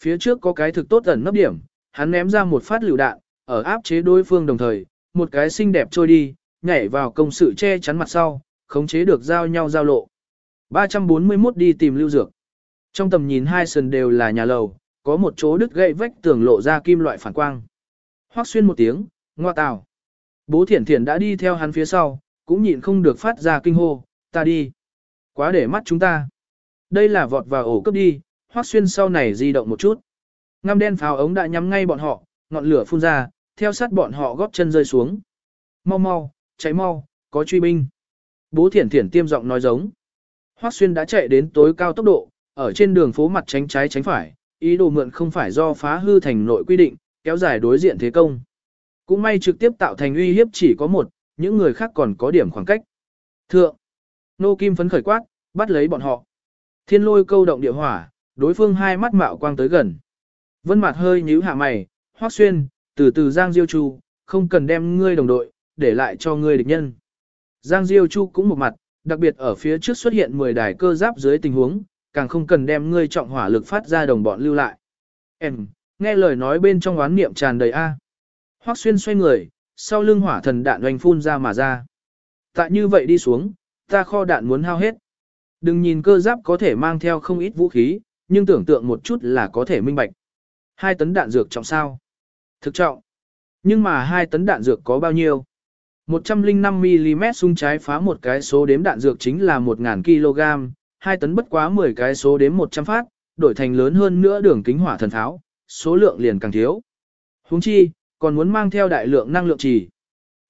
Phía trước có cái thực tốt ẩn nấp điểm, hắn ném ra một phát lựu đạn, ở áp chế đối phương đồng thời, một cái xinh đẹp trôi đi, nhảy vào công sự che chắn mặt sau, khống chế được giao nhau giao lộ. 341 đi tìm lưu dược. Trong tầm nhìn hai sườn đều là nhà lầu, có một chỗ đứt gãy vách tường lộ ra kim loại phản quang. Hoắc xuyên một tiếng, ngoa tào. Bố thiển thiển đã đi theo hắn phía sau, cũng nhịn không được phát ra kinh hô, ta đi. Quá để mắt chúng ta. Đây là vọt vào ổ cấp đi, Hoắc xuyên sau này di động một chút. Ngăm đen pháo ống đã nhắm ngay bọn họ, ngọn lửa phun ra, theo sát bọn họ góp chân rơi xuống. Mau mau, cháy mau, có truy binh. Bố thiển thiển tiêm giọng nói giống. Hoắc xuyên đã chạy đến tối cao tốc độ, ở trên đường phố mặt tránh trái tránh phải, ý đồ mượn không phải do phá hư thành nội quy định, kéo dài đối diện thế công. Cũng may trực tiếp tạo thành uy hiếp chỉ có một, những người khác còn có điểm khoảng cách. Thượng, nô kim phấn khởi quát, bắt lấy bọn họ. Thiên lôi câu động địa hỏa, đối phương hai mắt mạo quang tới gần. Vân mặt hơi nhíu hạ mày, hoác xuyên, từ từ Giang Diêu Chu, không cần đem ngươi đồng đội, để lại cho ngươi địch nhân. Giang Diêu Chu cũng một mặt, đặc biệt ở phía trước xuất hiện 10 đài cơ giáp dưới tình huống, càng không cần đem ngươi trọng hỏa lực phát ra đồng bọn lưu lại. Em, nghe lời nói bên trong oán niệm tràn đầy A. Hoắc xuyên xoay người, sau lưng hỏa thần đạn oanh phun ra mà ra. Tại như vậy đi xuống, ta kho đạn muốn hao hết. Đừng nhìn cơ giáp có thể mang theo không ít vũ khí, nhưng tưởng tượng một chút là có thể minh bạch. Hai tấn đạn dược trọng sao? Thực trọng. Nhưng mà hai tấn đạn dược có bao nhiêu? 105mm xung trái phá một cái số đếm đạn dược chính là 1.000 kg, hai tấn bất quá 10 cái số đếm 100 phát, đổi thành lớn hơn nữa đường kính hỏa thần tháo, số lượng liền càng thiếu. Huống chi, còn muốn mang theo đại lượng năng lượng trì.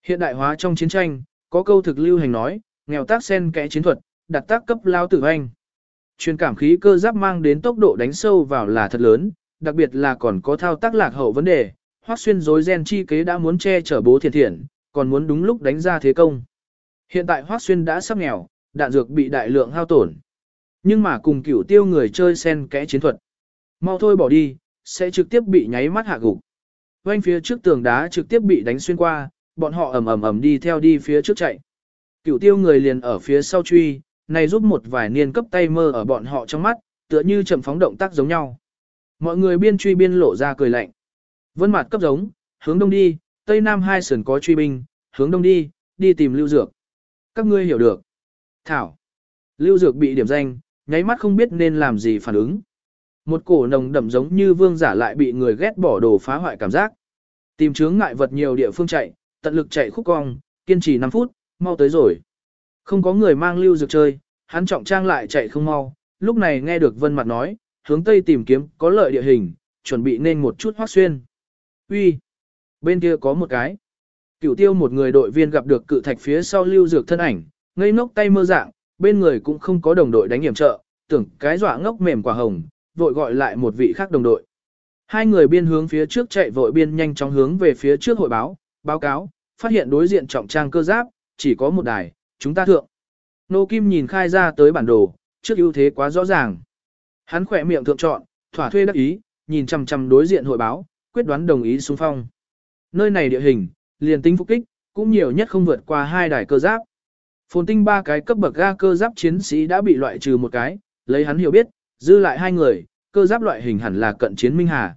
Hiện đại hóa trong chiến tranh, có câu thực lưu hành nói, nghèo tác sen kẽ chiến thuật, đặt tác cấp lao tử anh. Truyền cảm khí cơ giáp mang đến tốc độ đánh sâu vào là thật lớn, đặc biệt là còn có thao tác lạc hậu vấn đề, hoác xuyên dối gen chi kế đã muốn che chở bố thiền thiện, còn muốn đúng lúc đánh ra thế công. Hiện tại Hoắc Xuyên đã sắp nghèo, đạn dược bị đại lượng hao tổn. Nhưng mà cùng cửu tiêu người chơi sen kẽ chiến thuật. Mau thôi bỏ đi, sẽ trực tiếp bị nháy mắt hạ gục. Quanh phía trước tường đá trực tiếp bị đánh xuyên qua, bọn họ ầm ầm ầm đi theo đi phía trước chạy. Cửu tiêu người liền ở phía sau truy, này giúp một vài niên cấp tay mơ ở bọn họ trong mắt, tựa như chậm phóng động tác giống nhau. Mọi người biên truy biên lộ ra cười lạnh. Vân mặt cấp giống, hướng đông đi, tây nam hai sườn có truy binh, hướng đông đi, đi tìm lưu dược. Các ngươi hiểu được. Thảo. Lưu dược bị điểm danh, nháy mắt không biết nên làm gì phản ứng. Một cổ nồng đậm giống như vương giả lại bị người ghét bỏ đồ phá hoại cảm giác. Tìm chướng ngại vật nhiều địa phương chạy, tận lực chạy khúc cong, kiên trì 5 phút, mau tới rồi. Không có người mang lưu dược chơi, hắn trọng trang lại chạy không mau, lúc này nghe được vân mặt nói, hướng tây tìm kiếm có lợi địa hình, chuẩn bị nên một chút hoác xuyên. Uy, Bên kia có một cái. Cửu tiêu một người đội viên gặp được cự thạch phía sau lưu dược thân ảnh, ngây ngốc tay mơ dạng, bên người cũng không có đồng đội đánh hiểm trợ, tưởng cái dọa ngốc mềm quả hồng, vội gọi lại một vị khác đồng đội. Hai người biên hướng phía trước chạy vội biên nhanh chóng hướng về phía trước hội báo, báo cáo, phát hiện đối diện trọng trang cơ giáp, chỉ có một đài, chúng ta thượng. Nô Kim nhìn khai ra tới bản đồ, trước ưu thế quá rõ ràng. Hắn khỏe miệng thượng chọn, thỏa thuê đắc ý, nhìn chằm chằm đối diện hội báo, quyết đoán đồng ý xung phong. Nơi này địa hình, liền tính phục kích, cũng nhiều nhất không vượt qua hai đài cơ giáp. Phồn tinh ba cái cấp bậc ga cơ giáp chiến sĩ đã bị loại trừ một cái, lấy hắn hiểu biết, dư lại hai người, cơ giáp loại hình hẳn là cận chiến minh hà.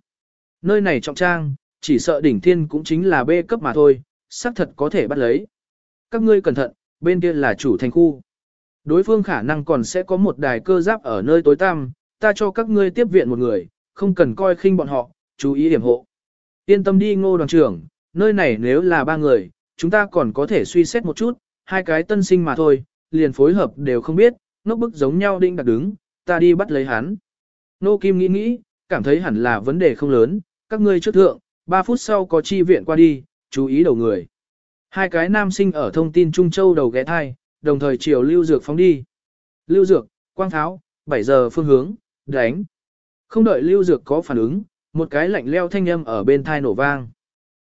Nơi này trọng trang, chỉ sợ đỉnh thiên cũng chính là B cấp mà thôi, xác thật có thể bắt lấy. Các ngươi cẩn thận, bên kia là chủ thành khu. Đối phương khả năng còn sẽ có một đài cơ giáp ở nơi tối tăm, ta cho các ngươi tiếp viện một người, không cần coi khinh bọn họ, chú ý điểm hộ. Yên tâm đi ngô đoàn trưởng, nơi này nếu là ba người, chúng ta còn có thể suy xét một chút, hai cái tân sinh mà thôi, liền phối hợp đều không biết, ngốc bức giống nhau đinh đặt đứng, ta đi bắt lấy hắn. Nô Kim nghĩ nghĩ, cảm thấy hẳn là vấn đề không lớn, các ngươi trước thượng, 3 phút sau có chi viện qua đi, chú ý đầu người. Hai cái nam sinh ở thông tin Trung Châu đầu ghé thai, đồng thời chiều Lưu Dược phóng đi. Lưu Dược, quang tháo, 7 giờ phương hướng, đánh. Không đợi Lưu Dược có phản ứng, một cái lạnh leo thanh âm ở bên thai nổ vang.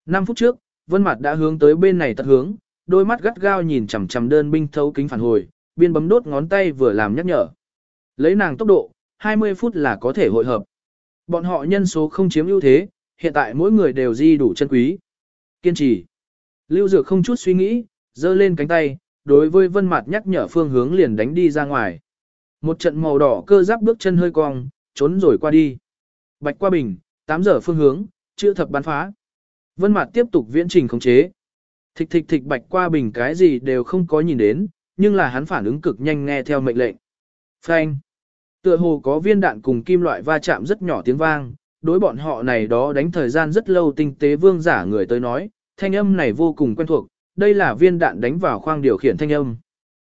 5 phút trước, Vân Mặt đã hướng tới bên này tận hướng, đôi mắt gắt gao nhìn chằm chằm đơn binh thấu kính phản hồi, biên bấm đốt ngón tay vừa làm nhắc nhở. Lấy nàng tốc độ, 20 phút là có thể hội hợp. Bọn họ nhân số không chiếm ưu thế, hiện tại mỗi người đều di đủ chân quý. Kiên trì. Lưu Dược không chút suy nghĩ, giơ lên cánh tay, đối với Vân Mạt nhắc nhở phương hướng liền đánh đi ra ngoài. Một trận màu đỏ cơ giáp bước chân hơi cong, trốn rồi qua đi. Bạch qua bình, 8 giờ phương hướng, chữ thập bắn phá. Vân Mạt tiếp tục viễn trình khống chế. Thịch thịch thịch bạch qua bình cái gì đều không có nhìn đến, nhưng là hắn phản ứng cực nhanh nghe theo mệnh lệnh. Phanh. Tựa hồ có viên đạn cùng kim loại va chạm rất nhỏ tiếng vang, đối bọn họ này đó đánh thời gian rất lâu tinh tế vương giả người tới nói, thanh âm này vô cùng quen thuộc, đây là viên đạn đánh vào khoang điều khiển thanh âm.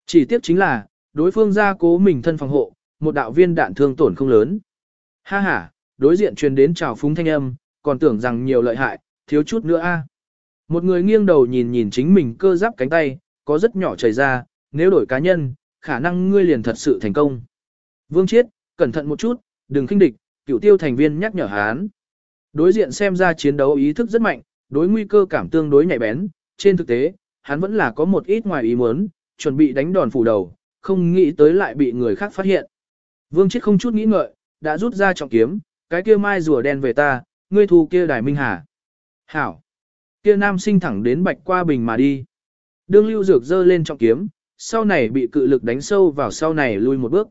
Chỉ tiếc chính là, đối phương gia cố mình thân phòng hộ, một đạo viên đạn thương tổn không lớn. Ha ha, đối diện truyền đến chào phúng thanh âm, còn tưởng rằng nhiều lợi hại, thiếu chút nữa a. Một người nghiêng đầu nhìn nhìn chính mình cơ giáp cánh tay, có rất nhỏ chảy ra, nếu đổi cá nhân, khả năng ngươi liền thật sự thành công. Vương Chiết, cẩn thận một chút, đừng khinh địch, cựu tiêu thành viên nhắc nhở hán. Đối diện xem ra chiến đấu ý thức rất mạnh, đối nguy cơ cảm tương đối nhạy bén, trên thực tế, hắn vẫn là có một ít ngoài ý muốn, chuẩn bị đánh đòn phủ đầu, không nghĩ tới lại bị người khác phát hiện. Vương Chiết không chút nghĩ ngợi, đã rút ra trọng kiếm, cái kia mai rùa đen về ta, ngươi thù kia đài minh hà. Hảo! Kia nam sinh thẳng đến bạch qua bình mà đi. Đương lưu dược dơ lên trọng kiếm, sau này bị cự lực đánh sâu vào sau này lui một bước.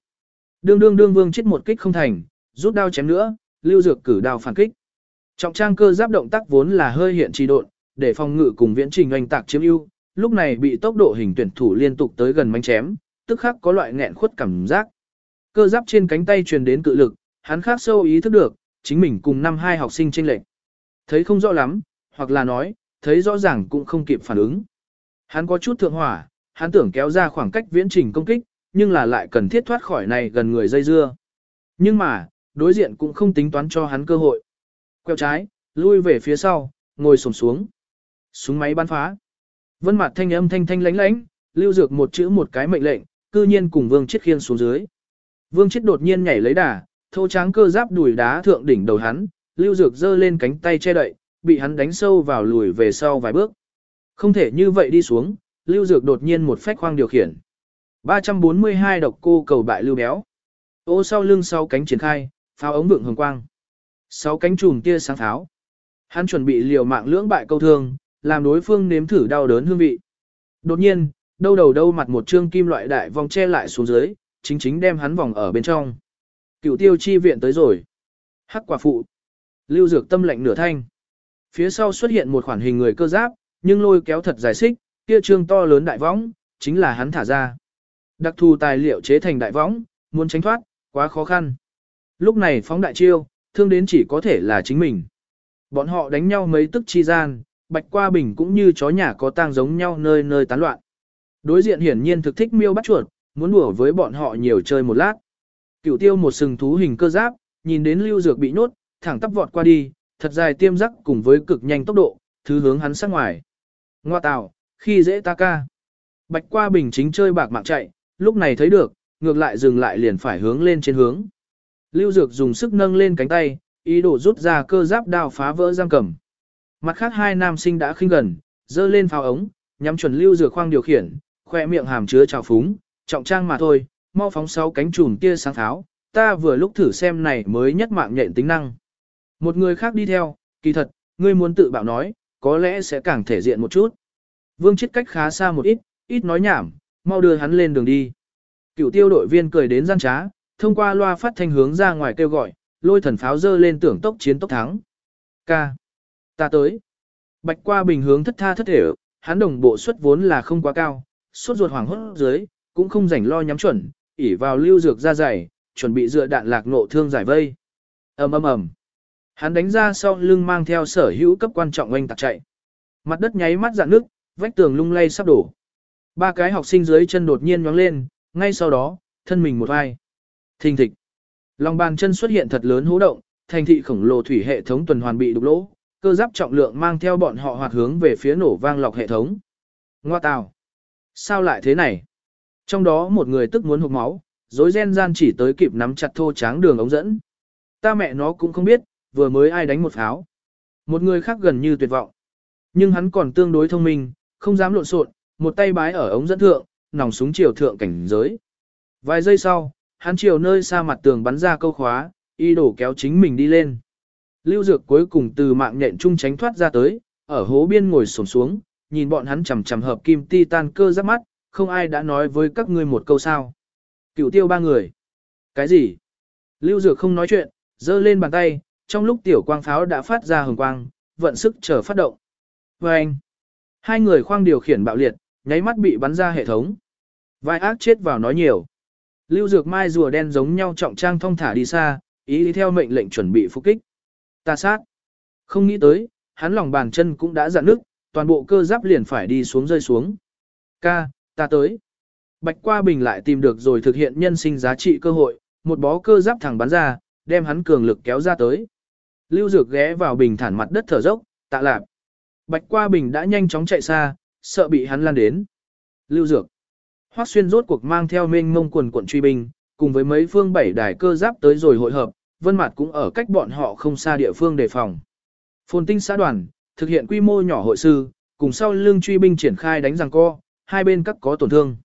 Đương đương đương vương chết một kích không thành, rút đao chém nữa, lưu dược cử đao phản kích. Trọng trang cơ giáp động tác vốn là hơi hiện trì độn, để phòng ngự cùng viễn trình oanh tạc chiếm ưu, lúc này bị tốc độ hình tuyển thủ liên tục tới gần manh chém, tức khắc có loại nghẹn khuất cảm giác. Cơ giáp trên cánh tay truyền đến cự lực, hắn khác sâu ý thức được, chính mình cùng năm hai học sinh chênh lệch. Thấy không rõ lắm, hoặc là nói, thấy rõ ràng cũng không kịp phản ứng. Hắn có chút thượng hỏa, hắn tưởng kéo ra khoảng cách viễn trình công kích, nhưng là lại cần thiết thoát khỏi này gần người dây dưa. Nhưng mà, đối diện cũng không tính toán cho hắn cơ hội. Quẹo trái, lui về phía sau, ngồi xổm xuống. Súng máy bắn phá. Vân mặt thanh âm thanh thanh lánh lánh, lưu dược một chữ một cái mệnh lệnh, cư nhiên cùng Vương Chiết khiên xuống dưới. Vương Chiết đột nhiên nhảy lấy đà, thô tráng cơ giáp đùi đá thượng đỉnh đầu hắn, lưu dược giơ lên cánh tay che đậy, bị hắn đánh sâu vào lùi về sau vài bước. Không thể như vậy đi xuống, Lưu Dược đột nhiên một phách khoang điều khiển. 342 độc cô cầu bại lưu béo. Ô sau lưng sau cánh triển khai, pháo ống vượng hồng quang. Sáu cánh chùm tia sáng pháo. Hắn chuẩn bị liều mạng lưỡng bại câu thương, làm đối phương nếm thử đau đớn hương vị. Đột nhiên, đâu đầu đâu mặt một trương kim loại đại vòng che lại xuống dưới, chính chính đem hắn vòng ở bên trong. Cựu tiêu chi viện tới rồi. Hắc quả phụ. Lưu dược tâm lệnh nửa thanh. Phía sau xuất hiện một khoản hình người cơ giáp, nhưng lôi kéo thật dài xích, kia trương to lớn đại võng, chính là hắn thả ra. Đặc thù tài liệu chế thành đại võng, muốn tránh thoát, quá khó khăn. Lúc này phóng đại chiêu, thương đến chỉ có thể là chính mình. Bọn họ đánh nhau mấy tức chi gian, bạch qua bình cũng như chó nhà có tang giống nhau nơi nơi tán loạn. Đối diện hiển nhiên thực thích miêu bắt chuột, muốn đùa với bọn họ nhiều chơi một lát. Cửu tiêu một sừng thú hình cơ giáp, nhìn đến lưu dược bị nhốt, thẳng tắp vọt qua đi, thật dài tiêm rắc cùng với cực nhanh tốc độ, thứ hướng hắn sát ngoài. Ngoa tào, khi dễ ta ca. Bạch qua bình chính chơi bạc mạng chạy, lúc này thấy được, ngược lại dừng lại liền phải hướng lên trên hướng. Lưu Dược dùng sức nâng lên cánh tay, ý đồ rút ra cơ giáp đao phá vỡ giam cầm. Mặt khác hai nam sinh đã khinh gần, dơ lên pháo ống, nhắm chuẩn Lưu Dược khoang điều khiển, khoe miệng hàm chứa trào phúng, trọng trang mà thôi, mau phóng sáu cánh chùm kia sáng tháo ta vừa lúc thử xem này mới nhất mạng nhện tính năng. Một người khác đi theo, kỳ thật, ngươi muốn tự bảo nói, có lẽ sẽ càng thể diện một chút. Vương chết cách khá xa một ít, ít nói nhảm, mau đưa hắn lên đường đi. Cựu tiêu đội viên cười đến gian trá, thông qua loa phát thanh hướng ra ngoài kêu gọi, lôi thần pháo dơ lên tưởng tốc chiến tốc thắng. Ca. Ta tới. Bạch qua bình hướng thất tha thất thể, hắn đồng bộ suất vốn là không quá cao, suốt ruột hoàng hốt dưới, cũng không rảnh lo nhắm chuẩn, ỉ vào lưu dược ra dày, chuẩn bị dựa đạn lạc nộ thương giải vây. ầm ầm ầm. Hắn đánh ra sau lưng mang theo sở hữu cấp quan trọng oanh tạc chạy. Mặt đất nháy mắt dạn nước, vách tường lung lay sắp đổ. Ba cái học sinh dưới chân đột nhiên nhóng lên, ngay sau đó, thân mình một vai. Thình thịch. Lòng bàn chân xuất hiện thật lớn hố động, thành thị khổng lồ thủy hệ thống tuần hoàn bị đục lỗ, cơ giáp trọng lượng mang theo bọn họ hoạt hướng về phía nổ vang lọc hệ thống. Ngoa tào. Sao lại thế này? Trong đó một người tức muốn hụt máu, dối ren gian chỉ tới kịp nắm chặt thô tráng đường ống dẫn. Ta mẹ nó cũng không biết, vừa mới ai đánh một pháo. Một người khác gần như tuyệt vọng. Nhưng hắn còn tương đối thông minh, không dám lộn xộn, một tay bái ở ống dẫn thượng, nòng súng chiều thượng cảnh giới. Vài giây sau, hắn chiều nơi xa mặt tường bắn ra câu khóa, y đổ kéo chính mình đi lên. Lưu Dược cuối cùng từ mạng nhện trung tránh thoát ra tới, ở hố biên ngồi xổm xuống, nhìn bọn hắn chầm chầm hợp kim titan cơ giáp mắt, không ai đã nói với các ngươi một câu sao. Cựu tiêu ba người. Cái gì? Lưu Dược không nói chuyện, giơ lên bàn tay, trong lúc tiểu quang pháo đã phát ra hồng quang, vận sức chờ phát động. Và anh, hai người khoang điều khiển bạo liệt, nháy mắt bị bắn ra hệ thống. Vai ác chết vào nói nhiều. Lưu Dược Mai rùa đen giống nhau trọng trang thông thả đi xa, ý đi theo mệnh lệnh chuẩn bị phục kích. Ta sát. Không nghĩ tới, hắn lòng bàn chân cũng đã dạn nước, toàn bộ cơ giáp liền phải đi xuống rơi xuống. Ca, ta tới. Bạch qua bình lại tìm được rồi thực hiện nhân sinh giá trị cơ hội, một bó cơ giáp thẳng bắn ra, đem hắn cường lực kéo ra tới. Lưu Dược ghé vào bình thản mặt đất thở dốc, tạ lạp. Bạch qua bình đã nhanh chóng chạy xa, sợ bị hắn lan đến. Lưu Dược. Hoắc Xuyên rốt cuộc mang theo mênh mông quần quận truy binh, cùng với mấy phương bảy đài cơ giáp tới rồi hội hợp, Vân Mạt cũng ở cách bọn họ không xa địa phương đề phòng. Phồn Tinh xã đoàn thực hiện quy mô nhỏ hội sư, cùng sau lưng truy binh triển khai đánh giằng co, hai bên các có tổn thương.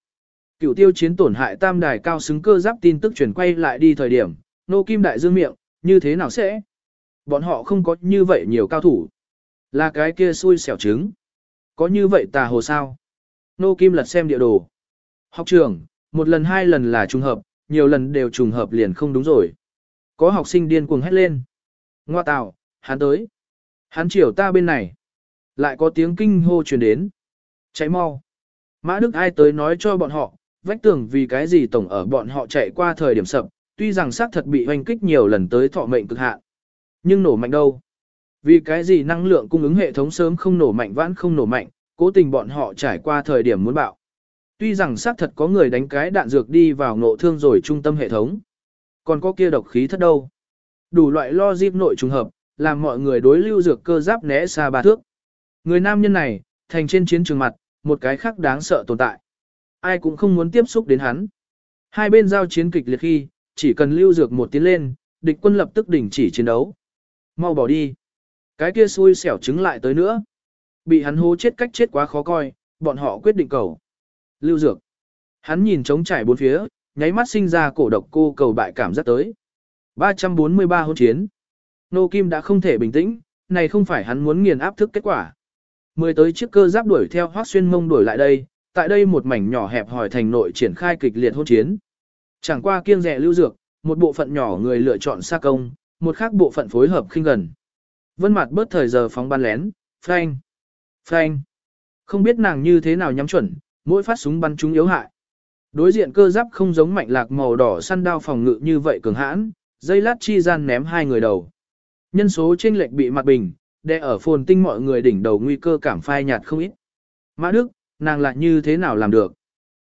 Cựu tiêu chiến tổn hại tam đài cao xứng cơ giáp tin tức truyền quay lại đi thời điểm, nô kim đại dương miệng, như thế nào sẽ? Bọn họ không có như vậy nhiều cao thủ. Là cái kia xui xẻo trứng. Có như vậy tà hồ sao? Nô kim lật xem địa đồ. Học trưởng, một lần hai lần là trùng hợp, nhiều lần đều trùng hợp liền không đúng rồi. Có học sinh điên cuồng hét lên. Ngoa tạo, hắn tới. Hắn chiều ta bên này. Lại có tiếng kinh hô truyền đến. Cháy mau. Mã Đức ai tới nói cho bọn họ, vách tường vì cái gì tổng ở bọn họ chạy qua thời điểm sập, tuy rằng xác thật bị hoành kích nhiều lần tới thọ mệnh cực hạn. Nhưng nổ mạnh đâu? Vì cái gì năng lượng cung ứng hệ thống sớm không nổ mạnh vãn không nổ mạnh, cố tình bọn họ trải qua thời điểm muốn bạo. Tuy rằng xác thật có người đánh cái đạn dược đi vào ngộ thương rồi trung tâm hệ thống. Còn có kia độc khí thất đâu. Đủ loại lo dịp nội trùng hợp, làm mọi người đối lưu dược cơ giáp né xa ba thước. Người nam nhân này, thành trên chiến trường mặt, một cái khác đáng sợ tồn tại. Ai cũng không muốn tiếp xúc đến hắn. Hai bên giao chiến kịch liệt khi, chỉ cần lưu dược một tiến lên, địch quân lập tức đình chỉ chiến đấu. Mau bỏ đi. Cái kia xui xẻo trứng lại tới nữa. Bị hắn hô chết cách chết quá khó coi, bọn họ quyết định cầu. Lưu Dược. Hắn nhìn trống trải bốn phía, nháy mắt sinh ra cổ độc cô cầu bại cảm giác tới. 343 hôn chiến. Nô Kim đã không thể bình tĩnh, này không phải hắn muốn nghiền áp thức kết quả. Mười tới chiếc cơ giáp đuổi theo hoác Xuyên Mông đuổi lại đây, tại đây một mảnh nhỏ hẹp hỏi thành nội triển khai kịch liệt hôn chiến. Chẳng qua kiêng rẻ lưu dược, một bộ phận nhỏ người lựa chọn xa công, một khác bộ phận phối hợp khinh gần. Vân mặt bớt thời giờ phóng bắn lén, phanh, phanh. Không biết nàng như thế nào nhắm chuẩn, mỗi phát súng bắn chúng yếu hại. Đối diện cơ giáp không giống mạnh lạc màu đỏ săn đao phòng ngự như vậy cường hãn, dây lát chi gian ném hai người đầu. Nhân số trên lệch bị mặt bình, đè ở phồn tinh mọi người đỉnh đầu nguy cơ cảm phai nhạt không ít. Mã Đức, nàng lại như thế nào làm được?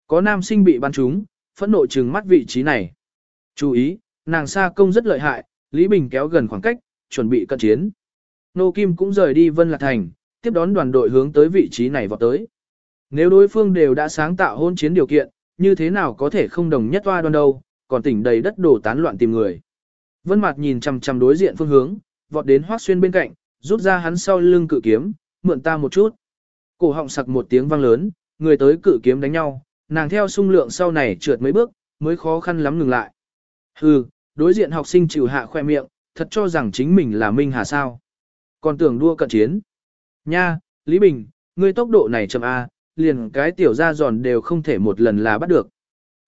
Có nam sinh bị bắn trúng, phẫn nộ trừng mắt vị trí này. Chú ý, nàng xa công rất lợi hại, Lý Bình kéo gần khoảng cách, chuẩn bị cận chiến. Nô Kim cũng rời đi Vân Lạc Thành, tiếp đón đoàn đội hướng tới vị trí này vào tới. Nếu đối phương đều đã sáng tạo hôn chiến điều kiện, như thế nào có thể không đồng nhất toa đoan đâu, còn tỉnh đầy đất đổ tán loạn tìm người. Vân Mạt nhìn chằm chằm đối diện phương hướng, vọt đến Hoắc Xuyên bên cạnh, rút ra hắn sau lưng cự kiếm, mượn ta một chút. Cổ họng sặc một tiếng vang lớn, người tới cự kiếm đánh nhau, nàng theo xung lượng sau này trượt mấy bước, mới khó khăn lắm ngừng lại. Hừ, đối diện học sinh chịu hạ khoe miệng, thật cho rằng chính mình là Minh Hà sao. Còn tưởng đua cận chiến. Nha, Lý Bình, ngươi tốc độ này chậm A, liền cái tiểu ra giòn đều không thể một lần là bắt được.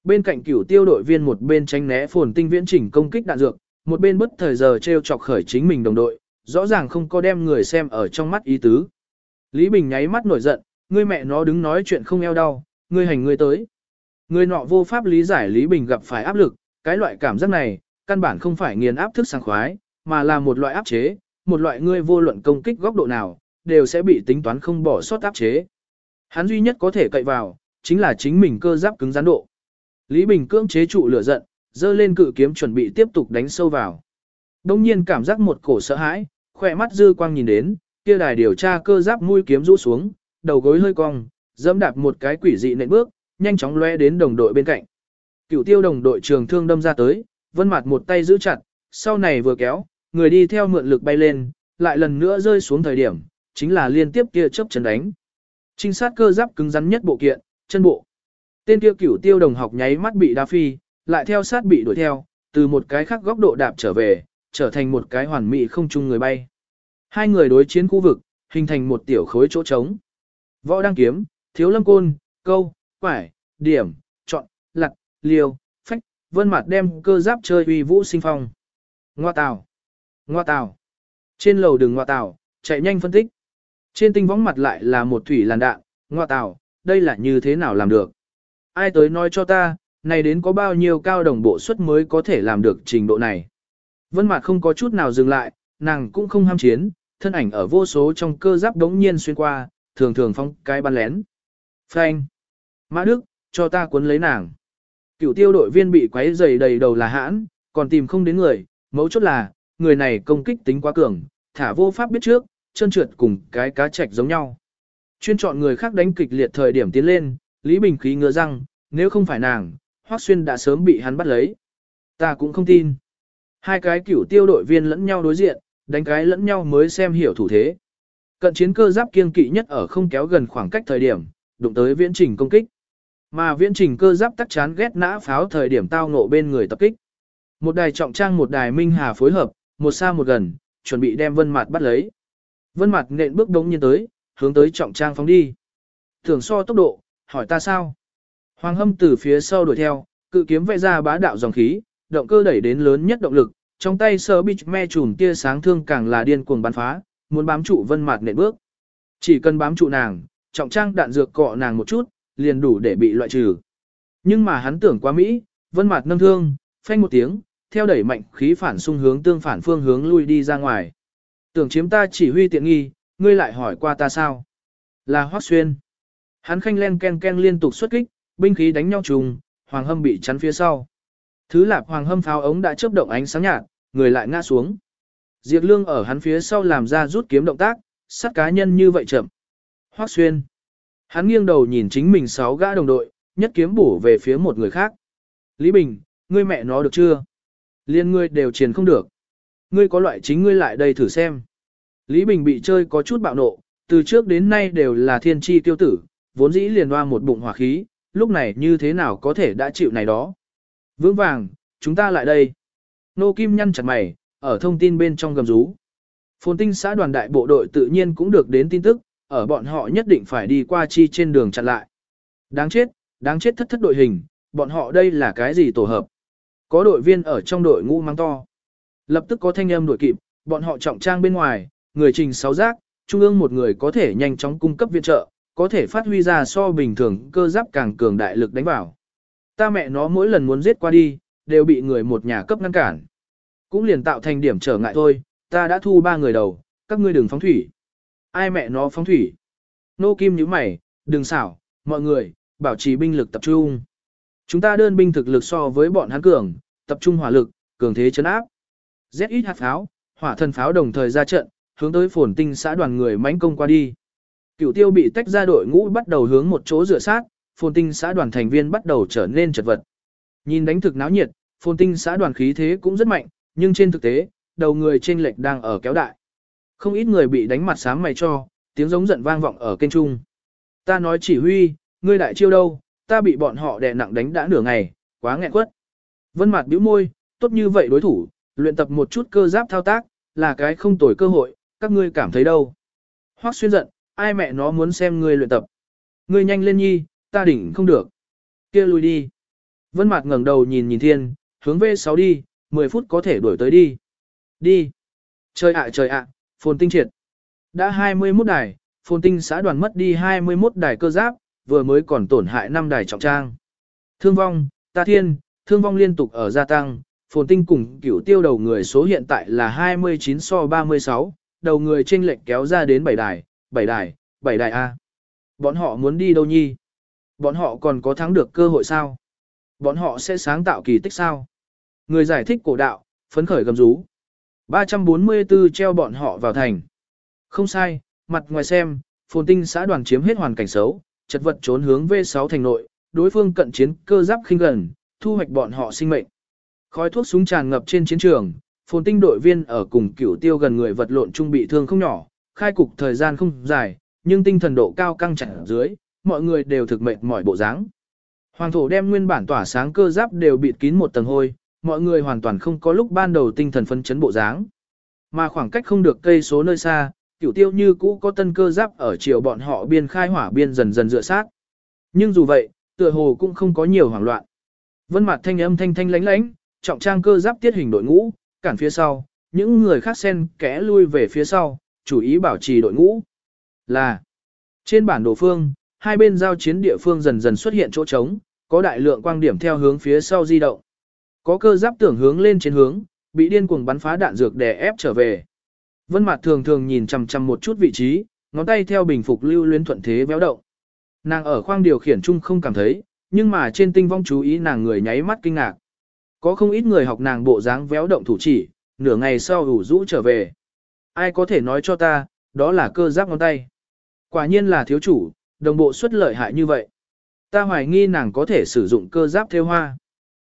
Bên cạnh cửu tiêu đội viên một bên tránh né phồn tinh viễn chỉnh công kích đạn dược, một bên bất thời giờ treo chọc khởi chính mình đồng đội, rõ ràng không có đem người xem ở trong mắt ý tứ. Lý Bình nháy mắt nổi giận, ngươi mẹ nó đứng nói chuyện không eo đau, ngươi hành ngươi tới. Người nọ vô pháp lý giải Lý Bình gặp phải áp lực, cái loại cảm giác này, căn bản không phải nghiền áp thức sảng khoái, mà là một loại áp chế, một loại ngươi vô luận công kích góc độ nào, đều sẽ bị tính toán không bỏ sót áp chế. Hắn duy nhất có thể cậy vào, chính là chính mình cơ giáp cứng rắn độ. Lý Bình cưỡng chế trụ lửa giận, dơ lên cự kiếm chuẩn bị tiếp tục đánh sâu vào. Đông nhiên cảm giác một cổ sợ hãi, khỏe mắt dư quang nhìn đến, kia đài điều tra cơ giáp mũi kiếm rũ xuống, đầu gối hơi cong, dẫm đạp một cái quỷ dị nện bước, nhanh chóng lóe đến đồng đội bên cạnh. Cửu tiêu đồng đội trường thương đâm ra tới, vân mặt một tay giữ chặt, sau này vừa kéo, người đi theo mượn lực bay lên, lại lần nữa rơi xuống thời điểm, chính là liên tiếp kia chớp chân đánh. Trinh sát cơ giáp cứng rắn nhất bộ kiện, chân bộ. Tên kia cửu tiêu đồng học nháy mắt bị đá phi, lại theo sát bị đuổi theo, từ một cái khác góc độ đạp trở về, trở thành một cái hoàn mỹ không chung người bay. Hai người đối chiến khu vực, hình thành một tiểu khối chỗ trống. Võ đăng kiếm, thiếu lâm côn, câu, quải, điểm, chọn, lặt, liều, phách, vân mặt đem cơ giáp chơi uy vũ sinh phong. Ngoa tào, ngoa tào. Trên lầu đường ngoa tào, chạy nhanh phân tích. Trên tinh võng mặt lại là một thủy làn đạn, ngoa tào, đây là như thế nào làm được. Ai tới nói cho ta, này đến có bao nhiêu cao đồng bộ suất mới có thể làm được trình độ này. Vân mặt không có chút nào dừng lại, nàng cũng không ham chiến, thân ảnh ở vô số trong cơ giáp đống nhiên xuyên qua, thường thường phong cái bắn lén. Phanh. Mã Đức, cho ta cuốn lấy nàng. Cựu tiêu đội viên bị quấy dày đầy đầu là hãn, còn tìm không đến người, mấu chốt là, người này công kích tính quá cường, thả vô pháp biết trước, chân trượt cùng cái cá chạch giống nhau. Chuyên chọn người khác đánh kịch liệt thời điểm tiến lên, Lý Bình khí ngựa răng, nếu không phải nàng, Hoắc Xuyên đã sớm bị hắn bắt lấy. Ta cũng không tin. Hai cái cửu tiêu đội viên lẫn nhau đối diện, đánh cái lẫn nhau mới xem hiểu thủ thế. Cận chiến cơ giáp kiên kỵ nhất ở không kéo gần khoảng cách thời điểm, đụng tới viễn trình công kích. Mà viễn trình cơ giáp tắc chán ghét nã pháo thời điểm tao ngộ bên người tập kích. Một đài trọng trang một đài minh hà phối hợp, một xa một gần, chuẩn bị đem vân mặt bắt lấy. Vân mặt nện bước đống nhiên tới, hướng tới trọng trang phóng đi. Thường so tốc độ, hỏi ta sao? Hoàng hâm từ phía sau đuổi theo, cự kiếm vẽ ra bá đạo dòng khí, động cơ đẩy đến lớn nhất động lực, trong tay sơ bích me chùm tia sáng thương càng là điên cuồng bắn phá, muốn bám trụ vân mặt nện bước. Chỉ cần bám trụ nàng, trọng trang đạn dược cọ nàng một chút, liền đủ để bị loại trừ. Nhưng mà hắn tưởng quá Mỹ, vân mặt nâng thương, phanh một tiếng, theo đẩy mạnh khí phản xung hướng tương phản phương hướng lui đi ra ngoài. Tưởng chiếm ta chỉ huy tiện nghi, ngươi lại hỏi qua ta sao? Là Hoắc Xuyên. Hắn khanh len ken ken liên tục xuất kích, binh khí đánh nhau trùng, hoàng hâm bị chắn phía sau. Thứ lạp hoàng hâm pháo ống đã chớp động ánh sáng nhạt, người lại ngã xuống. Diệp Lương ở hắn phía sau làm ra rút kiếm động tác, sát cá nhân như vậy chậm. Hoắc Xuyên. Hắn nghiêng đầu nhìn chính mình sáu gã đồng đội, nhất kiếm bổ về phía một người khác. Lý Bình, ngươi mẹ nó được chưa? Liên ngươi đều truyền không được. Ngươi có loại chính ngươi lại đây thử xem. Lý Bình bị chơi có chút bạo nộ, từ trước đến nay đều là thiên tri tiêu tử, vốn dĩ liền hoa một bụng hỏa khí, lúc này như thế nào có thể đã chịu này đó. Vững vàng, chúng ta lại đây. Nô Kim nhăn chặt mày, ở thông tin bên trong gầm rú. Phồn tinh xã đoàn đại bộ đội tự nhiên cũng được đến tin tức, ở bọn họ nhất định phải đi qua chi trên đường chặn lại. Đáng chết, đáng chết thất thất đội hình, bọn họ đây là cái gì tổ hợp? Có đội viên ở trong đội ngũ mang to. Lập tức có thanh âm đội kịp, bọn họ trọng trang bên ngoài, người trình sáu giác, trung ương một người có thể nhanh chóng cung cấp viện trợ, có thể phát huy ra so bình thường cơ giáp càng cường đại lực đánh vào. Ta mẹ nó mỗi lần muốn giết qua đi, đều bị người một nhà cấp ngăn cản. Cũng liền tạo thành điểm trở ngại thôi, ta đã thu ba người đầu, các ngươi đừng phóng thủy. Ai mẹ nó phóng thủy? Nô Kim nhíu mày, đừng xảo, mọi người, bảo trì binh lực tập trung. Chúng ta đơn binh thực lực so với bọn hắn cường, tập trung hỏa lực, cường thế chấn áp. ZX hạt pháo, hỏa thần pháo đồng thời ra trận, hướng tới phồn tinh xã đoàn người mãnh công qua đi. Cửu tiêu bị tách ra đội ngũ bắt đầu hướng một chỗ rửa sát, phồn tinh xã đoàn thành viên bắt đầu trở nên chật vật. Nhìn đánh thực náo nhiệt, phồn tinh xã đoàn khí thế cũng rất mạnh, nhưng trên thực tế, đầu người trên lệch đang ở kéo đại. Không ít người bị đánh mặt sáng mày cho, tiếng giống giận vang vọng ở kênh trung. Ta nói chỉ huy, ngươi đại chiêu đâu, ta bị bọn họ đè nặng đánh đã nửa ngày, quá nghẹn quất. Vân Mạt bĩu môi, tốt như vậy đối thủ, luyện tập một chút cơ giáp thao tác, là cái không tồi cơ hội, các ngươi cảm thấy đâu. Hoắc xuyên giận, ai mẹ nó muốn xem ngươi luyện tập. Ngươi nhanh lên nhi, ta đỉnh không được. kia lui đi. Vân Mạt ngẩng đầu nhìn nhìn thiên, hướng về 6 đi, 10 phút có thể đuổi tới đi. Đi. Trời ạ trời ạ, phồn tinh triệt. Đã 21 đài, phồn tinh xã đoàn mất đi 21 đài cơ giáp, vừa mới còn tổn hại 5 đài trọng trang. Thương vong, ta thiên, thương vong liên tục ở gia tăng, phồn tinh cùng cửu tiêu đầu người số hiện tại là 29 so 36, đầu người trên lệnh kéo ra đến 7 đài, 7 đài, 7 đài A. Bọn họ muốn đi đâu nhi? Bọn họ còn có thắng được cơ hội sao? Bọn họ sẽ sáng tạo kỳ tích sao? Người giải thích cổ đạo, phấn khởi gầm rú. 344 treo bọn họ vào thành. Không sai, mặt ngoài xem, phồn tinh xã đoàn chiếm hết hoàn cảnh xấu, chật vật trốn hướng V6 thành nội, đối phương cận chiến cơ giáp khinh gần, thu hoạch bọn họ sinh mệnh. Khói thuốc súng tràn ngập trên chiến trường, phồn tinh đội viên ở cùng cửu tiêu gần người vật lộn trung bị thương không nhỏ, khai cục thời gian không dài, nhưng tinh thần độ cao căng chặt dưới, mọi người đều thực mệt mỏi bộ dáng. Hoàng thổ đem nguyên bản tỏa sáng cơ giáp đều bịt kín một tầng hôi, mọi người hoàn toàn không có lúc ban đầu tinh thần phấn chấn bộ dáng. Mà khoảng cách không được cây số nơi xa, cửu tiêu như cũ có tân cơ giáp ở chiều bọn họ biên khai hỏa biên dần dần dựa sát. Nhưng dù vậy, tựa hồ cũng không có nhiều hoảng loạn. Vân mặt thanh âm thanh thanh lánh lánh, trọng trang cơ giáp tiết hình đội ngũ, cản phía sau, những người khác xen kẽ lui về phía sau, chủ ý bảo trì đội ngũ. Là, trên bản đồ phương, hai bên giao chiến địa phương dần dần xuất hiện chỗ trống, có đại lượng quang điểm theo hướng phía sau di động. Có cơ giáp tưởng hướng lên trên hướng, bị điên cuồng bắn phá đạn dược đè ép trở về. Vân Mạt thường thường nhìn chằm chằm một chút vị trí, ngón tay theo bình phục lưu luyến thuận thế véo động. Nàng ở khoang điều khiển chung không cảm thấy, nhưng mà trên tinh vong chú ý nàng người nháy mắt kinh ngạc. Có không ít người học nàng bộ dáng véo động thủ chỉ, nửa ngày sau ủ rũ trở về. Ai có thể nói cho ta, đó là cơ giáp ngón tay. Quả nhiên là thiếu chủ, đồng bộ xuất lợi hại như vậy. Ta hoài nghi nàng có thể sử dụng cơ giáp theo hoa.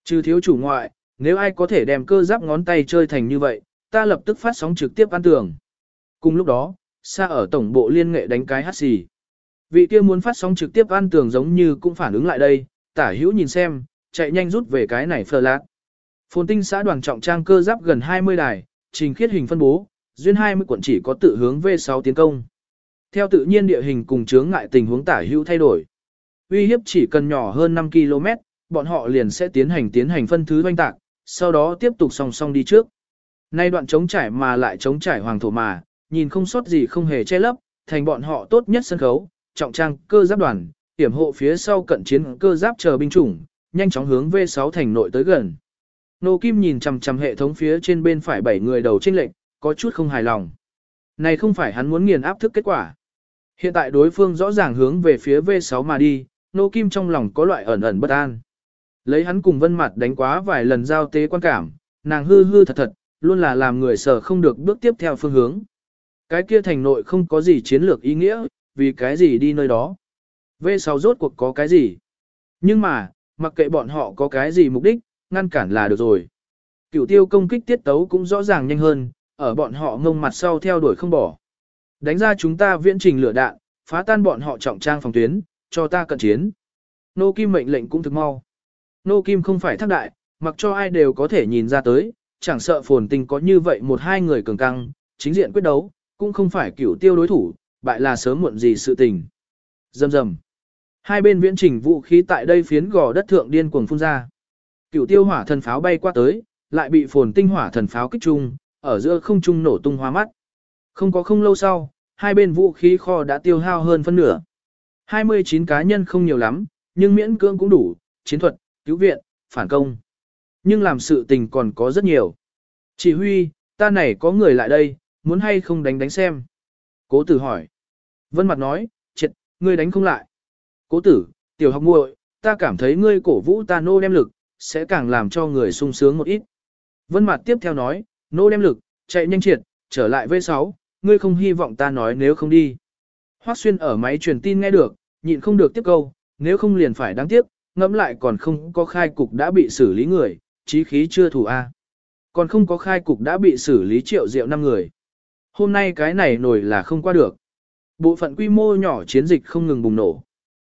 Trừ thiếu chủ ngoại, nếu ai có thể đem cơ giáp ngón tay chơi thành như vậy, ta lập tức phát sóng trực tiếp ăn tường. Cùng lúc đó, xa ở tổng bộ liên nghệ đánh cái hát xì. Vị kia muốn phát sóng trực tiếp ăn tường giống như cũng phản ứng lại đây, tả hữu nhìn xem, chạy nhanh rút về cái này phờ lạc. Phồn tinh xã đoàn trọng trang cơ giáp gần 20 đài, trình khiết hình phân bố, duyên 20 quận chỉ có tự hướng V6 tiến công. Theo tự nhiên địa hình cùng chướng ngại tình huống tả hữu thay đổi. Uy hiếp chỉ cần nhỏ hơn 5 km, bọn họ liền sẽ tiến hành tiến hành phân thứ doanh tạc, sau đó tiếp tục song song đi trước. Nay đoạn chống trải mà lại chống trải hoàng thổ mà, nhìn không sót gì không hề che lấp, thành bọn họ tốt nhất sân khấu, trọng trang cơ giáp đoàn, hiểm hộ phía sau cận chiến cơ giáp chờ binh chủng, nhanh chóng hướng V6 thành nội tới gần. Nô Kim nhìn chằm chằm hệ thống phía trên bên phải bảy người đầu trên lệnh, có chút không hài lòng. Này không phải hắn muốn nghiền áp thức kết quả. Hiện tại đối phương rõ ràng hướng về phía V6 mà đi, Nô Kim trong lòng có loại ẩn ẩn bất an. Lấy hắn cùng vân mặt đánh quá vài lần giao tế quan cảm, nàng hư hư thật thật, luôn là làm người sợ không được bước tiếp theo phương hướng. Cái kia thành nội không có gì chiến lược ý nghĩa, vì cái gì đi nơi đó. V6 rốt cuộc có cái gì. Nhưng mà, mặc kệ bọn họ có cái gì mục đích, ngăn cản là được rồi. Cửu tiêu công kích tiết tấu cũng rõ ràng nhanh hơn, ở bọn họ ngông mặt sau theo đuổi không bỏ. Đánh ra chúng ta viễn trình lửa đạn, phá tan bọn họ trọng trang phòng tuyến, cho ta cận chiến. Nô Kim mệnh lệnh cũng thực mau. Nô Kim không phải thác đại, mặc cho ai đều có thể nhìn ra tới, chẳng sợ phồn tình có như vậy một hai người cường căng, chính diện quyết đấu, cũng không phải cửu tiêu đối thủ, bại là sớm muộn gì sự tình. Dầm dầm. Hai bên viễn trình vũ khí tại đây phiến gò đất thượng điên cuồng phun ra. Cửu tiêu hỏa thần pháo bay qua tới, lại bị phồn tinh hỏa thần pháo kích trung, ở giữa không trung nổ tung hoa mắt. Không có không lâu sau, hai bên vũ khí kho đã tiêu hao hơn phân nửa. 29 cá nhân không nhiều lắm, nhưng miễn cưỡng cũng đủ, chiến thuật, cứu viện, phản công. Nhưng làm sự tình còn có rất nhiều. Chỉ huy, ta này có người lại đây, muốn hay không đánh đánh xem. Cố tử hỏi. Vân mặt nói, triệt, ngươi đánh không lại. Cố tử, tiểu học muội, ta cảm thấy ngươi cổ vũ ta nô đem lực, sẽ càng làm cho người sung sướng một ít. Vân mặt tiếp theo nói, nô đem lực, chạy nhanh triệt, trở lại V6, ngươi không hy vọng ta nói nếu không đi. Hoắc xuyên ở máy truyền tin nghe được, nhịn không được tiếp câu, nếu không liền phải đáng tiếc, ngẫm lại còn không có khai cục đã bị xử lý người, chí khí chưa thủ A. Còn không có khai cục đã bị xử lý triệu diệu năm người. Hôm nay cái này nổi là không qua được. Bộ phận quy mô nhỏ chiến dịch không ngừng bùng nổ.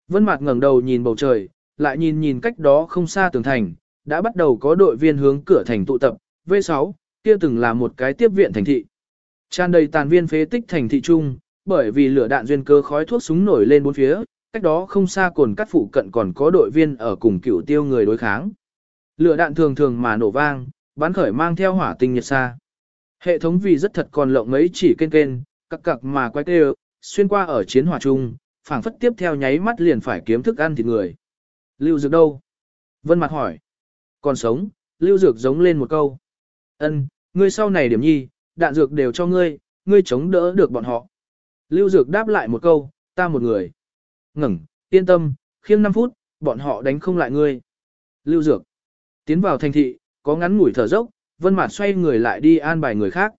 Vân Mạt ngẩng đầu nhìn bầu trời, lại nhìn nhìn cách đó không xa tường thành, đã bắt đầu có đội viên hướng cửa thành tụ tập, V6, kia từng là một cái tiếp viện thành thị. Tràn đầy tàn viên phế tích thành thị trung, bởi vì lửa đạn duyên cơ khói thuốc súng nổi lên bốn phía, cách đó không xa cồn cắt phụ cận còn có đội viên ở cùng cựu tiêu người đối kháng. Lửa đạn thường thường mà nổ vang, bắn khởi mang theo hỏa tinh nhiệt xa. Hệ thống vì rất thật còn lộng mấy chỉ kên kên, cặc cặc mà quay tê xuyên qua ở chiến hỏa chung, phảng phất tiếp theo nháy mắt liền phải kiếm thức ăn thịt người. Lưu Dược đâu? Vân Mặt hỏi. Còn sống, Lưu Dược giống lên một câu. Ân, ngươi sau này điểm nhi, đạn dược đều cho ngươi, ngươi chống đỡ được bọn họ. Lưu Dược đáp lại một câu, ta một người. Ngừng, yên tâm, khiêng 5 phút, bọn họ đánh không lại ngươi. Lưu Dược. Tiến vào thành thị, có ngắn ngủi thở dốc, Vân Mạt xoay người lại đi an bài người khác.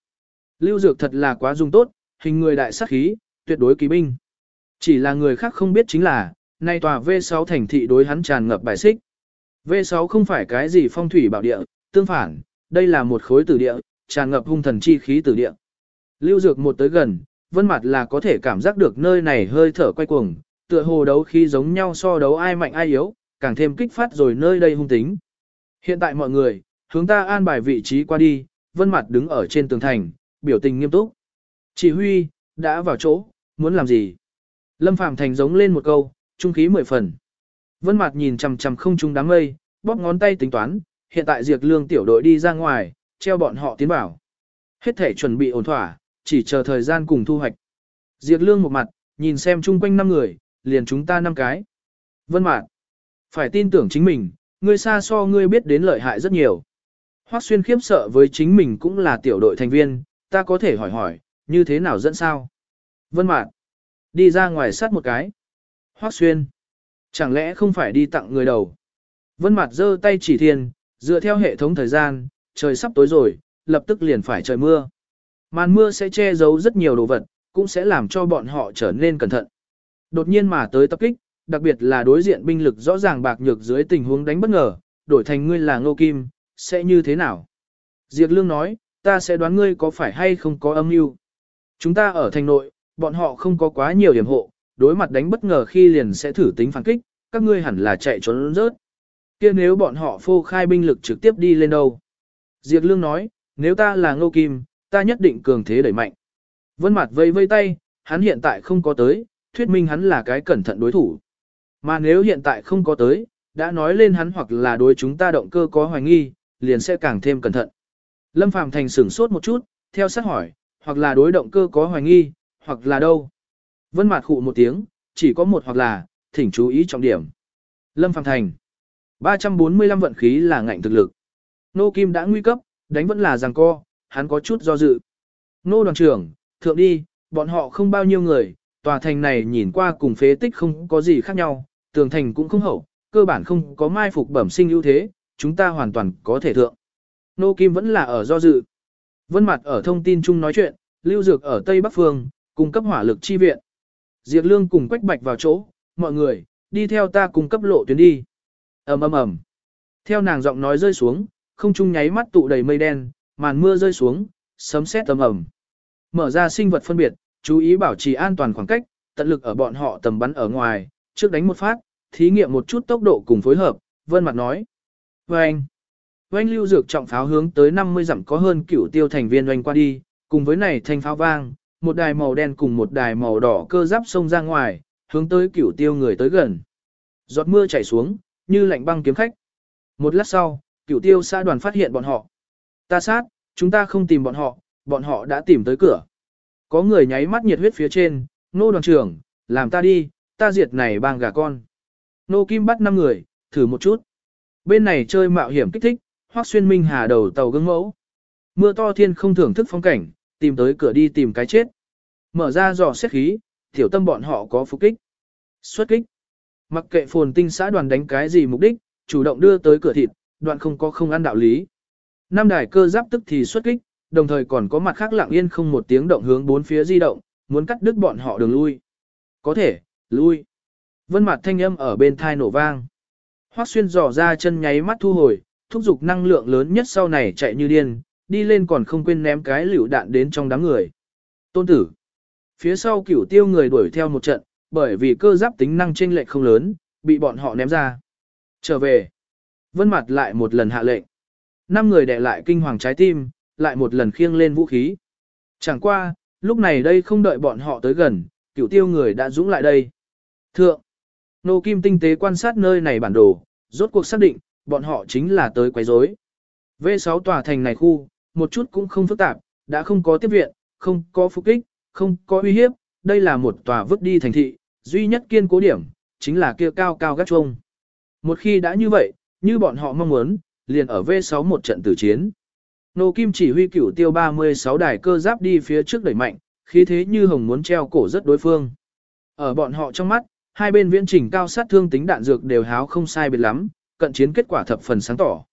Lưu Dược thật là quá dung tốt, hình người đại sát khí, tuyệt đối kỳ binh. Chỉ là người khác không biết chính là, nay tòa V6 thành thị đối hắn tràn ngập bài xích. V6 không phải cái gì phong thủy bảo địa, tương phản, đây là một khối tử địa, tràn ngập hung thần chi khí tử địa. Lưu Dược một tới gần, Vân Mạt là có thể cảm giác được nơi này hơi thở quay cuồng, tựa hồ đấu khí giống nhau so đấu ai mạnh ai yếu, càng thêm kích phát rồi nơi đây hung tính. Hiện tại mọi người, hướng ta an bài vị trí qua đi, Vân Mạt đứng ở trên tường thành, biểu tình nghiêm túc. Chỉ huy, đã vào chỗ, muốn làm gì? Lâm Phàm Thành giống lên một câu, trung khí mười phần. Vân Mạt nhìn chằm chằm không trung đám mây, bóp ngón tay tính toán, hiện tại diệt Lương tiểu đội đi ra ngoài, treo bọn họ tiến vào. Hết thể chuẩn bị ổn thỏa, chỉ chờ thời gian cùng thu hoạch. diệt Lương một mặt, nhìn xem chung quanh năm người, liền chúng ta năm cái. Vân Mạt, phải tin tưởng chính mình, ngươi xa so ngươi biết đến lợi hại rất nhiều. Hoắc Xuyên khiếp sợ với chính mình cũng là tiểu đội thành viên, ta có thể hỏi hỏi, như thế nào dẫn sao? Vân Mạt, đi ra ngoài sát một cái. Hoắc Xuyên, chẳng lẽ không phải đi tặng người đầu? Vân Mạt giơ tay chỉ thiên, dựa theo hệ thống thời gian, trời sắp tối rồi, lập tức liền phải trời mưa. Màn mưa sẽ che giấu rất nhiều đồ vật, cũng sẽ làm cho bọn họ trở nên cẩn thận. Đột nhiên mà tới tập kích, đặc biệt là đối diện binh lực rõ ràng bạc nhược dưới tình huống đánh bất ngờ, đổi thành ngươi là Ngô Kim, sẽ như thế nào? Diệp Lương nói, ta sẽ đoán ngươi có phải hay không có âm mưu. Chúng ta ở thành nội, bọn họ không có quá nhiều điểm hộ, đối mặt đánh bất ngờ khi liền sẽ thử tính phản kích, các ngươi hẳn là chạy trốn rớt. kia nếu bọn họ phô khai binh lực trực tiếp đi lên đâu? Diệp Lương nói, nếu ta là Ngô Kim, ta nhất định cường thế đẩy mạnh. Vân Mạt vây vây tay, hắn hiện tại không có tới, thuyết minh hắn là cái cẩn thận đối thủ. Mà nếu hiện tại không có tới, đã nói lên hắn hoặc là đối chúng ta động cơ có hoài nghi, liền sẽ càng thêm cẩn thận. Lâm Phàm Thành sửng sốt một chút, theo sát hỏi, hoặc là đối động cơ có hoài nghi, hoặc là đâu. Vân Mạt khụ một tiếng, chỉ có một hoặc là, thỉnh chú ý trọng điểm. Lâm Phàm Thành 345 vận khí là ngạnh thực lực. Nô Kim đã nguy cấp, đánh vẫn là giằng co, hắn có chút do dự. Nô đoàn trưởng, thượng đi, bọn họ không bao nhiêu người, tòa thành này nhìn qua cùng phế tích không có gì khác nhau, tường thành cũng không hậu, cơ bản không có mai phục bẩm sinh ưu thế, chúng ta hoàn toàn có thể thượng. Nô Kim vẫn là ở do dự. Vân Mặt ở thông tin chung nói chuyện, Lưu Dược ở Tây Bắc Phương, cung cấp hỏa lực chi viện. Diệp Lương cùng Quách Bạch vào chỗ, mọi người, đi theo ta cung cấp lộ tuyến đi. ầm ầm ầm. Theo nàng giọng nói rơi xuống, không trung nháy mắt tụ đầy mây đen, màn mưa rơi xuống, sấm sét ầm ầm. Mở ra sinh vật phân biệt, chú ý bảo trì an toàn khoảng cách, tận lực ở bọn họ tầm bắn ở ngoài, trước đánh một phát, thí nghiệm một chút tốc độ cùng phối hợp, vân mặt nói. Oanh! Oanh lưu dược trọng pháo hướng tới 50 dặm có hơn cửu tiêu thành viên oanh qua đi, cùng với này thanh pháo vang, một đài màu đen cùng một đài màu đỏ cơ giáp xông ra ngoài, hướng tới cửu tiêu người tới gần. Giọt mưa chảy xuống, như lạnh băng kiếm khách. Một lát sau, cửu tiêu xã đoàn phát hiện bọn họ. Ta sát, chúng ta không tìm bọn họ, bọn họ đã tìm tới cửa. Có người nháy mắt nhiệt huyết phía trên, nô đoàn trưởng, làm ta đi, ta diệt này bang gà con. Nô Kim bắt 5 người, thử một chút. Bên này chơi mạo hiểm kích thích, hoác xuyên minh hà đầu tàu gương mẫu. Mưa to thiên không thưởng thức phong cảnh, tìm tới cửa đi tìm cái chết. Mở ra dò xét khí, tiểu tâm bọn họ có phục kích. Xuất kích. Mặc kệ phồn tinh xã đoàn đánh cái gì mục đích, chủ động đưa tới cửa thịt, đoạn không có không ăn đạo lý. Năm đài cơ giáp tức thì xuất kích, đồng thời còn có mặt khác lặng yên không một tiếng động hướng bốn phía di động, muốn cắt đứt bọn họ đường lui. Có thể, lui. Vân mặt thanh âm ở bên thai nổ vang. Hoắc xuyên dò ra chân nháy mắt thu hồi, thúc giục năng lượng lớn nhất sau này chạy như điên, đi lên còn không quên ném cái liều đạn đến trong đám người. Tôn tử. Phía sau cửu tiêu người đuổi theo một trận, bởi vì cơ giáp tính năng chênh lệch không lớn, bị bọn họ ném ra. Trở về. Vân mặt lại một lần hạ lệnh. Năm người đè lại kinh hoàng trái tim, lại một lần khiêng lên vũ khí. Chẳng qua, lúc này đây không đợi bọn họ tới gần, cửu tiêu người đã dũng lại đây. Thượng. Nô Kim tinh tế quan sát nơi này bản đồ, rốt cuộc xác định, bọn họ chính là tới quấy rối. V6 tòa thành này khu, một chút cũng không phức tạp, đã không có tiếp viện, không có phục kích, không có uy hiếp, đây là một tòa vứt đi thành thị, duy nhất kiên cố điểm, chính là kia cao cao gác chuông. Một khi đã như vậy, như bọn họ mong muốn, liền ở V6 một trận tử chiến. Nô Kim chỉ huy cửu tiêu 36 đài cơ giáp đi phía trước đẩy mạnh, khí thế như hồng muốn treo cổ rất đối phương. Ở bọn họ trong mắt, hai bên viễn trình cao sát thương tính đạn dược đều háo không sai biệt lắm, cận chiến kết quả thập phần sáng tỏ.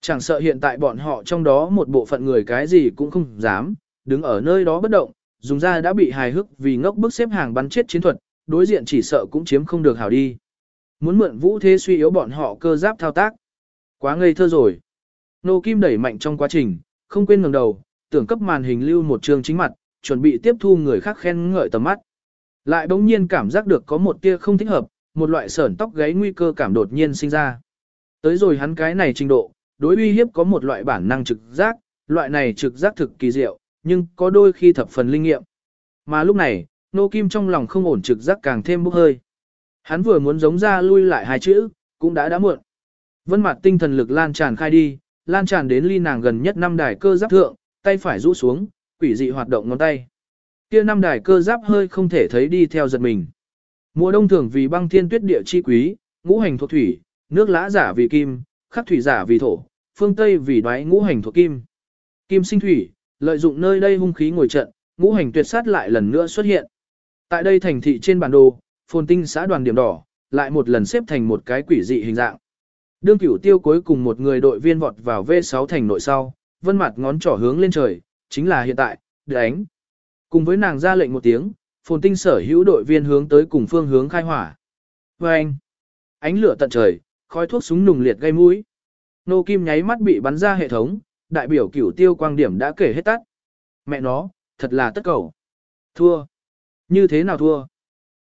Chẳng sợ hiện tại bọn họ trong đó một bộ phận người cái gì cũng không dám, đứng ở nơi đó bất động, dùng ra đã bị hài hước vì ngốc bức xếp hàng bắn chết chiến thuật, đối diện chỉ sợ cũng chiếm không được hảo đi. Muốn mượn vũ thế suy yếu bọn họ cơ giáp thao tác. Quá ngây thơ rồi. Nô Kim đẩy mạnh trong quá trình, không quên ngẩng đầu, tưởng cấp màn hình lưu một trường chính mặt, chuẩn bị tiếp thu người khác khen ngợi tầm mắt. Lại bỗng nhiên cảm giác được có một tia không thích hợp, một loại sởn tóc gáy nguy cơ cảm đột nhiên sinh ra. Tới rồi hắn cái này trình độ, đối uy hiếp có một loại bản năng trực giác, loại này trực giác thực kỳ diệu, nhưng có đôi khi thập phần linh nghiệm. Mà lúc này, Nô Kim trong lòng không ổn trực giác càng thêm bốc hơi. Hắn vừa muốn giống ra lui lại hai chữ, cũng đã đã muộn. Vân mặt tinh thần lực lan tràn khai đi, lan tràn đến ly nàng gần nhất năm đài cơ giáp thượng, tay phải rũ xuống, quỷ dị hoạt động ngón tay. Kia năm đài cơ giáp hơi không thể thấy đi theo giật mình. Mùa đông thường vì băng thiên tuyết địa chi quý, ngũ hành thuộc thủy, nước lã giả vì kim, khắc thủy giả vì thổ, phương Tây vì đoái ngũ hành thuộc kim. Kim sinh thủy, lợi dụng nơi đây hung khí ngồi trận, ngũ hành tuyệt sát lại lần nữa xuất hiện. Tại đây thành thị trên bản đồ, phồn tinh xã đoàn điểm đỏ, lại một lần xếp thành một cái quỷ dị hình dạng. Đương cửu tiêu cuối cùng một người đội viên vọt vào V6 thành nội sau, vân mặt ngón trỏ hướng lên trời, chính là hiện tại, đánh. Cùng với nàng ra lệnh một tiếng, phồn tinh sở hữu đội viên hướng tới cùng phương hướng khai hỏa. Và anh, ánh lửa tận trời, khói thuốc súng nùng liệt gây mũi. Nô Kim nháy mắt bị bắn ra hệ thống, đại biểu cửu tiêu quang điểm đã kể hết tắt. Mẹ nó, thật là tất cầu. Thua. Như thế nào thua?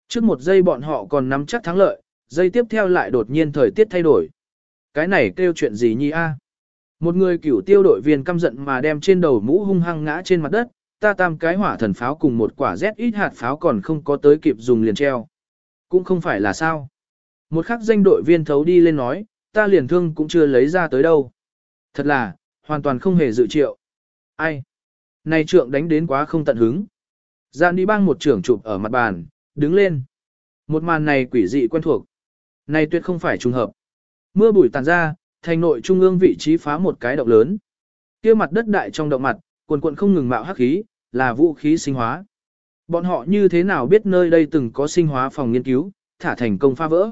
Trước một giây bọn họ còn nắm chắc thắng lợi, giây tiếp theo lại đột nhiên thời tiết thay đổi. Cái này kêu chuyện gì nhi a? Một người cửu tiêu đội viên căm giận mà đem trên đầu mũ hung hăng ngã trên mặt đất, ta tam cái hỏa thần pháo cùng một quả Z ít hạt pháo còn không có tới kịp dùng liền treo. Cũng không phải là sao. Một khắc danh đội viên thấu đi lên nói, ta liền thương cũng chưa lấy ra tới đâu. Thật là, hoàn toàn không hề dự triệu. Ai? Này trượng đánh đến quá không tận hứng. Gian đi băng một trưởng chụp ở mặt bàn, đứng lên. Một màn này quỷ dị quen thuộc. Này tuyệt không phải trùng hợp. Mưa bụi tàn ra, thành nội trung ương vị trí phá một cái động lớn. kia mặt đất đại trong động mặt, quần quần không ngừng mạo hắc khí, là vũ khí sinh hóa. Bọn họ như thế nào biết nơi đây từng có sinh hóa phòng nghiên cứu, thả thành công phá vỡ.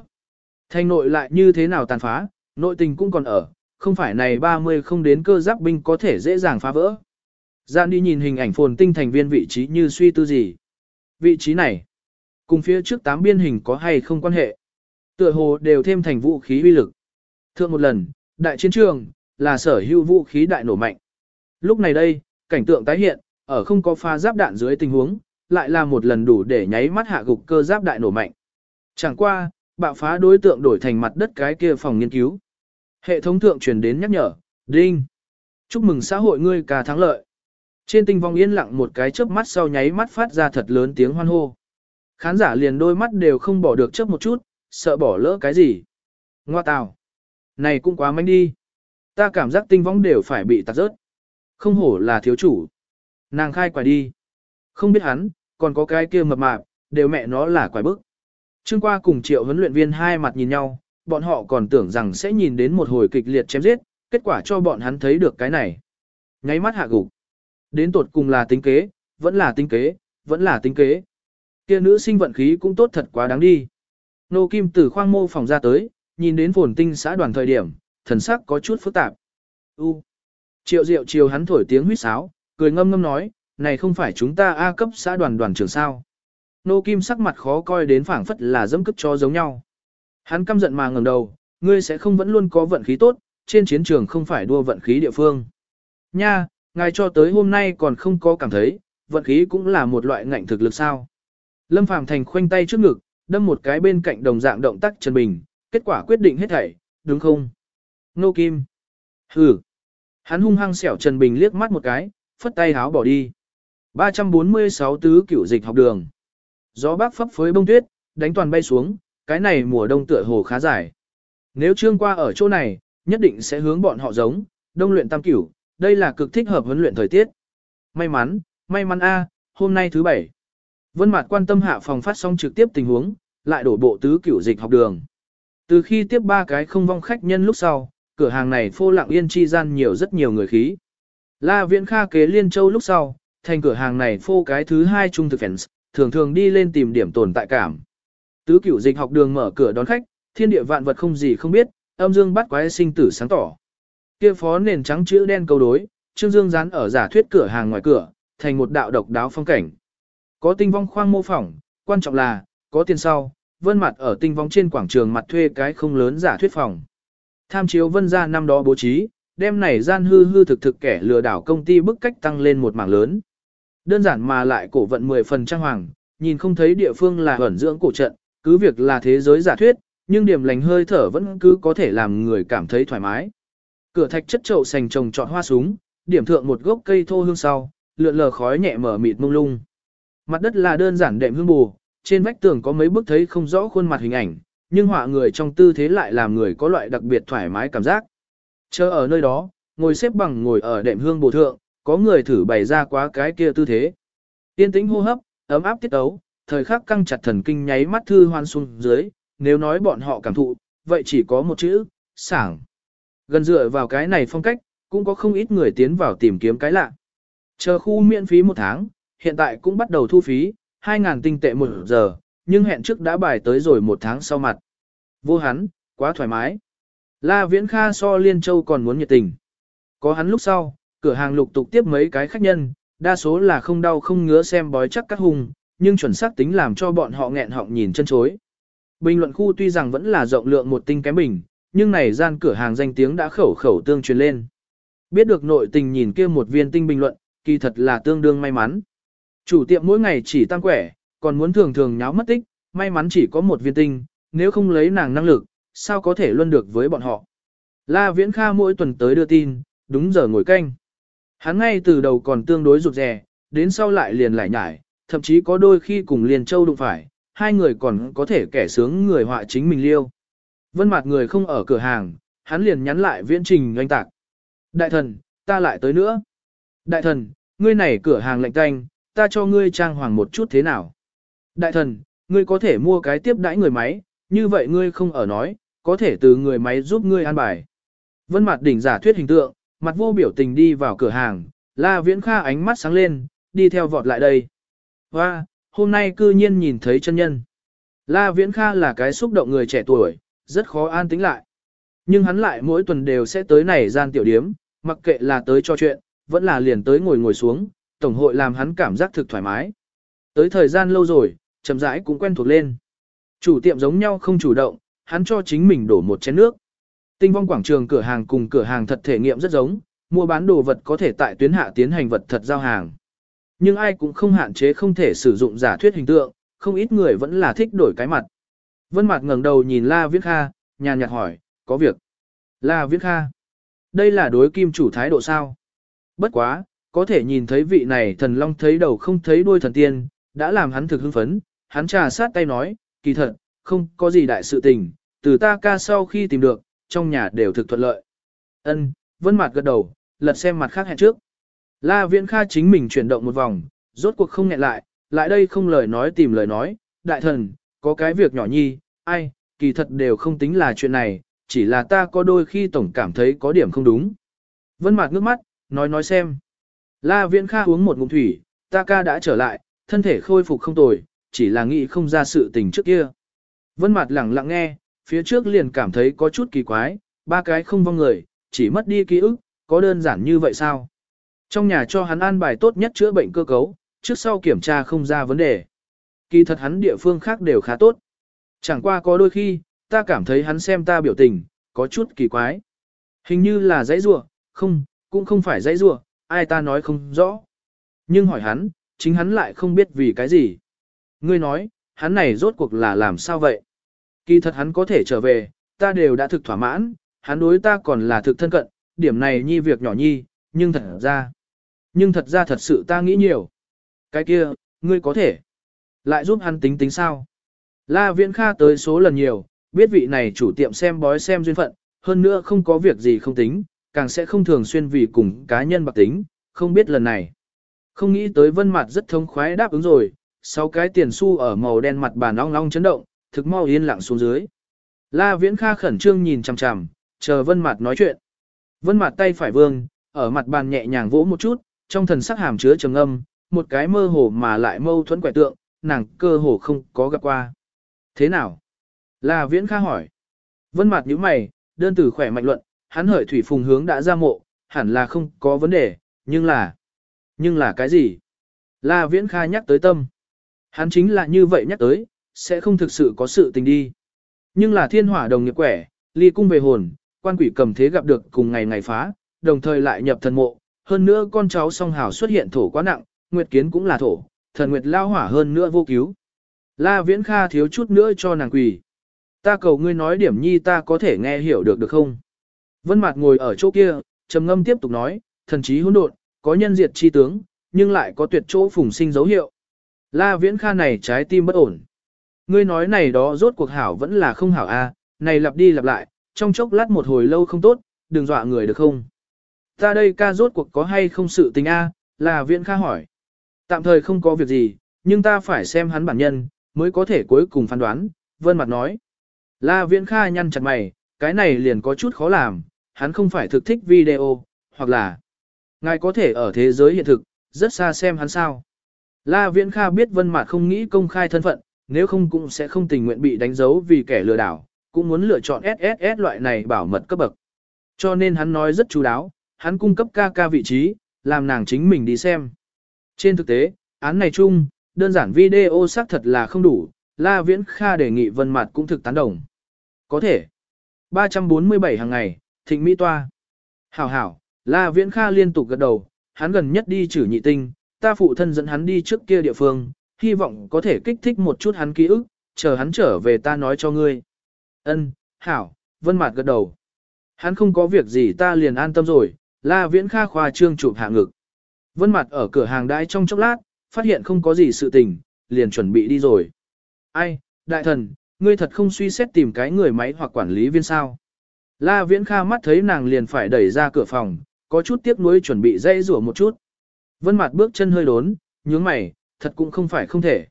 Thành nội lại như thế nào tàn phá, nội tình cũng còn ở, không phải này 30 không đến cơ giáp binh có thể dễ dàng phá vỡ. Giang đi nhìn hình ảnh phồn tinh thành viên vị trí như suy tư gì. Vị trí này, cùng phía trước tám biên hình có hay không quan hệ. Tựa hồ đều thêm thành vũ khí uy lực. Thượng một lần, đại chiến trường, là sở hữu vũ khí đại nổ mạnh. Lúc này đây, cảnh tượng tái hiện, ở không có pha giáp đạn dưới tình huống, lại là một lần đủ để nháy mắt hạ gục cơ giáp đại nổ mạnh. Chẳng qua, bạo phá đối tượng đổi thành mặt đất cái kia phòng nghiên cứu. Hệ thống thượng truyền đến nhắc nhở, đinh. Chúc mừng xã hội ngươi cả thắng lợi. Trên tinh vong yên lặng một cái chớp mắt sau nháy mắt phát ra thật lớn tiếng hoan hô. Khán giả liền đôi mắt đều không bỏ được chớp một chút, sợ bỏ lỡ cái gì. Ngoa tào. Này cũng quá manh đi. Ta cảm giác tinh vong đều phải bị tạt rớt. Không hổ là thiếu chủ. Nàng khai quả đi. Không biết hắn, còn có cái kia mập mạp, đều mẹ nó là quái bức. Trương qua cùng triệu huấn luyện viên hai mặt nhìn nhau, bọn họ còn tưởng rằng sẽ nhìn đến một hồi kịch liệt chém giết, kết quả cho bọn hắn thấy được cái này. Nháy mắt hạ gục. Đến tột cùng là tính kế, vẫn là tính kế, vẫn là tính kế. Kia nữ sinh vận khí cũng tốt thật quá đáng đi. Nô Kim từ khoang mô phòng ra tới, nhìn đến phồn tinh xã đoàn thời điểm, thần sắc có chút phức tạp. U. Triệu Diệu chiều hắn thổi tiếng huýt sáo, cười ngâm ngâm nói, này không phải chúng ta A cấp xã đoàn đoàn trưởng sao. Nô Kim sắc mặt khó coi đến phảng phất là dẫm cấp cho giống nhau. Hắn căm giận mà ngẩng đầu, ngươi sẽ không vẫn luôn có vận khí tốt, trên chiến trường không phải đua vận khí địa phương. Nha, ngài cho tới hôm nay còn không có cảm thấy, vận khí cũng là một loại ngạnh thực lực sao. Lâm Phàm Thành khoanh tay trước ngực, đâm một cái bên cạnh đồng dạng động tác Trần Bình, kết quả quyết định hết thảy, đúng không? Nô Kim. Hừ. Hắn hung hăng xẻo Trần Bình liếc mắt một cái, phất tay háo bỏ đi. 346 tứ cửu dịch học đường. Gió bác phấp phới bông tuyết, đánh toàn bay xuống, cái này mùa đông tựa hồ khá dài. Nếu trương qua ở chỗ này, nhất định sẽ hướng bọn họ giống, đông luyện tam cửu, đây là cực thích hợp huấn luyện thời tiết. May mắn, may mắn a, hôm nay thứ bảy. Vân Mạt quan tâm hạ phòng phát sóng trực tiếp tình huống, lại đổ bộ tứ cửu dịch học đường. Từ khi tiếp ba cái không vong khách nhân lúc sau, cửa hàng này phô lặng yên chi gian nhiều rất nhiều người khí. La Viễn Kha kế Liên Châu lúc sau, thành cửa hàng này phô cái thứ hai trung thực fans, thường thường đi lên tìm điểm tồn tại cảm. Tứ cửu dịch học đường mở cửa đón khách, thiên địa vạn vật không gì không biết, âm dương bắt quái sinh tử sáng tỏ. Kia phó nền trắng chữ đen câu đối, Trương Dương dán ở giả thuyết cửa hàng ngoài cửa, thành một đạo độc đáo phong cảnh. Có tinh vong khoang mô phỏng, quan trọng là, có tiền sau, vân mặt ở tinh vong trên quảng trường mặt thuê cái không lớn giả thuyết phòng. Tham chiếu vân ra năm đó bố trí, đem này gian hư hư thực thực kẻ lừa đảo công ty bức cách tăng lên một mảng lớn. Đơn giản mà lại cổ vận 10 phần trang hoàng, nhìn không thấy địa phương là ẩn dưỡng cổ trận, cứ việc là thế giới giả thuyết, nhưng điểm lành hơi thở vẫn cứ có thể làm người cảm thấy thoải mái. Cửa thạch chất trậu sành trồng trọt hoa súng, điểm thượng một gốc cây thô hương sau, lượn lờ khói nhẹ mở mịt mông lung. Mặt đất là đơn giản đệm hương bù, trên vách tường có mấy bức thấy không rõ khuôn mặt hình ảnh, nhưng họa người trong tư thế lại làm người có loại đặc biệt thoải mái cảm giác. Chờ ở nơi đó, ngồi xếp bằng ngồi ở đệm hương bồ thượng, có người thử bày ra quá cái kia tư thế. Tiên tĩnh hô hấp, ấm áp tiết ấu, thời khắc căng chặt thần kinh nháy mắt thư hoan xuống dưới, nếu nói bọn họ cảm thụ, vậy chỉ có một chữ, sảng. Gần dựa vào cái này phong cách, cũng có không ít người tiến vào tìm kiếm cái lạ. Chờ khu miễn phí một tháng, hiện tại cũng bắt đầu thu phí, 2.000 tinh tệ một giờ, nhưng hẹn trước đã bài tới rồi một tháng sau mặt. Vô hắn, quá thoải mái. La Viễn Kha so Liên Châu còn muốn nhiệt tình. Có hắn lúc sau, cửa hàng lục tục tiếp mấy cái khách nhân, đa số là không đau không ngứa xem bói chắc các hùng, nhưng chuẩn xác tính làm cho bọn họ nghẹn họng nhìn chân chối. Bình luận khu tuy rằng vẫn là rộng lượng một tinh kém bình, nhưng này gian cửa hàng danh tiếng đã khẩu khẩu tương truyền lên. Biết được nội tình nhìn kia một viên tinh bình luận, kỳ thật là tương đương may mắn. Chủ tiệm mỗi ngày chỉ tăng quẻ, còn muốn thường thường nháo mất tích, may mắn chỉ có một viên tinh, nếu không lấy nàng năng lực, sao có thể luân được với bọn họ. La Viễn Kha mỗi tuần tới đưa tin, đúng giờ ngồi canh. Hắn ngay từ đầu còn tương đối rụt rè, đến sau lại liền lại nhải, thậm chí có đôi khi cùng liền châu đụng phải, hai người còn có thể kẻ sướng người họa chính mình liêu. Vân mặt người không ở cửa hàng, hắn liền nhắn lại viễn trình anh tạc. Đại thần, ta lại tới nữa. Đại thần, ngươi này cửa hàng lạnh canh, ta cho ngươi trang hoàng một chút thế nào. Đại thần, ngươi có thể mua cái tiếp đãi người máy, như vậy ngươi không ở nói, có thể từ người máy giúp ngươi an bài. Vân mặt đỉnh giả thuyết hình tượng, mặt vô biểu tình đi vào cửa hàng, La Viễn Kha ánh mắt sáng lên, đi theo vọt lại đây. Và, hôm nay cư nhiên nhìn thấy chân nhân. La Viễn Kha là cái xúc động người trẻ tuổi, rất khó an tĩnh lại. Nhưng hắn lại mỗi tuần đều sẽ tới này gian tiểu điếm, mặc kệ là tới cho chuyện, vẫn là liền tới ngồi ngồi xuống, tổng hội làm hắn cảm giác thực thoải mái. Tới thời gian lâu rồi, chậm rãi cũng quen thuộc lên. Chủ tiệm giống nhau không chủ động, hắn cho chính mình đổ một chén nước. Tinh vong quảng trường cửa hàng cùng cửa hàng thật thể nghiệm rất giống, mua bán đồ vật có thể tại tuyến hạ tiến hành vật thật giao hàng. Nhưng ai cũng không hạn chế không thể sử dụng giả thuyết hình tượng, không ít người vẫn là thích đổi cái mặt. Vân Mạt ngẩng đầu nhìn La Viễn Kha, nhàn nhạt hỏi, có việc. La Viễn Kha. Đây là đối kim chủ thái độ sao? Bất quá, có thể nhìn thấy vị này thần long thấy đầu không thấy đuôi thần tiên, đã làm hắn thực hưng phấn, hắn trà sát tay nói, kỳ thật, không có gì đại sự tình, từ ta ca sau khi tìm được, trong nhà đều thực thuận lợi. Ân, Vân Mạt gật đầu, lật xem mặt khác hẹn trước. La Viễn Kha chính mình chuyển động một vòng, rốt cuộc không nghẹn lại, lại đây không lời nói tìm lời nói, đại thần, có cái việc nhỏ nhi, ai, kỳ thật đều không tính là chuyện này, chỉ là ta có đôi khi tổng cảm thấy có điểm không đúng. Vân Mạt ngước mắt, nói nói xem. La Viễn Kha uống một ngụm thủy, ta ca đã trở lại, thân thể khôi phục không tồi, chỉ là nghĩ không ra sự tình trước kia. Vân Mạt lặng lặng nghe, phía trước liền cảm thấy có chút kỳ quái, ba cái không vong người, chỉ mất đi ký ức, có đơn giản như vậy sao? Trong nhà cho hắn an bài tốt nhất chữa bệnh cơ cấu, trước sau kiểm tra không ra vấn đề. Kỳ thật hắn địa phương khác đều khá tốt. Chẳng qua có đôi khi, ta cảm thấy hắn xem ta biểu tình, có chút kỳ quái. Hình như là dãy rủa, không, cũng không phải dãy rủa, ai ta nói không rõ. Nhưng hỏi hắn, chính hắn lại không biết vì cái gì. Ngươi nói, hắn này rốt cuộc là làm sao vậy? Kỳ thật hắn có thể trở về, ta đều đã thực thỏa mãn, hắn đối ta còn là thực thân cận, điểm này nhi việc nhỏ nhi, nhưng thật ra. Nhưng thật ra thật sự ta nghĩ nhiều. Cái kia, ngươi có thể lại giúp hắn tính tính sao? La Viễn Kha tới số lần nhiều, biết vị này chủ tiệm xem bói xem duyên phận, hơn nữa không có việc gì không tính, càng sẽ không thường xuyên vì cùng cá nhân bạc tính, không biết lần này. Không nghĩ tới vân mặt rất thông khoái đáp ứng rồi, sau cái tiền xu ở màu đen mặt bàn long long chấn động, thực mau yên lặng xuống dưới. La Viễn Kha khẩn trương nhìn chằm chằm, chờ vân Mạt nói chuyện. Vân Mạt tay phải vương, ở mặt bàn nhẹ nhàng vỗ một chút, trong thần sắc hàm chứa trầm âm, một cái mơ hồ mà lại mâu thuẫn quẻ tượng, nàng cơ hồ không có gặp qua. Thế nào? La Viễn Kha hỏi. Vân Mạt nhíu mày, đơn từ khỏe mạnh luận, hắn hởi thủy phùng hướng đã ra mộ, hẳn là không có vấn đề, nhưng là... Nhưng là cái gì? La Viễn Kha nhắc tới tâm. Hắn chính là như vậy nhắc tới, sẽ không thực sự có sự tình đi. Nhưng là thiên hỏa đồng nghiệp quẻ, ly cung về hồn, quan quỷ cầm thế gặp được cùng ngày ngày phá, đồng thời lại nhập thần mộ, hơn nữa con cháu song hào xuất hiện thổ quá nặng, nguyệt kiến cũng là thổ, thần nguyệt lao hỏa hơn nữa vô cứu. La Viễn Kha thiếu chút nữa cho nàng quỷ. Ta cầu ngươi nói điểm nhi ta có thể nghe hiểu được được không? Vân Mạt ngồi ở chỗ kia, trầm ngâm tiếp tục nói, thần trí hỗn độn, có nhân diệt chi tướng, nhưng lại có tuyệt chỗ phùng sinh dấu hiệu. La Viễn Kha này trái tim bất ổn. Ngươi nói này đó rốt cuộc hảo vẫn là không hảo a, này lặp đi lặp lại, trong chốc lát một hồi lâu không tốt, đừng dọa người được không? Ta đây ca rốt cuộc có hay không sự tình a? La Viễn Kha hỏi. Tạm thời không có việc gì, nhưng ta phải xem hắn bản nhân, mới có thể cuối cùng phán đoán, Vân Mặt nói. La Viễn Kha nhăn chặt mày, cái này liền có chút khó làm, hắn không phải thực thích video, hoặc là ngài có thể ở thế giới hiện thực, rất xa xem hắn sao. La Viễn Kha biết Vân Mạt không nghĩ công khai thân phận, nếu không cũng sẽ không tình nguyện bị đánh dấu vì kẻ lừa đảo, cũng muốn lựa chọn SSS loại này bảo mật cấp bậc. Cho nên hắn nói rất chú đáo, hắn cung cấp ca ca vị trí, làm nàng chính mình đi xem. Trên thực tế, án này chung, đơn giản video xác thật là không đủ, La Viễn Kha đề nghị Vân Mạt cũng thực tán đồng. Có thể. 347 hàng ngày, thịnh mỹ toa. Hảo hảo, La Viễn Kha liên tục gật đầu, hắn gần nhất đi trừ nhị tinh, ta phụ thân dẫn hắn đi trước kia địa phương, hy vọng có thể kích thích một chút hắn ký ức, chờ hắn trở về ta nói cho ngươi. Ân, hảo, Vân Mạt gật đầu. Hắn không có việc gì ta liền an tâm rồi, La Viễn Kha khoa trương chụp hạ ngực. Vân mặt ở cửa hàng đãi trong chốc lát, phát hiện không có gì sự tình, liền chuẩn bị đi rồi. Ai, đại thần, ngươi thật không suy xét tìm cái người máy hoặc quản lý viên sao. La Viễn Kha mắt thấy nàng liền phải đẩy ra cửa phòng, có chút tiếc nuối chuẩn bị dây rủa một chút. Vân mặt bước chân hơi đốn, nhướng mày, thật cũng không phải không thể.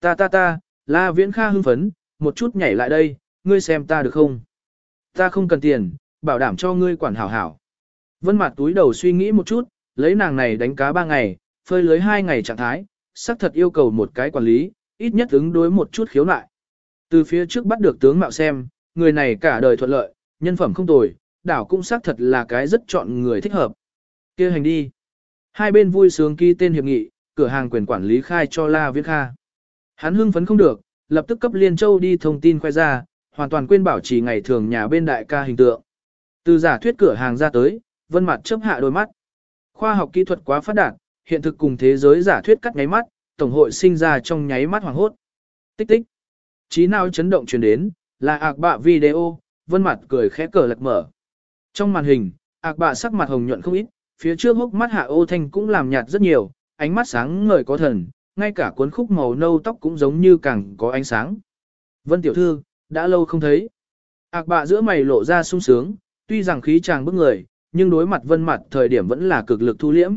Ta ta ta, La Viễn Kha hưng phấn, một chút nhảy lại đây, ngươi xem ta được không? Ta không cần tiền, bảo đảm cho ngươi quản hảo hảo. Vân Mạt túi đầu suy nghĩ một chút, lấy nàng này đánh cá ba ngày, phơi lưới hai ngày trạng thái, xác thật yêu cầu một cái quản lý, ít nhất ứng đối một chút khiếu nại. Từ phía trước bắt được tướng mạo xem, người này cả đời thuận lợi, nhân phẩm không tồi, đảo cũng xác thật là cái rất chọn người thích hợp. kia hành đi. Hai bên vui sướng ký tên hiệp nghị, cửa hàng quyền quản lý khai cho La Viễn Kha. Hắn hưng phấn không được, lập tức cấp Liên Châu đi thông tin khoe ra, hoàn toàn quên bảo trì ngày thường nhà bên đại ca hình tượng. Từ giả thuyết cửa hàng ra tới, vân mặt chớp hạ đôi mắt. Khoa học kỹ thuật quá phát đạt, hiện thực cùng thế giới giả thuyết cắt nháy mắt, tổng hội sinh ra trong nháy mắt hoàng hốt. Tích tích. Chí nào chấn động truyền đến, là ạc bạ video, vân mặt cười khẽ cờ lật mở. Trong màn hình, ạc bạ sắc mặt hồng nhuận không ít, phía trước hốc mắt hạ ô thanh cũng làm nhạt rất nhiều, ánh mắt sáng ngời có thần, ngay cả cuốn khúc màu nâu tóc cũng giống như càng có ánh sáng. Vân tiểu thư, đã lâu không thấy. Ác bạ giữa mày lộ ra sung sướng, tuy rằng khí chàng bức người, nhưng đối mặt vân mặt thời điểm vẫn là cực lực thu liễm.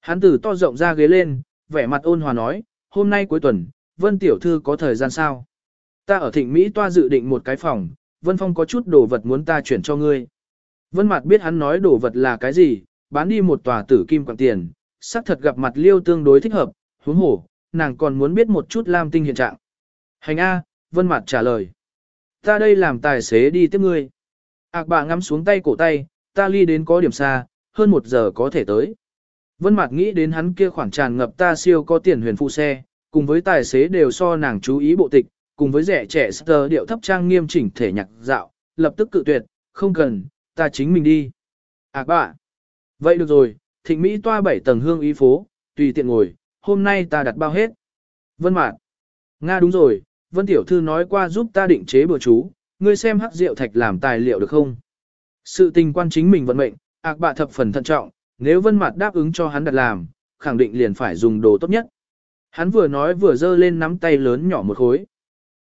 Hắn tử to rộng ra ghế lên, vẻ mặt ôn hòa nói, hôm nay cuối tuần, vân tiểu thư có thời gian sao? Ta ở thịnh Mỹ toa dự định một cái phòng, vân phong có chút đồ vật muốn ta chuyển cho ngươi. Vân mặt biết hắn nói đồ vật là cái gì, bán đi một tòa tử kim quảng tiền, xác thật gặp mặt liêu tương đối thích hợp, huống hổ, nàng còn muốn biết một chút lam tinh hiện trạng. Hành A, vân Mạt trả lời. Ta đây làm tài xế đi tiếp ngươi. Ác bà ngắm xuống tay cổ tay, ta ly đến có điểm xa, hơn một giờ có thể tới. Vân Mạt nghĩ đến hắn kia khoảng tràn ngập ta siêu có tiền huyền phụ xe, cùng với tài xế đều so nàng chú ý bộ tịch, cùng với rẻ trẻ sơ điệu thấp trang nghiêm chỉnh thể nhạc dạo, lập tức cự tuyệt, không cần, ta chính mình đi. Ác bà. Vậy được rồi, thịnh Mỹ toa bảy tầng hương ý phố, tùy tiện ngồi, hôm nay ta đặt bao hết. Vân Mạt. Nga đúng rồi, Vân Tiểu Thư nói qua giúp ta định chế bữa chú, ngươi xem hắc rượu thạch làm tài liệu được không? Sự tình quan chính mình vận mệnh, ác bạ thập phần thận trọng, nếu Vân Mạt đáp ứng cho hắn đặt làm, khẳng định liền phải dùng đồ tốt nhất. Hắn vừa nói vừa giơ lên nắm tay lớn nhỏ một khối.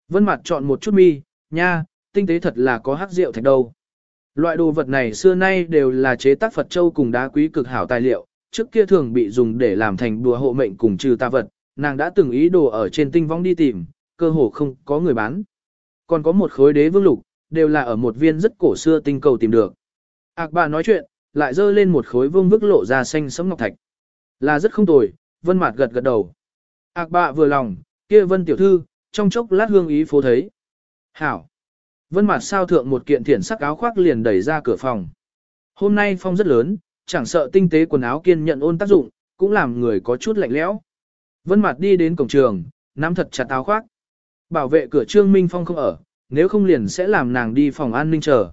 Vân Mạt chọn một chút mi, nha, tinh tế thật là có hắc rượu thạch đâu. Loại đồ vật này xưa nay đều là chế tác Phật châu cùng đá quý cực hảo tài liệu, trước kia thường bị dùng để làm thành đùa hộ mệnh cùng trừ tà vật, nàng đã từng ý đồ ở trên tinh vong đi tìm, cơ hồ không có người bán. Còn có một khối đế vương lục, đều là ở một viên rất cổ xưa tinh cầu tìm được. Ác bà nói chuyện, lại dơ lên một khối vương vức lộ ra xanh sẫm ngọc thạch. Là rất không tồi, vân mạt gật gật đầu. Ác bà vừa lòng, kia vân tiểu thư, trong chốc lát hương ý phố thấy. Hảo. Vân mạt sao thượng một kiện thiển sắc áo khoác liền đẩy ra cửa phòng. Hôm nay phong rất lớn, chẳng sợ tinh tế quần áo kiên nhận ôn tác dụng, cũng làm người có chút lạnh lẽo. Vân Mạt đi đến cổng trường, nắm thật chặt áo khoác. Bảo vệ cửa Trương Minh Phong không ở, nếu không liền sẽ làm nàng đi phòng an ninh chờ.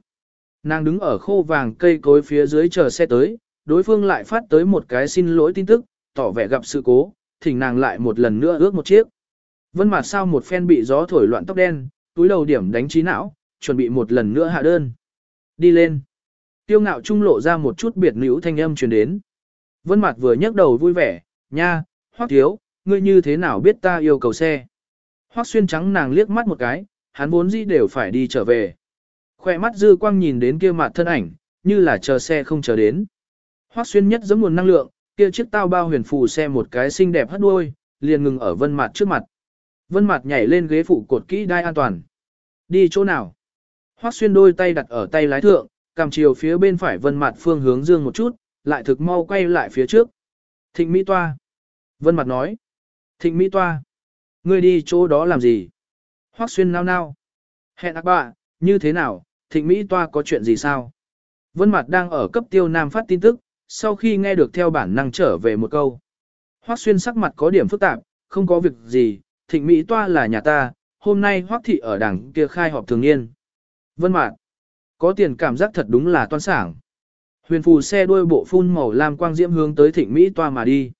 Nàng đứng ở khô vàng cây cối phía dưới chờ xe tới, đối phương lại phát tới một cái xin lỗi tin tức, tỏ vẻ gặp sự cố, thỉnh nàng lại một lần nữa ước một chiếc. Vân Mạt sao một phen bị gió thổi loạn tóc đen, túi đầu điểm đánh trí não, chuẩn bị một lần nữa hạ đơn. Đi lên. Tiêu ngạo trung lộ ra một chút biệt nữ thanh âm truyền đến. Vân Mạt vừa nhấc đầu vui vẻ, nha, hoắc thiếu, ngươi như thế nào biết ta yêu cầu xe. Hoắc xuyên trắng nàng liếc mắt một cái, hắn vốn dĩ đều phải đi trở về. Khoe mắt dư quang nhìn đến kia mặt thân ảnh, như là chờ xe không chờ đến. Hoắc xuyên nhất giẫm nguồn năng lượng, kia chiếc tao bao huyền phù xe một cái xinh đẹp hất đuôi, liền ngừng ở vân Mạt trước mặt. Vân Mạt nhảy lên ghế phụ cột kỹ đai an toàn. Đi chỗ nào? Hoắc xuyên đôi tay đặt ở tay lái thượng, cầm chiều phía bên phải vân mặt phương hướng dương một chút, lại thực mau quay lại phía trước. Thịnh Mỹ Toa. Vân mặt nói. Thịnh Mỹ Toa. Ngươi đi chỗ đó làm gì? Hoắc xuyên nao nao. Hẹn ác bạ, như thế nào, thịnh Mỹ Toa có chuyện gì sao? Vân mặt đang ở cấp tiêu nam phát tin tức, sau khi nghe được theo bản năng trở về một câu. Hoắc xuyên sắc mặt có điểm phức tạp, không có việc gì, thịnh Mỹ Toa là nhà ta, hôm nay Hoắc thị ở đảng kia khai họp thường niên. Vân mạn, có tiền cảm giác thật đúng là toan sảng. Huyền phù xe đuôi bộ phun màu lam quang diễm hướng tới thịnh Mỹ toa mà đi.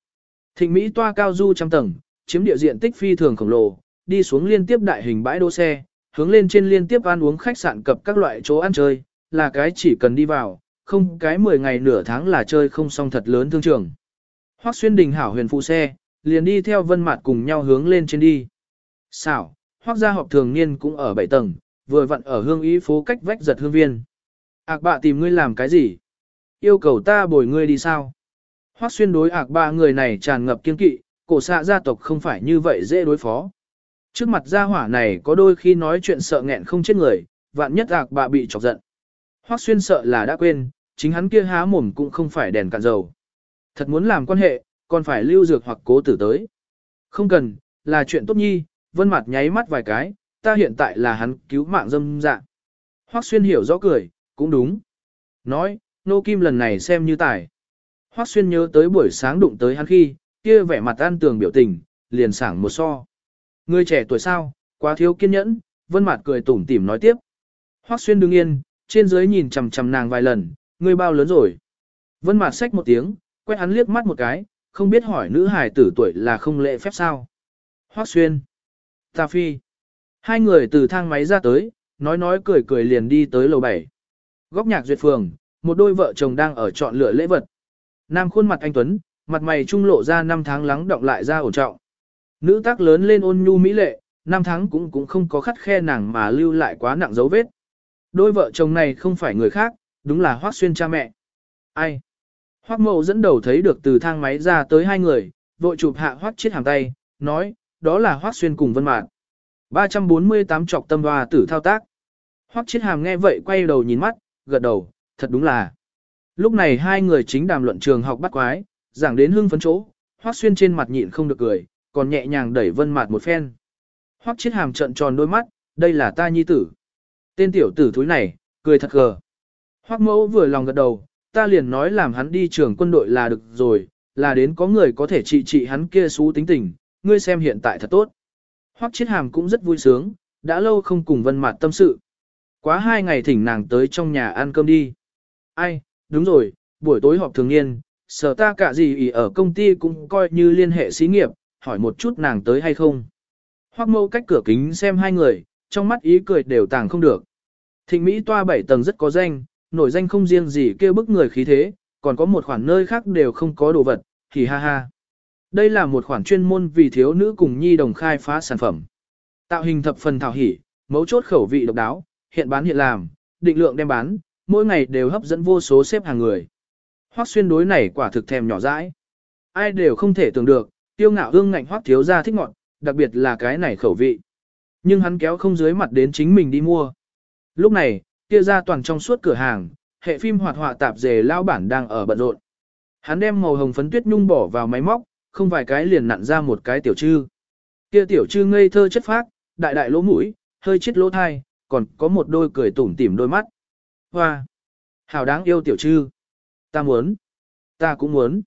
Thịnh Mỹ toa cao du trăm tầng, chiếm địa diện tích phi thường khổng lồ, đi xuống liên tiếp đại hình bãi đỗ xe, hướng lên trên liên tiếp ăn uống khách sạn cập các loại chỗ ăn chơi, là cái chỉ cần đi vào, không cái 10 ngày nửa tháng là chơi không xong thật lớn thương trường. Hoắc xuyên đình hảo huyền phù xe, liền đi theo vân mặt cùng nhau hướng lên trên đi. Xảo, Hoắc gia họp thường niên cũng ở 7 tầng, vừa vặn ở hương ý phố cách vách giật hương viên. Ác bạ tìm ngươi làm cái gì? Yêu cầu ta bồi ngươi đi sao? Hoắc xuyên đối ác bạ người này tràn ngập kiên kỵ, cổ xạ gia tộc không phải như vậy dễ đối phó. Trước mặt gia hỏa này có đôi khi nói chuyện sợ nghẹn không chết người, vạn nhất ác bạ bị chọc giận. Hoắc xuyên sợ là đã quên, chính hắn kia há mồm cũng không phải đèn cạn dầu. Thật muốn làm quan hệ, còn phải lưu dược hoặc cố tử tới. Không cần, là chuyện tốt nhi, vân mặt nháy mắt vài cái, ta hiện tại là hắn cứu mạng dâm dạ. Hoắc xuyên hiểu rõ cười, cũng đúng. Nói, nô kim lần này xem như tài. Hoắc xuyên nhớ tới buổi sáng đụng tới hắn khi, kia vẻ mặt an tường biểu tình, liền sảng một so. Người trẻ tuổi sao, quá thiếu kiên nhẫn, vân mặt cười tủm tỉm nói tiếp. Hoắc xuyên đứng yên, trên dưới nhìn chằm chằm nàng vài lần, ngươi bao lớn rồi. Vân mặt xách một tiếng, quét hắn liếc mắt một cái, không biết hỏi nữ hài tử tuổi là không lệ phép sao. Hoắc xuyên. Ta phi. Hai người từ thang máy ra tới, nói nói cười cười liền đi tới lầu 7. Góc nhạc duyệt phường, một đôi vợ chồng đang ở chọn lựa lễ vật. Nam khuôn mặt anh Tuấn, mặt mày trung lộ ra năm tháng lắng động lại ra ổn trọng. Nữ tác lớn lên ôn nhu mỹ lệ, năm tháng cũng cũng không có khắt khe nàng mà lưu lại quá nặng dấu vết. Đôi vợ chồng này không phải người khác, đúng là Hoác Xuyên cha mẹ. Ai? Hoác mậu dẫn đầu thấy được từ thang máy ra tới hai người, vội chụp hạ Hoác chiếc hàng tay, nói, đó là Hoác Xuyên cùng Vân Mạn. 348 trọc tâm hoa tử thao tác. Hoắc Chiết Hàm nghe vậy quay đầu nhìn mắt, gật đầu, thật đúng là. Lúc này hai người chính đàm luận trường học bắt quái, giảng đến hưng phấn chỗ, Hoắc Xuyên trên mặt nhịn không được cười, còn nhẹ nhàng đẩy Vân Mạt một phen. Hoắc Chiết Hàm trợn tròn đôi mắt, đây là ta nhi tử. Tên tiểu tử thúi này, cười thật gờ. Hoắc Mẫu vừa lòng gật đầu, ta liền nói làm hắn đi trường quân đội là được rồi, là đến có người có thể trị trị hắn kia xú tính tình, ngươi xem hiện tại thật tốt. Hoắc Chiết Hàm cũng rất vui sướng, đã lâu không cùng Vân Mạt tâm sự. Quá hai ngày thỉnh nàng tới trong nhà ăn cơm đi. Ai, đúng rồi, buổi tối họp thường niên, sở ta cả gì ý ở công ty cũng coi như liên hệ xí nghiệp, hỏi một chút nàng tới hay không. Hoắc Mâu cách cửa kính xem hai người, trong mắt ý cười đều tàng không được. Thịnh Mỹ toa bảy tầng rất có danh, nổi danh không riêng gì kêu bức người khí thế, còn có một khoản nơi khác đều không có đồ vật, thì ha ha. Đây là một khoản chuyên môn vì thiếu nữ cùng nhi đồng khai phá sản phẩm. Tạo hình thập phần thảo hỉ, mấu chốt khẩu vị độc đáo, hiện bán hiện làm, định lượng đem bán, mỗi ngày đều hấp dẫn vô số xếp hàng người. Hoắc xuyên đối này quả thực thèm nhỏ dãi. Ai đều không thể tưởng được, tiêu ngạo hương ngạnh hoắc thiếu ra thích ngọn, đặc biệt là cái này khẩu vị. Nhưng hắn kéo không dưới mặt đến chính mình đi mua. Lúc này, kia ra toàn trong suốt cửa hàng, hệ phim hoạt họa tạp dề lao bản đang ở bận rộn. Hắn đem màu hồng phấn tuyết nhung bỏ vào máy móc, không vài cái liền nặn ra một cái tiểu trư. Kia tiểu trư ngây thơ chất phác, đại đại lỗ mũi, hơi chết lỗ thai, còn có một đôi cười tủm tỉm đôi mắt. Hoa! Hảo đáng yêu tiểu trư. Ta muốn. Ta cũng muốn.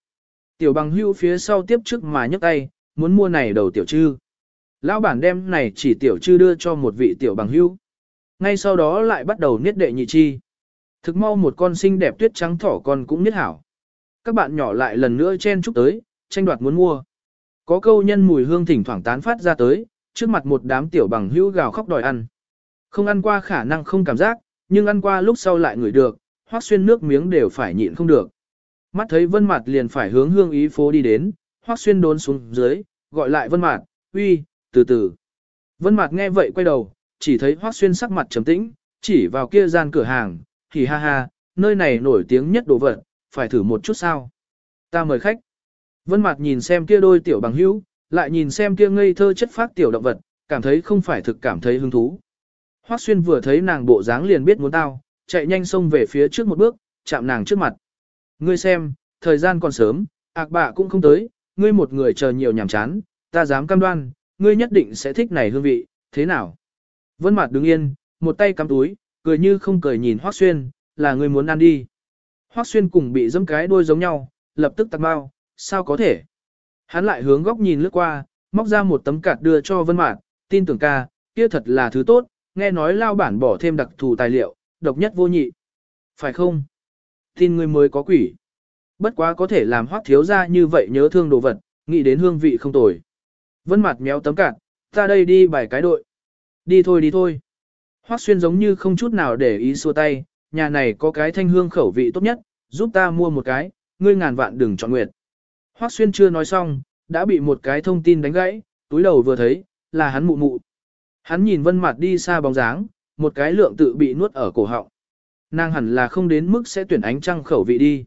Tiểu bằng hưu phía sau tiếp trước mà nhấc tay, muốn mua này đầu tiểu trư. Lão bản đem này chỉ tiểu trư đưa cho một vị tiểu bằng hưu. Ngay sau đó lại bắt đầu niết đệ nhị chi. Thực mau một con xinh đẹp tuyết trắng thỏ con cũng niết hảo. Các bạn nhỏ lại lần nữa chen chúc tới, tranh đoạt muốn mua. Có câu nhân mùi hương thỉnh thoảng tán phát ra tới, trước mặt một đám tiểu bằng hữu gào khóc đòi ăn. Không ăn qua khả năng không cảm giác, nhưng ăn qua lúc sau lại ngửi được, hoác xuyên nước miếng đều phải nhịn không được. Mắt thấy vân mặt liền phải hướng hương ý phố đi đến, hoác xuyên đốn xuống dưới, gọi lại vân mặt, uy, từ từ. Vân mặt nghe vậy quay đầu, chỉ thấy hoác xuyên sắc mặt trầm tĩnh, chỉ vào kia gian cửa hàng, thì ha ha, nơi này nổi tiếng nhất đồ vật, phải thử một chút sao. Ta mời khách. Vân mặt nhìn xem kia đôi tiểu bằng hữu, lại nhìn xem kia ngây thơ chất phát tiểu động vật, cảm thấy không phải thực cảm thấy hứng thú. Hoắc Xuyên vừa thấy nàng bộ dáng liền biết muốn tao, chạy nhanh xông về phía trước một bước, chạm nàng trước mặt. Ngươi xem, thời gian còn sớm, ạc bạ cũng không tới, ngươi một người chờ nhiều nhảm chán, ta dám cam đoan, ngươi nhất định sẽ thích này hương vị, thế nào? Vân mặt đứng yên, một tay cắm túi, cười như không cười nhìn Hoắc Xuyên, là ngươi muốn ăn đi. Hoắc Xuyên cùng bị giẫm cái đuôi giống nhau, lập tức tặc bao, sao có thể? Hắn lại hướng góc nhìn lướt qua, móc ra một tấm cạt đưa cho Vân Mạn, tin tưởng ca, kia thật là thứ tốt, nghe nói lao bản bỏ thêm đặc thù tài liệu, độc nhất vô nhị. Phải không? Tin người mới có quỷ. Bất quá có thể làm hoác thiếu ra như vậy nhớ thương đồ vật, nghĩ đến hương vị không tồi. Vân mặt méo tấm cạt, ta đây đi bài cái đội. Đi thôi đi thôi. Hoác xuyên giống như không chút nào để ý xua tay, nhà này có cái thanh hương khẩu vị tốt nhất, giúp ta mua một cái, ngươi ngàn vạn đừng chọn nguyệt. Hoác xuyên chưa nói xong, đã bị một cái thông tin đánh gãy, túi đầu vừa thấy, là hắn mụ mụ. Hắn nhìn vân mặt đi xa bóng dáng, một cái lượng tự bị nuốt ở cổ họng. Nàng hẳn là không đến mức sẽ tuyển ánh trăng khẩu vị đi.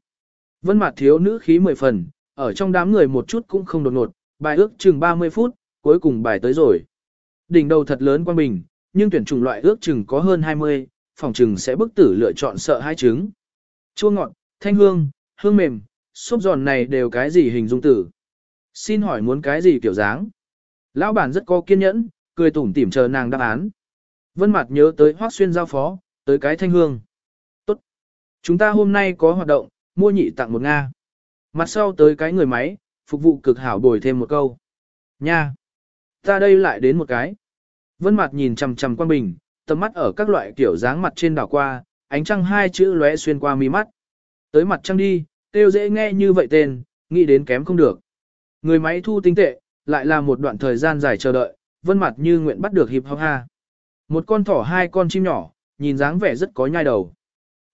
Vân mặt thiếu nữ khí mười phần, ở trong đám người một chút cũng không đột ngột, bài ước chừng 30 phút, cuối cùng bài tới rồi. Đỉnh đầu thật lớn quan bình, nhưng tuyển chủng loại ước chừng có hơn 20, phòng chừng sẽ bức tử lựa chọn sợ hai trứng. Chua ngọt, thanh hương, hương mềm, xốp giòn này đều cái gì hình dung tử. Xin hỏi muốn cái gì kiểu dáng? Lão bản rất có kiên nhẫn, cười tủm tỉm chờ nàng đáp án. Vân Mạt nhớ tới Hoắc Xuyên giao phó, tới cái thanh hương. Tốt. Chúng ta hôm nay có hoạt động, mua nhị tặng một Nga. Mặt sau tới cái người máy, phục vụ cực hảo bồi thêm một câu. Nha. Ta đây lại đến một cái. Vân Mạt nhìn chằm chằm Quan Bình, tầm mắt ở các loại kiểu dáng mặt trên đảo qua, ánh trăng hai chữ lóe xuyên qua mi mắt. Tới mặt trăng đi, tiêu dễ nghe như vậy tên, nghĩ đến kém không được. Người máy thu tinh tệ, lại là một đoạn thời gian dài chờ đợi, vân mặt như nguyện bắt được hiệp học ha. Một con thỏ hai con chim nhỏ, nhìn dáng vẻ rất có nhai đầu.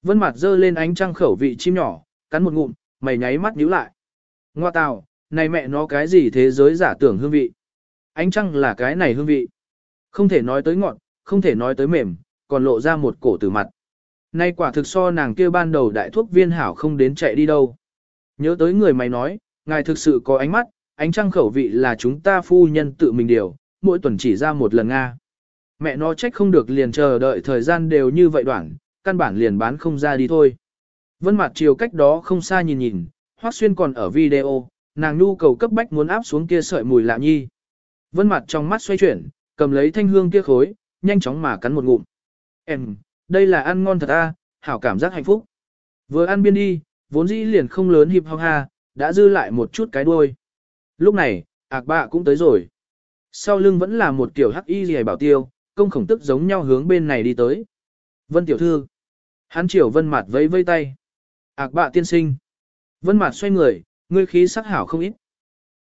Vân mặt dơ lên ánh trăng khẩu vị chim nhỏ, cắn một ngụm, mày nháy mắt nhíu lại. Ngoa tào, này mẹ nó cái gì thế giới giả tưởng hương vị. Ánh trăng là cái này hương vị. Không thể nói tới ngọn, không thể nói tới mềm, còn lộ ra một cổ tử mặt. Nay quả thực so nàng kia ban đầu đại thuốc viên hảo không đến chạy đi đâu. Nhớ tới người mày nói, ngài thực sự có ánh mắt, ánh trăng khẩu vị là chúng ta phu nhân tự mình điều, mỗi tuần chỉ ra một lần Nga. Mẹ nó trách không được liền chờ đợi thời gian đều như vậy đoạn, căn bản liền bán không ra đi thôi. Vân mặt chiều cách đó không xa nhìn nhìn, Hoắc Xuyên còn ở video, nàng nhu cầu cấp bách muốn áp xuống kia sợi mùi lạ nhi. Vân mặt trong mắt xoay chuyển, cầm lấy thanh hương kia khối, nhanh chóng mà cắn một ngụm. Em, đây là ăn ngon thật a, hảo cảm giác hạnh phúc. Vừa ăn biên đi, vốn dĩ liền không lớn hiệp hong ha, đã dư lại một chút cái đuôi. Lúc này, ạc bạ cũng tới rồi. Sau lưng vẫn là một kiểu hắc y gì bảo tiêu, công khổng tức giống nhau hướng bên này đi tới. Vân tiểu thư. Hắn chiều vân mặt vẫy vây tay. Ác bạ tiên sinh. Vân mặt xoay người, ngươi khí sắc hảo không ít,